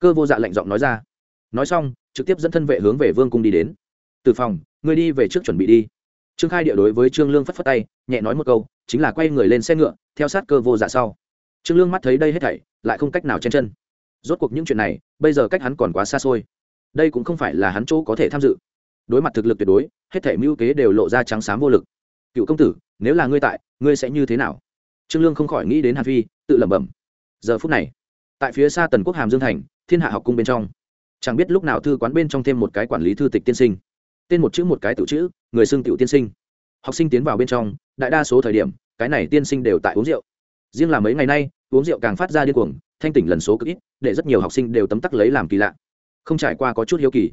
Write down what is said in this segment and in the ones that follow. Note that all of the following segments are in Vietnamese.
cơ vô dạ lạnh giọng nói ra. Nói xong, trực tiếp dẫn thân vệ hướng về vương cung đi đến. Từ phòng, người đi về trước chuẩn bị đi. Trương khai địa đối với trương lương phất phất tay, nhẹ nói một câu, chính là quay người lên xe ngựa, theo sát cơ vô dạ sau. Trương lương mắt thấy đây hết thảy, lại không cách nào chen chân. Rốt cuộc những chuyện này, bây giờ cách hắn còn quá xa xôi. Đây cũng không phải là hắn chỗ có thể tham dự. Đối mặt thực lực tuyệt đối, hết thảy mưu kế đều lộ ra trắng xám vô lực. Cựu công tử, nếu là ngươi tại, ngươi sẽ như thế nào? Trương lương không khỏi nghĩ đến hàn phi, tự lẩm bẩm. Giờ phút này, tại phía xa tần quốc hàm dương thành thiên hạ học cung bên trong. Chẳng biết lúc nào thư quán bên trong thêm một cái quản lý thư tịch tiên sinh. Tên một chữ một cái tự chữ, người xưng tiểu tiên sinh. Học sinh tiến vào bên trong, đại đa số thời điểm, cái này tiên sinh đều tại uống rượu. Riêng là mấy ngày nay, uống rượu càng phát ra điên cuồng, thanh tỉnh lần số cực ít, để rất nhiều học sinh đều tấm tắc lấy làm kỳ lạ. Không trải qua có chút hiếu kỳ.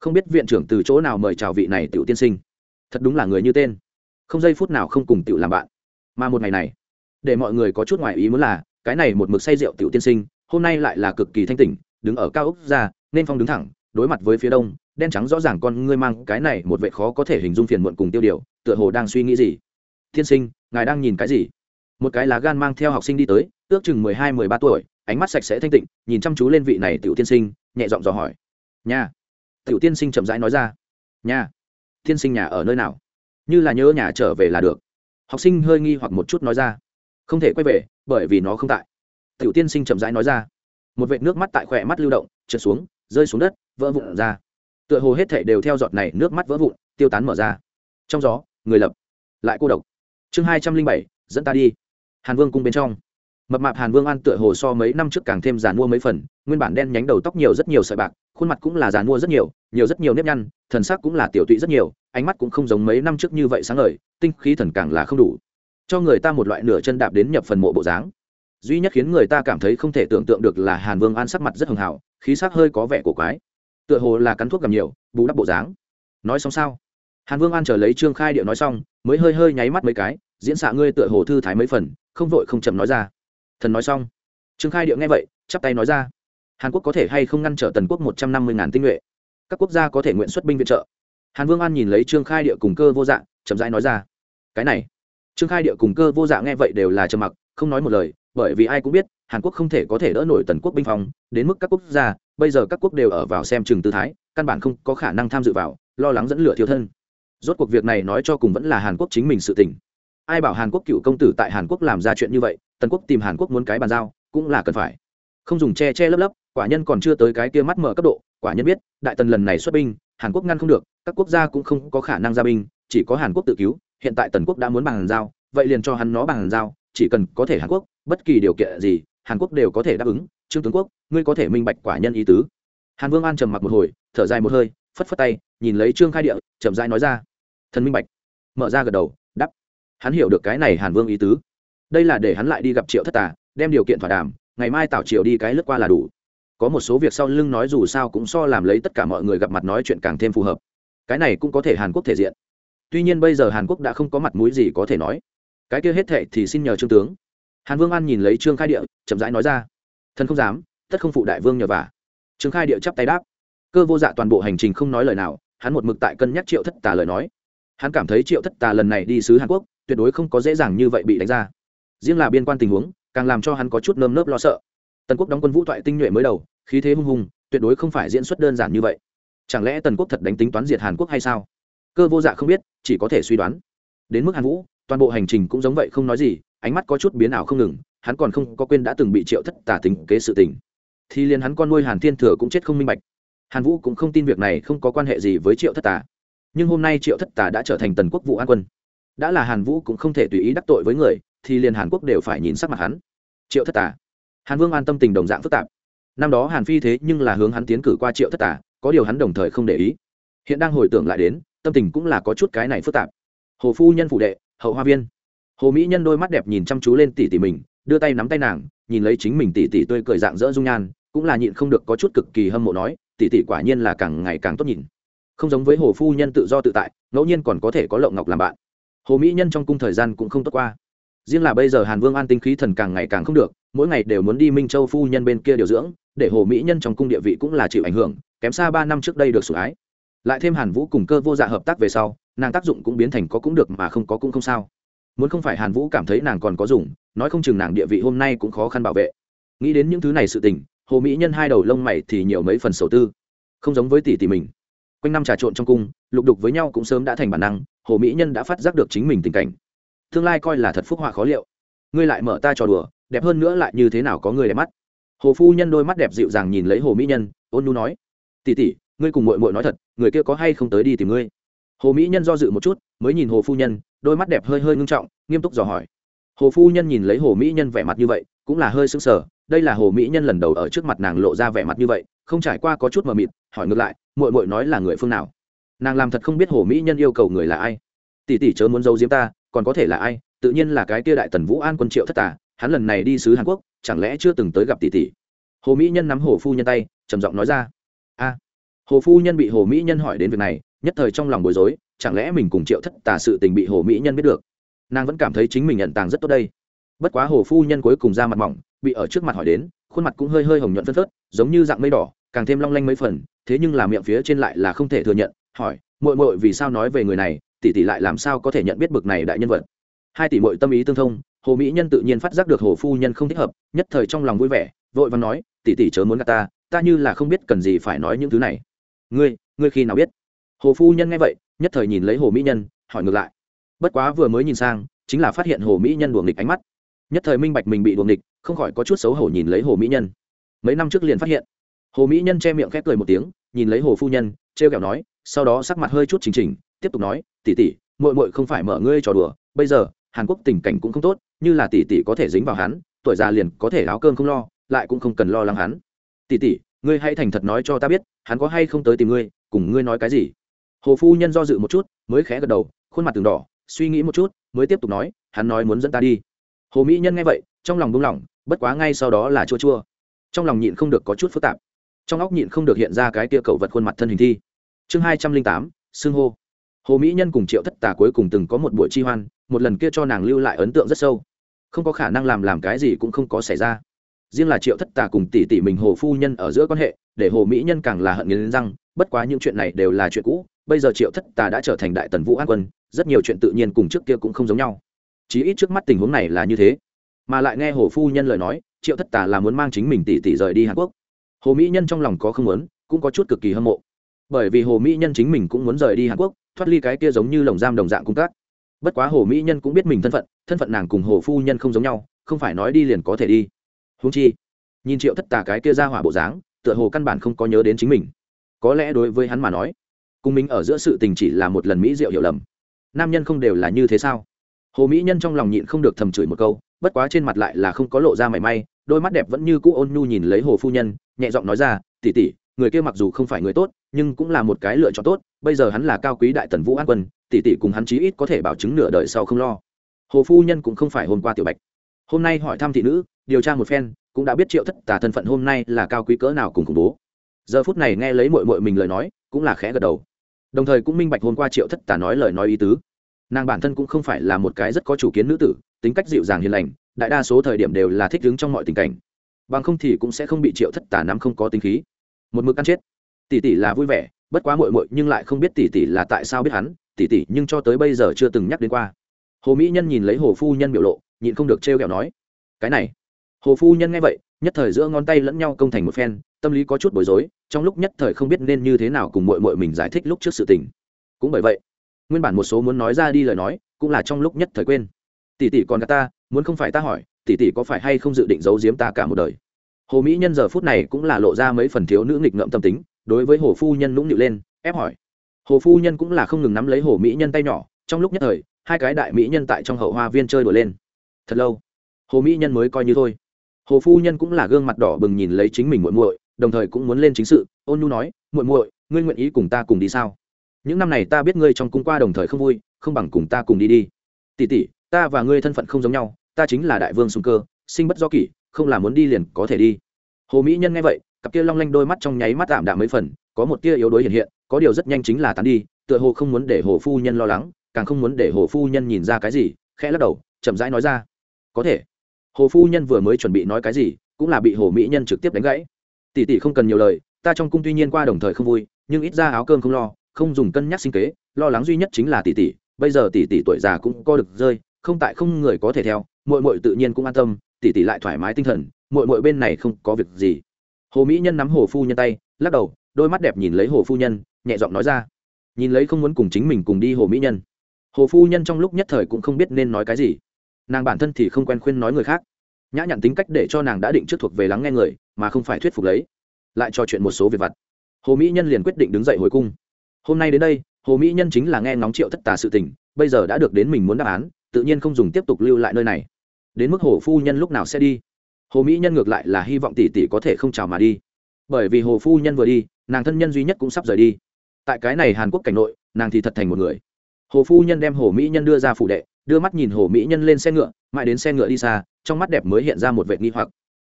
Không biết viện trưởng từ chỗ nào mời chào vị này tiểu tiên sinh. Thật đúng là người như tên. Không giây phút nào không cùng tiểu làm bạn. Mà một ngày này, để mọi người có chút ngoài ý muốn là, cái này một mực say rượu tiểu tiên sinh, hôm nay lại là cực kỳ thanh tỉnh đứng ở cao ốc ra, nên phong đứng thẳng, đối mặt với phía đông, đen trắng rõ ràng con ngươi mang cái này một vệ khó có thể hình dung phiền muộn cùng tiêu điều, tựa hồ đang suy nghĩ gì. Thiên sinh, ngài đang nhìn cái gì? Một cái lá gan mang theo học sinh đi tới, ước chừng mười hai, mười ba tuổi, ánh mắt sạch sẽ thanh tịnh, nhìn chăm chú lên vị này tiểu tiên sinh, nhẹ giọng dò hỏi. Nhà tiểu tiên sinh chậm rãi nói ra. Nhà tiên sinh nhà ở nơi nào? Như là nhớ nhà trở về là được. Học sinh hơi nghi hoặc một chút nói ra. Không thể quay về, bởi vì nó không tại. Tiểu tiên sinh chậm rãi nói ra một vệt nước mắt tại khỏe mắt lưu động, trượt xuống, rơi xuống đất, vỡ vụn ra. Tựa hồ hết thể đều theo giọt này nước mắt vỡ vụn, tiêu tán mở ra. Trong gió, người lập, lại cô độc. Chương hai trăm linh bảy, dẫn ta đi. Hàn vương cung bên trong. Mập mạp hàn vương an tựa hồ so mấy năm trước càng thêm giàn mua mấy phần, nguyên bản đen nhánh đầu tóc nhiều rất nhiều sợi bạc, khuôn mặt cũng là giàn mua rất nhiều nhiều rất nhiều nếp nhăn, thần sắc cũng là tiểu tụy rất nhiều, ánh mắt cũng không giống mấy năm trước như vậy sáng ngời, tinh khí thần càng là không đủ. Cho người ta một loại nửa chân đạp đến nhập phần mộ bộ dáng duy nhất khiến người ta cảm thấy không thể tưởng tượng được là hàn vương an sắc mặt rất hưng hào, khí sắc hơi có vẻ cổ quái. Tựa hồ là cắn thuốc cầm nhiều, bù đắp bộ dáng. Nói xong sao? Hàn vương an chờ lấy trương khai điệu nói xong, mới hơi hơi nháy mắt mấy cái, diễn xạ ngươi tựa hồ thư thái mấy phần, không vội không chậm nói ra. Thần nói xong. Trương khai điệu nghe vậy, chắp tay nói ra. Hàn quốc có thể hay không ngăn trở tần quốc một trăm năm mươi ngàn tinh nhuệ? Các quốc gia có thể nguyện xuất binh viện trợ. Hàn vương an nhìn lấy trương khai điệu cùng cơ vô dạng chậm rãi nói ra. Cái này. Trương khai điệu cùng cơ vô dạng nghe vậy đều là trầm mặc, không nói một lời bởi vì ai cũng biết, hàn quốc không thể có thể đỡ nổi tần quốc binh phòng đến mức các quốc gia, bây giờ các quốc đều ở vào xem chừng tư thái, căn bản không có khả năng tham dự vào, lo lắng dẫn lửa thiếu thân. Rốt cuộc việc này nói cho cùng vẫn là hàn quốc chính mình sự tình. Ai bảo hàn quốc cựu công tử tại hàn quốc làm ra chuyện như vậy, tần quốc tìm hàn quốc muốn cái bàn giao, cũng là cần phải. Không dùng che che lấp lấp, quả nhân còn chưa tới cái kia mắt mở cấp độ, quả nhân biết, đại tần lần này xuất binh, hàn quốc ngăn không được, các quốc gia cũng không có khả năng ra binh, chỉ có hàn quốc tự cứu, hiện tại tần quốc đã muốn bàn giao, vậy liền cho hắn nó bàn giao, chỉ cần có thể hàn quốc bất kỳ điều kiện gì, hàn quốc đều có thể đáp ứng. Trương tướng quốc, ngươi có thể minh bạch quả nhân ý tứ. Hàn vương an trầm mặc một hồi, thở dài một hơi, phất phất tay, nhìn lấy trương khai địa, chậm rãi nói ra. Thần minh bạch. Mở ra gật đầu đắp hắn hiểu được cái này hàn vương ý tứ. Đây là để hắn lại đi gặp triệu thất tà, đem điều kiện thỏa đàm, ngày mai tảo triệu đi cái lướt qua là đủ. Có một số việc sau lưng nói dù sao cũng so làm lấy tất cả mọi người gặp mặt nói chuyện càng thêm phù hợp. Cái này cũng có thể hàn quốc thể diện. Tuy nhiên bây giờ hàn quốc đã không có mặt mũi gì có thể nói. Cái kia hết thệ thì xin nhờ trương tướng hàn vương an nhìn lấy trương khai địa, chậm rãi nói ra, thần không dám, tất không phụ đại vương nhờ vả. Trương khai địa chắp tay đáp. Cơ vô dạ toàn bộ hành trình không nói lời nào, hắn một mực tại cân nhắc triệu thất tà lời nói. Hắn cảm thấy triệu thất tà lần này đi sứ hàn quốc, tuyệt đối không có dễ dàng như vậy bị đánh ra. Riêng là biên quan tình huống, càng làm cho hắn có chút nơm nớp lo sợ. Tần quốc đóng quân vũ thoại tinh nhuệ mới đầu, khí thế hung hùng, tuyệt đối không phải diễn xuất đơn giản như vậy. Chẳng lẽ tần quốc thật đánh tính toán diệt hàn quốc hay sao? Cơ vô dạ không biết, chỉ có thể suy đoán. Đến mức hàn vũ, toàn bộ hành trình cũng giống vậy không nói gì ánh mắt có chút biến ảo không ngừng, hắn còn không có quên đã từng bị triệu thất tả tính kế sự tình. Thì liền hắn con nuôi hàn thiên thừa cũng chết không minh bạch. Hàn vũ cũng không tin việc này không có quan hệ gì với triệu thất tả nhưng hôm nay triệu thất tả đã trở thành tần quốc vụ an quân. Đã là hàn vũ cũng không thể tùy ý đắc tội với người, thì liền hàn quốc đều phải nhìn sắc mặt hắn. Triệu thất tả hàn vương an tâm tình đồng dạng phức tạp. Năm đó hàn phi thế nhưng là hướng hắn tiến cử qua triệu thất tả có điều hắn đồng thời không để ý. Hiện đang hồi tưởng lại đến, tâm tình cũng là có chút cái này phức tạp. Hồ phu nhân phụ đệ, hậu hoa viên hồ mỹ nhân đôi mắt đẹp nhìn chăm chú lên tỷ tỷ mình, đưa tay nắm tay nàng, nhìn lấy chính mình tỷ tỷ tươi cười dạng dỡ dung nhan, cũng là nhịn không được có chút cực kỳ hâm mộ nói, tỷ tỷ quả nhiên là càng ngày càng tốt nhìn. Không giống với hồ phu nhân tự do tự tại, ngẫu nhiên còn có thể có lộng ngọc làm bạn. Hồ mỹ nhân trong cung thời gian cũng không tốt qua. Riêng là bây giờ hàn vương an tinh khí thần càng ngày càng không được, mỗi ngày đều muốn đi minh châu phu nhân bên kia điều dưỡng, để hồ mỹ nhân trong cung địa vị cũng là chịu ảnh hưởng, kém xa ba năm trước đây được sủng ái. Lại thêm hàn vũ cùng cơ vô dạ hợp tác về sau, nàng tác dụng cũng biến thành có cũng được mà không có cũng không sao muốn không phải hàn vũ cảm thấy nàng còn có dùng, nói không chừng nàng địa vị hôm nay cũng khó khăn bảo vệ. Nghĩ đến những thứ này sự tình, hồ mỹ nhân hai đầu lông mày thì nhiều mấy phần sầu tư. Không giống với tỷ tỷ mình. Quanh năm trà trộn trong cung, lục đục với nhau cũng sớm đã thành bản năng, hồ mỹ nhân đã phát giác được chính mình tình cảnh. Tương lai coi là thật phúc họa khó liệu. Ngươi lại mở ta trò đùa, đẹp hơn nữa lại như thế nào có người đẹp mắt. Hồ phu nhân đôi mắt đẹp dịu dàng nhìn lấy hồ mỹ nhân, ôn nu nói tỉ tỉ ngươi cùng mội mội nói thật, người kia có hay không tới đi tìm ngươi? Hồ mỹ nhân do dự một chút, mới nhìn hồ phu nhân đôi mắt đẹp hơi hơi ngưng trọng, nghiêm túc dò hỏi. Hồ phu nhân nhìn lấy hồ mỹ nhân vẻ mặt như vậy, cũng là hơi sững sờ, đây là hồ mỹ nhân lần đầu ở trước mặt nàng lộ ra vẻ mặt như vậy, không trải qua có chút mờ mịt, hỏi ngược lại mội mội nói là người phương nào? Nàng làm thật không biết hồ mỹ nhân yêu cầu người là ai. Tỷ tỷ chớ muốn giấu diếm ta, còn có thể là ai, tự nhiên là cái kia đại tần vũ an quân triệu thất tà, hắn lần này đi sứ hàn quốc, chẳng lẽ chưa từng tới gặp tỷ tỷ? Hồ mỹ nhân nắm hồ phu nhân tay, trầm giọng nói ra. A. Hồ phu nhân bị hồ mỹ nhân hỏi đến việc này, nhất thời trong lòng bối rối chẳng lẽ mình cùng triệu thất tà sự tình bị hồ mỹ nhân biết được? Nàng vẫn cảm thấy chính mình nhận tàng rất tốt đây. Bất quá hồ phu nhân cuối cùng ra mặt mỏng, bị ở trước mặt hỏi đến, khuôn mặt cũng hơi hơi hồng nhuận phân phớt, giống như dạng mây đỏ, càng thêm long lanh mấy phần, thế nhưng là miệng phía trên lại là không thể thừa nhận, hỏi, muội muội vì sao nói về người này, tỷ tỷ lại làm sao có thể nhận biết bực này đại nhân vật? Hai tỷ muội tâm ý tương thông, hồ mỹ nhân tự nhiên phát giác được hồ phu nhân không thích hợp, nhất thời trong lòng vui vẻ, vội và nói, tỷ tỷ chớ muốn gạt ta ta như là không biết cần gì phải nói những thứ này. Ngươi ngươi khi nào biết? Hồ phu nhân nghe vậy nhất thời nhìn lấy hồ mỹ nhân, hỏi ngược lại. Bất quá vừa mới nhìn sang, chính là phát hiện hồ mỹ nhân đuồng nghịch ánh mắt. Nhất thời minh bạch mình bị đuồng nghịch, không khỏi có chút xấu hổ nhìn lấy hồ mỹ nhân. Mấy năm trước liền phát hiện. Hồ mỹ nhân che miệng khép cười một tiếng, nhìn lấy hồ phu nhân t r e o kẹo nói, sau đó sắc mặt hơi chút chỉnh chỉnh, tiếp tục nói tỉ tỉ mội mội không phải mở ngươi trò đùa, bây giờ, hàn quốc tình cảnh cũng không tốt, như là tỷ tỷ có thể dính vào hắn, tuổi già liền có thể áo cơm không lo, lại cũng không cần lo lắng hắn. Tỷ tỷ, ngươi hãy thành thật nói cho ta biết, hắn có hay không tới tìm ngươi, cùng ngươi nói cái gì? Hồ phu nhân do dự một chút, mới khẽ gật đầu, khuôn mặt từng đỏ, suy nghĩ một chút, mới tiếp tục nói, hắn nói muốn dẫn ta đi. Hồ mỹ nhân nghe vậy, trong lòng buông lỏng, bất quá ngay sau đó là chua chua. Trong lòng nhịn không được có chút phức tạp. Trong óc nhịn không được hiện ra cái tia cầu vật khuôn mặt thân hình thi. Chương hai trăm linh tám, xưng hô. Hồ mỹ nhân cùng triệu thất tà cuối cùng từng có một buổi chi hoan, một lần kia cho nàng lưu lại ấn tượng rất sâu. Không có khả năng làm làm cái gì cũng không có xảy ra. Riêng là triệu thất tà cùng tỷ tỷ mình hồ phu nhân ở giữa quan hệ, để hồ mỹ nhân càng là hận nghiến răng bất quá những chuyện này đều là chuyện cũ, bây giờ triệu thất tà đã trở thành đại tần vũ an quân, rất nhiều chuyện tự nhiên cùng trước kia cũng không giống nhau. Chí ít trước mắt tình huống này là như thế. Mà lại nghe hồ phu nhân lời nói, triệu thất tà là muốn mang chính mình tỷ tỷ rời đi hàn quốc. Hồ mỹ nhân trong lòng có không muốn, cũng có chút cực kỳ hâm mộ. Bởi vì hồ mỹ nhân chính mình cũng muốn rời đi hàn quốc, thoát ly cái kia giống như lồng giam đồng dạng cung tác bất quá hồ mỹ nhân cũng biết mình thân phận thân phận nàng cùng hồ phu nhân không giống nhau, không phải nói đi liền có thể đi. Húng chi, nhìn triệu thất tà cái kia ra hỏa bộ dáng, tựa hồ căn bản không có nhớ đến chính mình có lẽ đối với hắn mà nói, cùng mình ở giữa sự tình chỉ là một lần mỹ diệu hiểu lầm. Nam nhân không đều là như thế sao? Hồ mỹ nhân trong lòng nhịn không được thầm chửi một câu, bất quá trên mặt lại là không có lộ ra mảy may, đôi mắt đẹp vẫn như cũ ôn nhu nhìn lấy hồ phu nhân, nhẹ giọng nói ra tỉ tỉ người kia mặc dù không phải người tốt, nhưng cũng là một cái lựa chọn tốt, bây giờ hắn là cao quý đại tần vũ an quân, tỷ tỷ cùng hắn chí ít có thể bảo chứng nửa đời sau không lo. Hồ phu nhân cũng không phải hôm qua tiểu bạch. Hôm nay hỏi thăm thị nữ, điều tra một phen, cũng đã biết triệu thất tà thân phận hôm nay là cao quý cỡ nào cùng khủng bố giờ phút này nghe lấy mội mội mình lời nói, cũng là khẽ gật đầu. Đồng thời cũng minh bạch hôm qua triệu thất tà nói lời nói ý tứ. Nàng bản thân cũng không phải là một cái rất có chủ kiến nữ tử, tính cách dịu dàng hiền lành, đại đa số thời điểm đều là thích đứng trong mọi tình cảnh. Bằng không thì cũng sẽ không bị triệu thất tà nắm không có tính khí. Một mực ăn chết. Tỷ tỷ là vui vẻ, bất quá mội mội nhưng lại không biết tỷ tỷ là tại sao biết hắn, tỷ tỷ nhưng cho tới bây giờ chưa từng nhắc đến qua. Hồ mỹ nhân nhìn lấy hồ phu nhân biểu lộ, nhịn không được trêu ghẹo nói, cái này. Hồ phu nhân nghe vậy nhất thời giữa ngón tay lẫn nhau công thành một phen, tâm lý có chút bối rối, trong lúc nhất thời không biết nên như thế nào cùng mội mội mình giải thích lúc trước sự tình. Cũng bởi vậy, nguyên bản một số muốn nói ra đi lời nói, cũng là trong lúc nhất thời quên. Tỷ tỷ còn gà ta, muốn không phải ta hỏi, tỷ tỷ có phải hay không dự định giấu giếm ta cả một đời? Hồ mỹ nhân giờ phút này cũng là lộ ra mấy phần thiếu nữ nghịch ngợm tâm tính, đối với hồ phu nhân nũng nịu lên, ép hỏi. Hồ phu nhân cũng là không ngừng nắm lấy hồ mỹ nhân tay nhỏ, trong lúc nhất thời, hai cái đại mỹ nhân tại trong hậu hoa viên chơi đùa lên. Thật lâu, hồ mỹ nhân mới coi như thôi hồ phu nhân cũng là gương mặt đỏ bừng nhìn lấy chính mình muội muội, đồng thời cũng muốn lên chính sự. Ôn nhu nói, muội muội, ngươi nguyện ý cùng ta cùng đi sao? Những năm này ta biết ngươi trong cung qua đồng thời không vui, không bằng cùng ta cùng đi đi. Tỷ tỷ, ta và ngươi thân phận không giống nhau, ta chính là đại vương sùng cơ, sinh bất do kỷ, không là muốn đi liền có thể đi. Hồ mỹ nhân nghe vậy, cặp kia long lanh đôi mắt trong nháy mắt tạm đạm mấy phần, có một tia yếu đuối hiện hiện, có điều rất nhanh chính là tán đi, tựa hồ không muốn để hồ phu nhân lo lắng, càng không muốn để hồ phu nhân nhìn ra cái gì, khẽ lắc đầu, chậm rãi nói ra, có thể hồ phu nhân vừa mới chuẩn bị nói cái gì, cũng là bị hồ mỹ nhân trực tiếp đánh gãy. Tỷ tỷ không cần nhiều lời, ta trong cung tuy nhiên qua đồng thời không vui, nhưng ít ra áo cơm không lo, không dùng cân nhắc sinh kế, lo lắng duy nhất chính là tỷ tỷ, bây giờ tỷ tỷ tuổi già cũng co được rơi, không tại không người có thể theo, muội muội tự nhiên cũng an tâm, tỷ tỷ lại thoải mái tinh thần, muội muội bên này không có việc gì. Hồ mỹ nhân nắm hồ phu nhân tay, lắc đầu, đôi mắt đẹp nhìn lấy hồ phu nhân, nhẹ giọng nói ra. Nhìn lấy không muốn cùng chính mình cùng đi hồ mỹ nhân. Hồ phu nhân trong lúc nhất thời cũng không biết nên nói cái gì. Nàng bản thân thì không quen khuyên nói người khác nhã nhặn tính cách để cho nàng đã định trước thuộc về lắng nghe người, mà không phải thuyết phục lấy. Lại trò chuyện một số việc vặt. Hồ mỹ nhân liền quyết định đứng dậy hồi cung. Hôm nay đến đây, hồ mỹ nhân chính là nghe ngóng triệu thất tà sự tình, bây giờ đã được đến mình muốn đáp án, tự nhiên không dùng tiếp tục lưu lại nơi này. Đến mức hồ phu nhân lúc nào sẽ đi? Hồ mỹ nhân ngược lại là hy vọng tỷ tỷ có thể không chào mà đi. Bởi vì hồ phu nhân vừa đi, nàng thân nhân duy nhất cũng sắp rời đi. Tại cái này hàn quốc cảnh nội, nàng thì thật thành một người. Hồ phu nhân đem hồ mỹ nhân đưa ra phủ đệ đưa mắt nhìn hồ mỹ nhân lên xe ngựa, mãi đến xe ngựa đi xa, trong mắt đẹp mới hiện ra một vệ nghi hoặc.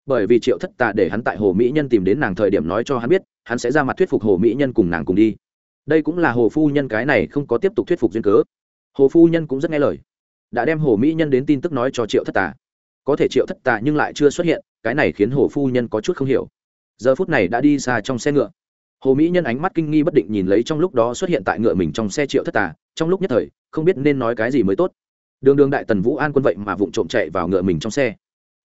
Bởi vì triệu thất tà để hắn tại hồ mỹ nhân tìm đến nàng thời điểm nói cho hắn biết, hắn sẽ ra mặt thuyết phục hồ mỹ nhân cùng nàng cùng đi. Đây cũng là hồ phu nhân cái này không có tiếp tục thuyết phục duyên cớ. Hồ phu nhân cũng rất nghe lời. Đã đem hồ mỹ nhân đến tin tức nói cho triệu thất tà. Có thể triệu thất tà nhưng lại chưa xuất hiện, cái này khiến hồ phu nhân có chút không hiểu. Giờ phút này đã đi xa trong xe ngựa. Hồ mỹ nhân ánh mắt kinh nghi bất định nhìn lấy trong lúc đó xuất hiện tại ngựa mình trong xe triệu thất tà. Trong lúc nhất thời, không biết nên nói cái gì mới tốt đường đường đại tần vũ an quân vậy mà vụng trộm chạy vào ngựa mình trong xe.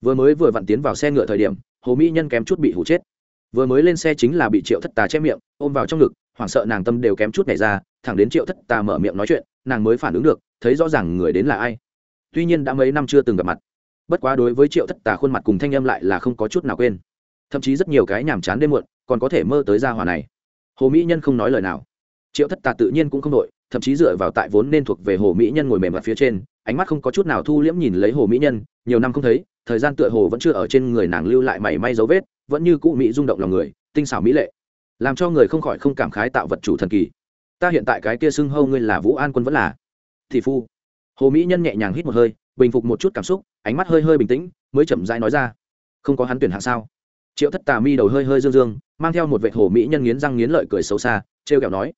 Vừa mới vừa vặn tiến vào xe ngựa thời điểm, hồ mỹ nhân kém chút bị hủ chết. Vừa mới lên xe chính là bị triệu thất tà che miệng, ôm vào trong ngực, hoảng sợ nàng tâm đều kém chút nhảy ra, thẳng đến triệu thất tà mở miệng nói chuyện, nàng mới phản ứng được, thấy rõ ràng người đến là ai. Tuy nhiên đã mấy năm chưa từng gặp mặt. Bất quá đối với triệu thất tà khuôn mặt cùng thanh âm lại là không có chút nào quên. Thậm chí rất nhiều cái nhàm chán đêm muộn, còn có thể mơ tới gia hòa này. Hồ mỹ nhân không nói lời nào. Triệu thất tà tự nhiên cũng không đội, thậm chí dựa vào tại vốn nên thuộc về hồ mỹ nhân ngồi mềm mặt phía trên ánh mắt không có chút nào thu liễm nhìn lấy hồ mỹ nhân, nhiều năm không thấy, thời gian tựa hồ vẫn chưa ở trên người nàng lưu lại mảy may dấu vết, vẫn như cũ mỹ rung động lòng người, tinh xảo mỹ lệ, làm cho người không khỏi không cảm khái tạo vật chủ thần kỳ. Ta hiện tại cái kia xưng hâu ngươi là vũ an quân vẫn là thị phu. Hồ mỹ nhân nhẹ nhàng hít một hơi, bình phục một chút cảm xúc, ánh mắt hơi hơi bình tĩnh, mới chậm rãi nói ra. Không có hắn tuyển hạng sao? Triệu thất tà mi đầu hơi hơi dương dương, mang theo một vệ hồ mỹ nhân nghiến răng nghiến lợi cười xấu xa, trêu kẹo nói.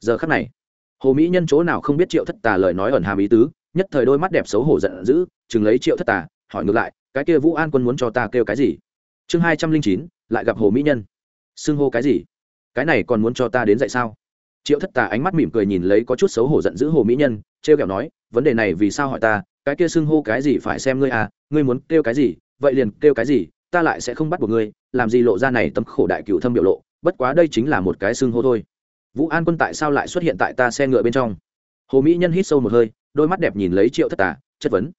Giờ khắc này, hồ mỹ nhân chỗ nào không biết triệu thất tà lời nói ẩn hàm ý tứ nhất thời đôi mắt đẹp xấu hổ giận dữ, chừng lấy triệu thất tà, hỏi ngược lại, cái kia vũ an quân muốn cho ta kêu cái gì? Chương hai trăm linh chín, lại gặp hồ mỹ nhân. Xưng hô cái gì? Cái này còn muốn cho ta đến dạy sao? Triệu thất tà ánh mắt mỉm cười nhìn lấy có chút xấu hổ giận dữ hồ mỹ nhân, trêu kẹo nói, vấn đề này vì sao hỏi ta? Cái kia xưng hô cái gì phải xem ngươi à? Ngươi muốn kêu cái gì? Vậy liền kêu cái gì? Ta lại sẽ không bắt buộc ngươi, làm gì lộ ra này tâm khổ đại cựu thâm biểu lộ, bất quá đây chính là một cái xưng hô thôi. Vũ an quân tại sao lại xuất hiện tại ta xe ngựa bên trong? Hồ mỹ nhân hít sâu một hơi đôi mắt đẹp nhìn lấy triệu thất tà, chất vấn.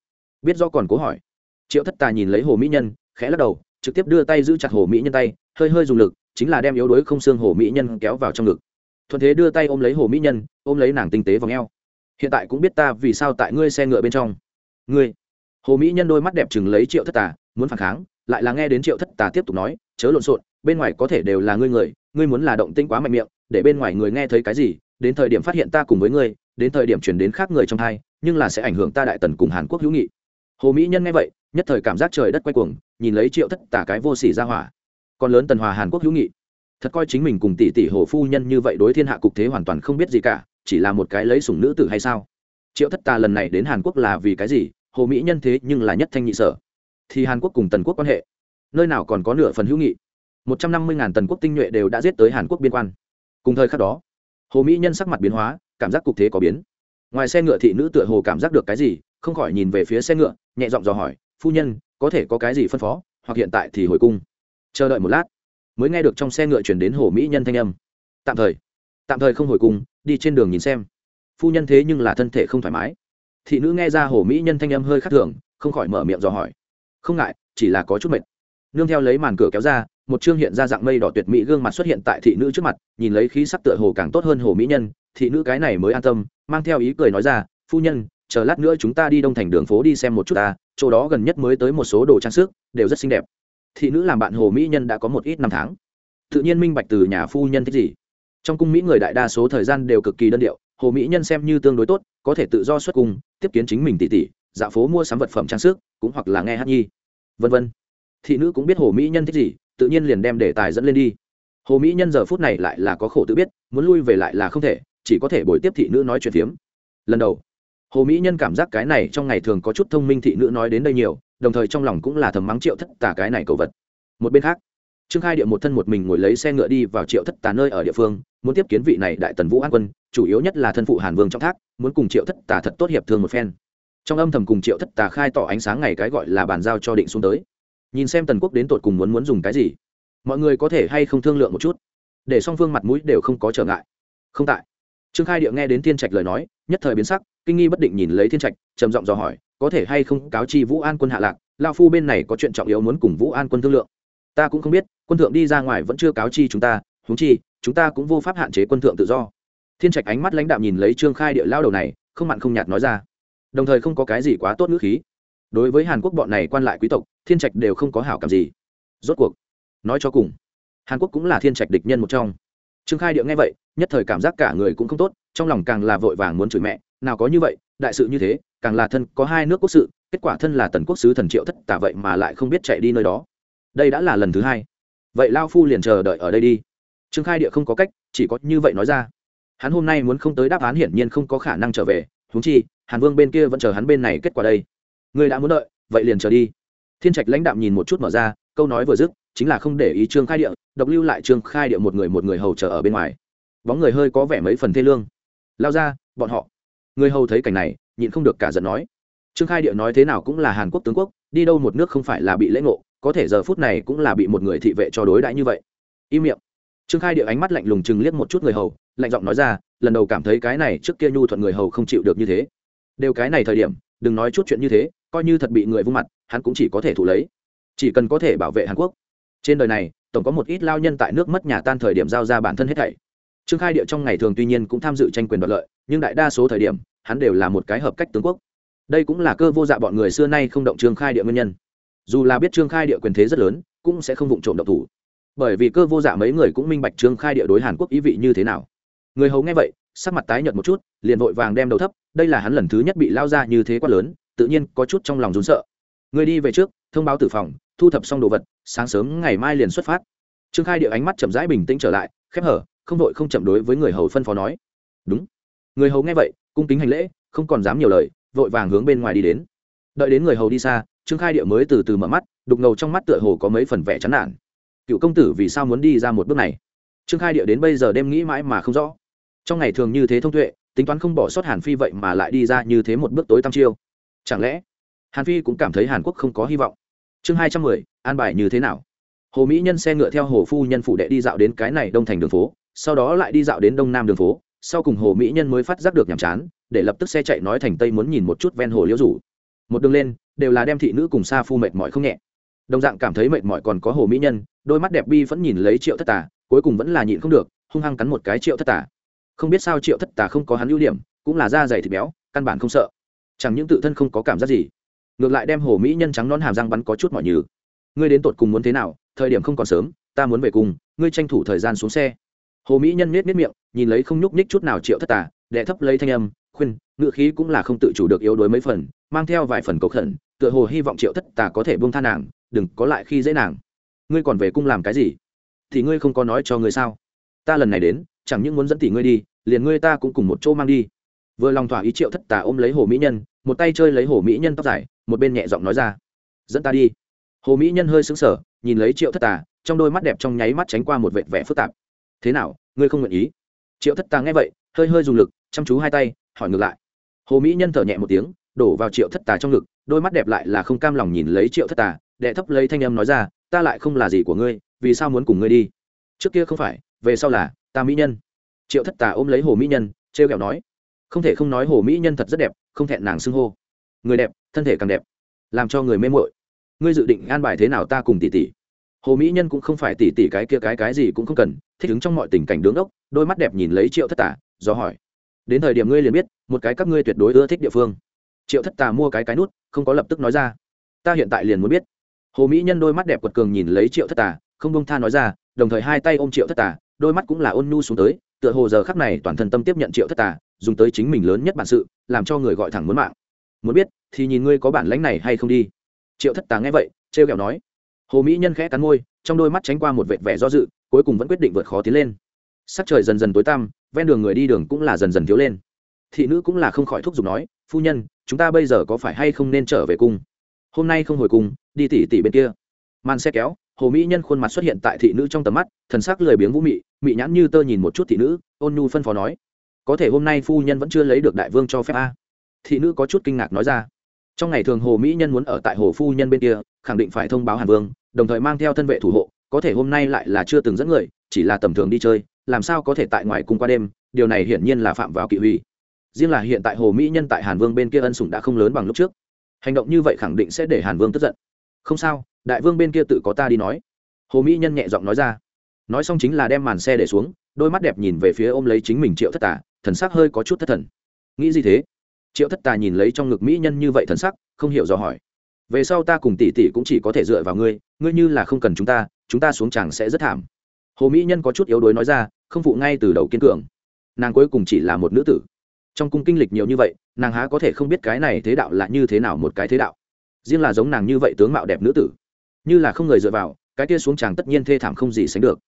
Biết do còn cố hỏi. Triệu thất tà nhìn lấy hồ mỹ nhân, khẽ lắc đầu, trực tiếp đưa tay giữ chặt hồ mỹ nhân tay, hơi hơi dùng lực, chính là đem yếu đuối không xương hồ mỹ nhân kéo vào trong ngực. Thuận thế đưa tay ôm lấy hồ mỹ nhân, ôm lấy nàng tinh tế vào ngheo hiện tại cũng biết ta vì sao tại ngươi xe ngựa bên trong. Ngươi. Hồ mỹ nhân đôi mắt đẹp chừng lấy triệu thất tà, muốn phản kháng, lại là nghe đến triệu thất tà tiếp tục nói, chớ lộn xộn, bên ngoài có thể đều là ngươi người, ngươi muốn là động tinh quá mạnh miệng, để bên ngoài người nghe thấy cái gì, đến thời điểm phát hiện ta cùng với ngươi đến thời điểm chuyển đến khác người trong hai, nhưng là sẽ ảnh hưởng ta đại tần cùng hàn quốc hữu nghị. Hồ mỹ nhân nghe vậy, nhất thời cảm giác trời đất quay cuồng, nhìn lấy triệu thất tả cái vô sỉ ra hỏa. Còn lớn tần hòa hàn quốc hữu nghị. Thật coi chính mình cùng tỷ tỷ hồ phu nhân như vậy đối thiên hạ cục thế hoàn toàn không biết gì cả, chỉ là một cái lấy sủng nữ tử hay sao? Triệu thất tà lần này đến hàn quốc là vì cái gì? Hồ mỹ nhân thế nhưng là nhất thanh nhị sở. Thì hàn quốc cùng tần quốc quan hệ, nơi nào còn có nửa phần hữu nghị? Một trăm năm mươi ngàn tần quốc tinh nhuệ đều đã giết tới hàn quốc biên quan. Cùng thời khắc đó, hồ mỹ nhân sắc mặt biến hóa cảm giác cục thế có biến. Ngoài xe ngựa thị nữ tựa hồ cảm giác được cái gì, không khỏi nhìn về phía xe ngựa, nhẹ giọng dò hỏi, phu nhân, có thể có cái gì phân phó, hoặc hiện tại thì hồi cung. Chờ đợi một lát. Mới nghe được trong xe ngựa chuyển đến hồ mỹ nhân thanh âm. Tạm thời tạm thời không hồi cung, đi trên đường nhìn xem. Phu nhân thế nhưng là thân thể không thoải mái. Thị nữ nghe ra hồ mỹ nhân thanh âm hơi khắc thường, không khỏi mở miệng dò hỏi. Không ngại, chỉ là có chút mệt. Nương theo lấy màn cửa kéo ra, một chương hiện ra dạng mây đỏ tuyệt mỹ gương mặt xuất hiện tại thị nữ trước mặt, nhìn lấy khí sắc tựa hồ càng tốt hơn hồ mỹ nhân thị nữ cái này mới an tâm, mang theo ý cười nói ra, phu nhân, chờ lát nữa chúng ta đi đông thành đường phố đi xem một chút ta, chỗ đó gần nhất mới tới một số đồ trang sức, đều rất xinh đẹp. Thị nữ làm bạn hồ mỹ nhân đã có một ít năm tháng. Tự nhiên minh bạch từ nhà phu nhân thích gì. Trong cung mỹ người đại đa số thời gian đều cực kỳ đơn điệu, hồ mỹ nhân xem như tương đối tốt, có thể tự do xuất cung, tiếp kiến chính mình tỉ tỉ dạ phố mua sắm vật phẩm trang sức, cũng hoặc là nghe hát nhi. Vân vân. Thị nữ cũng biết hồ mỹ nhân thích gì, tự nhiên liền đem đề tài dẫn lên đi. Hồ mỹ nhân giờ phút này lại là có khổ tự biết, muốn lui về lại là không thể chỉ có thể bồi tiếp thị nữ nói chuyện phiếm. Lần đầu, hồ mỹ nhân cảm giác cái này trong ngày thường có chút thông minh thị nữ nói đến đây nhiều, đồng thời trong lòng cũng là thầm mắng triệu thất tà cái này cầu vật. Một bên khác, trương khai địa một thân một mình ngồi lấy xe ngựa đi vào triệu thất tà nơi ở địa phương, muốn tiếp kiến vị này đại tần vũ an quân, chủ yếu nhất là thân phụ hàn vương trong thác, muốn cùng triệu thất tà thật tốt hiệp thương một phen. Trong âm thầm cùng triệu thất tà khai tỏ ánh sáng ngày cái gọi là bàn giao cho định xuống tới. Nhìn xem tần quốc đến tột cùng muốn muốn dùng cái gì, mọi người có thể hay không thương lượng một chút. Để song phương mặt mũi đều không có trở ngại. Không tại trương khai địa nghe đến thiên trạch lời nói, nhất thời biến sắc, kinh nghi bất định nhìn lấy thiên trạch, trầm giọng dò hỏi, có thể hay không cáo chi vũ an quân hạ lạc? Lao phu bên này có chuyện trọng yếu muốn cùng vũ an quân thương lượng. Ta cũng không biết, quân thượng đi ra ngoài vẫn chưa cáo chi chúng ta húng chi, chúng ta cũng vô pháp hạn chế quân thượng tự do. Thiên trạch ánh mắt lãnh đạm nhìn lấy trương khai địa lao đầu này, không mặn không nhạt nói ra, đồng thời không có cái gì quá tốt ngữ khí. Đối với hàn quốc bọn này quan lại quý tộc, thiên trạch đều không có hảo cảm gì. Rốt cuộc, nói cho cùng, hàn quốc cũng là thiên trạch địch nhân một trong trương khai địa nghe vậy, nhất thời cảm giác cả người cũng không tốt, trong lòng càng là vội vàng muốn chửi mẹ, nào có như vậy, đại sự như thế, càng là thân có hai nước quốc sự, kết quả thân là tần quốc sứ thần triệu thất tả vậy mà lại không biết chạy đi nơi đó. Đây đã là lần thứ hai. Vậy lao phu liền chờ đợi ở đây đi. Trương khai địa không có cách, chỉ có như vậy nói ra. Hắn hôm nay muốn không tới đáp án hiển nhiên không có khả năng trở về, Huống chi, hàn vương bên kia vẫn chờ hắn bên này kết quả đây. Người đã muốn đợi, vậy liền chờ đi. Thiên trạch lãnh đạm nhìn một chút mở ra, câu nói vừa dứt, chính là không để ý trương khai địa độc lưu lại trương khai địa một người một người hầu chờ ở bên ngoài. Bóng người hơi có vẻ mấy phần thê lương. Lao ra, bọn họ. Người hầu thấy cảnh này, nhịn không được cả giận nói. Trương khai địa nói thế nào cũng là hàn quốc tướng quốc, đi đâu một nước không phải là bị lễ ngộ, có thể giờ phút này cũng là bị một người thị vệ cho đối đãi như vậy. Im miệng. Trương khai địa ánh mắt lạnh lùng chừng liếc một chút người hầu, lạnh giọng nói ra, lần đầu cảm thấy cái này trước kia nhu thuận người hầu không chịu được như thế. Đều cái này thời điểm, đừng nói chút chuyện như thế, coi như thật bị người vung mặt, hắn cũng chỉ có thể thủ lấy. Chỉ cần có thể bảo vệ hàn quốc. Trên đời này tổng có một ít lao nhân tại nước mất nhà tan thời điểm giao ra bản thân hết thảy. Trương khai địa trong ngày thường tuy nhiên cũng tham dự tranh quyền đoạt lợi, nhưng đại đa số thời điểm, hắn đều là một cái hợp cách tướng quốc. Đây cũng là cơ vô dạ bọn người xưa nay không động trương khai địa nguyên nhân. Dù là biết trương khai địa quyền thế rất lớn, cũng sẽ không vụng trộm động thủ. Bởi vì cơ vô dạ mấy người cũng minh bạch trương khai địa đối hàn quốc ý vị như thế nào. Người hầu nghe vậy, sắc mặt tái nhợt một chút, liền vội vàng đem đầu thấp, đây là hắn lần thứ nhất bị lao ra như thế quá lớn, tự nhiên có chút trong lòng rún sợ. Người đi về trước, thông báo tử phòng thu thập xong đồ vật, sáng sớm ngày mai liền xuất phát. Trương khai địa ánh mắt chậm rãi bình tĩnh trở lại, khép hở, không đội không chậm đối với người hầu phân phó nói. Đúng. Người hầu nghe vậy, cung kính hành lễ, không còn dám nhiều lời, vội vàng hướng bên ngoài đi đến. Đợi đến người hầu đi xa, trương khai địa mới từ từ mở mắt, đục ngầu trong mắt tựa hồ có mấy phần vẻ chán nản. Cựu công tử vì sao muốn đi ra một bước này? Trương khai địa đến bây giờ đêm nghĩ mãi mà không rõ. Trong ngày thường như thế thông tuệ, tính toán không bỏ sót hàn phi vậy mà lại đi ra như thế một bước tối tăm chiêu. Chẳng lẽ hàn phi cũng cảm thấy hàn quốc không có hy vọng? Chương hai trăm mười, an bài như thế nào? Hồ mỹ nhân xe ngựa theo hồ phu nhân phụ đệ đi dạo đến cái này đông thành đường phố, sau đó lại đi dạo đến đông nam đường phố, sau cùng hồ mỹ nhân mới phát giác được nhàm chán, để lập tức xe chạy nói thành tây muốn nhìn một chút ven hồ liễu rủ. Một đường lên, đều là đem thị nữ cùng sa phu mệt mỏi không nhẹ. Đồng dạng cảm thấy mệt mỏi còn có hồ mỹ nhân, đôi mắt đẹp bi vẫn nhìn lấy triệu thất tà, cuối cùng vẫn là nhịn không được, hung hăng cắn một cái triệu thất tà. Không biết sao triệu thất tà không có hắn ưu điểm, cũng là da dày thịt béo, căn bản không sợ. Chẳng những tự thân không có cảm giác gì ngược lại đem hồ mỹ nhân trắng non hàm răng bắn có chút mọi nhừ. Ngươi đến tột cùng muốn thế nào? Thời điểm không còn sớm, ta muốn về cùng, ngươi tranh thủ thời gian xuống xe. Hồ mỹ nhân nết nết miệng, nhìn lấy không nhúc nhích chút nào triệu thất tà, đệ thấp lấy thanh âm, khuyên ngự khí cũng là không tự chủ được yếu đuối mấy phần, mang theo vài phần cầu khẩn, tựa hồ hy vọng triệu thất tà có thể buông tha nàng, đừng có lại khi dễ nàng. Ngươi còn về cung làm cái gì? Thì ngươi không có nói cho ngươi sao? Ta lần này đến, chẳng những muốn dẫn tỷ ngươi đi, liền ngươi ta cũng cùng một chỗ mang đi. Vừa lòng thỏa ý triệu thất tà ôm lấy hồ mỹ nhân, một tay chơi lấy hồ mỹ nhân tóc dài một bên nhẹ giọng nói ra. Dẫn ta đi. Hồ mỹ nhân hơi xứng sở nhìn lấy triệu thất tà, trong đôi mắt đẹp trong nháy mắt tránh qua một vệt vẻ phức tạp. Thế nào, ngươi không nguyện ý? Triệu thất tà nghe vậy, hơi hơi dùng lực, chăm chú hai tay, hỏi ngược lại. Hồ mỹ nhân thở nhẹ một tiếng, đổ vào triệu thất tà trong ngực, đôi mắt đẹp lại là không cam lòng nhìn lấy triệu thất tà, đệ thấp lấy thanh âm nói ra, ta lại không là gì của ngươi, vì sao muốn cùng ngươi đi? Trước kia không phải, về sau là, ta mỹ nhân. Triệu thất tà ôm lấy hồ mỹ nhân, trêu kẹo nói. Không thể không nói hồ mỹ nhân thật rất đẹp, không thẹn nàng xưng hô người đẹp, thân thể càng đẹp, làm cho người mê mội ngươi dự định an bài thế nào ta cùng tỷ tỷ? Hồ mỹ nhân cũng không phải tỷ tỷ cái kia cái cái gì cũng không cần, thích ứng trong mọi tình cảnh đứng ốc đôi mắt đẹp nhìn lấy triệu thất tà, do hỏi. Đến thời điểm ngươi liền biết, một cái các ngươi tuyệt đối ưa thích địa phương. Triệu thất tà mua cái cái nút, không có lập tức nói ra. Ta hiện tại liền muốn biết. Hồ mỹ nhân đôi mắt đẹp quật cường nhìn lấy triệu thất tà, không bông tha nói ra, đồng thời hai tay ôm triệu thất tà, đôi mắt cũng là ôn nhu xuống tới, tựa hồ giờ khắc này toàn thân tâm tiếp nhận triệu thất tà, dùng tới chính mình lớn nhất bản sự, làm cho người gọi thẳng muốn mạng muốn biết, thì nhìn ngươi có bản lãnh này hay không đi. Triệu thất tà nghe vậy, trêu ghẹo nói. Hồ mỹ nhân khẽ cắn môi, trong đôi mắt tránh qua một vệt vẻ do dự, cuối cùng vẫn quyết định vượt khó tiến lên. Sắc trời dần dần tối tăm, ven đường người đi đường cũng là dần dần thiếu lên. Thị nữ cũng là không khỏi thúc giục nói, phu nhân, chúng ta bây giờ có phải hay không nên trở về cung? Hôm nay không hồi cung, đi tỉ tỉ bên kia. Màn xe kéo, hồ mỹ nhân khuôn mặt xuất hiện tại thị nữ trong tầm mắt, thần sắc lười biếng vũ mị mị nhãn như tơ nhìn một chút thị nữ, ôn nhu phân phó nói, có thể hôm nay phu nhân vẫn chưa lấy được đại vương cho phép a thị nữ có chút kinh ngạc nói ra. Trong ngày thường hồ mỹ nhân muốn ở tại hồ phu nhân bên kia, khẳng định phải thông báo hàn vương, đồng thời mang theo thân vệ thủ hộ, có thể hôm nay lại là chưa từng dẫn người, chỉ là tầm thường đi chơi, làm sao có thể tại ngoài cung qua đêm, điều này hiển nhiên là phạm vào kỵ huy. Riêng là hiện tại hồ mỹ nhân tại hàn vương bên kia ân sủng đã không lớn bằng lúc trước. Hành động như vậy khẳng định sẽ để hàn vương tức giận. Không sao, đại vương bên kia tự có ta đi nói. Hồ mỹ nhân nhẹ giọng nói ra. Nói xong chính là đem màn xe để xuống, đôi mắt đẹp nhìn về phía ôm lấy chính mình triệu thất tà, thần sắc hơi có chút thất thần. Nghĩ gì thế? Triệu thất tà nhìn lấy trong ngực mỹ nhân như vậy thần sắc, không hiểu do hỏi. Về sau ta cùng tỷ tỷ cũng chỉ có thể dựa vào ngươi ngươi như là không cần chúng ta chúng ta xuống chẳng sẽ rất thảm. Hồ mỹ nhân có chút yếu đuối nói ra, không phụ ngay từ đầu kiên cường. Nàng cuối cùng chỉ là một nữ tử. Trong cung kinh lịch nhiều như vậy, nàng há có thể không biết cái này thế đạo là như thế nào một cái thế đạo. Riêng là giống nàng như vậy tướng mạo đẹp nữ tử. Như là không người dựa vào, cái kia xuống chàng tất nhiên thê thảm không gì sánh được.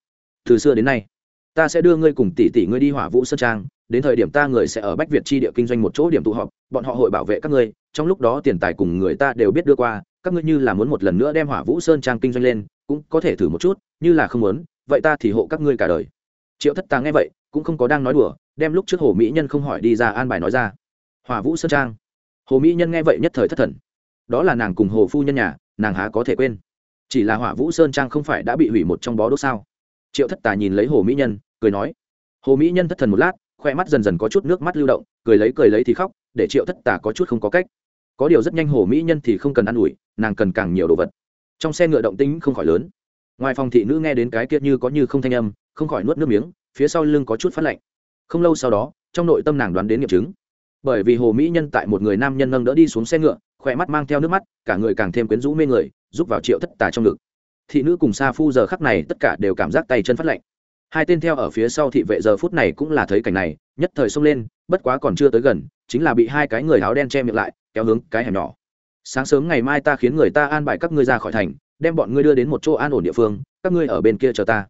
Từ xưa đến nay ta sẽ đưa ngươi cùng tỷ tỷ ngươi đi hỏa vũ sơn trang, đến thời điểm ta người sẽ ở bách việt chi địa kinh doanh một chỗ điểm tụ họp, bọn họ hội bảo vệ các ngươi, trong lúc đó tiền tài cùng người ta đều biết đưa qua, các ngươi như là muốn một lần nữa đem hỏa vũ sơn trang kinh doanh lên, cũng có thể thử một chút, như là không muốn, vậy ta thì hộ các ngươi cả đời. Triệu thất tàng nghe vậy, cũng không có đang nói đùa, đem lúc trước hồ mỹ nhân không hỏi đi ra an bài nói ra. Hỏa vũ sơn trang. Hồ mỹ nhân nghe vậy nhất thời thất thần. Đó là nàng cùng hồ phu nhân nhà, nàng há có thể quên. Chỉ là hỏa vũ sơn trang không phải đã bị hủy một trong bó đốt sao? Triệu thất tà nhìn lấy hồ mỹ nhân, cười nói, hồ mỹ nhân thất thần một lát khoe mắt dần dần có chút nước mắt lưu động, cười lấy cười lấy thì khóc, để triệu thất tà có chút không có cách. Có điều rất nhanh hồ mỹ nhân thì không cần ă n ủi, nàng cần càng nhiều đồ vật. Trong xe ngựa động tính không khỏi lớn. Ngoài phòng thị nữ nghe đến cái kia như có như không thanh âm, không khỏi nuốt nước miếng, phía sau lưng có chút phát lạnh. Không lâu sau đó, trong nội tâm nàng đoán đến nghiệm chứng. Bởi vì hồ mỹ nhân tại một người nam nhân nâng đỡ đi xuống xe ngựa, khỏe mắt mang theo nước mắt, cả người càng thêm quyến rũ mê người giúp vào triệu thất tà trong ngực thị nữ cùng sa phu giờ khắc này tất cả đều cảm giác tay chân phát lạnh. Hai tên theo ở phía sau thị vệ giờ phút này cũng là thấy cảnh này, nhất thời xông lên, bất quá còn chưa tới gần, chính là bị hai cái người áo đen che miệng lại, kéo hướng cái hẻm nhỏ. Sáng sớm ngày mai ta khiến người ta an bài các ngươi ra khỏi thành, đem bọn ngươi đưa đến một chỗ an ổn địa phương, các ngươi ở bên kia chờ ta.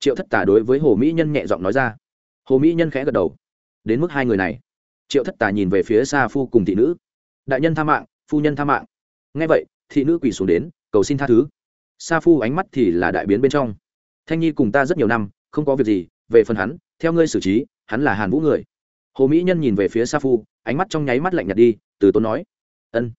Triệu thất tà đối với hồ mỹ nhân nhẹ giọng nói ra. Hồ mỹ nhân khẽ gật đầu. Đến mức hai người này. Triệu thất tà nhìn về phía xa phu cùng thị nữ. Đại nhân tha mạng, phu nhân tha mạng. Ngay vậy, thị nữ quỳ xuống đến, cầu xin tha thứ sa phu ánh mắt thì là đại biến bên trong. Thanh nhi cùng ta rất nhiều năm, không có việc gì, về phần hắn, theo ngươi xử trí, hắn là hàn vũ người. Hồ mỹ nhân nhìn về phía sa phu, ánh mắt trong nháy mắt lạnh nhạt đi, từ tốn nói, ân.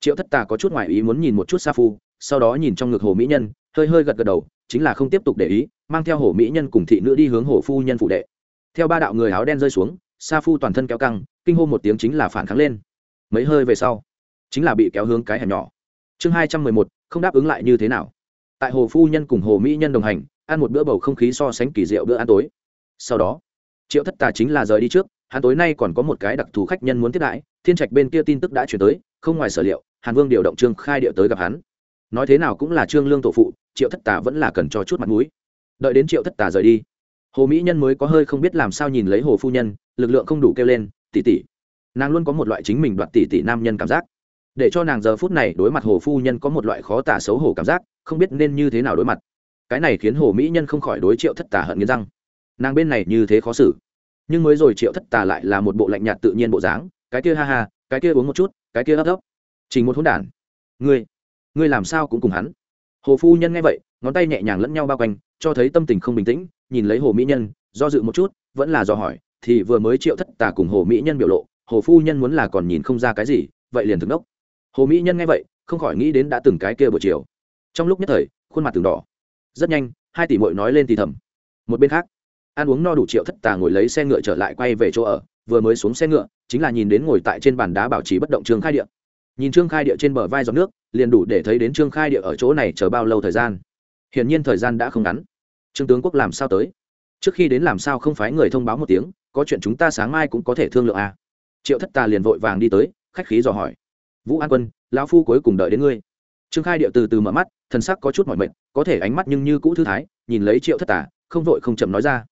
Triệu thất tà có chút ngoại ý muốn nhìn một chút sa phu, sau đó nhìn trong ngực hồ mỹ nhân, hơi hơi gật gật đầu, chính là không tiếp tục để ý, mang theo hồ mỹ nhân cùng thị nữ đi hướng hồ phu nhân phụ đệ. Theo ba đạo người áo đen rơi xuống, sa phu toàn thân kéo căng, kinh hô một tiếng chính là phản kháng lên. Mấy hơi về sau, chính là bị kéo hướng cái hẻm nhỏ. Chương hai trăm mười một, không đáp ứng lại như thế nào tại hồ phu nhân cùng hồ mỹ nhân đồng hành, ăn một bữa bầu không khí so sánh kỳ diệu bữa ăn tối. Sau đó, triệu thất tà chính là rời đi trước, hắn tối nay còn có một cái đặc thù khách nhân muốn tiếp đãi, thiên trạch bên kia tin tức đã chuyển tới, không ngoài sở liệu, hàn vương điều động trương khai điệu tới gặp hắn. Nói thế nào cũng là trương lương tổ phụ, triệu thất tà vẫn là cần cho chút mặt mũi. Đợi đến triệu thất tà rời đi, hồ mỹ nhân mới có hơi không biết làm sao nhìn lấy hồ phu nhân, lực lượng không đủ kêu lên tỉ tỉ nàng luôn có một loại chính mình đoạt tỉ tỉ nam nhân cảm giác để cho nàng giờ phút này đối mặt hồ phu nhân có một loại khó tả xấu hổ cảm giác, không biết nên như thế nào đối mặt. Cái này khiến hồ mỹ nhân không khỏi đối triệu thất tà hận nghiến răng. Nàng bên này như thế khó xử. Nhưng mới rồi triệu thất tà lại là một bộ lạnh nhạt tự nhiên bộ dáng, cái kia ha ha, cái kia uống một chút, cái kia ấp ấp chỉ một hôn đản. Ngươi ngươi làm sao cũng cùng hắn. Hồ phu nhân nghe vậy, ngón tay nhẹ nhàng lẫn nhau bao quanh, cho thấy tâm tình không bình tĩnh, nhìn lấy hồ mỹ nhân, do dự một chút, vẫn là do hỏi, thì vừa mới triệu thất tà cùng hồ mỹ nhân biểu lộ, hồ phu nhân muốn là còn nhìn không ra cái gì, vậy liền thực đốc hồ mỹ nhân nghe vậy không khỏi nghĩ đến đã từng cái kia buổi chiều trong lúc nhất thời khuôn mặt từng đỏ rất nhanh hai tỷ mội nói lên thì thầm một bên khác ăn uống no đủ triệu thất tà ngồi lấy xe ngựa trở lại quay về chỗ ở vừa mới xuống xe ngựa chính là nhìn đến ngồi tại trên bàn đá bảo trì bất động trương khai địa nhìn trương khai địa trên bờ vai giọt nước liền đủ để thấy đến trương khai địa ở chỗ này chờ bao lâu thời gian hiển nhiên thời gian đã không ngắn trương tướng quốc làm sao tới trước khi đến làm sao không phái người thông báo một tiếng có chuyện chúng ta sáng mai cũng có thể thương lượng à. triệu thất tà liền vội vàng đi tới khách khí dò hỏi vũ an quân lão phu cuối cùng đợi đến ngươi. Trương khai điệu từ từ mở mắt thần sắc có chút mỏi mệt có thể ánh mắt nhưng như cũ thư thái nhìn lấy triệu thất Tả, không vội không chậm nói ra.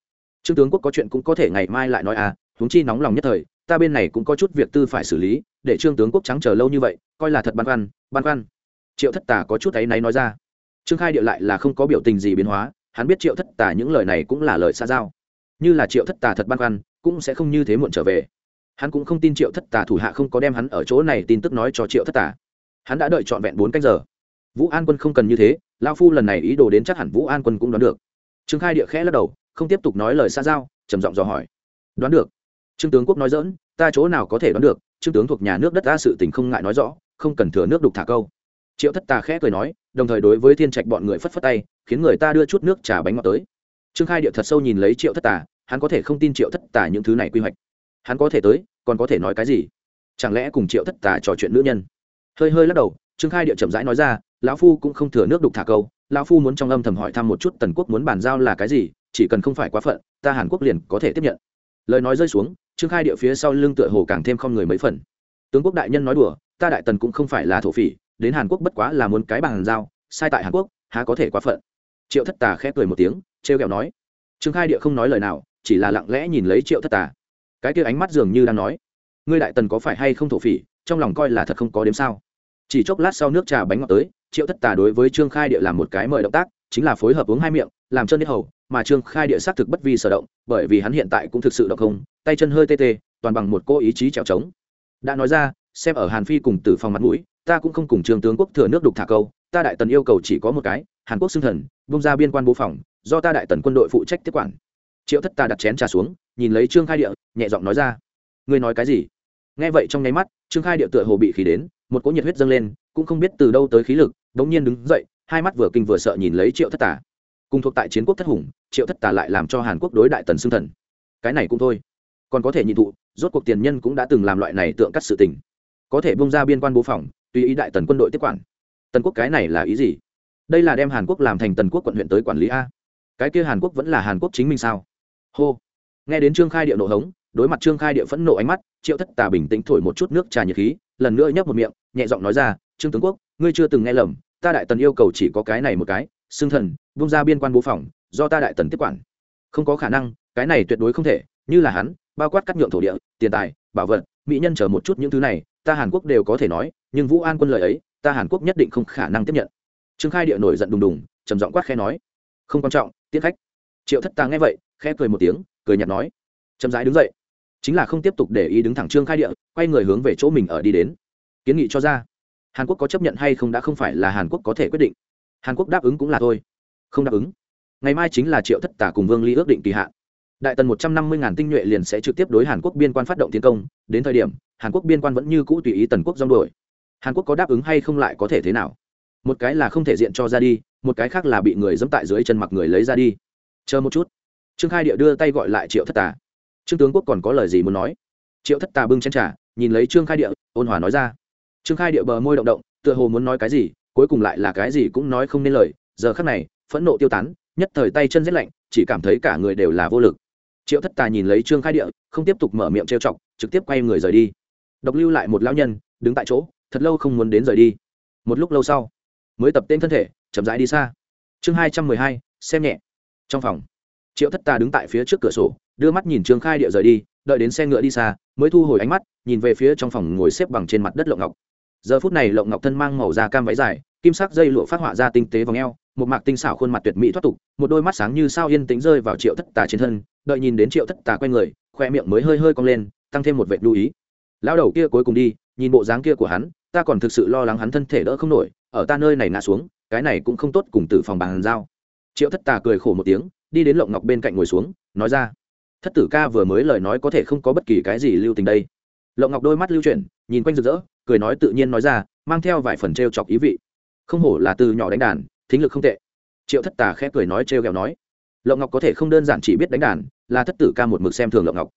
Trương tướng quốc có chuyện cũng có thể ngày mai lại nói à huống chi nóng lòng nhất thời ta bên này cũng có chút việc tư phải xử lý để trương tướng quốc trắng chờ lâu như vậy coi là thật băn khoăn băn khoăn. Triệu thất Tả có chút áy náy nói ra. Trương khai điệu lại là không có biểu tình gì biến hóa hắn biết triệu thất Tả những lời này cũng là lời xa giao. Như là triệu thất Tả thật băn khoăn cũng sẽ không như thế muộn trở về hắn cũng không tin triệu thất tà thủ hạ không có đem hắn ở chỗ này tin tức nói cho triệu thất tà. Hắn đã đợi trọn vẹn bốn canh giờ. Vũ an quân không cần như thế lao phu lần này ý đồ đến chắc hẳn vũ an quân cũng đoán được. Trương khai địa khẽ lắc đầu, không tiếp tục nói lời xa giao, trầm giọng dò hỏi. Đoán được. Trương tướng quốc nói dỡn ta chỗ nào có thể đoán được, trương tướng thuộc nhà nước đất ta sự tình không ngại nói rõ, không cần thừa nước đục thả câu. Triệu thất tà khẽ cười nói, đồng thời đối với thiên trạch bọn người phất phất tay, khiến người ta đưa chút nước trà bánh ngọt tới. Trương khai địa thật sâu nhìn lấy triệu thất tà, hắn có thể không tin triệu thất tà những thứ này quy hoạch hắn có thể tới, còn có thể nói cái gì? Chẳng lẽ cùng triệu thất tà trò chuyện nữ nhân? Hơi hơi lắc đầu, trương khai địa chậm rãi nói ra, lão phu cũng không thừa nước đục thả câu, lão phu muốn trong âm thầm hỏi thăm một chút tần quốc muốn bàn giao là cái gì, chỉ cần không phải quá phận, ta hàn quốc liền có thể tiếp nhận. Lời nói rơi xuống, trương khai địa phía sau lưng tựa hồ càng thêm không người mấy phần. Tướng quốc đại nhân nói đùa, ta đại tần cũng không phải là thổ phỉ, đến hàn quốc bất quá là muốn cái bàn giao, sai tại hàn quốc, há có thể quá phận? Triệu thất tà khép cười một tiếng, trêu ghẹo nói. Trương khai địa không nói lời nào, chỉ là lặng lẽ nhìn lấy triệu thất tà cái kia ánh mắt dường như đang nói, ngươi đại tần có phải hay không thổ phỉ, trong lòng coi là thật không có đếm sao? Chỉ chốc lát sau nước trà bánh ngọt tới, triệu thất tà đối với trương khai địa làm một cái mời động tác, chính là phối hợp uống hai miệng, làm chân hết hầu, mà trương khai địa xác thực bất vi sở động, bởi vì hắn hiện tại cũng thực sự động không, tay chân hơi tê tê, toàn bằng một cô ý chí trèo trống. Đã nói ra, xem ở hàn phi cùng tử phòng mặt mũi, ta cũng không cùng trương tướng quốc thừa nước đục thả câu, ta đại tần yêu cầu chỉ có một cái, hàn quốc xưng thần, bung ra biên quan bố phòng, do ta đại tần quân đội phụ trách tiếp quản triệu thất ta đặt chén trà xuống, nhìn lấy trương khai địa, nhẹ giọng nói ra. Ngươi nói cái gì? Nghe vậy trong nháy mắt, trương khai địa tựa hồ bị khí đến, một cỗ nhiệt huyết dâng lên, cũng không biết từ đâu tới khí lực, đống nhiên đứng dậy, hai mắt vừa kinh vừa sợ nhìn lấy triệu thất tà. Cùng thuộc tại chiến quốc thất hùng, triệu thất tà lại làm cho hàn quốc đối đại tần xưng thần. Cái này cũng thôi. Còn có thể nhị thụ, rốt cuộc tiền nhân cũng đã từng làm loại này tượng cắt sự tình. Có thể bung ra biên quan bố phòng, tùy ý đại tần quân đội tiếp quản. Tần quốc cái này là ý gì? Đây là đem hàn quốc làm thành tần quốc quận huyện tới quản lý a. Cái kia hàn quốc vẫn là hàn quốc chính mình sao? Hô. Nghe đến trương khai địa nổ hống, đối mặt trương khai địa phẫn nộ ánh mắt, triệu thất tà bình tĩnh thổi một chút nước trà nhiệt khí, lần nữa nhấp một miệng, nhẹ giọng nói ra, trương tướng quốc, ngươi chưa từng nghe lầm, ta đại tần yêu cầu chỉ có cái này một cái xương thần bung ra biên quan bố phòng, do ta đại tần tiếp quản. Không có khả năng, cái này tuyệt đối không thể, như là hắn, bao quát cắt nhượng thổ địa, tiền tài, bảo vật, mỹ nhân chờ một chút những thứ này, ta hàn quốc đều có thể nói, nhưng vũ an quân lời ấy, ta hàn quốc nhất định không khả năng tiếp nhận. Trương khai địa nổi giận đùng đùng, trầm giọng quát khe nói. Không quan trọng tiết khách. Triệu thất tà nghe vậy khe cười một tiếng, cười nhạt nói, chậm rãi đứng dậy. Chính là không tiếp tục để ý đứng thẳng trương khai địa, quay người hướng về chỗ mình ở đi đến. Kiến nghị cho ra. Hàn quốc có chấp nhận hay không đã không phải là hàn quốc có thể quyết định. Hàn quốc đáp ứng cũng là thôi. Không đáp ứng. Ngày mai chính là triệu thất tả cùng vương ly ước định kỳ hạn. Đại tần một trăm năm mươi ngàn tinh nhuệ liền sẽ trực tiếp đối hàn quốc biên quan phát động tiến công. Đến thời điểm, hàn quốc biên quan vẫn như cũ tùy ý tần quốc dong đuổi. hàn quốc có đáp ứng hay không lại có thể thế nào? Một cái là không thể diện cho ra đi, một cái khác là bị người dẫm tại dưới chân mặc người lấy ra đi. Chờ một chút trương khai địa đưa tay gọi lại triệu thất tà. Trương tướng quốc còn có lời gì muốn nói? Triệu thất tà bưng chen trả nhìn lấy trương khai địa, ôn hòa nói ra. Trương khai địa bờ môi động động, tựa hồ muốn nói cái gì, cuối cùng lại là cái gì cũng nói không nên lời. Giờ khắc này, phẫn nộ tiêu tán, nhất thời tay chân rét lạnh, chỉ cảm thấy cả người đều là vô lực. Triệu thất tà nhìn lấy trương khai địa, không tiếp tục mở miệng trêu chọc, trực tiếp quay người rời đi. Độc lưu lại một lão nhân, đứng tại chỗ, thật lâu không muốn đến rời đi. Một lúc lâu sau, mới tập tên thân thể, chậm rãi đi xa. Chương hai trăm mười hai, xem nhẹ. Trong phòng triệu thất tà đứng tại phía trước cửa sổ, đưa mắt nhìn trương khai địa rời đi, đợi đến xe ngựa đi xa, mới thu hồi ánh mắt, nhìn về phía trong phòng ngồi xếp bằng trên mặt đất lộng ngọc. Giờ phút này lộng ngọc thân mang màu da cam váy dài, kim sắc dây lụa phát họa ra tinh tế v ò một mạc tinh xảo khuôn mặt tuyệt mỹ thoát tục, một đôi mắt sáng như sao yên tĩnh rơi vào triệu thất tà trên thân, đợi nhìn đến triệu thất tà q u người, khoe miệng mới hơi hơi cong lên, tăng thêm một vệ lưu ý. Lao đầu kia cuối cùng đi, nhìn bộ dáng kia của hắn, ta còn thực sự lo lắng hắn thân thể đỡ không nổi, ở ta nơi này ngã xuống, cái này cũng không tốt cùng tử phòng bàn giao. Triệu thất tà cười khổ một tiếng đi đến lộng ngọc bên cạnh ngồi xuống, nói ra, thất tử ca vừa mới lời nói có thể không có bất kỳ cái gì lưu tình đây. Lộng ngọc đôi mắt lưu chuyển, nhìn quanh rực rỡ, cười nói tự nhiên nói ra, mang theo vài phần t r e o chọc ý vị. Không hổ là từ nhỏ đánh đàn, thính lực không tệ. Triệu thất tà khẽ cười nói t r e o kẹo nói, lộng ngọc có thể không đơn giản chỉ biết đánh đàn, là thất tử ca một mực xem thường lộng ngọc.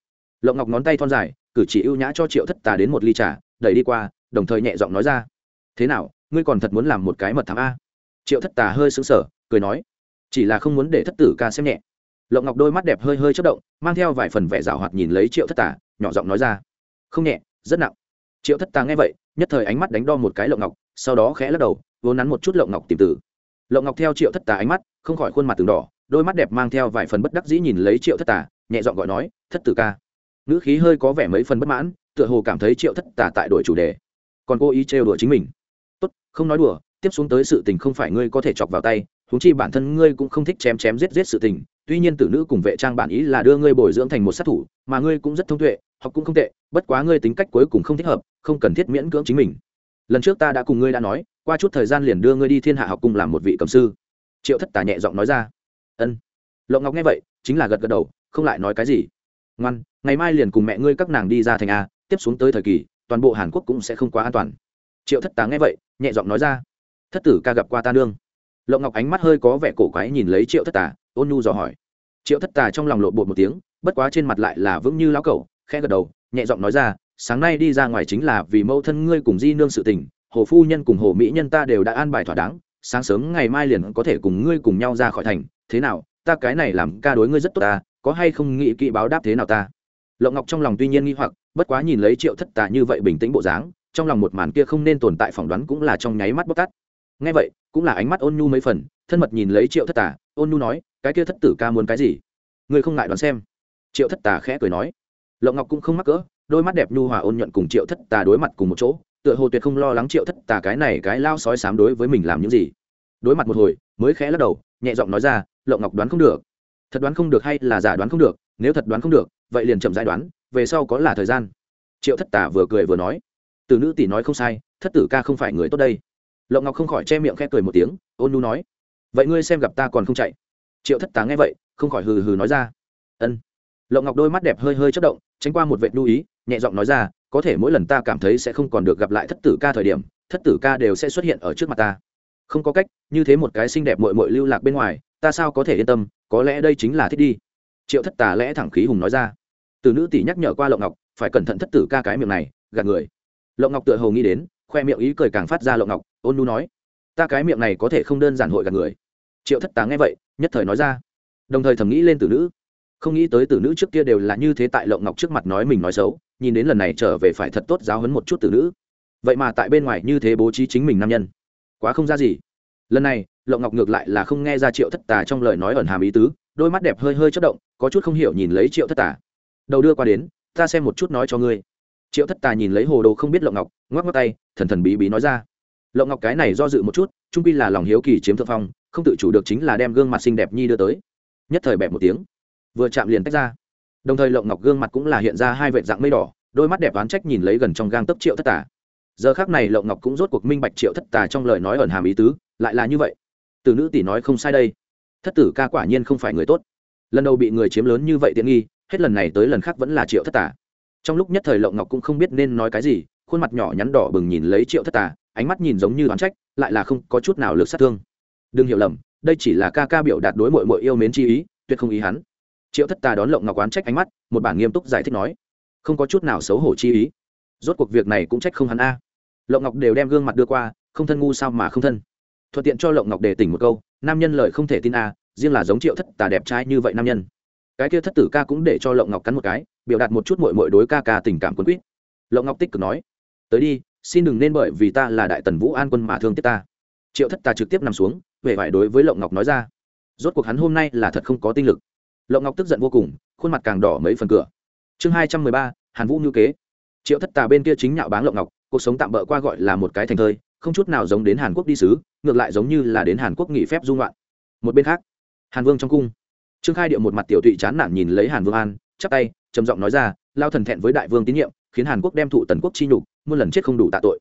Lộng ngọc ngón tay thon dài, cử chỉ ưu nhã cho triệu thất tà đến một ly trà, đẩy đi qua, đồng thời nhẹ giọng nói ra, thế nào, ngươi còn thật muốn làm một cái mật thám a? Triệu thất tà hơi xứng sở cười nói chỉ là không muốn để thất tử ca xem nhẹ. Lộng ngọc đôi mắt đẹp hơi hơi chất động, mang theo vài phần vẻ rào hoạt nhìn lấy triệu thất tà, nhỏ giọng nói ra. Không nhẹ, rất nặng. Triệu thất tà nghe vậy, nhất thời ánh mắt đánh đo một cái lộng ngọc, sau đó khẽ lắc đầu, vốn nắn một chút lộng ngọc tìm tử lộng ngọc theo triệu thất tà ánh mắt, không khỏi khuôn mặt từng đỏ, đôi mắt đẹp mang theo vài phần bất đắc dĩ nhìn lấy triệu thất tà, nhẹ giọng gọi nói, thất tử ca. Ngữ khí hơi có vẻ mấy phần bất mãn, tựa hồ cảm thấy triệu thất tà tại đổi chủ đề. Còn cô ý trêu đùa chính mình. Tốt, không nói đùa, tiếp xuống tới sự tình không phải ngươi có thể chọc vào tay huống chi bản thân ngươi cũng không thích chém chém giết giết sự tình, tuy nhiên tử nữ cùng vệ trang bản ý là đưa ngươi bồi dưỡng thành một sát thủ, mà ngươi cũng rất thông tuệ, học cũng không tệ, bất quá ngươi tính cách cuối cùng không thích hợp, không cần thiết miễn cưỡng chính mình. Lần trước ta đã cùng ngươi đã nói, qua chút thời gian liền đưa ngươi đi thiên hạ học cùng làm một vị cầm sư. Triệu thất tà nhẹ giọng nói ra. Ân. Lộng ngọc nghe vậy, chính là gật gật đầu, không lại nói cái gì. Ngoan, ngày mai liền cùng mẹ ngươi các nàng đi ra thành a, tiếp xuống tới thời kỳ, toàn bộ hàn quốc cũng sẽ không quá an toàn. Triệu thất tá nghe vậy, nhẹ giọng nói ra. Thất tử ca gặp qua ta nương lộng ngọc ánh mắt hơi có vẻ cổ quái nhìn lấy triệu thất tà, ôn nhu dò hỏi. Triệu thất tà trong lòng lộn bột một tiếng, bất quá trên mặt lại là vững như lão cẩu, khẽ gật đầu, nhẹ giọng nói ra, sáng nay đi ra ngoài chính là vì mẫu thân ngươi cùng di nương sự tình, hồ phu nhân cùng hồ mỹ nhân ta đều đã an bài thỏa đáng, sáng sớm ngày mai liền có thể cùng ngươi cùng nhau ra khỏi thành, thế nào, ta cái này làm ca đối ngươi rất tốt ta, có hay không nghĩ kỹ báo đáp thế nào ta? Lộng ngọc trong lòng tuy nhiên nghi hoặc, bất quá nhìn lấy triệu thất tà như vậy bình tĩnh bộ dáng, trong lòng một màn kia không nên tồn tại phỏng đoán cũng là trong nháy mắt bóc tắt nghe vậy, cũng là ánh mắt ôn nhu mấy phần, thân mật nhìn lấy triệu thất tà, ôn nhu nói, cái kia thất tử ca muốn cái gì? Ngươi không ngại đoán xem. Triệu thất tà khẽ cười nói. Lộng ngọc cũng không mắc cỡ, đôi mắt đẹp nhu hòa ôn nhuận cùng triệu thất tà đối mặt cùng một chỗ, tựa hồ tuyệt không lo lắng triệu thất tà cái này cái lao sói sám đối với mình làm những gì. Đối mặt một hồi, mới khẽ lắc đầu, nhẹ giọng nói ra, lộng ngọc đoán không được. Thật đoán không được hay là giả đoán không được, nếu thật đoán không được, vậy liền chậm giải đoán, về sau có là thời gian. Triệu thất tà vừa cười vừa nói, từ nữ tỷ nói không sai, thất tử ca không phải người tốt đây lộng ngọc không khỏi che miệng khẽ cười một tiếng, ôn nu nói, vậy ngươi xem gặp ta còn không chạy? Triệu thất tá nghe vậy, không khỏi hừ hừ nói ra, ân. Lộng ngọc đôi mắt đẹp hơi hơi chất động, tránh qua một vệ lưu ý, nhẹ giọng nói ra, có thể mỗi lần ta cảm thấy sẽ không còn được gặp lại thất tử ca thời điểm, thất tử ca đều sẽ xuất hiện ở trước mặt ta. Không có cách, như thế một cái xinh đẹp mội mội lưu lạc bên ngoài, ta sao có thể yên tâm, có lẽ đây chính là thích đi. Triệu thất tà lẽ thẳng khí hùng nói ra. Từ nữ tỷ nhắc nhở qua lộng ngọc, phải cẩn thận thất tử ca cái miệng này, gạt người. Lộng ngọc tựa hồ nghĩ đến khoe miệng ý cười càng phát ra lộng ngọc, ôn nu nói, ta cái miệng này có thể không đơn giản hội gạt người. Triệu thất tá nghe vậy, nhất thời nói ra. Đồng thời thầm nghĩ lên tử nữ. Không nghĩ tới tử nữ trước kia đều là như thế tại lộng ngọc trước mặt nói mình nói xấu, nhìn đến lần này trở về phải thật tốt giáo hấn một chút tử nữ. Vậy mà tại bên ngoài như thế bố trí chính mình nam nhân, quá không ra gì. Lần này lộng ngọc ngược lại là không nghe ra triệu thất tà trong lời nói ẩn hàm ý tứ, đôi mắt đẹp hơi hơi chất động, có chút không hiểu nhìn lấy triệu thất tà. Đầu đưa qua đến, ta xem một chút nói cho ngươi triệu thất tà nhìn lấy hồ đồ không biết lộng ngọc, ngoắc ngoắc tay, thần thần bí bí nói ra. Lộng ngọc cái này do dự một chút, trung pi là lòng hiếu kỳ chiếm thượng phong, không tự chủ được chính là đem gương mặt xinh đẹp nhi đưa tới. Nhất thời bẹp một tiếng, vừa chạm liền tách ra. Đồng thời lộng ngọc gương mặt cũng là hiện ra hai vệt dạng mây đỏ, đôi mắt đẹp oán trách nhìn lấy gần trong gang tấp triệu thất tà giờ khác này lộng ngọc cũng rốt cuộc minh bạch triệu thất tà trong lời nói ẩn hàm ý tứ, lại là như vậy. Từ nữ tỷ nói không sai đây. Thất tử ca quả nhiên không phải người tốt. Lần đầu bị người chiếm lớn như vậy tiện nghi, hết lần này tới lần khác vẫn là triệu thất tà trong lúc nhất thời lộng ngọc cũng không biết nên nói cái gì, khuôn mặt nhỏ nhắn đỏ bừng nhìn lấy triệu thất tà, ánh mắt nhìn giống như đoán trách, lại là không có chút nào lực sát thương. Đừng hiểu lầm, đây chỉ là ca ca biểu đạt đối mội mội yêu mến chi ý, tuyệt không ý hắn. Triệu thất tà đón lộng ngọc oán trách ánh mắt, một bản nghiêm túc giải thích nói, không có chút nào xấu hổ chi ý. Rốt cuộc việc này cũng trách không hắn a. Lộng ngọc đều đem gương mặt đưa qua, không thân ngu sao mà không thân? Thuận tiện cho lộng ngọc để tỉnh một câu, nam nhân lời không thể tin a, riêng là giống triệu thất tà đẹp trai như vậy nam nhân. Cái kia thất tử ca cũng để cho lộng ngọc cắn một cái biểu đạt một chút mội mội đối ca ca tình cảm quân quýt. Lộng ngọc tích cực nói, tới đi, xin đừng nên bởi vì ta là đại tần vũ an quân mà thương tiếc ta. Triệu thất tà trực tiếp nằm xuống về vải đối với lộng ngọc nói ra, rốt cuộc hắn hôm nay là thật không có tinh lực. Lộng ngọc tức giận vô cùng, khuôn mặt càng đỏ mấy phần cửa. Chương hai trăm mười ba, hàn vũ ngữ kế. Triệu thất tà bên kia chính nhạo báng lộng ngọc, cuộc sống tạm bỡ qua gọi là một cái thành thơi, không chút nào giống đến hàn quốc đi sứ ngược lại giống như là đến hàn quốc nghỉ phép dung loạn một bên khác, hàn vương trong cung, trương khai điệu một mặt tiểu tụy chán nản nhìn lấy hàn vương an chắp tay, trầm giọng nói ra, lao thần thẹn với đại vương tín nhiệm, khiến hàn quốc đem thụ tần quốc chi nhục, muôn lần chết không đủ tạ tội.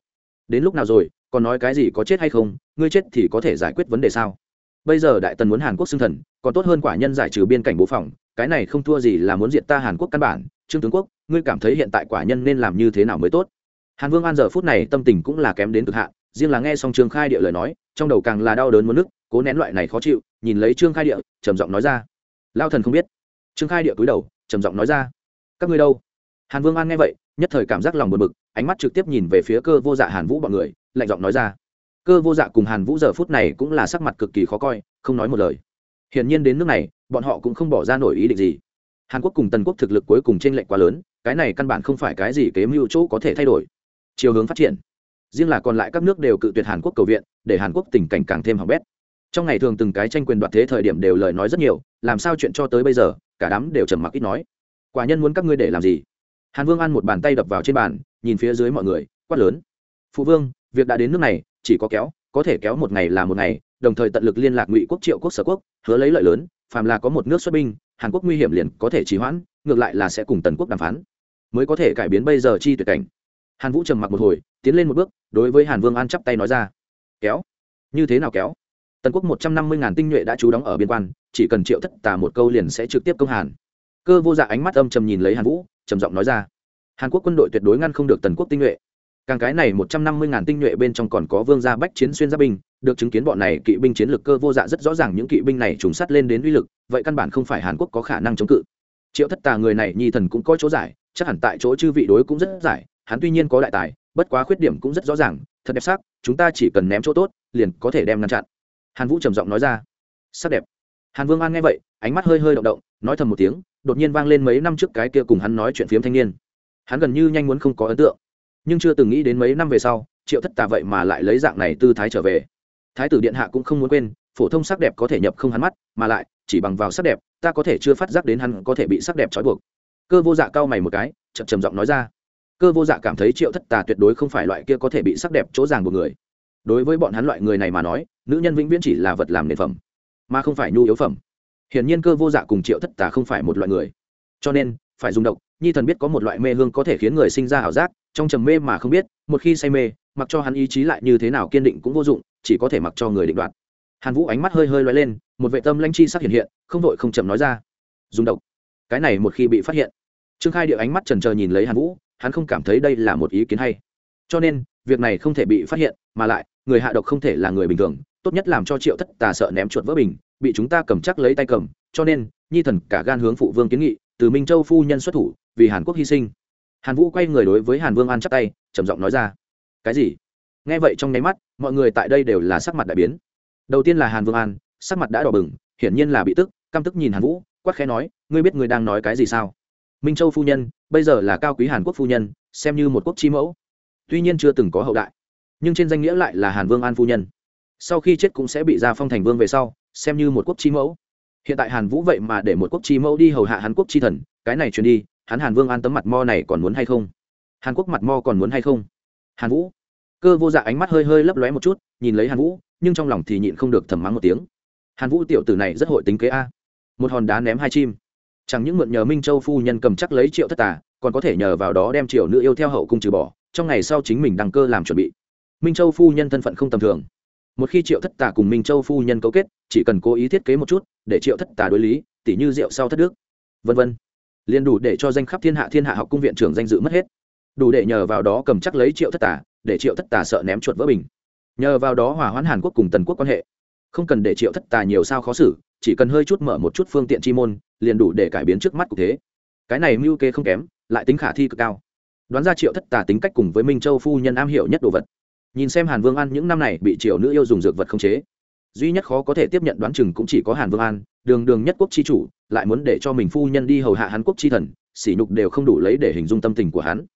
Đến lúc nào rồi, còn nói cái gì có chết hay không, ngươi chết thì có thể giải quyết vấn đề sao? Bây giờ đại tần muốn hàn quốc xưng thần, còn tốt hơn quả nhân giải trừ biên cảnh bộ phòng, cái này không thua gì là muốn diện ta hàn quốc căn bản. Trương tướng quốc, ngươi cảm thấy hiện tại quả nhân nên làm như thế nào mới tốt? Hàn vương an giờ phút này tâm tình cũng là kém đến cực hạn, riêng là nghe xong trương khai địa lời nói, trong đầu càng là đau đớn muốn nức, cố nén loại này khó chịu, nhìn lấy trương khai địa, trầm giọng nói ra, lao thần không biết trương khai địa cúi đầu, trầm giọng nói ra, các ngươi đâu? Hàn vương an nghe vậy, nhất thời cảm giác lòng buồn bực, ánh mắt trực tiếp nhìn về phía cơ vô dạ hàn vũ bọn người, lạnh giọng nói ra, cơ vô dạ cùng hàn vũ giờ phút này cũng là sắc mặt cực kỳ khó coi, không nói một lời. Hiển nhiên đến nước này, bọn họ cũng không bỏ ra nổi ý định gì. Hàn quốc cùng tần quốc thực lực cuối cùng t r ê n lệch quá lớn, cái này căn bản không phải cái gì kế mưu chỗ có thể thay đổi. Chiều hướng phát triển. Riêng là còn lại các nước đều cự tuyệt hàn quốc cầu viện, để hàn quốc tình cảnh càng thêm hỏng bét. Trong ngày thường từng cái tranh quyền đoạt thế thời điểm đều lời nói rất nhiều, làm sao chuyện cho tới bây giờ cả đám đều trầm mặc ít nói. Quả nhân muốn các ngươi để làm gì? Hàn vương ăn một bàn tay đập vào trên bàn, nhìn phía dưới mọi người, quát lớn. Phụ vương, việc đã đến nước này, chỉ có kéo, có thể kéo một ngày là một ngày, đồng thời tận lực liên lạc ngụy quốc, triệu quốc, sở quốc, hứa lấy lợi lớn, phàm là có một nước xuất binh, hàn quốc nguy hiểm liền có thể trì hoãn, ngược lại là sẽ cùng tần quốc đàm phán, mới có thể cải biến bây giờ chi tuyệt cảnh. Hàn vũ trầm mặc một hồi, tiến lên một bước, đối với hàn vương an chắp tay nói ra. Kéo. Như thế nào kéo? Tần quốc một trăm năm mươi ngàn tinh nhuệ đã trú đóng ở biên quan chỉ cần triệu thất tà một câu liền sẽ trực tiếp công hàn. Cơ vô dạ ánh mắt âm trầm nhìn lấy hàn vũ, trầm giọng nói ra. Hàn quốc quân đội tuyệt đối ngăn không được tần quốc tinh nhuệ. Càng cái này một trăm năm mươi ngàn tinh nhuệ bên trong còn có vương gia bách chiến xuyên gia binh, được chứng kiến bọn này kỵ binh chiến lược cơ vô dạ rất rõ ràng những kỵ binh này trùng sắt lên đến uy lực, vậy căn bản không phải hàn quốc có khả năng chống cự. Triệu thất tà người này nhi thần cũng có chỗ giải, chắc hẳn tại chỗ chư vị đối cũng rất giải, hắn tuy nhiên có đại tài, bất quá khuyết điểm cũng rất rõ ràng, thật đẹp sắc, chúng ta chỉ cần ném chỗ tốt, liền có thể đem ngăn chặn. Hàn vũ trầm giọng nói ra. Sắc đẹp hàn vương an nghe vậy, ánh mắt hơi hơi động động, nói thầm một tiếng, đột nhiên vang lên mấy năm trước cái kia cùng hắn nói chuyện phiếm thanh niên. Hắn gần như nhanh muốn không có ấn tượng, nhưng chưa từng nghĩ đến mấy năm về sau, triệu thất tà vậy mà lại lấy dạng này tư thái trở về. Thái tử điện hạ cũng không muốn quên, phổ thông sắc đẹp có thể nhập không hắn mắt, mà lại, chỉ bằng vào sắc đẹp, ta có thể chưa phát giác đến hắn có thể bị sắc đẹp trói buộc. Cơ vô dạ cao mày một cái, chậm trầm giọng nói ra. Cơ vô dạ cảm thấy triệu thất tà tuyệt đối không phải loại kia có thể bị sắc đẹp chỗ ràng của người. Đối với bọn hắn loại người này mà nói, nữ nhân vĩnh viễn chỉ là vật làm nền phẩm mà không phải nhu yếu phẩm. Hiển nhiên cơ vô dạ cùng triệu thất tà không phải một loại người. Cho nên, phải dùng độc, nhi thần biết có một loại mê hương có thể khiến người sinh ra ảo giác, trong trầm mê mà không biết, một khi say mê, mặc cho hắn ý chí lại như thế nào kiên định cũng vô dụng, chỉ có thể mặc cho người định đoạt. Hàn vũ ánh mắt hơi hơi loay lên, một vệ tâm lãnh chi sắc hiện hiện, không vội không chậm nói ra. Dùng độc. Cái này một khi bị phát hiện. Trương khai địa ánh mắt trần trờ nhìn lấy hàn vũ, hắn không cảm thấy đây là một ý kiến hay. Cho nên, việc này không thể bị phát hiện, mà lại, người hạ độc không thể là người bình thường tốt nhất làm cho triệu thất tà sợ ném chuột vỡ bình, bị chúng ta cầm chắc lấy tay cầm, cho nên, nhi thần cả gan hướng phụ vương kiến nghị, từ minh châu phu nhân xuất thủ, vì hàn quốc hy sinh. Hàn vũ quay người đối với hàn vương an chắc tay, trầm giọng nói ra, cái gì? Nghe vậy trong nháy mắt, mọi người tại đây đều là sắc mặt đại biến. Đầu tiên là hàn vương an, sắc mặt đã đỏ bừng, hiển nhiên là bị tức, căm tức nhìn hàn vũ quắc khẽ nói, ngươi biết ngươi đang nói cái gì sao? Minh châu phu nhân, bây giờ là cao quý hàn quốc phu nhân, xem như một quốc chi mẫu. Tuy nhiên chưa từng có hậu đại, nhưng trên danh nghĩa lại là hàn vương an phu nhân sau khi chết cũng sẽ bị ra phong thành vương về sau, xem như một quốc chi mẫu. Hiện tại hàn vũ vậy mà để một quốc chi mẫu đi hầu hạ hàn quốc chi thần, cái này truyền đi, hắn hàn vương an tấm mặt mo này còn muốn hay không? Hàn quốc mặt mo còn muốn hay không? Hàn vũ. Cơ vô dạ ánh mắt hơi hơi lấp lóe một chút, nhìn lấy hàn vũ, nhưng trong lòng thì nhịn không được thầm mắng một tiếng. Hàn vũ tiểu tử này rất hội tính kế a. Một hòn đá ném hai chim. Chẳng những mượn nhờ minh châu phu nhân cầm chắc lấy triệu thất tà, còn có thể nhờ vào đó đem triệu nữ yêu theo hậu cung trừ bỏ, trong ngày sau chính mình đăng cơ làm chuẩn bị. Minh châu phu nhân thân phận không tầm thường một khi triệu thất tà cùng minh châu phu nhân cấu kết, chỉ cần cố ý thiết kế một chút, để triệu thất tà đối lý, tỉ như rượu sau thất đức, vân vân. Liền đủ để cho danh khắp thiên hạ thiên hạ học cung viện trưởng danh dự mất hết. Đủ để nhờ vào đó cầm chắc lấy triệu thất tà, để triệu thất tà sợ ném chuột vỡ bình. Nhờ vào đó hòa hoãn hàn quốc cùng tần quốc quan hệ. Không cần để triệu thất tà nhiều sao khó xử, chỉ cần hơi chút mở một chút phương tiện chi môn, liền đủ để cải biến trước mắt cục thế. Cái này mưu kê không kém, lại tính khả thi cực cao. Đoán ra triệu thất tà tính cách cùng với minh châu phu nhân am hiểu nhất đồ vật nhìn xem hàn vương an những năm này bị triều nữ yêu dùng dược vật không chế, duy nhất khó có thể tiếp nhận đoán chừng cũng chỉ có hàn vương an, đường đường nhất quốc chi chủ, lại muốn để cho mình phu nhân đi hầu hạ hàn quốc chi thần, sỉ nhục đều không đủ lấy để hình dung tâm tình của hắn.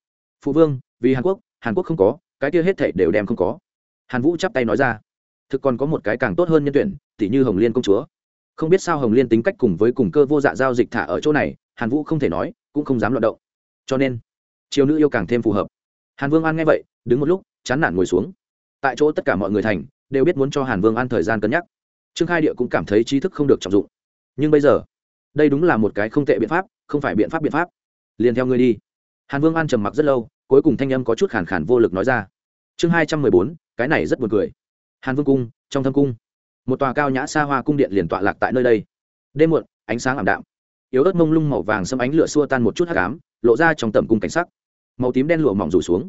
Phụ vương, vì hàn quốc hàn quốc không có, cái kia hết thảy đều đem không có. Hàn vũ chắp tay nói ra. Thực còn có một cái càng tốt hơn nhân tuyển tỷ như hồng liên công chúa. Không biết sao hồng liên tính cách cùng với cùng cơ vô dạ giao dịch thả ở chỗ này, hàn vũ không thể nói, cũng không dám luận động. Cho nên, triều nữ yêu càng thêm phù hợp. Hàn vương an nghe vậy, đứng một lúc chán nản ngồi xuống. Tại chỗ tất cả mọi người thành, đều biết muốn cho hàn vương an thời gian cân nhắc. Trương khai địa cũng cảm thấy trí thức không được trọng dụng. Nhưng bây giờ, đây đúng là một cái không tệ biện pháp, không phải biện pháp biện pháp. Liền theo ngươi đi. Hàn vương an trầm mặc rất lâu, cuối cùng thanh âm có chút khản khản vô lực nói ra. Chương hai trăm mười bốn, cái này rất buồn cười. Hàn vương cung, trong thâm cung. Một tòa cao nhã xa hoa cung điện liền tọa lạc tại nơi đây. Đêm muộn, ánh sáng ảm đạm. Yếu ớt mông lung màu vàng xâm ánh lửa xua tan một chút hát cám lộ ra trong tầm cung cảnh sắc. Màu tím đen lụa mỏng rủ xuống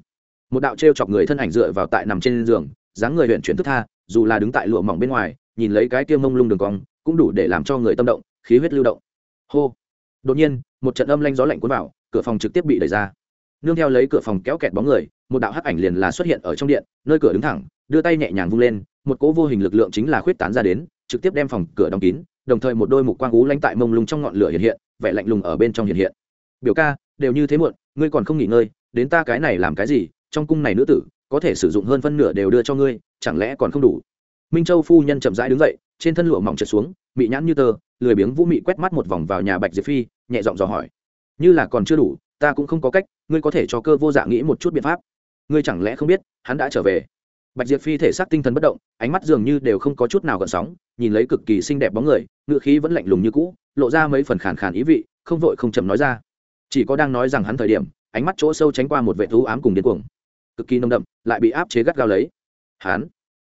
một đạo t chọc người thân ảnh dựa vào tại nằm trên giường, dáng người huyện chuyển thức tha, dù là đứng tại lụa mỏng bên ngoài, nhìn lấy cái tiêu mông lung đường cong, cũng đủ để làm cho người tâm động, khí huyết lưu động. Hô! Đột nhiên, một trận âm lanh gió lạnh cuốn vào, cửa phòng trực tiếp bị đẩy ra. Nương theo lấy cửa phòng kéo kẹt bóng người, một đạo hắc ảnh liền là xuất hiện ở trong điện, nơi cửa đứng thẳng, đưa tay nhẹ nhàng vung lên, một cỗ vô hình lực lượng chính là khuyết tán ra đến, trực tiếp đem phòng cửa đóng kín, đồng thời một đôi mục quang ú lanh tại mông lung trong ngọn lửa hiện hiện, vẻ lạnh lùng ở bên trong hiện hiện. Biểu ca, đều như thế muộn, ngươi còn không nghỉ ngơi, đến ta cái này làm cái gì trong cung này nữ tử, có thể sử dụng hơn phân nửa đều đưa cho ngươi, chẳng lẽ còn không đủ? Minh châu phu nhân chậm rãi đứng dậy, trên thân lụa mỏng trượt xuống, mị nhãn như tơ, lười biếng vũ mị quét mắt một vòng vào nhà bạch diệp phi, nhẹ giọng dò hỏi. Như là còn chưa đủ, ta cũng không có cách, ngươi có thể cho cơ vô dạ nghĩ một chút biện pháp. Ngươi chẳng lẽ không biết, hắn đã trở về? Bạch diệp phi thể xác tinh thần bất động, ánh mắt dường như đều không có chút nào gợn sóng, nhìn lấy cực kỳ xinh đẹp bóng người ngựa khí vẫn lạnh lùng như cũ, lộ ra mấy phần khàn khàn ý vị, không vội không chậm nói ra. Chỉ có đang nói rằng hắn thời điểm, ánh mắt chỗ sâu tránh qua một vệ thú ám cùng điên cuồng cực kỳ nông đậm, lại bị áp chế gắt gao lấy. Hắn?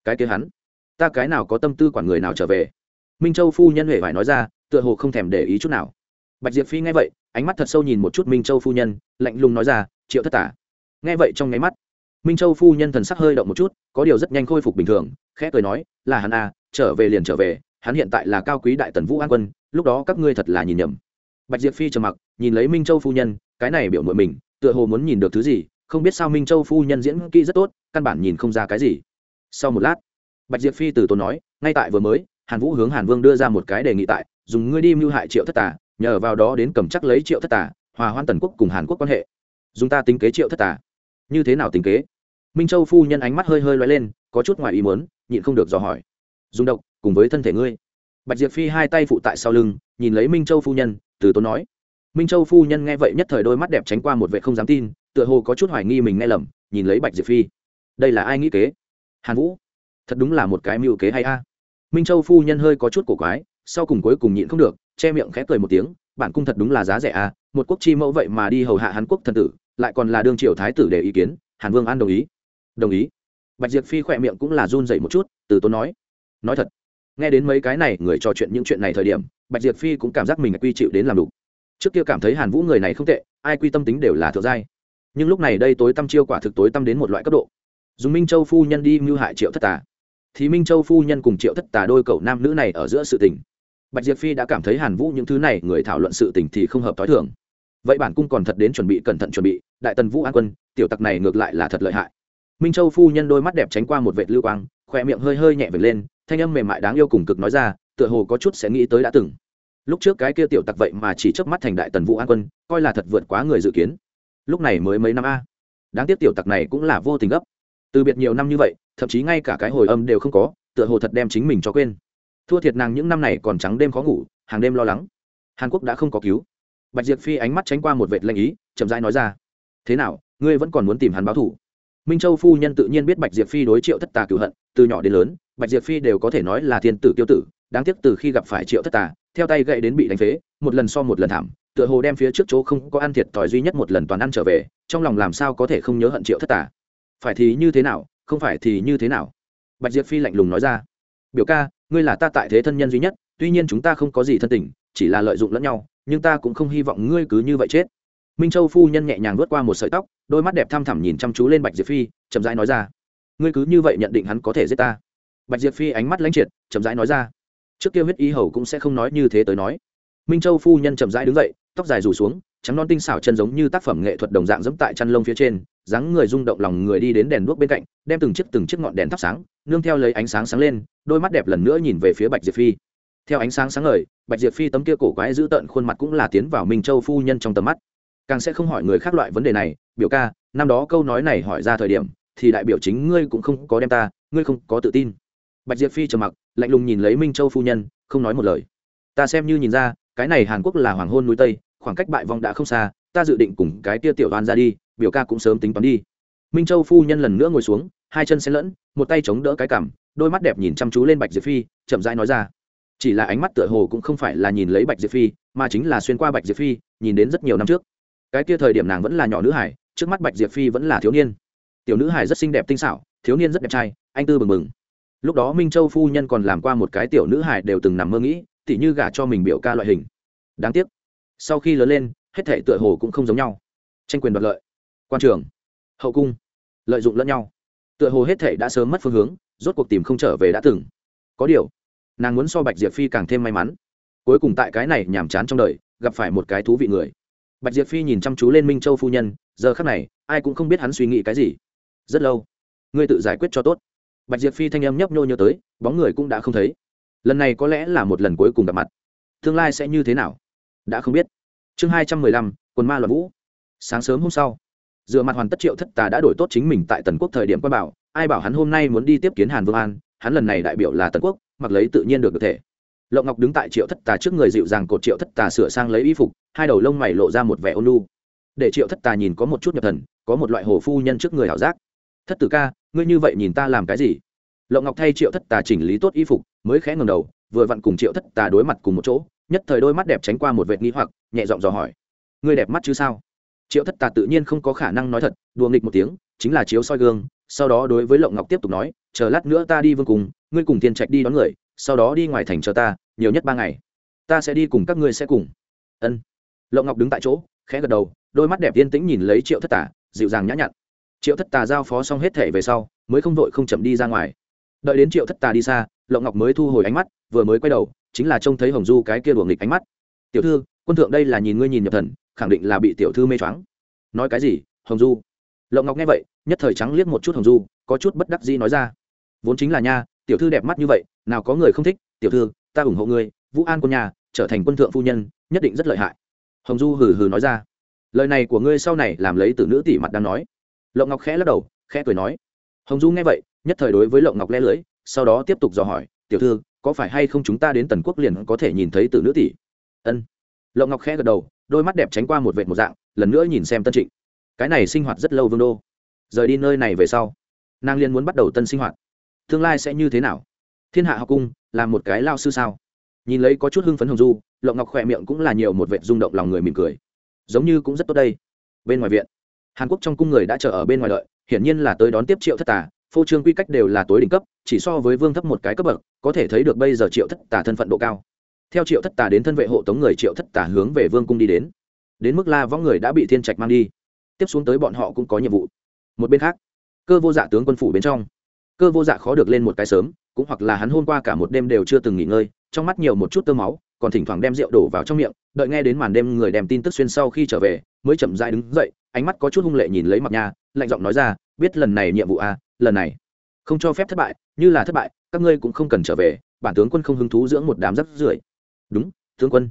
Cái kia hắn? Ta cái nào có tâm tư quản người nào trở về? Minh châu phu nhân huệ phải nói ra, tựa hồ không thèm để ý chút nào. Bạch diệp phi nghe vậy, ánh mắt thật sâu nhìn một chút minh châu phu nhân, lạnh lùng nói ra, triệu thất tả. Nghe vậy trong nháy mắt, minh châu phu nhân thần sắc hơi động một chút, có điều rất nhanh khôi phục bình thường, khẽ cười nói, là hắn à trở về liền trở về, hắn hiện tại là cao quý đại tần vũ an quân, lúc đó các ngươi thật là nhìn nhầm. Bạch diệp phi trầm mặc, nhìn lấy minh châu phu nhân, cái này biểu muội mình, tựa hồ muốn nhìn được thứ gì không biết sao minh châu phu nhân diễn kỹ rất tốt, căn bản nhìn không ra cái gì. Sau một lát, bạch diệp phi từ tốn nói, ngay tại vừa mới, hàn vũ hướng hàn vương đưa ra một cái đề nghị tại, dùng ngươi đi mưu hại triệu thất tà, nhờ vào đó đến cầm chắc lấy triệu thất tà, hòa hoan tần quốc cùng hàn quốc quan hệ. Dùng ta tính kế triệu thất tà. Như thế nào tính kế? Minh châu phu nhân ánh mắt hơi hơi loay lên, có chút ngoài ý muốn, nhịn không được dò hỏi. Dùng độc, cùng với thân thể ngươi. Bạch diệp phi hai tay phụ tại sau lưng, nhìn lấy minh châu phu nhân, từ tốn nói. Minh châu phu nhân nghe vậy nhất thời đôi mắt đẹp tránh qua một vệ không dám tin tựa hồ có chút hoài nghi mình nghe lầm, nhìn lấy bạch diệp phi. Đây là ai nghĩ kế? Hàn vũ. Thật đúng là một cái mưu kế hay a. Minh châu phu nhân hơi có chút cổ quái, sau cùng cuối cùng nhịn không được, che miệng khẽ cười một tiếng, bản cung thật đúng là giá rẻ a, một quốc chi mẫu vậy mà đi hầu hạ hàn quốc thần tử, lại còn là đương triều thái tử để ý kiến, hàn vương an đồng ý. Đồng ý. Bạch diệp phi khỏe miệng cũng là run dậy một chút, từ tốn nói. Nói thật, nghe đến mấy cái này, người trò chuyện những chuyện này thời điểm, bạch diệp phi cũng cảm giác mình quy chịu đến làm đủ. Trước kia cảm thấy hàn vũ người này không tệ, ai quy tâm tính đều là thượng giai nhưng lúc này đây tối tâm chiêu quả thực tối tâm đến một loại cấp độ. Dùng minh châu phu nhân đi mưu hại triệu thất tà. Thì minh châu phu nhân cùng triệu thất tà đôi cậu nam nữ này ở giữa sự tình. Bạch diệp phi đã cảm thấy hàn vũ những thứ này người thảo luận sự tình thì không hợp t h o i thường. Vậy bản cung còn thật đến chuẩn bị cẩn thận chuẩn bị, đại tần vũ an quân, tiểu tặc này ngược lại là thật lợi hại. Minh châu phu nhân đôi mắt đẹp tránh qua một vệt lưu quang khoe miệng hơi hơi nhẹ vệt lên, thanh âm mềm mại đáng yêu cùng cực nói ra, tựa hồ có chút sẽ nghĩ tới đã từng. Lúc trước cái kia tiểu tặc vậy mà chỉ chớp mắt thành đại tần vũ an quân, coi là thật vượt quá người dự kiến lúc này mới mấy năm a. Đáng tiếc tiểu tặc này cũng là vô tình gấp. Từ biệt nhiều năm như vậy, thậm chí ngay cả cái hồi âm đều không có, tựa hồ thật đem chính mình cho quên. Thua thiệt nàng những năm này còn trắng đêm khó ngủ, hàng đêm lo lắng. Hàn quốc đã không có cứu. Bạch diệp phi ánh mắt tránh qua một vệt lanh ý, chậm rãi nói ra. Thế nào, ngươi vẫn còn muốn tìm hắn báo thủ minh châu phu nhân tự nhiên biết bạch diệp phi đối triệu thất tà cựu hận, từ nhỏ đến lớn, bạch diệp phi đều có thể nói là thiên tử tiêu tử, đáng tiếc từ khi gặp phải triệu thất tà, theo tay gậy đến bị đánh phế, một lần so một lần thảm tựa hồ đem phía trước chỗ không có ăn thiệt thòi duy nhất một lần toàn ăn trở về, trong lòng làm sao có thể không nhớ hận triệu thất tả phải thì như thế nào, không phải thì như thế nào? Bạch diệp phi lạnh lùng nói ra. Biểu ca, ngươi là ta tại thế thân nhân duy nhất, tuy nhiên chúng ta không có gì thân tình, chỉ là lợi dụng lẫn nhau, nhưng ta cũng không hy vọng ngươi cứ như vậy chết. Minh châu phu nhân nhẹ nhàng vớt qua một sợi tóc, đôi mắt đẹp thăm thẳm nhìn chăm chú lên bạch diệp phi, chậm rãi nói ra. Ngươi cứ như vậy nhận định hắn có thể giết ta. Bạch diệp phi ánh mắt lãnh triệt, chậm rãi nói ra. Trước kia huyết ý hầu cũng sẽ không nói như thế tới nói. Minh châu phu nhân chậm rãi đứng dậy tóc dài rủ xuống, trắng non tinh xảo chân giống như tác phẩm nghệ thuật đồng dạng dẫm tại chăn lông phía trên, dáng người rung động lòng người đi đến đèn đuốc bên cạnh, đem từng chiếc từng chiếc ngọn đèn thắp sáng, nương theo lấy ánh sáng sáng lên, đôi mắt đẹp lần nữa nhìn về phía bạch diệp phi. Theo ánh sáng sáng ngời, bạch diệp phi tấm kia cổ quái giữ tợn khuôn mặt cũng là tiến vào minh châu phu nhân trong tầm mắt. Càng sẽ không hỏi người khác loại vấn đề này, biểu ca, năm đó câu nói này hỏi ra thời điểm, thì đại biểu chính ngươi cũng không có đem ta, ngươi không có tự tin. Bạch diệp phi trầm mặc, lạnh lùng nhìn lấy minh châu phu nhân, không nói một lời. Ta xem như nhìn ra cái này hàn quốc là hoàng hôn núi tây, khoảng cách bại vong đã không xa, ta dự định cùng cái tia tiểu đoan ra đi, biểu ca cũng sớm tính toán đi. Minh châu phu nhân lần nữa ngồi xuống, hai chân xen lẫn, một tay chống đỡ cái cằm, đôi mắt đẹp nhìn chăm chú lên bạch diệp phi, chậm rãi nói ra. Chỉ là ánh mắt tựa hồ cũng không phải là nhìn lấy bạch diệp phi, mà chính là xuyên qua bạch diệp phi, nhìn đến rất nhiều năm trước. Cái kia thời điểm nàng vẫn là nhỏ nữ hải, trước mắt bạch diệp phi vẫn là thiếu niên. Tiểu nữ hải rất xinh đẹp tinh xảo, thiếu niên rất đẹp trai, anh tư bừng bừng. Lúc đó minh châu phu nhân còn làm qua một cái tiểu nữ hải đều từng nằm mơ nghĩ tỉ như gả cho mình biểu ca loại hình. Đáng tiếc, sau khi lớn lên, hết thể tựa hồ cũng không giống nhau. Tranh quyền đoạt lợi, quan trường, hậu cung, lợi dụng lẫn nhau. Tựa hồ hết thể đã sớm mất phương hướng, rốt cuộc tìm không trở về đã từng. Có điều, nàng muốn so bạch diệp phi càng thêm may mắn. Cuối cùng tại cái này nhàm chán trong đời, gặp phải một cái thú vị người. Bạch diệp phi nhìn chăm chú lên minh châu phu nhân, giờ khắc này, ai cũng không biết hắn suy nghĩ cái gì. Rất lâu, ngươi tự giải quyết cho tốt. Bạch diệp phi thanh âm nhấp nhô nhớ tới, bóng người cũng đã không thấy lần này có lẽ là một lần cuối cùng gặp mặt. Tương lai sẽ như thế nào? Đã không biết. Chương hai trăm mười lăm, quần ma loạn vũ. Sáng sớm hôm sau, dựa mặt hoàn tất triệu thất tà đã đổi tốt chính mình tại tần quốc thời điểm quan bảo, ai bảo hắn hôm nay muốn đi tiếp kiến hàn vương an, hắn lần này đại biểu là tần quốc, mặc lấy tự nhiên được được thể. Lộng ngọc đứng tại triệu thất tà trước người dịu dàng cột triệu thất tà sửa sang lấy y phục, hai đầu lông mày lộ ra một vẻ ôn lu để triệu thất tà nhìn có một chút nhập thần, có một loại hồ phu nhân trước người hảo giác. Thất tử ca, ngươi như vậy nhìn ta làm cái gì? Lộng ngọc thay triệu thất tà chỉnh lý tốt y phục, mới khẽ ngầm đầu, vừa vặn cùng triệu thất tà đối mặt cùng một chỗ, nhất thời đôi mắt đẹp tránh qua một vệt nghi hoặc, nhẹ giọng dò hỏi, ngươi đẹp mắt chứ sao? Triệu thất tà tự nhiên không có khả năng nói thật, đùa nghịch một tiếng, chính là chiếu soi gương, sau đó đối với lộng ngọc tiếp tục nói, chờ lát nữa ta đi vương cùng, ngươi cùng thiên trạch đi đón người, sau đó đi ngoài thành chờ ta, nhiều nhất ba ngày, ta sẽ đi cùng các ngươi sẽ cùng. Ân. Lộng ngọc đứng tại chỗ, khẽ gật đầu, đôi mắt đẹp yên tĩnh nhìn lấy triệu thất tà, dịu dàng nhã nhặn. Triệu thất tà giao phó xong hết thể về sau, mới không vội không chậm đi ra ngoài đợi đến triệu thất tà đi xa, lộng ngọc mới thu hồi ánh mắt, vừa mới quay đầu, chính là trông thấy hồng du cái kia đuồng nghịch ánh mắt. Tiểu thư, quân thượng đây là nhìn ngươi nhìn nhập thần, khẳng định là bị tiểu thư mê choáng. Nói cái gì, hồng du? Lộng ngọc nghe vậy, nhất thời trắng liếc một chút hồng du, có chút bất đắc dĩ nói ra. Vốn chính là nha, tiểu thư đẹp mắt như vậy, nào có người không thích. Tiểu thư, ta ủng hộ ngươi, vũ an quân nhà, trở thành quân thượng phu nhân, nhất định rất lợi hại. Hồng du hừ hừ nói ra. Lời này của ngươi sau này làm lấy từ nữ tỷ mặt đang nói. Lộng ngọc khẽ lắc đầu, khẽ cười nói. Hồng du nghe vậy nhất thời đối với lộng ngọc lẽ lưới, sau đó tiếp tục dò hỏi, tiểu thư, có phải hay không chúng ta đến tần quốc liền có thể nhìn thấy từ nữ tỷ? Ân. Lộng ngọc khẽ gật đầu, đôi mắt đẹp tránh qua một vệt một dạng, lần nữa nhìn xem tân trịnh. Cái này sinh hoạt rất lâu vương đô. Rời đi nơi này về sau, nàng liên muốn bắt đầu tân sinh hoạt. Tương lai sẽ như thế nào? Thiên hạ học cung, là một cái lao sư sao? Nhìn lấy có chút hưng phấn hồng du, lộng ngọc khỏe miệng cũng là nhiều một vệt rung động lòng người mỉm cười. Giống như cũng rất tốt đây. Bên ngoài viện, hàn quốc trong cung người đã chờ ở bên ngoài đợi, hiển nhiên là tới đón tiếp triệu thất tà phô trương quy cách đều là tối đỉnh cấp chỉ so với vương thấp một cái cấp bậc có thể thấy được bây giờ triệu thất tà thân phận độ cao. Theo triệu thất tà đến thân vệ hộ tống người triệu thất tà hướng về vương cung đi đến. Đến mức la võng người đã bị thiên trạch mang đi. Tiếp xuống tới bọn họ cũng có nhiệm vụ. Một bên khác cơ vô dạ tướng quân phủ bên trong. Cơ vô dạ khó được lên một cái sớm cũng hoặc là hắn hôm qua cả một đêm đều chưa từng nghỉ ngơi trong mắt nhiều một chút tơ máu còn thỉnh thoảng đem rượu đổ vào trong miệng đợi nghe đến màn đêm người đem tin tức xuyên sau khi trở về mới chậm dại đứng dậy ánh mắt có chút hung lệ nhìn lấy mặc nha lạnh giọng nói ra biết lần này nhiệm vụ a à, lần này không cho phép thất bại, như là thất bại, các ngươi cũng không cần trở về, bản tướng quân không hứng thú dưỡng một đám rắp rưởi. Đúng, tướng quân.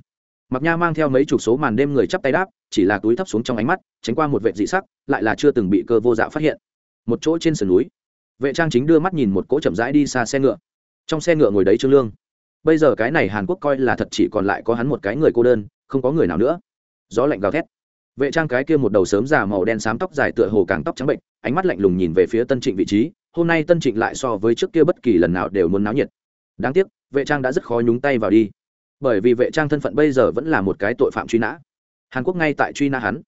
Mặc nha mang theo mấy chục số màn đêm người chắp tay đáp, chỉ là túi thấp xuống trong ánh mắt, tránh qua một vệ dị sắc, lại là chưa từng bị cơ vô dạ phát hiện. Một chỗ trên sườn núi, vệ trang chính đưa mắt nhìn một cỗ chậm rãi đi xa xe ngựa. Trong xe ngựa ngồi đấy trương lương. Bây giờ cái này hàn quốc coi là thật chỉ còn lại có hắn một cái người cô đơn, không có người nào nữa. Gió lạnh gào thét vệ trang cái kia một đầu sớm già màu đen xám tóc dài tựa hồ càng tóc trắng bệnh, ánh mắt lạnh lùng nhìn về phía tân trịnh vị trí, hôm nay tân trịnh lại so với trước kia bất kỳ lần nào đều muốn náo nhiệt. Đáng tiếc, vệ trang đã rất khó nhúng tay vào đi. Bởi vì vệ trang thân phận bây giờ vẫn là một cái tội phạm truy nã. Hàn quốc ngay tại truy nã hắn.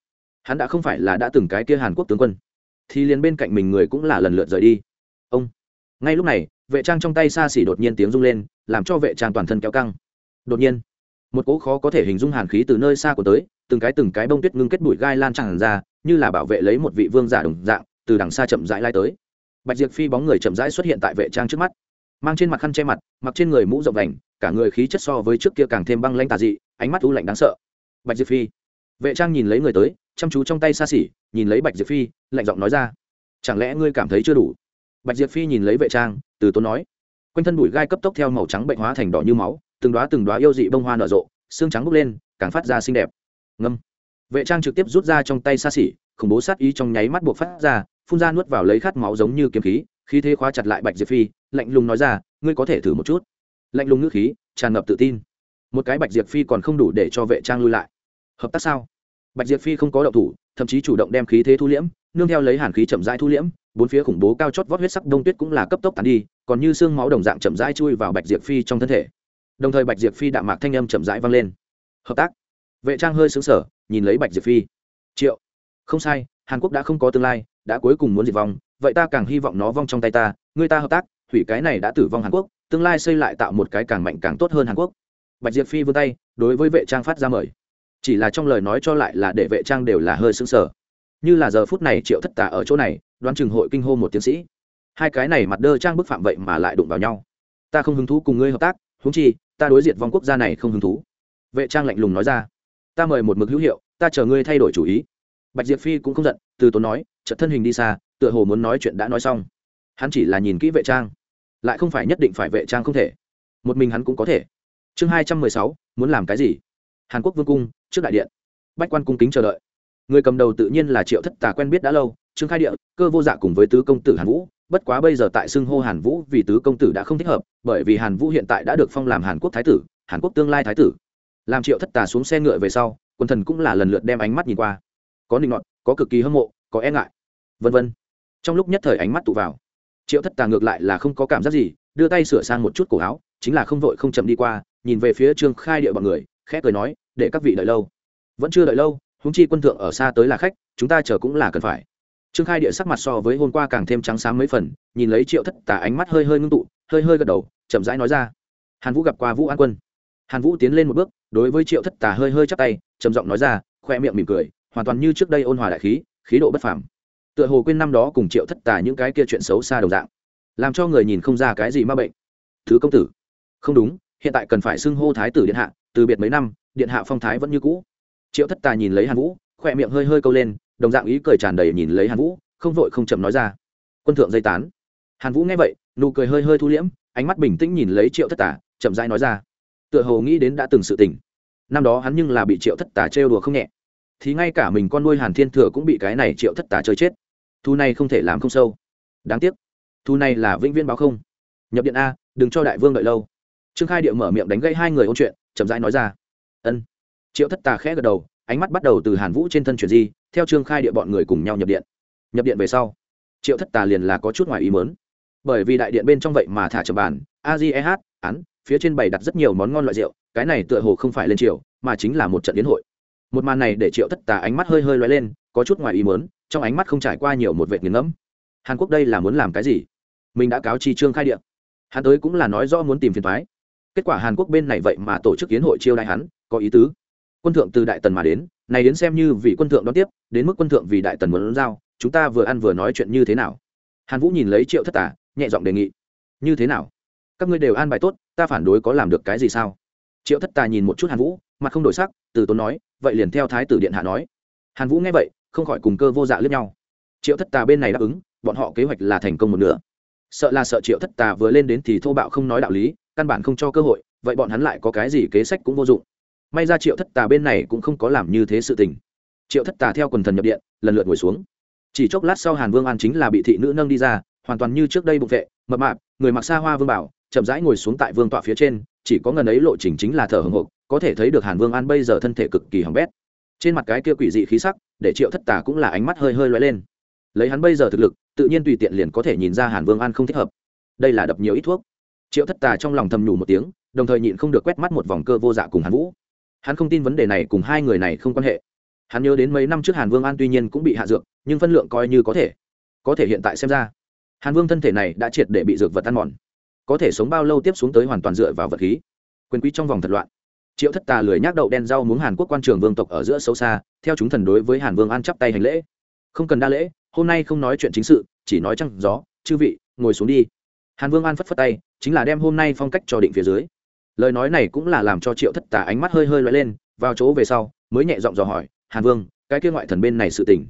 Hắn đã không phải là đã từng cái kia hàn quốc tướng quân. Thì liền bên cạnh mình người cũng là lần lượt rời đi. Ông. Ngay lúc này, vệ trang trong tay xa xỉ đột nhiên tiếng rung lên, làm cho vệ trang toàn thân kéo căng. Đột nhiên, một cỗ khó có thể hình dung hàn khí từ nơi xa của tới từng cái từng cái bông tuyết ngưng kết bụi gai lan tràn ra, như là bảo vệ lấy một vị vương giả đồng dạng, từ đằng xa chậm rãi lai tới. Bạch diệp phi bóng người chậm rãi xuất hiện tại vệ trang trước mắt, mang trên mặt khăn che mặt, mặc trên người mũ rộng đành cả người khí chất so với trước kia càng thêm băng lanh tà dị, ánh mắt u lạnh đáng sợ. Bạch diệp phi, vệ trang nhìn lấy người tới, chăm chú trong tay xa xỉ, nhìn lấy bạch diệp phi, lạnh giọng nói ra, chẳng lẽ ngươi cảm thấy chưa đủ? Bạch diệp phi nhìn lấy vệ trang, từ tốn nói, quanh thân bụi gai cấp tốc theo màu trắng bệnh hóa thành đỏ như máu, từng đoá từng đoá yêu dị bông hoa nở rộ, xương trắng bốc lên, càng phát ra xinh đẹp ngâm. Vệ trang trực tiếp rút ra trong tay xa xỉ, khủng bố sát ý trong nháy mắt buộc phát ra, phun ra nuốt vào lấy khát máu giống như kiếm khí khí thế khóa chặt lại bạch diệp phi, lạnh lùng nói ra, ngươi có thể thử một chút. Lạnh lùng ngữ khí, tràn ngập tự tin. Một cái bạch diệp phi còn không đủ để cho vệ trang lui lại. Hợp tác sao? Bạch diệp phi không có động thủ, thậm chí chủ động đem khí thế thu liễm, nương theo lấy hàn khí chậm rãi thu liễm, bốn phía khủng bố cao chót vót huyết sắc đông tuyết cũng là cấp tốc tàn đi, còn như xương máu đồng dạng chậm rãi chui vào bạch diệp phi trong thân thể. Đồng thời bạch diệp phi đạm mạc thanh âm chậm rãi vang lên. Hợp tác vệ trang hơi xứng sở nhìn lấy bạch diệp phi. Triệu, không sai, hàn quốc đã không có tương lai, đã cuối cùng muốn diệt vong, vậy ta càng hy vọng nó vong trong tay ta người ta hợp tác, hủy cái này đã tử vong hàn quốc, tương lai xây lại tạo một cái càng mạnh càng tốt hơn hàn quốc. Bạch diệp phi vươn tay, đối với vệ trang phát ra mời. Chỉ là trong lời nói cho lại là để vệ trang đều là hơi xứng sở như là giờ phút này triệu thất tả ở chỗ này, đoán chừng hội kinh hô một tiến sĩ. Hai cái này mặt đơ trang bức phạm vậy mà lại đụng vào nhau. Ta không hứng thú cùng ngươi hợp tác húng chi, ta đối diện vòng quốc gia này không hứng thú. Vệ trang lạnh lùng nói ra ta mời một mực hữu hiệu, ta chờ ngươi thay đổi chủ ý. Bạch diệp phi cũng không giận, từ tốn nói, chợt thân hình đi xa, tựa hồ muốn nói chuyện đã nói xong. Hắn chỉ là nhìn kỹ vệ trang, lại không phải nhất định phải vệ trang không thể. Một mình hắn cũng có thể. Chương hai trăm mười sáu, muốn làm cái gì? Hàn quốc vương cung, trước đại điện. Bách quan cung kính chờ đợi. Người cầm đầu tự nhiên là triệu thất tà quen biết đã lâu, trương khai địa, cơ vô dạ cùng với tứ công tử hàn vũ. Bất quá bây giờ tại xưng hô hàn vũ vì tứ công tử đã không thích hợp, bởi vì hàn vũ hiện tại đã được phong làm hàn quốc thái tử, hàn quốc tương lai thái tử làm triệu thất tà xuống xe ngựa về sau, quần thần cũng là lần lượt đem ánh mắt nhìn qua. Có nịnh nọt, có cực kỳ hâm mộ, có e ngại. Vân vân. Trong lúc nhất thời ánh mắt tụ vào, triệu thất tà ngược lại là không có cảm giác gì, đưa tay sửa sang một chút cổ áo, chính là không vội không chậm đi qua, nhìn về phía trương khai địa bọn người, khẽ cười nói, để các vị đợi lâu. Vẫn chưa đợi lâu húng chi quân thượng ở xa tới là khách, chúng ta chờ cũng là cần phải. Trương khai địa sắc mặt so với hôm qua càng thêm trắng sáng mấy phần, nhìn lấy triệu thất tà ánh mắt hơi hơi ngưng tụ, hơi hơi gật đầu, chậm rãi nói ra, hàn vũ gặp qua vũ an quân. Hàn vũ tiến lên một bước đối với triệu thất tà hơi hơi chắp tay, trầm giọng nói ra, khoe miệng mỉm cười, hoàn toàn như trước đây ôn hòa đại khí khí độ bất phàm. Tựa hồ quên năm đó cùng triệu thất tà những cái kia chuyện xấu xa đồng dạng, làm cho người nhìn không ra cái gì ma bệnh. Thứ công tử, không đúng, hiện tại cần phải xưng hô thái tử điện hạ, từ biệt mấy năm, điện hạ phong thái vẫn như cũ. Triệu thất tà nhìn lấy hàn vũ, khoe miệng hơi hơi câu lên, đồng dạng ý cười tràn đầy nhìn lấy hàn vũ, không vội không chậm nói ra. Quân thượng dây tán. Hàn vũ nghe vậy, nụ cười hơi hơi thu liễm, ánh mắt bình tĩnh nhìn lấy triệu thất tà, chậm rãi nói ra. Tựa hồ nghĩ đến đã từng sự tình năm đó hắn nhưng là bị triệu thất tà trêu đùa không nhẹ. Thì ngay cả mình con nuôi hàn thiên thừa cũng bị cái này triệu thất tà chơi chết. Thu này không thể làm không sâu. Đáng tiếc, thu này là vĩnh viễn báo không. Nhập điện a, đừng cho đại vương đợi lâu. Trương khai địa mở miệng đánh gây hai người ôn chuyện, chậm rãi nói ra. Ân. Triệu thất tà khẽ gật đầu, ánh mắt bắt đầu từ hàn vũ trên thân chuyển di, theo trương khai địa bọn người cùng nhau nhập điện. Nhập điện về sau, triệu thất tà liền là có chút ngoài ý mớn bởi vì đại điện bên trong vậy mà thả trầm bàn, a di e h, án phía trên bày đặt rất nhiều món ngon loại rượu cái này tựa hồ không phải lên triều mà chính là một trận yến hội. Một màn này để triệu thất tà ánh mắt hơi hơi loay lên có chút ngoài ý mớn trong ánh mắt không trải qua nhiều một vệ nghiền ngẫm. Hàn quốc đây là muốn làm cái gì? Mình đã cáo chi trương khai điện. Hắn tới cũng là nói rõ muốn tìm phiền thoái kết quả hàn quốc bên này vậy mà tổ chức yến hội chiêu đại hắn có ý tứ. Quân thượng từ đại tần mà đến này đến xem như vị quân thượng đón tiếp đến mức quân thượng vì đại tần muốn giao chúng ta vừa ăn vừa nói chuyện như thế nào? Hàn vũ nhìn lấy triệu thất tà, nhẹ giọng đề nghị. Như thế nào? Các ngươi đều an bài tốt ta phản đối có làm được cái gì sao? Triệu thất tà nhìn một chút hàn vũ, mặt không đổi sắc, từ tốn nói, vậy liền theo thái tử điện hạ nói. Hàn vũ nghe vậy, không khỏi cùng cơ vô dạ lướt nhau. Triệu thất tà bên này đáp ứng, bọn họ kế hoạch là thành công một nửa. Sợ là sợ triệu thất tà vừa lên đến thì thô bạo không nói đạo lý, căn bản không cho cơ hội, vậy bọn hắn lại có cái gì kế sách cũng vô dụng. May ra triệu thất tà bên này cũng không có làm như thế sự tình. Triệu thất tà theo quần thần nhập điện, lần lượt ngồi xuống. Chỉ chốc lát sau hàn vương an chính là bị thị nữ nâng đi ra, hoàn toàn như trước đây bụng vệ, mập mạp, người mặc xa hoa vương bảo chậm rãi ngồi xuống tại vương tọa phía trên, chỉ có ngần ấy lộ trình chính là thở hồng hộc, có thể thấy được hàn vương an bây giờ thân thể cực kỳ hỏng bét. Trên mặt cái kia quỷ dị khí sắc, để triệu thất tà cũng là ánh mắt hơi hơi loay lên. Lấy hắn bây giờ thực lực, tự nhiên tùy tiện liền có thể nhìn ra hàn vương an không thích hợp. Đây là đập nhiều ít thuốc. Triệu thất tà trong lòng thầm nhủ một tiếng, đồng thời nhịn không được quét mắt một vòng cơ vô dạ cùng hàn vũ. Hắn không tin vấn đề này cùng hai người này không quan hệ. Hắn nhớ đến mấy năm trước hàn vương an tuy nhiên cũng bị hạ dược, nhưng phân lượng coi như có thể có thể hiện tại xem ra, hàn vương thân thể này đã triệt để bị dược vật ăn mòn có thể sống bao lâu tiếp xuống tới hoàn toàn dựa vào vật khí. Quyền quý trong vòng thật loạn. Triệu thất tà lười nhác đậu đen rau muống hàn quốc quan trường vương tộc ở giữa sâu xa, theo chúng thần đối với hàn vương an chắp tay hành lễ. Không cần đa lễ, hôm nay không nói chuyện chính sự, chỉ nói trăng gió, chư vị, ngồi xuống đi. Hàn vương an phất phất tay, chính là đem hôm nay phong cách cho định phía dưới. Lời nói này cũng là làm cho triệu thất tà ánh mắt hơi hơi loại lên, vào chỗ về sau, mới nhẹ giọng dò hỏi, hàn vương, cái kia ngoại thần bên này sự tình?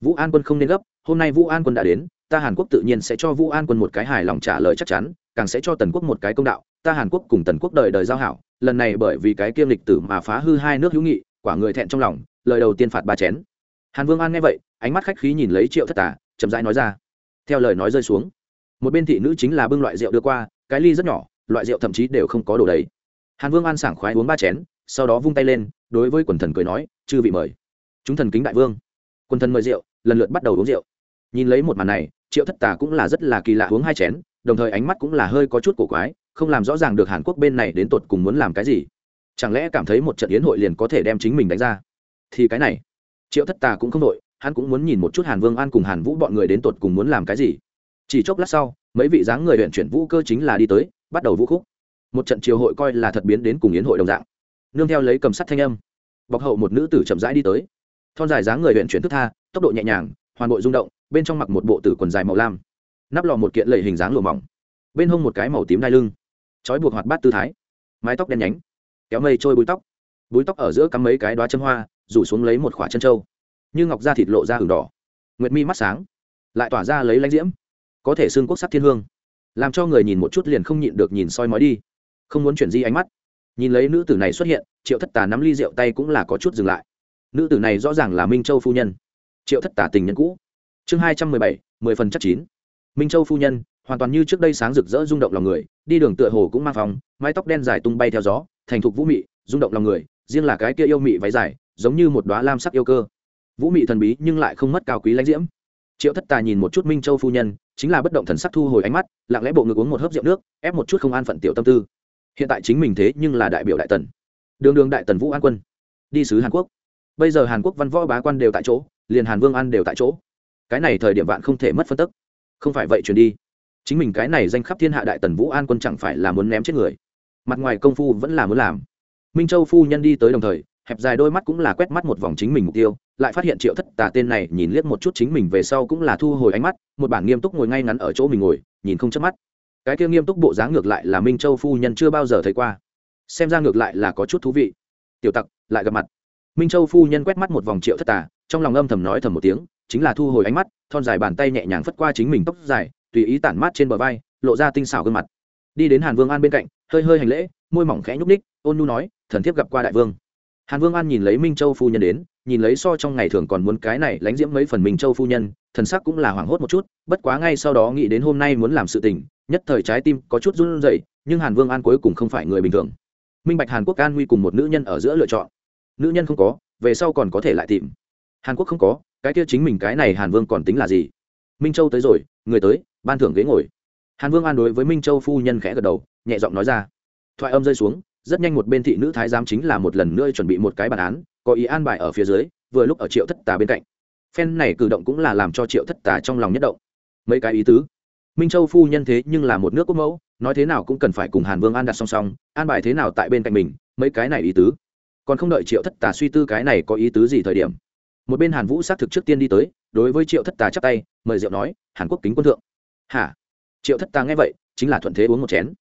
Vũ an quân không nên gấp, hôm nay vũ an quân đã đến, ta hàn quốc tự nhiên sẽ cho vũ an quân một cái hài lòng trả lời chắc chắn càng sẽ cho tần quốc một cái công đạo, ta hàn quốc cùng tần quốc đời đời giao hảo, lần này bởi vì cái kiêm lịch tử mà phá hư hai nước hữu nghị, quả người thẹn trong lòng, lời đầu tiên phạt ba chén. Hàn vương an nghe vậy, ánh mắt khách khí nhìn lấy triệu thất tà, chậm rãi nói ra. Theo lời nói rơi xuống, một bên thị nữ chính là bưng loại rượu đưa qua, cái ly rất nhỏ, loại rượu thậm chí đều không có đồ đầy. Hàn vương an sảng khoái uống ba chén, sau đó vung tay lên, đối với quần thần cười nói, chư vị mời. Chúng thần kính đại vương. Quần thần mời rượu, lần lượt bắt đầu uống rượu. Nhìn lấy một màn này, triệu thất tà cũng là rất là kỳ lạ uống hai chén đồng thời ánh mắt cũng là hơi có chút cổ quái, không làm rõ ràng được hàn quốc bên này đến tột cùng muốn làm cái gì. Chẳng lẽ cảm thấy một trận yến hội liền có thể đem chính mình đánh ra? Thì cái này, triệu thất tà cũng không đội, hắn cũng muốn nhìn một chút hàn vương an cùng hàn vũ bọn người đến tột cùng muốn làm cái gì. Chỉ chốc lát sau, mấy vị dáng người huyện chuyển vũ cơ chính là đi tới, bắt đầu vũ khúc. Một trận triều hội coi là thật biến đến cùng yến hội đồng dạng. Nương theo lấy cầm sắt thanh âm, bọc hậu một nữ tử chậm rãi đi tới. Thon dài dáng người huyện chuyển thức tha, tốc độ nhẹ nhàng, hoàn bộ rung động, bên trong mặc một bộ tử quần dài màu lam nắp lò một kiện lầy hình dáng lùa mỏng, bên hông một cái màu tím đai lưng, trói buộc hoạt bát tư thái, mái tóc đen nhánh, kéo mây trôi búi tóc. Búi tóc ở giữa cắm mấy cái đoá chân hoa, rủ xuống lấy một khỏa chân trâu, như ngọc da thịt lộ ra hừng đỏ, nguyệt mi mắt sáng, lại tỏa ra lấy lãnh diễm, có thể xương quốc sắc thiên hương, làm cho người nhìn một chút liền không nhịn được nhìn soi mói đi, không muốn chuyển di ánh mắt. Nhìn lấy nữ tử này xuất hiện, triệu thất tà nắm ly rượu tay cũng là có chút dừng lại. Nữ tử này rõ ràng là minh châu phu nhân, triệu thất tà tình nhân cũ. Chương hai trăm mười bảy, mười phần chắc chín minh châu phu nhân, hoàn toàn như trước đây sáng rực rỡ rung động lòng người, đi đường tựa hồ cũng mang phòng mái tóc đen dài tung bay theo gió, thành thục vũ mị, rung động lòng người, riêng là cái kia yêu mị váy dài, giống như một đoá lam sắc yêu cơ. Vũ mị thần bí nhưng lại không mất cao quý lãnh diễm. Triệu thất tà nhìn một chút minh châu phu nhân, chính là bất động thần sắc thu hồi ánh mắt, lặng lẽ bộ ngực uống một hớp rượu nước, ép một chút không an phận tiểu tâm tư. Hiện tại chính mình thế nhưng là đại biểu đại tần. Đường đường đại tần vũ an quân. Đi sứ hàn quốc. Bây giờ hàn quốc văn võ bá quan đều tại chỗ, liền hàn vương an đều tại chỗ. Cái này thời điểm vạn không thể mất phân tức không phải vậy chuyển đi. Chính mình cái này danh khắp thiên hạ đại tần vũ an quân chẳng phải là muốn ném chết người. Mặt ngoài công phu vẫn là muốn làm. Minh châu phu nhân đi tới đồng thời, hẹp dài đôi mắt cũng là quét mắt một vòng chính mình mục tiêu, lại phát hiện triệu thất tà tên này nhìn liếc một chút chính mình về sau cũng là thu hồi ánh mắt, một bản nghiêm túc ngồi ngay ngắn ở chỗ mình ngồi, nhìn không chớp mắt. Cái kia nghiêm túc bộ dáng ngược lại là minh châu phu nhân chưa bao giờ thấy qua. Xem ra ngược lại là có chút thú vị. Tiểu tặc, lại gặp mặt. Minh châu phu nhân quét mắt một vòng triệu thất tà, trong lòng âm thầm nói thầm một tiếng chính là thu hồi ánh mắt, thon dài bàn tay nhẹ nhàng phất qua chính mình tóc dài, tùy ý tản mát trên bờ vai, lộ ra tinh xảo gương mặt. Đi đến hàn vương an bên cạnh, hơi hơi hành lễ, môi mỏng khẽ nhúc ních ôn nu nói, thần thiếp gặp qua đại vương. Hàn vương an nhìn lấy minh châu phu nhân đến, nhìn lấy so trong ngày thường còn muốn cái này lánh diễm mấy phần minh châu phu nhân, thần sắc cũng là hoảng hốt một chút, bất quá ngay sau đó nghĩ đến hôm nay muốn làm sự tình, nhất thời trái tim có chút run rẩy, nhưng hàn vương an cuối cùng không phải người bình thường. Minh bạch hàn quốc an nguy cùng một nữ nhân ở giữa lựa chọn. Nữ nhân không có, về sau còn có thể lại tìm. Hàn quốc không có cái kia chính mình cái này hàn vương còn tính là gì? Minh châu tới rồi, người tới, ban thưởng ghế ngồi. Hàn vương an đối với minh châu phu nhân khẽ gật đầu, nhẹ giọng nói ra. Thoại âm rơi xuống, rất nhanh một bên thị nữ thái giám chính là một lần nữa chuẩn bị một cái bản án, có ý an bài ở phía dưới, vừa lúc ở triệu thất tà bên cạnh. Phen này cử động cũng là làm cho triệu thất tà trong lòng nhất động. Mấy cái ý tứ. Minh châu phu nhân thế nhưng là một nước quốc mẫu, nói thế nào cũng cần phải cùng hàn vương an đặt song song, an bài thế nào tại bên cạnh mình, mấy cái này ý tứ. Còn không đợi triệu thất tà suy tư cái này có ý tứ gì thời điểm một bên hàn vũ xác thực trước tiên đi tới, đối với triệu thất tà chắp tay, mời rượu nói, hàn quốc kính quân thượng. Hả? Triệu thất tà nghe vậy, chính là thuận thế uống một chén.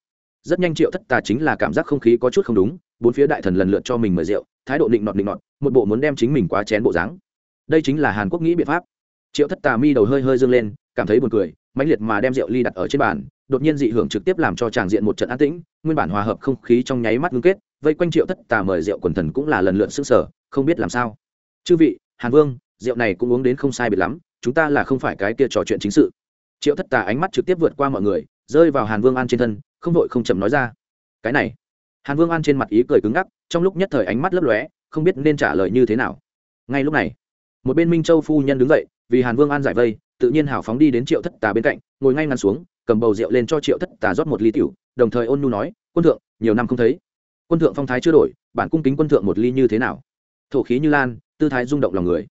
Rất nhanh triệu thất tà chính là cảm giác không khí có chút không đúng, bốn phía đại thần lần lượt cho mình mời rượu, thái độ định nọt định nọt, một bộ muốn đem chính mình quá chén bộ dáng. Đây chính là hàn quốc nghĩ biện pháp. Triệu thất tà mi đầu hơi hơi dâng lên, cảm thấy buồn cười, mãnh liệt mà đem rượu ly đặt ở trên bàn, đột nhiên dị hưởng trực tiếp làm cho tràng diện một trận an tĩnh, nguyên bản hòa hợp không khí trong nháy mắt ngưng kết, vây quanh triệu thất tà mời rượu quần thần cũng là lần lượt s ư sở không biết làm sao. Chư vị hàn vương, rượu này cũng uống đến không sai biệt lắm, chúng ta là không phải cái kia trò chuyện chính sự. Triệu thất tà ánh mắt trực tiếp vượt qua mọi người, rơi vào hàn vương an trên thân, không đội không chậm nói ra. Cái này. Hàn vương an trên mặt ý cười cứng ngắc, trong lúc nhất thời ánh mắt lấp lóe, không biết nên trả lời như thế nào. Ngay lúc này, một bên minh châu phu nhân đứng dậy, vì hàn vương an giải vây, tự nhiên hào phóng đi đến triệu thất tà bên cạnh, ngồi ngay ngắn xuống, cầm bầu rượu lên cho triệu thất tà rót một ly tiểu, đồng thời ôn nhu nói, quân thượng, nhiều năm không thấy. Quân thượng phong thái chưa đổi, bản cung kính quân thượng một ly như thế nào? Thổ khí như lan tư thái rung động lòng người.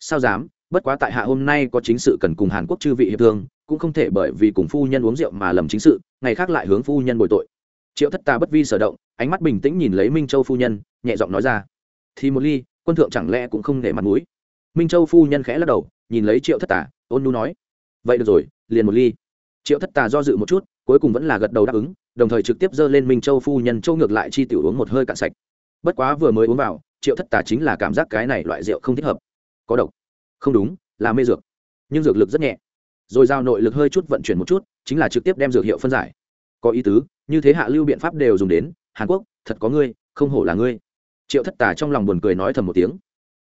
Sao dám? Bất quá tại hạ hôm nay có chính sự cần cùng hàn quốc chư vị hiệp thương, cũng không thể bởi vì cùng phu nhân uống rượu mà lầm chính sự, ngày khác lại hướng phu nhân bồi tội. Triệu thất tà bất vi sở động, ánh mắt bình tĩnh nhìn lấy minh châu phu nhân, nhẹ giọng nói ra. Thì một ly, quân thượng chẳng lẽ cũng không để mặt mũi? Minh châu phu nhân khẽ lắc đầu, nhìn lấy triệu thất tà, ôn nu nói. Vậy được rồi, liền một ly. Triệu thất tà do dự một chút, cuối cùng vẫn là gật đầu đáp ứng, đồng thời trực tiếp dơ lên minh châu phu nhân châu ngược lại chi tiểu uống một hơi cạn sạch. Bất quá vừa mới uống vào triệu thất tà chính là cảm giác cái này loại rượu không thích hợp. Có độc. Không đúng, là mê dược. Nhưng dược lực rất nhẹ. Rồi giao nội lực hơi chút vận chuyển một chút, chính là trực tiếp đem dược hiệu phân giải. Có ý tứ, như thế hạ lưu biện pháp đều dùng đến, hàn quốc, thật có ngươi, không hổ là ngươi. Triệu thất tà trong lòng buồn cười nói thầm một tiếng.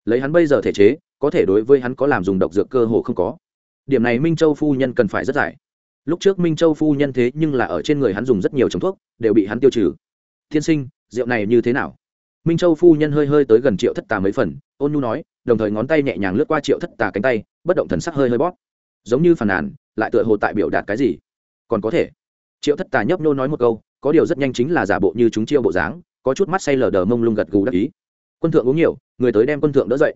Lấy hắn bây giờ thể chế, có thể đối với hắn có làm dùng độc dược cơ hồ không có. Điểm này minh châu phu nhân cần phải rất giải. Lúc trước minh châu phu nhân thế nhưng là ở trên người hắn dùng rất nhiều chống thuốc, đều bị hắn tiêu trừ. Tiên sinh, rượu này như thế nào? Minh châu phu nhân hơi hơi tới gần triệu thất tà mấy phần, ôn nhu nói, đồng thời ngón tay nhẹ nhàng lướt qua triệu thất tà cánh tay, bất động thần sắc hơi hơi bóp. Giống như phàn nàn, lại tựa hồ tại biểu đạt cái gì. Còn có thể. Triệu thất tà nhấp nô nói một câu, có điều rất nhanh chính là giả bộ như chúng chiêu bộ dáng, có chút mắt say lờ đờ mông lung gật gù đắc ý. Quân thượng uống nhiều, người tới đem quân thượng đỡ dậy.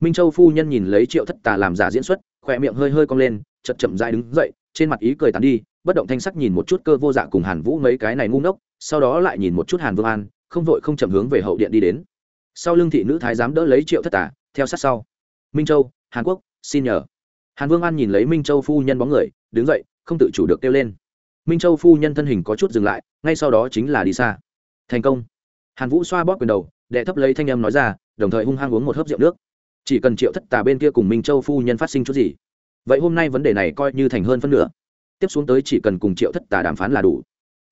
Minh châu phu nhân nhìn lấy triệu thất tà làm giả diễn xuất, khỏe miệng hơi hơi cong lên chật chậm dại đứng dậy, trên mặt ý cười tàn đi, bất động thanh sắc nhìn một chút cơ vô dạ cùng hàn vũ mấy cái này ngu ngốc, sau đó lại nhìn một chút hàn vương an không vội không chậm hướng về hậu điện đi đến. Sau lưng thị nữ thái giám đỡ lấy triệu thất tà, theo sát sau. Minh châu, hàn quốc, xin nhờ. Hàn vương an nhìn lấy minh châu phu nhân bóng người, đứng dậy, không tự chủ được kêu lên. Minh châu phu nhân thân hình có chút dừng lại, ngay sau đó chính là đi xa. Thành công. Hàn vũ xoa bóp quyền đầu, đệ thấp lấy thanh âm nói ra, đồng thời hung hăng uống một hớp rượu nước. Chỉ cần triệu thất tà bên kia cùng minh châu phu nhân phát sinh chút gì, vậy hôm nay vấn đề này coi như thành hơn phân nửa. Tiếp xuống tới chỉ cần cùng triệu thất tà đàm phán là đủ.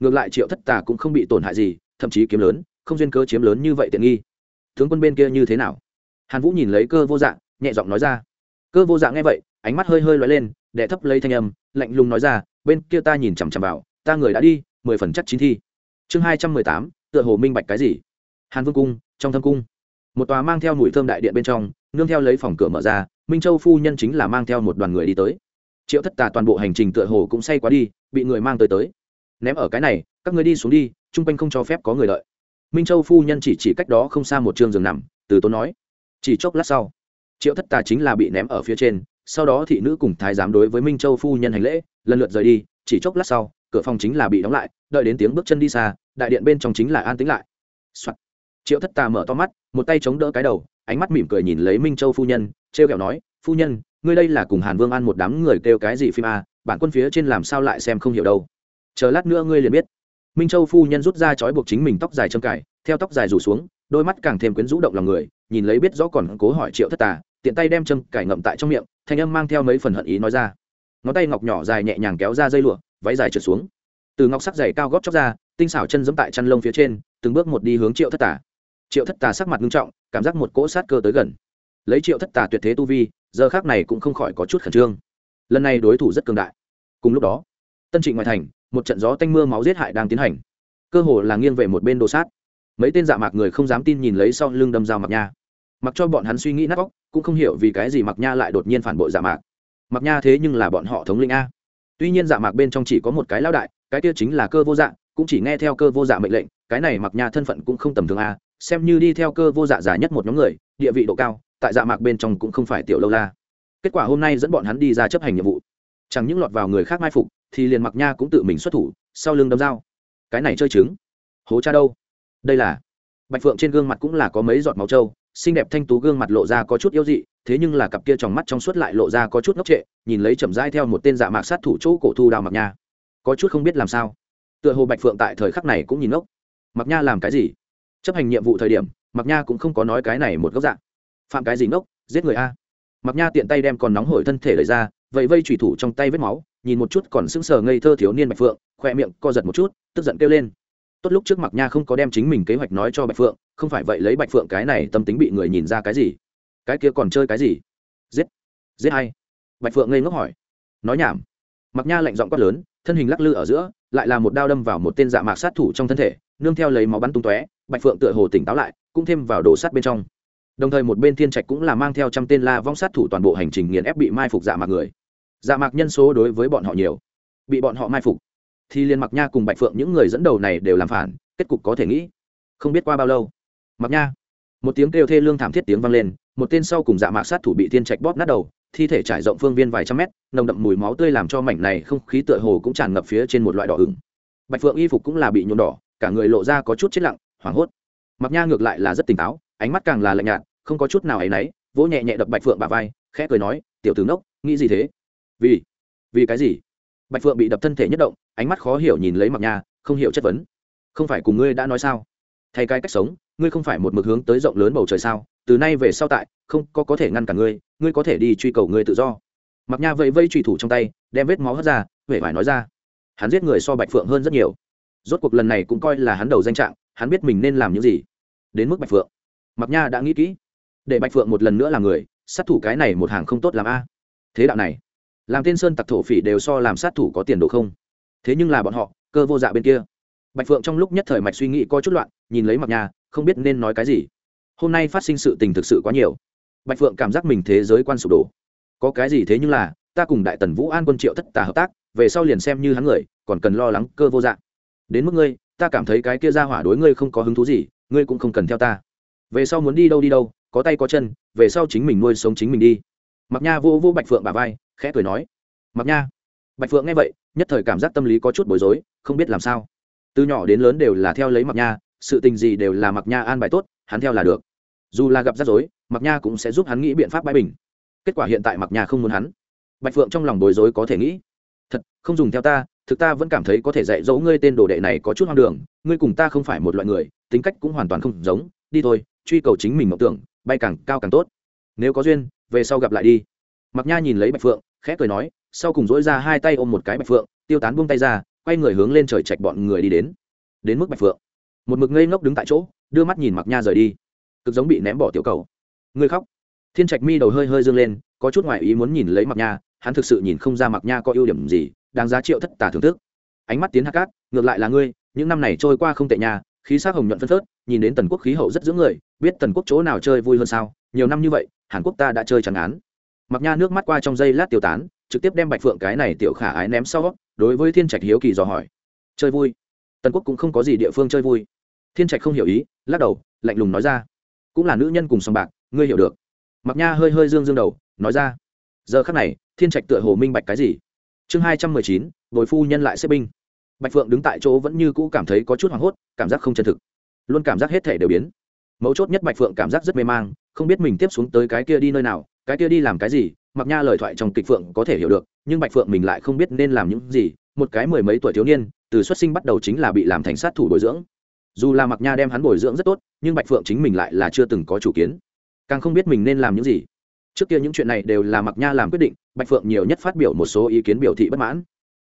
Ngược lại triệu thất tà cũng không bị tổn hại gì thậm chí kiếm lớn, không duyên cơ chiếm lớn như vậy tiện nghi. Tướng quân bên kia như thế nào? Hàn vũ nhìn lấy cơ vô dạng, nhẹ giọng nói ra. Cơ vô dạng nghe vậy, ánh mắt hơi hơi loay lên đệ thấp lấy thanh âm, lạnh lùng nói ra, bên kia ta nhìn chằm chằm vào, ta người đã đi, mười phần chắc chín thi. Chương hai trăm mười tám, tựa hồ minh bạch cái gì? Hàn vương cung, trong thâm cung. Một tòa mang theo mùi thơm đại điện bên trong, nương theo lấy phòng cửa mở ra, minh châu phu nhân chính là mang theo một đoàn người đi tới. Triệu thất tà toàn bộ hành trình tựa hồ cũng say quá đi, bị người mang tới tới. Ném ở cái này, các người đi xuống đi chung quanh không cho phép có người đợi. Minh châu phu nhân chỉ chỉ cách đó không xa một trường giường nằm, từ tốn nói, chỉ chốc lát sau, triệu thất tà chính là bị ném ở phía trên, sau đó thị nữ cùng thái giám đối với minh châu phu nhân hành lễ, lần lượt rời đi, chỉ chốc lát sau, cửa phòng chính là bị đóng lại, đợi đến tiếng bước chân đi xa, đại điện bên trong chính là an tĩnh lại、Soạn. triệu thất tà mở to mắt, một tay chống đỡ cái đầu, ánh mắt mỉm cười nhìn lấy minh châu phu nhân, trêu kẹo nói, phu nhân, ngươi đây là cùng hàn vương ăn một đám người kêu cái gì phim a bản quân phía trên làm sao lại xem không hiểu đâu. Chờ lát nữa ngươi liền biết minh châu phu nhân rút ra chói buộc chính mình tóc dài trâm cải theo tóc dài rủ xuống, đôi mắt càng thêm quyến rũ động lòng người, nhìn lấy biết rõ còn cố hỏi triệu thất tà, tiện tay đem châm cải ngậm tại trong miệng, thanh âm mang theo mấy phần hận ý nói ra. Ngón tay ngọc nhỏ dài nhẹ nhàng kéo ra dây lụa, váy dài trượt xuống. Từ ngọc sắc dày cao góp chóc ra, tinh xảo chân giẫm tại chăn lông phía trên, từng bước một đi hướng triệu thất tà. Triệu thất tà sắc mặt nghiêm trọng, cảm giác một cỗ sát cơ tới gần. Lấy triệu thất tà tuyệt thế tu vi, giờ khác này cũng không khỏi có chút khẩn trương. Lần này đối thủ rất cường đại. Cùng lúc đó, tân trịnh ngoại thành một trận gió tanh mưa máu giết hại đang tiến hành. Cơ hồ là nghiêng về một bên đồ sát. Mấy tên dạ mạc người không dám tin nhìn lấy sau lưng đâm dao mặc nha. Mặc cho bọn hắn suy nghĩ nát óc, cũng không hiểu vì cái gì mặc nha lại đột nhiên phản bội dạ mạc. Mặc nha thế nhưng là bọn họ thống linh a. Tuy nhiên dạ mạc bên trong chỉ có một cái lao đại, cái kia chính là cơ vô dạ cũng chỉ nghe theo cơ vô dạ mệnh lệnh, cái này mặc nha thân phận cũng không tầm thường a. Xem như đi theo cơ vô dạ giả nhất một nhóm người, địa vị độ cao, tại dạ mạc bên trong cũng không phải tiểu lâu la. Kết quả hôm nay dẫn bọn hắn đi ra chấp hành nhiệm vụ chẳng những lọt vào người khác mai phục, thì liền mặc nha cũng tự mình xuất thủ, sau lưng đâm dao. Cái này chơi chứng hố cha đâu? Đây là bạch phượng trên gương mặt cũng là có mấy giọt máu trâu, xinh đẹp thanh tú gương mặt lộ ra có chút yếu dị, thế nhưng là cặp kia tròng mắt trong suốt lại lộ ra có chút ngốc trệ, nhìn lấy chậm rãi theo một tên dạ mạc sát thủ chỗ cổ thu đào mặc nha. Có chút không biết làm sao. Tựa hồ bạch phượng tại thời khắc này cũng nhìn ngốc. Mặc nha làm cái gì? Chấp hành nhiệm vụ thời điểm, mặc nha cũng không có nói cái này một góc dạng. Phạm cái gì ngốc? Giết người a. Mặc nha tiện tay đem còn nóng hổi thân thể lấy ra vậy vây chủy thủ trong tay vết máu, nhìn một chút còn sững sờ ngây thơ thiếu niên bạch phượng khoe miệng co giật một chút, tức giận kêu lên. Tốt lúc trước mặt nha không có đem chính mình kế hoạch nói cho bạch phượng, không phải vậy lấy bạch phượng cái này tâm tính bị người nhìn ra cái gì? Cái kia còn chơi cái gì? Giết giết hay bạch phượng ngây ngốc hỏi. Nói nhảm. Mặc nha lạnh giọng quát lớn, thân hình lắc lư ở giữa, lại là một đao đâm vào một tên dạ mạc sát thủ trong thân thể, nương theo lấy máu bắn tung tóe, bạch phượng tựa hồ tỉnh táo lại, cũng thêm vào đồ sắt bên trong. Đồng thời một bên thiên trạch cũng là mang theo trăm tên la vong sát thủ toàn bộ hành trình nghiền ép bị mai phục dạ mạc người dạ mạc nhân số đối với bọn họ nhiều. Bị bọn họ mai phục, thì liền mặc nha cùng bạch phượng những người dẫn đầu này đều làm phản, kết cục có thể nghĩ. Không biết qua bao lâu mặc nha, một tiếng kêu thê lương thảm thiết tiếng vang lên, một tên sau cùng dạ mạc sát thủ bị thiên trạch bóp nát đầu, thi thể trải rộng phương viên vài trăm mét, nồng đậm mùi máu tươi làm cho mảnh này không khí tựa hồ cũng tràn ngập phía trên một loại đỏ ửng. Bạch phượng y phục cũng là bị nhuộm đỏ, cả người lộ ra có chút chết lặng, hoảng hốt. Mặc nha ngược lại là rất tỉnh táo, ánh mắt càng là lạnh nhạt, không có chút nào áy náy vỗ nhẹ nhẹ đập bạch phượng bà vai, khẽ cười nói, tiểu tướng đốc nghĩ gì thế? Vì vì cái gì? Bạch phượng bị đập thân thể nhất động, ánh mắt khó hiểu nhìn lấy mặc nha, không hiểu chất vấn. Không phải cùng ngươi đã nói sao? Thay cái cách sống, ngươi không phải một mực hướng tới rộng lớn bầu trời sao? Từ nay về sau tại, không có có thể ngăn cản ngươi ngươi có thể đi truy cầu ngươi tự do. Mặc nha vẫy vây truy thủ trong tay, đem vết máu hất ra huệ phải nói ra. Hắn giết người so bạch phượng hơn rất nhiều. Rốt cuộc lần này cũng coi là hắn đầu danh trạng, hắn biết mình nên làm những gì. Đến mức bạch phượng. Mặc nha đã nghĩ kỹ. Để bạch phượng một lần nữa làm người, sát thủ cái này một hàng không tốt làm a. Thế đạo này làm tên sơn tặc thổ phỉ đều so làm sát thủ có tiền đồ không? Thế nhưng là bọn họ, cơ vô dạ bên kia. Bạch phượng trong lúc nhất thời mạch suy nghĩ có chút loạn, nhìn lấy mặc nhà, không biết nên nói cái gì. Hôm nay phát sinh sự tình thực sự quá nhiều. Bạch phượng cảm giác mình thế giới quan sụp đổ. Có cái gì thế nhưng là, ta cùng đại tần vũ an quân triệu thất tà hợp tác, về sau liền xem như hắn người, còn cần lo lắng cơ vô dạng đến mức ngươi, ta cảm thấy cái kia ra hỏa đối ngươi không có hứng thú gì, ngươi cũng không cần theo ta. Về sau muốn đi đâu đi đâu, có tay có chân, về sau chính mình nuôi sống chính mình đi mặc nha vô vô bạch phượng bà vai, khẽ cười nói mặc nha. Bạch phượng nghe vậy, nhất thời cảm giác tâm lý có chút bối rối, không biết làm sao. Từ nhỏ đến lớn đều là theo lấy mặc nha, sự tình gì đều là mặc nha an bài tốt, hắn theo là được. Dù là gặp rắc rối mặc nha cũng sẽ giúp hắn nghĩ biện pháp bãi bình. Kết quả hiện tại mặc nha không muốn hắn. Bạch phượng trong lòng bối rối có thể nghĩ, thật, không dùng theo ta, thực ta vẫn cảm thấy có thể dạy dỗ ngươi tên đồ đệ này có chút hoang đường, ngươi cùng ta không phải một loại người, tính cách cũng hoàn toàn không giống, đi thôi, truy cầu chính mình mộng tưởng, bay càng cao càng tốt. Nếu có duyên về sau gặp lại đi. Mặc nha nhìn lấy bạch phượng, khẽ cười nói, sau cùng dỗi ra hai tay ôm một cái bạch phượng, tiêu tán buông tay ra, quay người hướng lên trời chạch bọn người đi đến. Đến mức bạch phượng, một mực ngây ngốc đứng tại chỗ, đưa mắt nhìn mặc nha rời đi. Cực giống bị ném bỏ tiểu cầu. Người khóc. Thiên trạch mi đầu hơi hơi dương lên, có chút ngoại ý muốn nhìn lấy mặc nha, hắn thực sự nhìn không ra mặc nha có ưu điểm gì, đáng giá triệu thất tả thưởng thức. Ánh mắt tiến hạ cát ngược lại là ngươi, những năm này trôi qua không tệ nhà khí sắc hồng nhuận phân phớt, nhìn đến tần quốc khí hậu rất giữ người, biết tần quốc chỗ nào chơi vui hơn sao? Nhiều năm như vậy, hàn quốc ta đã chơi chẳng án mặc nha nước mắt qua trong giây lát tiêu tán, trực tiếp đem bạch phượng cái này tiểu khả ái ném sau, đối với thiên trạch hiếu kỳ dò hỏi. Chơi vui. Tần quốc cũng không có gì địa phương chơi vui. Thiên trạch không hiểu ý, lắc đầu, lạnh lùng nói ra. Cũng là nữ nhân cùng sòng bạc, ngươi hiểu được. Mặc nha hơi hơi dương dương đầu, nói ra. Giờ khắc này, thiên trạch tựa hồ minh bạch cái gì? Chương hai trăm mười chín, bồi phu nhân lại xếp binh. Bạch phượng đứng tại chỗ vẫn như cũ cảm thấy có chút hoảng hốt, cảm giác không chân thực. Luôn cảm giác hết thể đều biến. Mấu chốt nhất bạch phượng cảm giác rất mê mang không biết mình tiếp xuống tới cái kia đi nơi nào, cái kia đi làm cái gì, mặc nha lời thoại trong kịch phượng có thể hiểu được, nhưng bạch phượng mình lại không biết nên làm những gì, một cái mười mấy tuổi thiếu niên, từ xuất sinh bắt đầu chính là bị làm thành sát thủ bồi dưỡng. Dù là mặc nha đem hắn bồi dưỡng rất tốt, nhưng bạch phượng chính mình lại là chưa từng có chủ kiến, càng không biết mình nên làm những gì. Trước kia những chuyện này đều là mặc nha làm quyết định, bạch phượng nhiều nhất phát biểu một số ý kiến biểu thị bất mãn.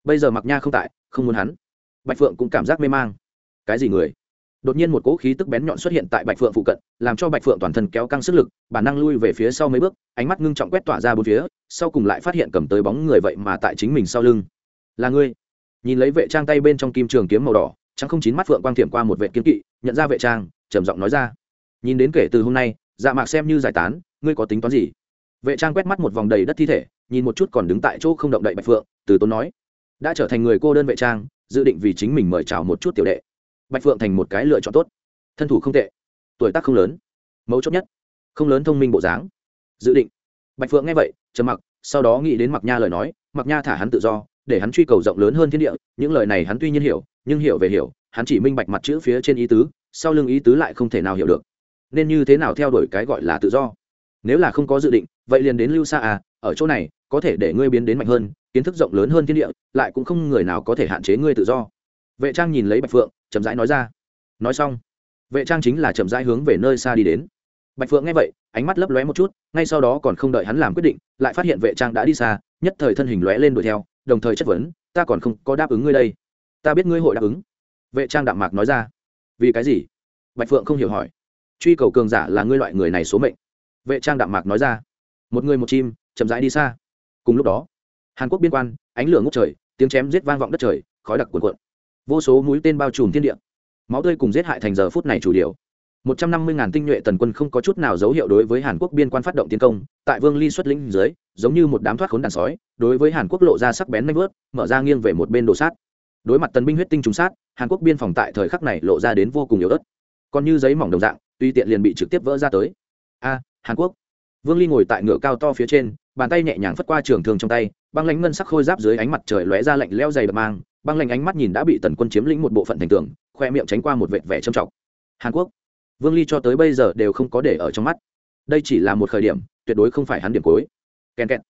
Bây giờ mặc nha không tại, không muốn hắn. Bạch phượng cũng cảm giác mê mang. Cái gì người? Đột nhiên một cỗ khí tức bén nhọn xuất hiện tại bạch phượng phụ cận, làm cho bạch phượng toàn thân kéo căng sức lực, bản năng lui về phía sau mấy bước, ánh mắt ngưng trọng quét tỏa ra bốn phía, sau cùng lại phát hiện cầm tới bóng người vậy mà tại chính mình sau lưng. Là ngươi. Nhìn lấy vệ trang tay bên trong kim trường kiếm màu đỏ, trắng không chín mắt phượng quang thiểm qua một vệ kiếm kỵ, nhận ra vệ trang, trầm giọng nói ra. Nhìn đến kể từ hôm nay dạ mạc xem như giải tán, ngươi có tính toán gì? Vệ trang quét mắt một vòng đầy đất thi thể, nhìn một chút còn đứng tại chỗ không động đậy bạch phượng, từ tốn nói, đã trở thành người cô đơn vệ trang, dự định vì chính mình mời chào một chút tiểu đệ bạch phượng thành một cái lựa chọn tốt. Thân thủ không tệ, tuổi tác không lớn, mấu chốt nhất, không lớn thông minh bộ dáng. Dự định. Bạch phượng nghe vậy, trầm mặc, sau đó nghĩ đến mặc nha lời nói mặc nha thả hắn tự do, để hắn truy cầu rộng lớn hơn thiên địa, những lời này hắn tuy nhiên hiểu, nhưng hiểu về hiểu, hắn chỉ minh bạch mặt chữ phía trên ý tứ, sau lưng ý tứ lại không thể nào hiểu được. Nên như thế nào theo đuổi cái gọi là tự do? Nếu là không có dự định, vậy liền đến lưu xa à ở chỗ này, có thể để ngươi biến đến mạnh hơn, kiến thức rộng lớn hơn thiên địa, lại cũng không người nào có thể hạn chế ngươi tự do vệ trang nhìn lấy bạch phượng, chậm rãi nói ra. Nói xong, vệ trang chính là chậm rãi hướng về nơi xa đi đến. Bạch phượng nghe vậy, ánh mắt lấp lóe một chút, ngay sau đó còn không đợi hắn làm quyết định, lại phát hiện vệ trang đã đi xa, nhất thời thân hình lóe lên đuổi theo, đồng thời chất vấn, ta còn không có đáp ứng ngươi đây. Ta biết ngươi hội đáp ứng. Vệ trang đạm mạc nói ra. Vì cái gì? Bạch phượng không hiểu hỏi. Truy cầu cường giả là ngươi loại người này số mệnh. Vệ trang đạm mạc nói ra. Một người một chim, chậm rãi đi xa. Cùng lúc đó, hàn quốc biên quan, ánh lửa ngốc trời, tiếng chém giết vang vọng đất trời, khói đặc cuồn cuộn vô số mũi tên bao trùm thiên địa. Máu tươi cùng giết hại thành giờ phút này chủ điều. Một trăm năm mươi ngàn tinh nhuệ tần quân không có chút nào dấu hiệu đối với hàn quốc biên quan phát động tiến công. Tại vương ly xuất lĩnh dưới, giống như một đám thoát khốn đàn sói, đối với hàn quốc lộ ra sắc bén nanh vớt mở ra nghiêng về một bên đồ sát. Đối mặt tần binh huyết tinh trùng sát, hàn quốc biên phòng tại thời khắc này lộ ra đến vô cùng yếu ớt. Còn như giấy mỏng đồng dạng, tuy tiện liền bị trực tiếp vỡ ra tới. A, hàn quốc. Vương ly ngồi tại ngựa cao to phía trên, bàn tay nhẹ nhàng phất qua trường thường trong tay, băng lãnh ngân sắc khôi giáp dưới ánh mặt trời lóe ra lạnh leo dày đập mang băng lạnh ánh mắt nhìn đã bị tần quân chiếm lĩnh một bộ phận thành tường, khoe miệng tránh qua một vệt vẻ trầm trọng. Hàn quốc, vương ly cho tới bây giờ đều không có để ở trong mắt. Đây chỉ là một khởi điểm, tuyệt đối không phải hắn điểm cuối. Kèn kẹt.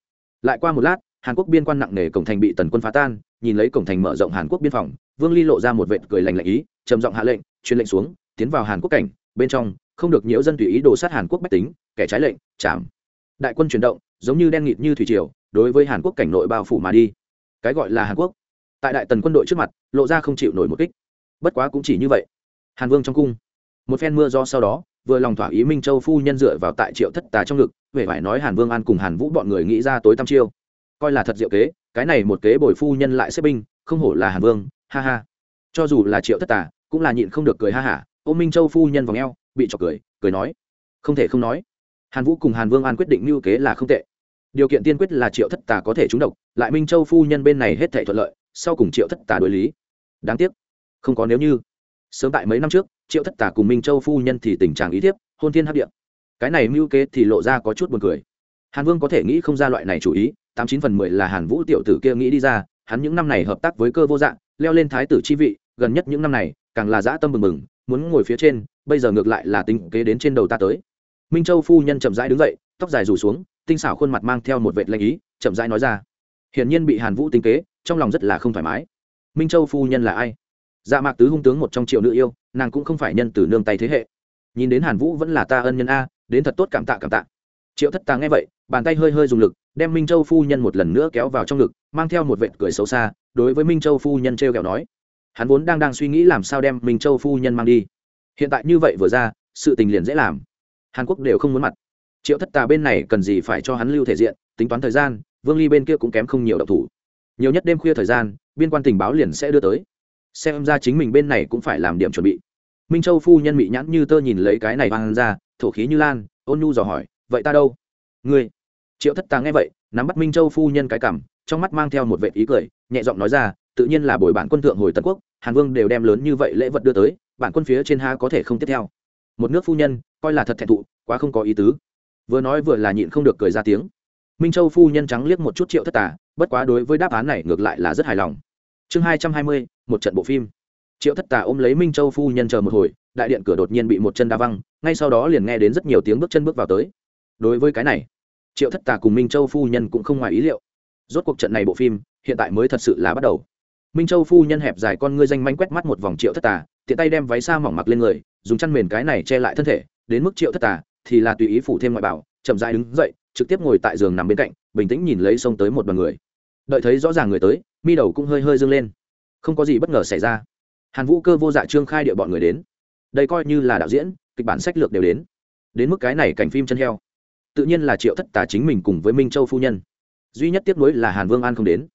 Lại qua một lát, hàn quốc biên quan nặng nề cổng thành bị tần quân phá tan, nhìn lấy cổng thành mở rộng hàn quốc biên phòng, vương ly lộ ra một vệt cười lành lạnh ý, trầm giọng hạ lệnh, truyền lệnh xuống, tiến vào hàn quốc cảnh, bên trong, không được nhiễu dân tùy ý đồ sát hàn quốc bách tính, kẻ trái lệnh, chạm. Đại quân chuyển động, giống như đen nghịt như thủy triều, đối với hàn quốc cảnh nội bao phủ mà đi. Cái gọi là hàn quốc tại đại tần quân đội trước mặt, lộ ra không chịu nổi một kích. Bất quá cũng chỉ như vậy. Hàn vương trong cung, một phen mưa do sau đó, vừa lòng thỏa ý minh châu phu nhân dựa vào tại triệu thất tà trong ngực về phải nói hàn vương an cùng hàn vũ bọn người nghĩ ra tối tăm chiêu. Coi là thật diệu kế, cái này một kế bồi phu nhân lại xếp binh, không hổ là hàn vương, ha ha. Cho dù là triệu thất tà, cũng là nhịn không được cười ha hả ô minh châu phu nhân vòng eo, bị trọc cười cười nói. Không thể không nói, hàn vũ cùng hàn vương an quyết định mưu kế là không tệ. Điều kiện tiên quyết là triệu thất tà có thể trúng độc, lại minh châu phu nhân bên này hết thể thuận lợi sau cùng triệu thất tà đối lý. Đáng tiếc. Không có nếu như. Sớm tại mấy năm trước, triệu thất tà cùng minh châu phu nhân thì tình trạng ý thiếp, hôn thiên hấp điện cái này mưu kế thì lộ ra có chút buồn cười. Hàn vương có thể nghĩ không ra loại này chủ ý, tám chín phần mười là hàn vũ tiểu tử kia nghĩ đi ra, hắn những năm này hợp tác với cơ vô dạng, leo lên thái tử chi vị, gần nhất những năm này, càng là dã tâm mừng mừng muốn ngồi phía trên, bây giờ ngược lại là tính kế đến trên đầu ta tới. Minh châu phu nhân chậm rãi đứng dậy, tóc dài rủ xuống, tinh xảo khuôn mặt mang theo một vệt lanh ý, chậm rãi nói ra. Hiển nhiên bị hàn vũ tính kế trong lòng rất là không thoải mái. Minh châu phu nhân là ai? Dạ mạc tứ hung tướng một trong triệu nữ yêu, nàng cũng không phải nhân từ nương tay thế hệ. Nhìn đến hàn vũ vẫn là ta ân nhân a, đến thật tốt cảm tạ cảm tạ. Triệu thất tà nghe vậy, bàn tay hơi hơi dùng lực, đem minh châu phu nhân một lần nữa kéo vào trong ngực, mang theo một vệt cười xấu xa, đối với minh châu phu nhân t r e o kẹo nói, hắn vốn đang đang suy nghĩ làm sao đem minh châu phu nhân mang đi. Hiện tại như vậy vừa ra, sự tình liền dễ làm. Hàn quốc đều không muốn mặt. Triệu thất tà bên này cần gì phải cho hắn lưu thể diện, tính toán thời gian, vương ly bên kia cũng kém không nhiều độc thủ nhiều nhất đêm khuya thời gian, biên quan tình báo liền sẽ đưa tới. Xem ra chính mình bên này cũng phải làm điểm chuẩn bị. Minh châu phu nhân mị nhãn như tơ nhìn lấy cái này vang ra, thổ khí như lan, ôn nhu dò hỏi, vậy ta đâu? Ngươi. Triệu thất Tàng nghe vậy, nắm bắt minh châu phu nhân cái cảm trong mắt mang theo một vệ ý cười, nhẹ giọng nói ra, tự nhiên là bồi bản quân thượng hồi tần quốc, hàn vương đều đem lớn như vậy lễ vật đưa tới, bản quân phía trên ha có thể không tiếp theo. Một nước phu nhân, coi là thật thẹn thụ, quá không có ý tứ. Vừa nói vừa là nhịn không được cười ra tiếng minh châu phu nhân trắng liếc một chút triệu thất tà, bất quá đối với đáp án này ngược lại là rất hài lòng. Chương hai trăm hai mươi, một trận bộ phim. Triệu thất tà ôm lấy minh châu phu nhân chờ một hồi, đại điện cửa đột nhiên bị một chân đa văng, ngay sau đó liền nghe đến rất nhiều tiếng bước chân bước vào tới. Đối với cái này, triệu thất tà cùng minh châu phu nhân cũng không ngoài ý liệu. Rốt cuộc trận này bộ phim, hiện tại mới thật sự là bắt đầu. Minh châu phu nhân hẹp dài con ngươi danh manh quét mắt một vòng triệu thất tà, tiện tay đem váy xa mỏng mặc lên người, dùng chăn mền cái này che lại thân thể, đến mức triệu thất tà thì là tùy ý phủ thêm ngoại bảo, chậm dại đứng dậy trực tiếp ngồi tại giường nằm bên cạnh, bình tĩnh nhìn lấy xông tới một đoàn người. Đợi thấy rõ ràng người tới, mi đầu cũng hơi hơi dâng lên. Không có gì bất ngờ xảy ra. Hàn vũ cơ vô dạ trương khai địa bọn người đến. Đây coi như là đạo diễn, kịch bản sách lược đều đến. Đến mức cái này cảnh phim chân heo. Tự nhiên là triệu thất tà chính mình cùng với minh châu phu nhân. Duy nhất tiếp nối là hàn vương an không đến.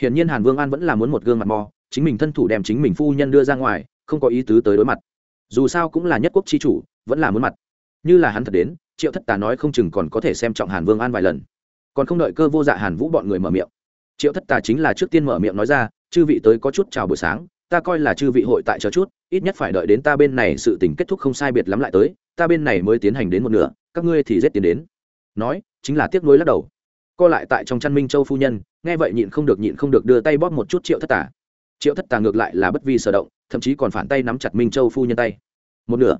Hiển nhiên hàn vương an vẫn là muốn một gương mặt mò, chính mình thân thủ đem chính mình phu nhân đưa ra ngoài, không có ý tứ tới đối mặt. Dù sao cũng là nhất quốc chi chủ, vẫn là muốn mặt. Như là hắn thật đến triệu thất tà nói không chừng còn có thể xem trọng hàn vương an vài lần. Còn không đợi cơ vô dạ hàn vũ bọn người mở miệng, triệu thất tà chính là trước tiên mở miệng nói ra, chư vị tới có chút chào buổi sáng, ta coi là chư vị hội tại chờ chút, ít nhất phải đợi đến ta bên này sự tình kết thúc không sai biệt lắm lại tới, ta bên này mới tiến hành đến một nửa, các ngươi thì rét tiến đến. Nói, chính là tiếc nuối lắc đầu. Co lại tại trong chăn minh châu phu nhân, nghe vậy nhịn không được nhịn không được đưa tay bóp một chút triệu thất tà. Triệu thất tà ngược lại là bất vi sở động, thậm chí còn phản tay nắm chặt minh châu phu nhân tay. Một nửa.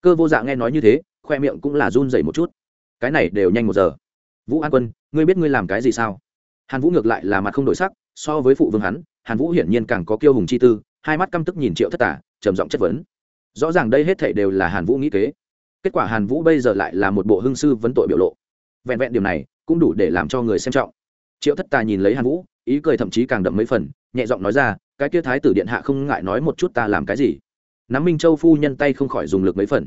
Cơ vô dạ nghe nói như thế khoe miệng cũng là run dậy một chút. Cái này đều nhanh một giờ. Vũ an quân, ngươi biết ngươi làm cái gì sao? Hàn vũ ngược lại là mặt không đổi sắc, so với phụ vương hắn, hàn vũ hiển nhiên càng có kiêu hùng chi tư, hai mắt căm tức nhìn triệu thất tả, trầm giọng chất vấn. Rõ ràng đây hết thảy đều là hàn vũ nghĩ kế. Kết quả hàn vũ bây giờ lại là một bộ hưng sư vấn tội biểu lộ. Vẹn vẹn điều này, cũng đủ để làm cho người xem trọng. Triệu thất tà nhìn lấy hàn vũ, ý cười thậm chí càng đậm mấy phần, nhẹ giọng nói ra, cái kia thái tử điện hạ không ngại nói một chút ta làm cái gì? Nắm minh châu phu nhân tay không khỏi dùng lực mấy phần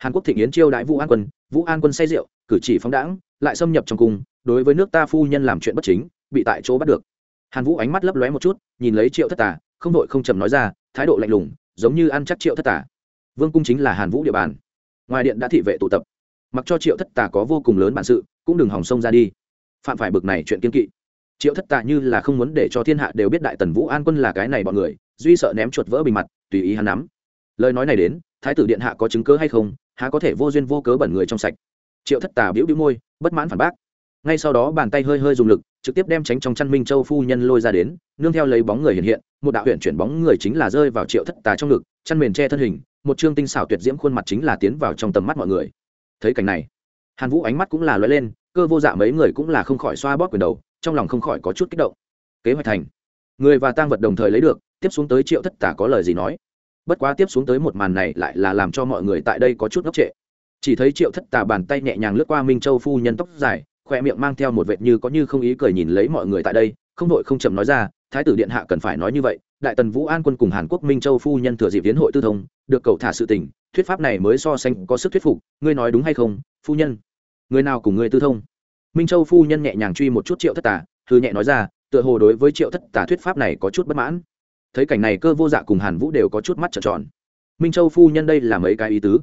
hàn quốc thịnh yến chiêu đại vũ an quân, vũ an quân say rượu, cử chỉ phóng đãng, lại xâm nhập trong cung, đối với nước ta phu nhân làm chuyện bất chính, bị tại chỗ bắt được. Hàn vũ ánh mắt lấp lóe một chút, nhìn lấy triệu thất tà, không đội không chầm nói ra, thái độ lạnh lùng, giống như ăn chắc triệu thất tà. Vương cung chính là hàn vũ địa bàn. Ngoài điện đã thị vệ tụ tập. Mặc cho triệu thất tà có vô cùng lớn bản sự, cũng đừng hòng sông ra đi. Phạm phải bực này chuyện kiên kỵ. Triệu thất tà như là không muốn để cho thiên hạ đều biết đại tần vũ an quân là cái này bọn người, duy sợ ném chuột vỡ bình mặt, tùy ý hắn nắm. Lời nói này đến thái tử điện hạ có chứng cớ hay không, há có thể vô duyên vô cớ bẩn người trong sạch. Triệu thất tà biểu biểu môi, bất mãn phản bác. Ngay sau đó bàn tay hơi hơi dùng lực, trực tiếp đem tránh trong chăn minh châu phu nhân lôi ra đến, nương theo lấy bóng người hiện hiện, một đạo huyện chuyển bóng người chính là rơi vào triệu thất tà trong ngực, chăn mền che thân hình, một chương tinh xảo tuyệt diễm khuôn mặt chính là tiến vào trong tầm mắt mọi người. Thấy cảnh này, hàn vũ ánh mắt cũng là lóe lên, cơ vô dạ mấy người cũng là không khỏi xoa bóp quyền đầu, trong lòng không khỏi có chút kích động. Kế hoạch thành. Người và tang vật đồng thời lấy được, tiếp xuống tới triệu thất Tả có lời gì nói bất quá tiếp xuống tới một màn này lại là làm cho mọi người tại đây có chút ngốc trệ. Chỉ thấy triệu thất tà bàn tay nhẹ nhàng lướt qua minh châu phu nhân tóc dài khoe miệng mang theo một vệt như có như không ý cười nhìn lấy mọi người tại đây, không đội không chậm nói ra, thái tử điện hạ cần phải nói như vậy, đại tần vũ an quân cùng hàn quốc minh châu phu nhân thừa dịp viến hội tư thông, được cầu thả sự tình, thuyết pháp này mới so sánh có sức thuyết phục, ngươi nói đúng hay không, phu nhân? Người nào cùng ngươi tư thông? Minh châu phu nhân nhẹ nhàng truy một chút triệu thất tà thư nhẹ nói ra, tựa hồ đối với triệu thất tà thuyết pháp này có chút bất mãn thấy cảnh này cơ vô dạ cùng hàn vũ đều có chút mắt trợn tròn. Minh châu phu nhân đây là mấy cái ý tứ?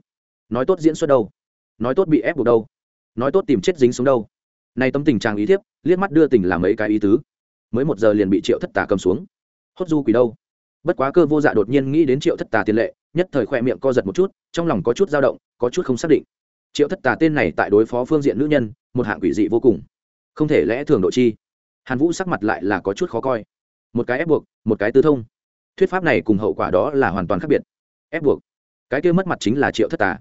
Nói tốt diễn xuất đâu? Nói tốt bị ép buộc đâu? Nói tốt tìm chết dính xuống đâu? Nay tấm tình trạng ý thiếp, liếc mắt đưa tình làm mấy cái ý tứ? Mới một giờ liền bị triệu thất tà cầm xuống. Hốt du quỷ đâu? Bất quá cơ vô dạ đột nhiên nghĩ đến triệu thất tà tiền lệ, nhất thời khoe miệng co giật một chút, trong lòng có chút dao động, có chút không xác định. Triệu thất tà tên này tại đối phó phương diện nữ nhân, một hạng quỷ dị vô cùng. Không thể lẽ thường độ chi. Hàn vũ sắc mặt lại là có chút khó coi. Một cái ép buộc, một cái tư thông thuyết pháp này cùng hậu quả đó là hoàn toàn khác biệt. Ép buộc. Cái kia mất mặt chính là triệu thất tà.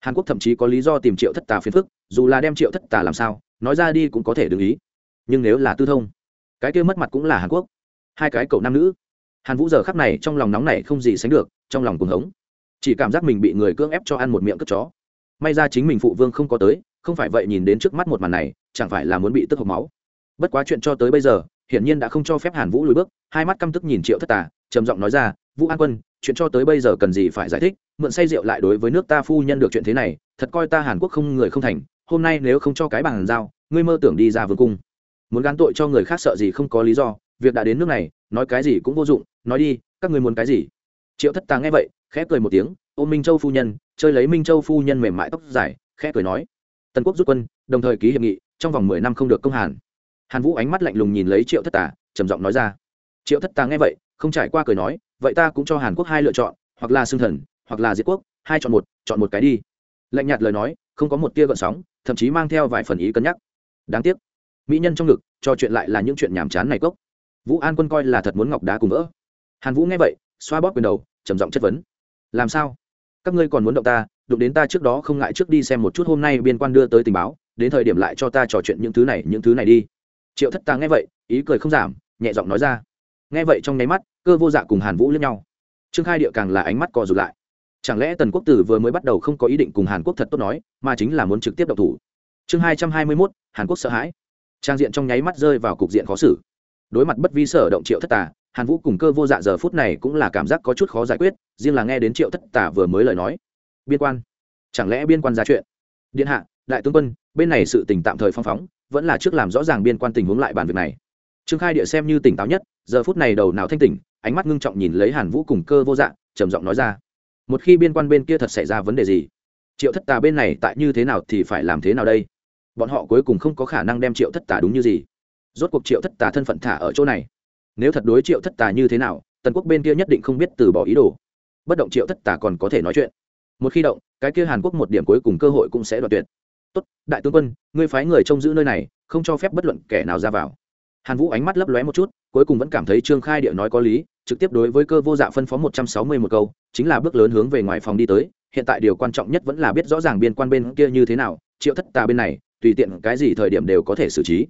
Hàn quốc thậm chí có lý do tìm triệu thất tà phiền phức, dù là đem triệu thất tà làm sao, nói ra đi cũng có thể đừng ý. Nhưng nếu là tư thông, cái kia mất mặt cũng là hàn quốc. Hai cái cậu nam nữ. Hàn vũ giờ khắc này trong lòng nóng này không gì sánh được, trong lòng cuồng hống. Chỉ cảm giác mình bị người cưỡng ép cho ăn một miệng cất chó. May ra chính mình phụ vương không có tới, không phải vậy nhìn đến trước mắt một màn này, chẳng phải là muốn bị tức hộc máu. Bất quá chuyện cho tới bây giờ hiển nhiên đã không cho phép hàn vũ lùi bước, hai mắt căm tức nhìn triệu thất tà, trầm giọng nói ra, vũ an quân, chuyện cho tới bây giờ cần gì phải giải thích? Mượn say rượu lại đối với nước ta phu nhân được chuyện thế này, thật coi ta hàn quốc không người không thành, hôm nay nếu không cho cái bàn giao, ngươi mơ tưởng đi ra vương cung. Muốn gán tội cho người khác sợ gì không có lý do, việc đã đến nước này, nói cái gì cũng vô dụng, nói đi, các ngươi muốn cái gì? Triệu thất tà nghe vậy, khẽ cười một tiếng ôm minh châu phu nhân, chơi lấy minh châu phu nhân mềm mại tóc dài, khẽ cười nói, tần quốc rút quân, đồng thời ký hiệp nghị, trong vòng mười năm không được công hàn hàn vũ ánh mắt lạnh lùng nhìn lấy triệu thất tà, trầm giọng nói ra. Triệu thất tà nghe vậy, không trải qua cười nói, vậy ta cũng cho hàn quốc hai lựa chọn, hoặc là xương thần, hoặc là diệt quốc, hai chọn một chọn một cái đi. Lạnh nhạt lời nói, không có một tia gợn sóng, thậm chí mang theo vài phần ý cân nhắc. Đáng tiếc, mỹ nhân trong ngực, cho chuyện lại là những chuyện nhàm chán này cốc. Vũ an quân coi là thật muốn ngọc đá cùng vỡ. Hàn vũ nghe vậy, xoa bóp quyền đầu, trầm giọng chất vấn. Làm sao? Các ngươi còn muốn động ta, đụng đến ta trước đó không ngại trước đi xem một chút hôm nay biên quan đưa tới tình báo, đến thời điểm lại cho ta trò chuyện những thứ này, những thứ này đi triệu thất tà nghe vậy, ý cười không giảm, nhẹ giọng nói ra. Nghe vậy trong nháy mắt, cơ vô dạ cùng hàn vũ lẫn nhau. Trương khai địa càng là ánh mắt co rụt lại. Chẳng lẽ tần quốc tử vừa mới bắt đầu không có ý định cùng hàn quốc thật tốt nói, mà chính là muốn trực tiếp độc thủ? Chương hai trăm hai mươi mốt, hàn quốc sợ hãi. Trang diện trong nháy mắt rơi vào cục diện khó xử. Đối mặt bất vi sở động triệu thất tà, hàn vũ cùng cơ vô dạ giờ phút này cũng là cảm giác có chút khó giải quyết, riêng là nghe đến triệu thất tà vừa mới lời nói. Biên quan. Chẳng lẽ biên quan ra chuyện? Điện hạ, đại tướng quân, bên này sự tình tạm thời phong phóng vẫn là trước làm rõ ràng biên quan tình huống lại bàn việc này. Trương khai địa xem như tỉnh táo nhất, giờ phút này đầu não thanh tỉnh, ánh mắt ngưng trọng nhìn lấy hàn vũ cùng cơ vô dạ trầm giọng nói ra, một khi biên quan bên kia thật xảy ra vấn đề gì, triệu thất tà bên này tại như thế nào thì phải làm thế nào đây? Bọn họ cuối cùng không có khả năng đem triệu thất tà đúng như gì. Rốt cuộc triệu thất tà thân phận thả ở chỗ này. Nếu thật đối triệu thất tà như thế nào, tần quốc bên kia nhất định không biết từ bỏ ý đồ. Bất động triệu thất tà còn có thể nói chuyện. Một khi động, cái kia hàn quốc một điểm cuối cùng cơ hội cũng sẽ đoạt tuyệt tốt, đại tướng quân, ngươi phái người trông giữ nơi này, không cho phép bất luận kẻ nào ra vào. Hàn vũ ánh mắt lấp lóe một chút, cuối cùng vẫn cảm thấy trương khai địa nói có lý, trực tiếp đối với cơ vô dạ phân phó một trăm sáu mươi một câu, chính là bước lớn hướng về ngoài phòng đi tới. Hiện tại điều quan trọng nhất vẫn là biết rõ ràng biên quan bên kia như thế nào, triệu thất tà bên này, tùy tiện cái gì thời điểm đều có thể xử trí.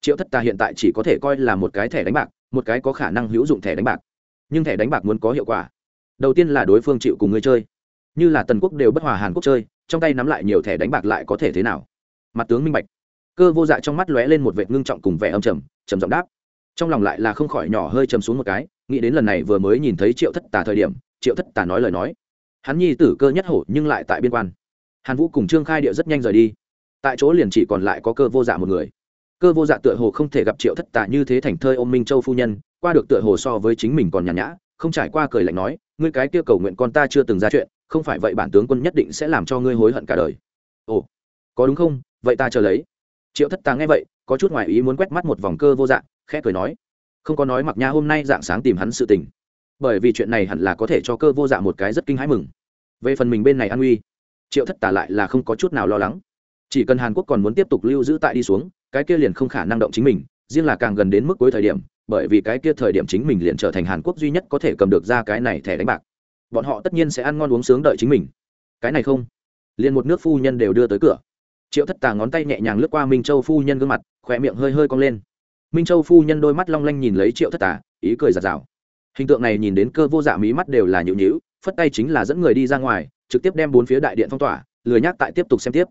Triệu thất tà hiện tại chỉ có thể coi là một cái thẻ đánh bạc, một cái có khả năng hữu dụng thẻ đánh bạc. Nhưng thẻ đánh bạc muốn có hiệu quả. Đầu tiên là đối phương chịu cùng người chơi. Như là tần quốc đều bất hòa hàn quốc chơi trong tay nắm lại nhiều thẻ đánh bạc lại có thể thế nào? Mặt tướng minh bạch. Cơ vô dạ trong mắt lóe lên một vệt ngưng trọng cùng vẻ âm trầm trầm giọng đáp. Trong lòng lại là không khỏi nhỏ hơi trầm xuống một cái, nghĩ đến lần này vừa mới nhìn thấy triệu thất tà thời điểm, triệu thất tà nói lời nói. Hắn nhi tử cơ nhất hổ nhưng lại tại biên quan. Hàn vũ cùng trương khai địa rất nhanh rời đi. Tại chỗ liền chỉ còn lại có cơ vô dạ một người. Cơ vô dạ tựa hồ không thể gặp triệu thất tà như thế thành thơi ôm minh châu phu nhân, qua được tựa hồ so với chính mình còn nhàn nhã, không trải qua cười lạnh nói, ngươi cái kia cầu nguyện con ta chưa từng ra chuyện không phải vậy bản tướng quân nhất định sẽ làm cho ngươi hối hận cả đời. Ồ, có đúng không? Vậy ta chờ lấy. Triệu thất tàng nghe vậy, có chút ngoại ý muốn quét mắt một vòng cơ vô dạng, khẽ cười nói. Không có nói mặc nha hôm nay dạng sáng tìm hắn sự tình. Bởi vì chuyện này hẳn là có thể cho cơ vô dạng một cái rất kinh hãi mừng. Về phần mình bên này an uy triệu thất tà lại là không có chút nào lo lắng. Chỉ cần hàn quốc còn muốn tiếp tục lưu giữ tại đi xuống, cái kia liền không khả năng động chính mình, riêng là càng gần đến mức cuối thời điểm, bởi vì cái kia thời điểm chính mình liền trở thành hàn quốc duy nhất có thể cầm được ra cái này thẻ đánh bạc bọn họ tất nhiên sẽ ăn ngon uống sướng đợi chính mình. Cái này không. Liền một nước phu nhân đều đưa tới cửa. Triệu thất tà ngón tay nhẹ nhàng lướt qua minh châu phu nhân gương mặt khỏe miệng hơi hơi cong lên. Minh châu phu nhân đôi mắt long lanh nhìn lấy triệu thất tà, ý cười giạt rào hình tượng này nhìn đến cơ vô dạ mí mắt đều là nhịu nhữ phất tay chính là dẫn người đi ra ngoài, trực tiếp đem bốn phía đại điện phong tỏa, lười nhác tại tiếp tục xem tiếp.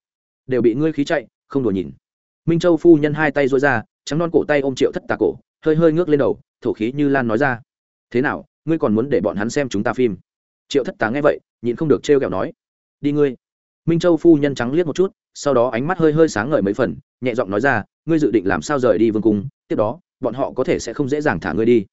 Đều bị ngươi khí chạy, không đùa nhìn. Minh châu phu nhân hai tay dối ra, trắng non cổ tay ôm triệu thất tà cổ, hơi hơi ngước lên đầu, thổ khí như lan nói ra. Thế nào, ngươi còn muốn để bọn hắn xem chúng ta phim? Triệu thất tá nghe vậy, nhịn không được trêu ghẹo nói, đi ngươi. Minh châu phu nhân trắng liếc một chút, sau đó ánh mắt hơi hơi sáng ngời mấy phần, nhẹ giọng nói ra, ngươi dự định làm sao rời đi vương cung, tiếp đó, bọn họ có thể sẽ không dễ dàng thả ngươi đi.